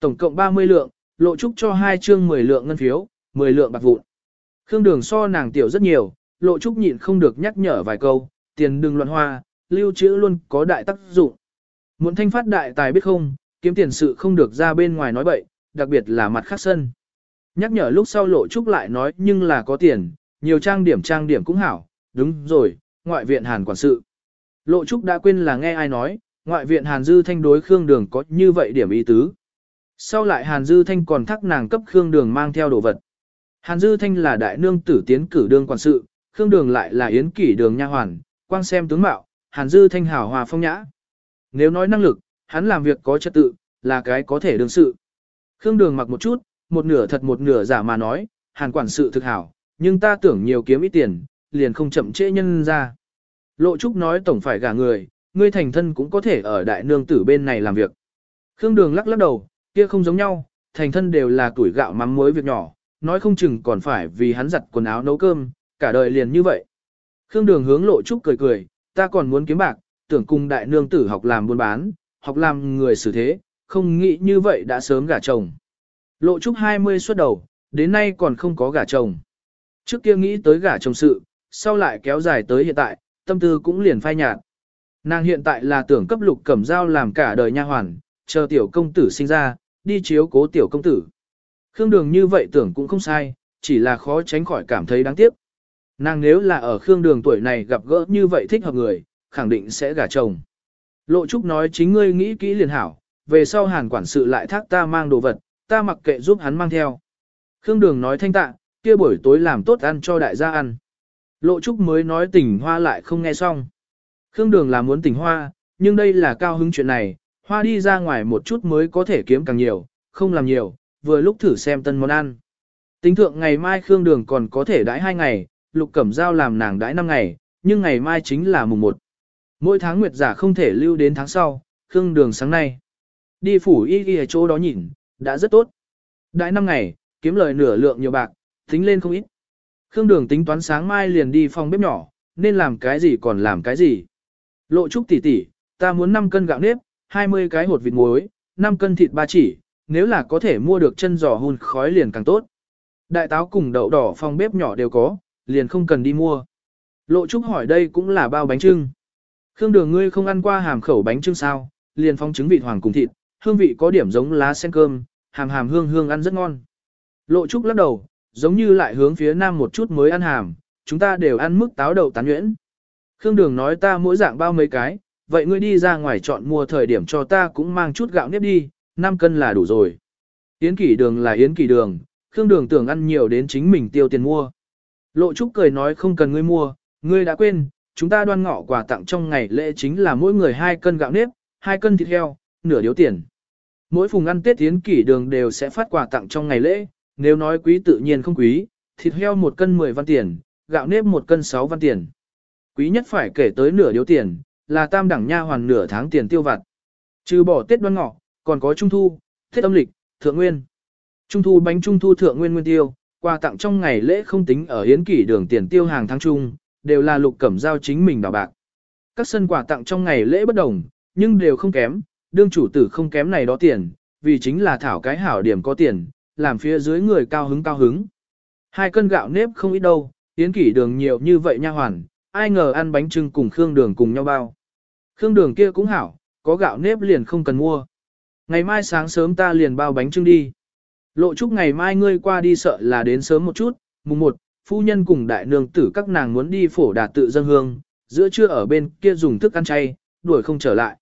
Tổng cộng 30 lượng, Lộ Trúc cho hai chương 10 lượng ngân phiếu, 10 lượng bạc vụn. Khương Đường so nàng tiểu rất nhiều, Lộ Trúc nhịn không được nhắc nhở vài câu, tiền đừng loạn hoa, lưu trữ luôn có đại tác dụng. Muốn thanh phát đại tài biết không, kiếm tiền sự không được ra bên ngoài nói bậy, đặc biệt là mặt khác sân. Nhắc nhở lúc sau Lộ Trúc lại nói nhưng là có tiền, nhiều trang điểm trang điểm cũng hảo, đúng rồi, ngoại viện Hàn quản sự. Lộ Trúc đã quên là nghe ai nói, ngoại viện Hàn Dư Thanh đối Khương Đường có như vậy điểm ý tứ. Sau lại Hàn Dư Thanh còn thắc nàng cấp Khương Đường mang theo đồ vật. Hàn Dư Thanh là đại nương tử tiến cử đương quản sự, Khương Đường lại là yến kỷ đường nha hoàn, quang xem tướng mạo, Hàn Dư Thanh hảo hòa phong nhã. Nếu nói năng lực, hắn làm việc có trật tự, là cái có thể đương sự. Khương Đường mặc một chút, một nửa thật một nửa giả mà nói, Hàn quản sự thực hảo, nhưng ta tưởng nhiều kiếm ít tiền, liền không chậm trễ nhân ra. Lộ Trúc nói tổng phải gả người, ngươi thành thân cũng có thể ở đại nương tử bên này làm việc. Khương Đường lắc lắc đầu, kia không giống nhau, thành thân đều là tuổi gạo mắm muối việc nhỏ, nói không chừng còn phải vì hắn giặt quần áo nấu cơm, cả đời liền như vậy. Khương Đường hướng Lộ Trúc cười cười, ta còn muốn kiếm bạc, tưởng cùng đại nương tử học làm buôn bán, học làm người xử thế, không nghĩ như vậy đã sớm gả chồng. Lộ Trúc 20 xuất đầu, đến nay còn không có gả chồng. Trước kia nghĩ tới gả chồng sự, sau lại kéo dài tới hiện tại, tâm tư cũng liền phai nhạt. Nàng hiện tại là tưởng cấp lục cẩm dao làm cả đời nha hoàn, chờ tiểu công tử sinh ra, đi chiếu cố tiểu công tử. Khương Đường như vậy tưởng cũng không sai, chỉ là khó tránh khỏi cảm thấy đáng tiếc. Nàng nếu là ở Khương Đường tuổi này gặp gỡ như vậy thích hợp người, khẳng định sẽ gả chồng. Lộ Trúc nói chính ngươi nghĩ kỹ liền hảo, về sau hàn quản sự lại thác ta mang đồ vật, ta mặc kệ giúp hắn mang theo. Khương Đường nói thanh tạ, kia buổi tối làm tốt ăn cho đại gia ăn. Lộ Trúc mới nói tỉnh hoa lại không nghe xong. Khương Đường là muốn tỉnh hoa, nhưng đây là cao hứng chuyện này, hoa đi ra ngoài một chút mới có thể kiếm càng nhiều, không làm nhiều, vừa lúc thử xem tân món ăn. Tính thượng ngày mai Khương Đường còn có thể đãi hai ngày, Lục Cẩm Giao làm nàng đãi năm ngày, nhưng ngày mai chính là mùng 1. Mỗi tháng nguyệt giả không thể lưu đến tháng sau, Khương Đường sáng nay. Đi phủ y y ở chỗ đó nhìn, đã rất tốt. Đãi năm ngày, kiếm lời nửa lượng nhiều bạc, tính lên không ít. Khương Đường tính toán sáng mai liền đi phòng bếp nhỏ, nên làm cái gì còn làm cái gì. Lộ trúc tỷ tỷ, ta muốn 5 cân gạo nếp, 20 cái hột vịt muối, 5 cân thịt ba chỉ, nếu là có thể mua được chân giò hun khói liền càng tốt. Đại táo cùng đậu đỏ phòng bếp nhỏ đều có, liền không cần đi mua. Lộ Trúc hỏi đây cũng là bao bánh trưng. Khương đường ngươi không ăn qua hàm khẩu bánh trưng sao, liền phong trứng vịt hoàng cùng thịt, hương vị có điểm giống lá sen cơm, hàm hàm hương hương ăn rất ngon. Lộ Trúc lắc đầu, giống như lại hướng phía nam một chút mới ăn hàm, chúng ta đều ăn mức táo đậu tán nhuyễn. Khương đường nói ta mỗi dạng bao mấy cái, vậy ngươi đi ra ngoài chọn mua thời điểm cho ta cũng mang chút gạo nếp đi, 5 cân là đủ rồi. Yến kỷ đường là yến kỷ đường, Khương đường tưởng ăn nhiều đến chính mình tiêu tiền mua. Lộ Trúc cười nói không cần ngươi mua, ngươi đã quên, chúng ta đoan ngọ quà tặng trong ngày lễ chính là mỗi người 2 cân gạo nếp, 2 cân thịt heo, nửa điếu tiền. Mỗi phùng ăn Tết Yến kỷ đường đều sẽ phát quà tặng trong ngày lễ, nếu nói quý tự nhiên không quý, thịt heo một cân 10 văn tiền, gạo nếp một cân 6 văn tiền. Quý nhất phải kể tới nửa điếu tiền, là tam đẳng nha hoàn nửa tháng tiền tiêu vặt. Trừ bỏ Tết đoan ngọ, còn có Trung Thu, Tết âm lịch, Thượng Nguyên. Trung Thu bánh Trung Thu Thượng Nguyên Nguyên tiêu, quà tặng trong ngày lễ không tính ở hiến kỷ đường tiền tiêu hàng tháng trung, đều là lục cẩm giao chính mình đào bạc. Các sân quà tặng trong ngày lễ bất đồng, nhưng đều không kém, đương chủ tử không kém này đó tiền, vì chính là thảo cái hảo điểm có tiền, làm phía dưới người cao hứng cao hứng. Hai cân gạo nếp không ít đâu, tiến kỷ đường nhiều như vậy nha hoàn, ai ngờ ăn bánh trưng cùng Khương Đường cùng nhau bao. Khương Đường kia cũng hảo, có gạo nếp liền không cần mua. Ngày mai sáng sớm ta liền bao bánh trưng đi. Lộ chúc ngày mai ngươi qua đi sợ là đến sớm một chút, mùng một, phu nhân cùng đại nương tử các nàng muốn đi phổ đạt tự dân hương, giữa trưa ở bên kia dùng thức ăn chay, đuổi không trở lại.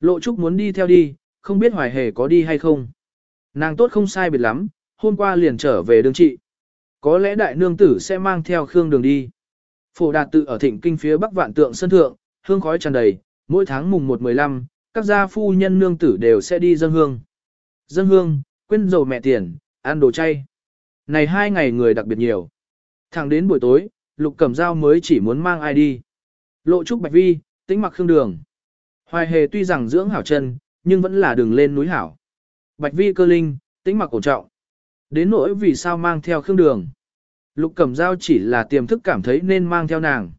Lộ trúc muốn đi theo đi, không biết hoài hề có đi hay không. Nàng tốt không sai biệt lắm, hôm qua liền trở về đương trị. Có lẽ đại nương tử sẽ mang theo Khương đường đi. Phổ đạt tự ở thịnh kinh phía bắc vạn tượng sân thượng, hương khói tràn đầy, mỗi tháng mùng 1-15, các gia phu nhân nương tử đều sẽ đi dân hương. Dân hương, quên dầu mẹ tiền, ăn đồ chay. Này hai ngày người đặc biệt nhiều. Thẳng đến buổi tối, Lục Cẩm Dao mới chỉ muốn mang ai đi. Lộ Trúc Bạch Vi, tĩnh mặc khương đường. Hoài hề tuy rằng dưỡng hảo chân, nhưng vẫn là đường lên núi hảo. Bạch Vi cơ linh, tĩnh mặc cổ trọng. Đến nỗi vì sao mang theo khương đường. Lục Cẩm Dao chỉ là tiềm thức cảm thấy nên mang theo nàng.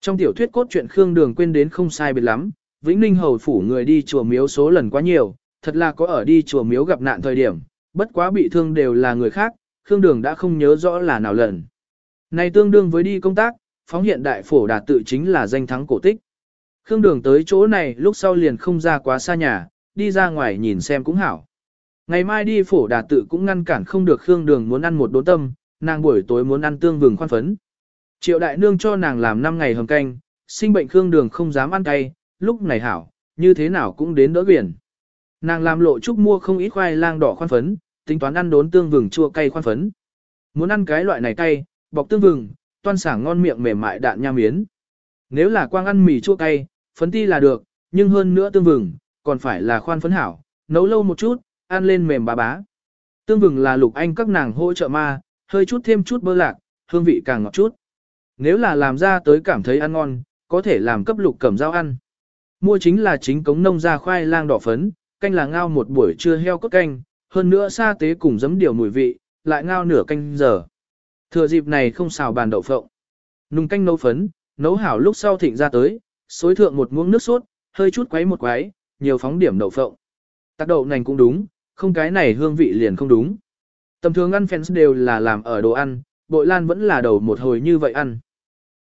Trong tiểu thuyết cốt truyện Khương Đường quên đến không sai biệt lắm, Vĩnh Ninh hầu phủ người đi chùa miếu số lần quá nhiều, thật là có ở đi chùa miếu gặp nạn thời điểm, bất quá bị thương đều là người khác, Khương Đường đã không nhớ rõ là nào lần. Này tương đương với đi công tác, phóng hiện đại phổ đạt tự chính là danh thắng cổ tích. Khương Đường tới chỗ này lúc sau liền không ra quá xa nhà, đi ra ngoài nhìn xem cũng hảo. Ngày mai đi phổ Đà tự cũng ngăn cản không được Khương Đường muốn ăn một đốn tâm, nàng buổi tối muốn ăn tương vừng khoan phấn. Triệu đại nương cho nàng làm 5 ngày hầm canh, sinh bệnh Khương Đường không dám ăn cay, lúc này hảo, như thế nào cũng đến đỡ biển. Nàng làm lộ trúc mua không ít khoai lang đỏ khoan phấn, tính toán ăn đốn tương vừng chua cay khoan phấn. Muốn ăn cái loại này cay, bọc tương vừng, toan sảng ngon miệng mềm mại đạn nha miến. Nếu là quang ăn mì chua cay, phấn ti là được, nhưng hơn nữa tương vừng, còn phải là khoan phấn hảo, nấu lâu một chút, ăn lên mềm bá bá. Tương vừng là lục anh các nàng hỗ trợ ma, hơi chút thêm chút bơ lạc, hương vị càng ngọt chút. Nếu là làm ra tới cảm thấy ăn ngon, có thể làm cấp lục cẩm rau ăn. Mua chính là chính cống nông ra khoai lang đỏ phấn, canh là ngao một buổi trưa heo cốt canh, hơn nữa sa tế cùng giấm điều mùi vị, lại ngao nửa canh giờ. Thừa dịp này không xào bàn đậu phộng. Nung canh nấu phấn, nấu hảo lúc sau thịnh ra tới, xối thượng một muỗng nước sốt, hơi chút quấy một quấy, nhiều phóng điểm đậu phộng. Tác đậu nành cũng đúng, không cái này hương vị liền không đúng. Tầm thường ăn fans đều là làm ở đồ ăn, bội lan vẫn là đầu một hồi như vậy ăn.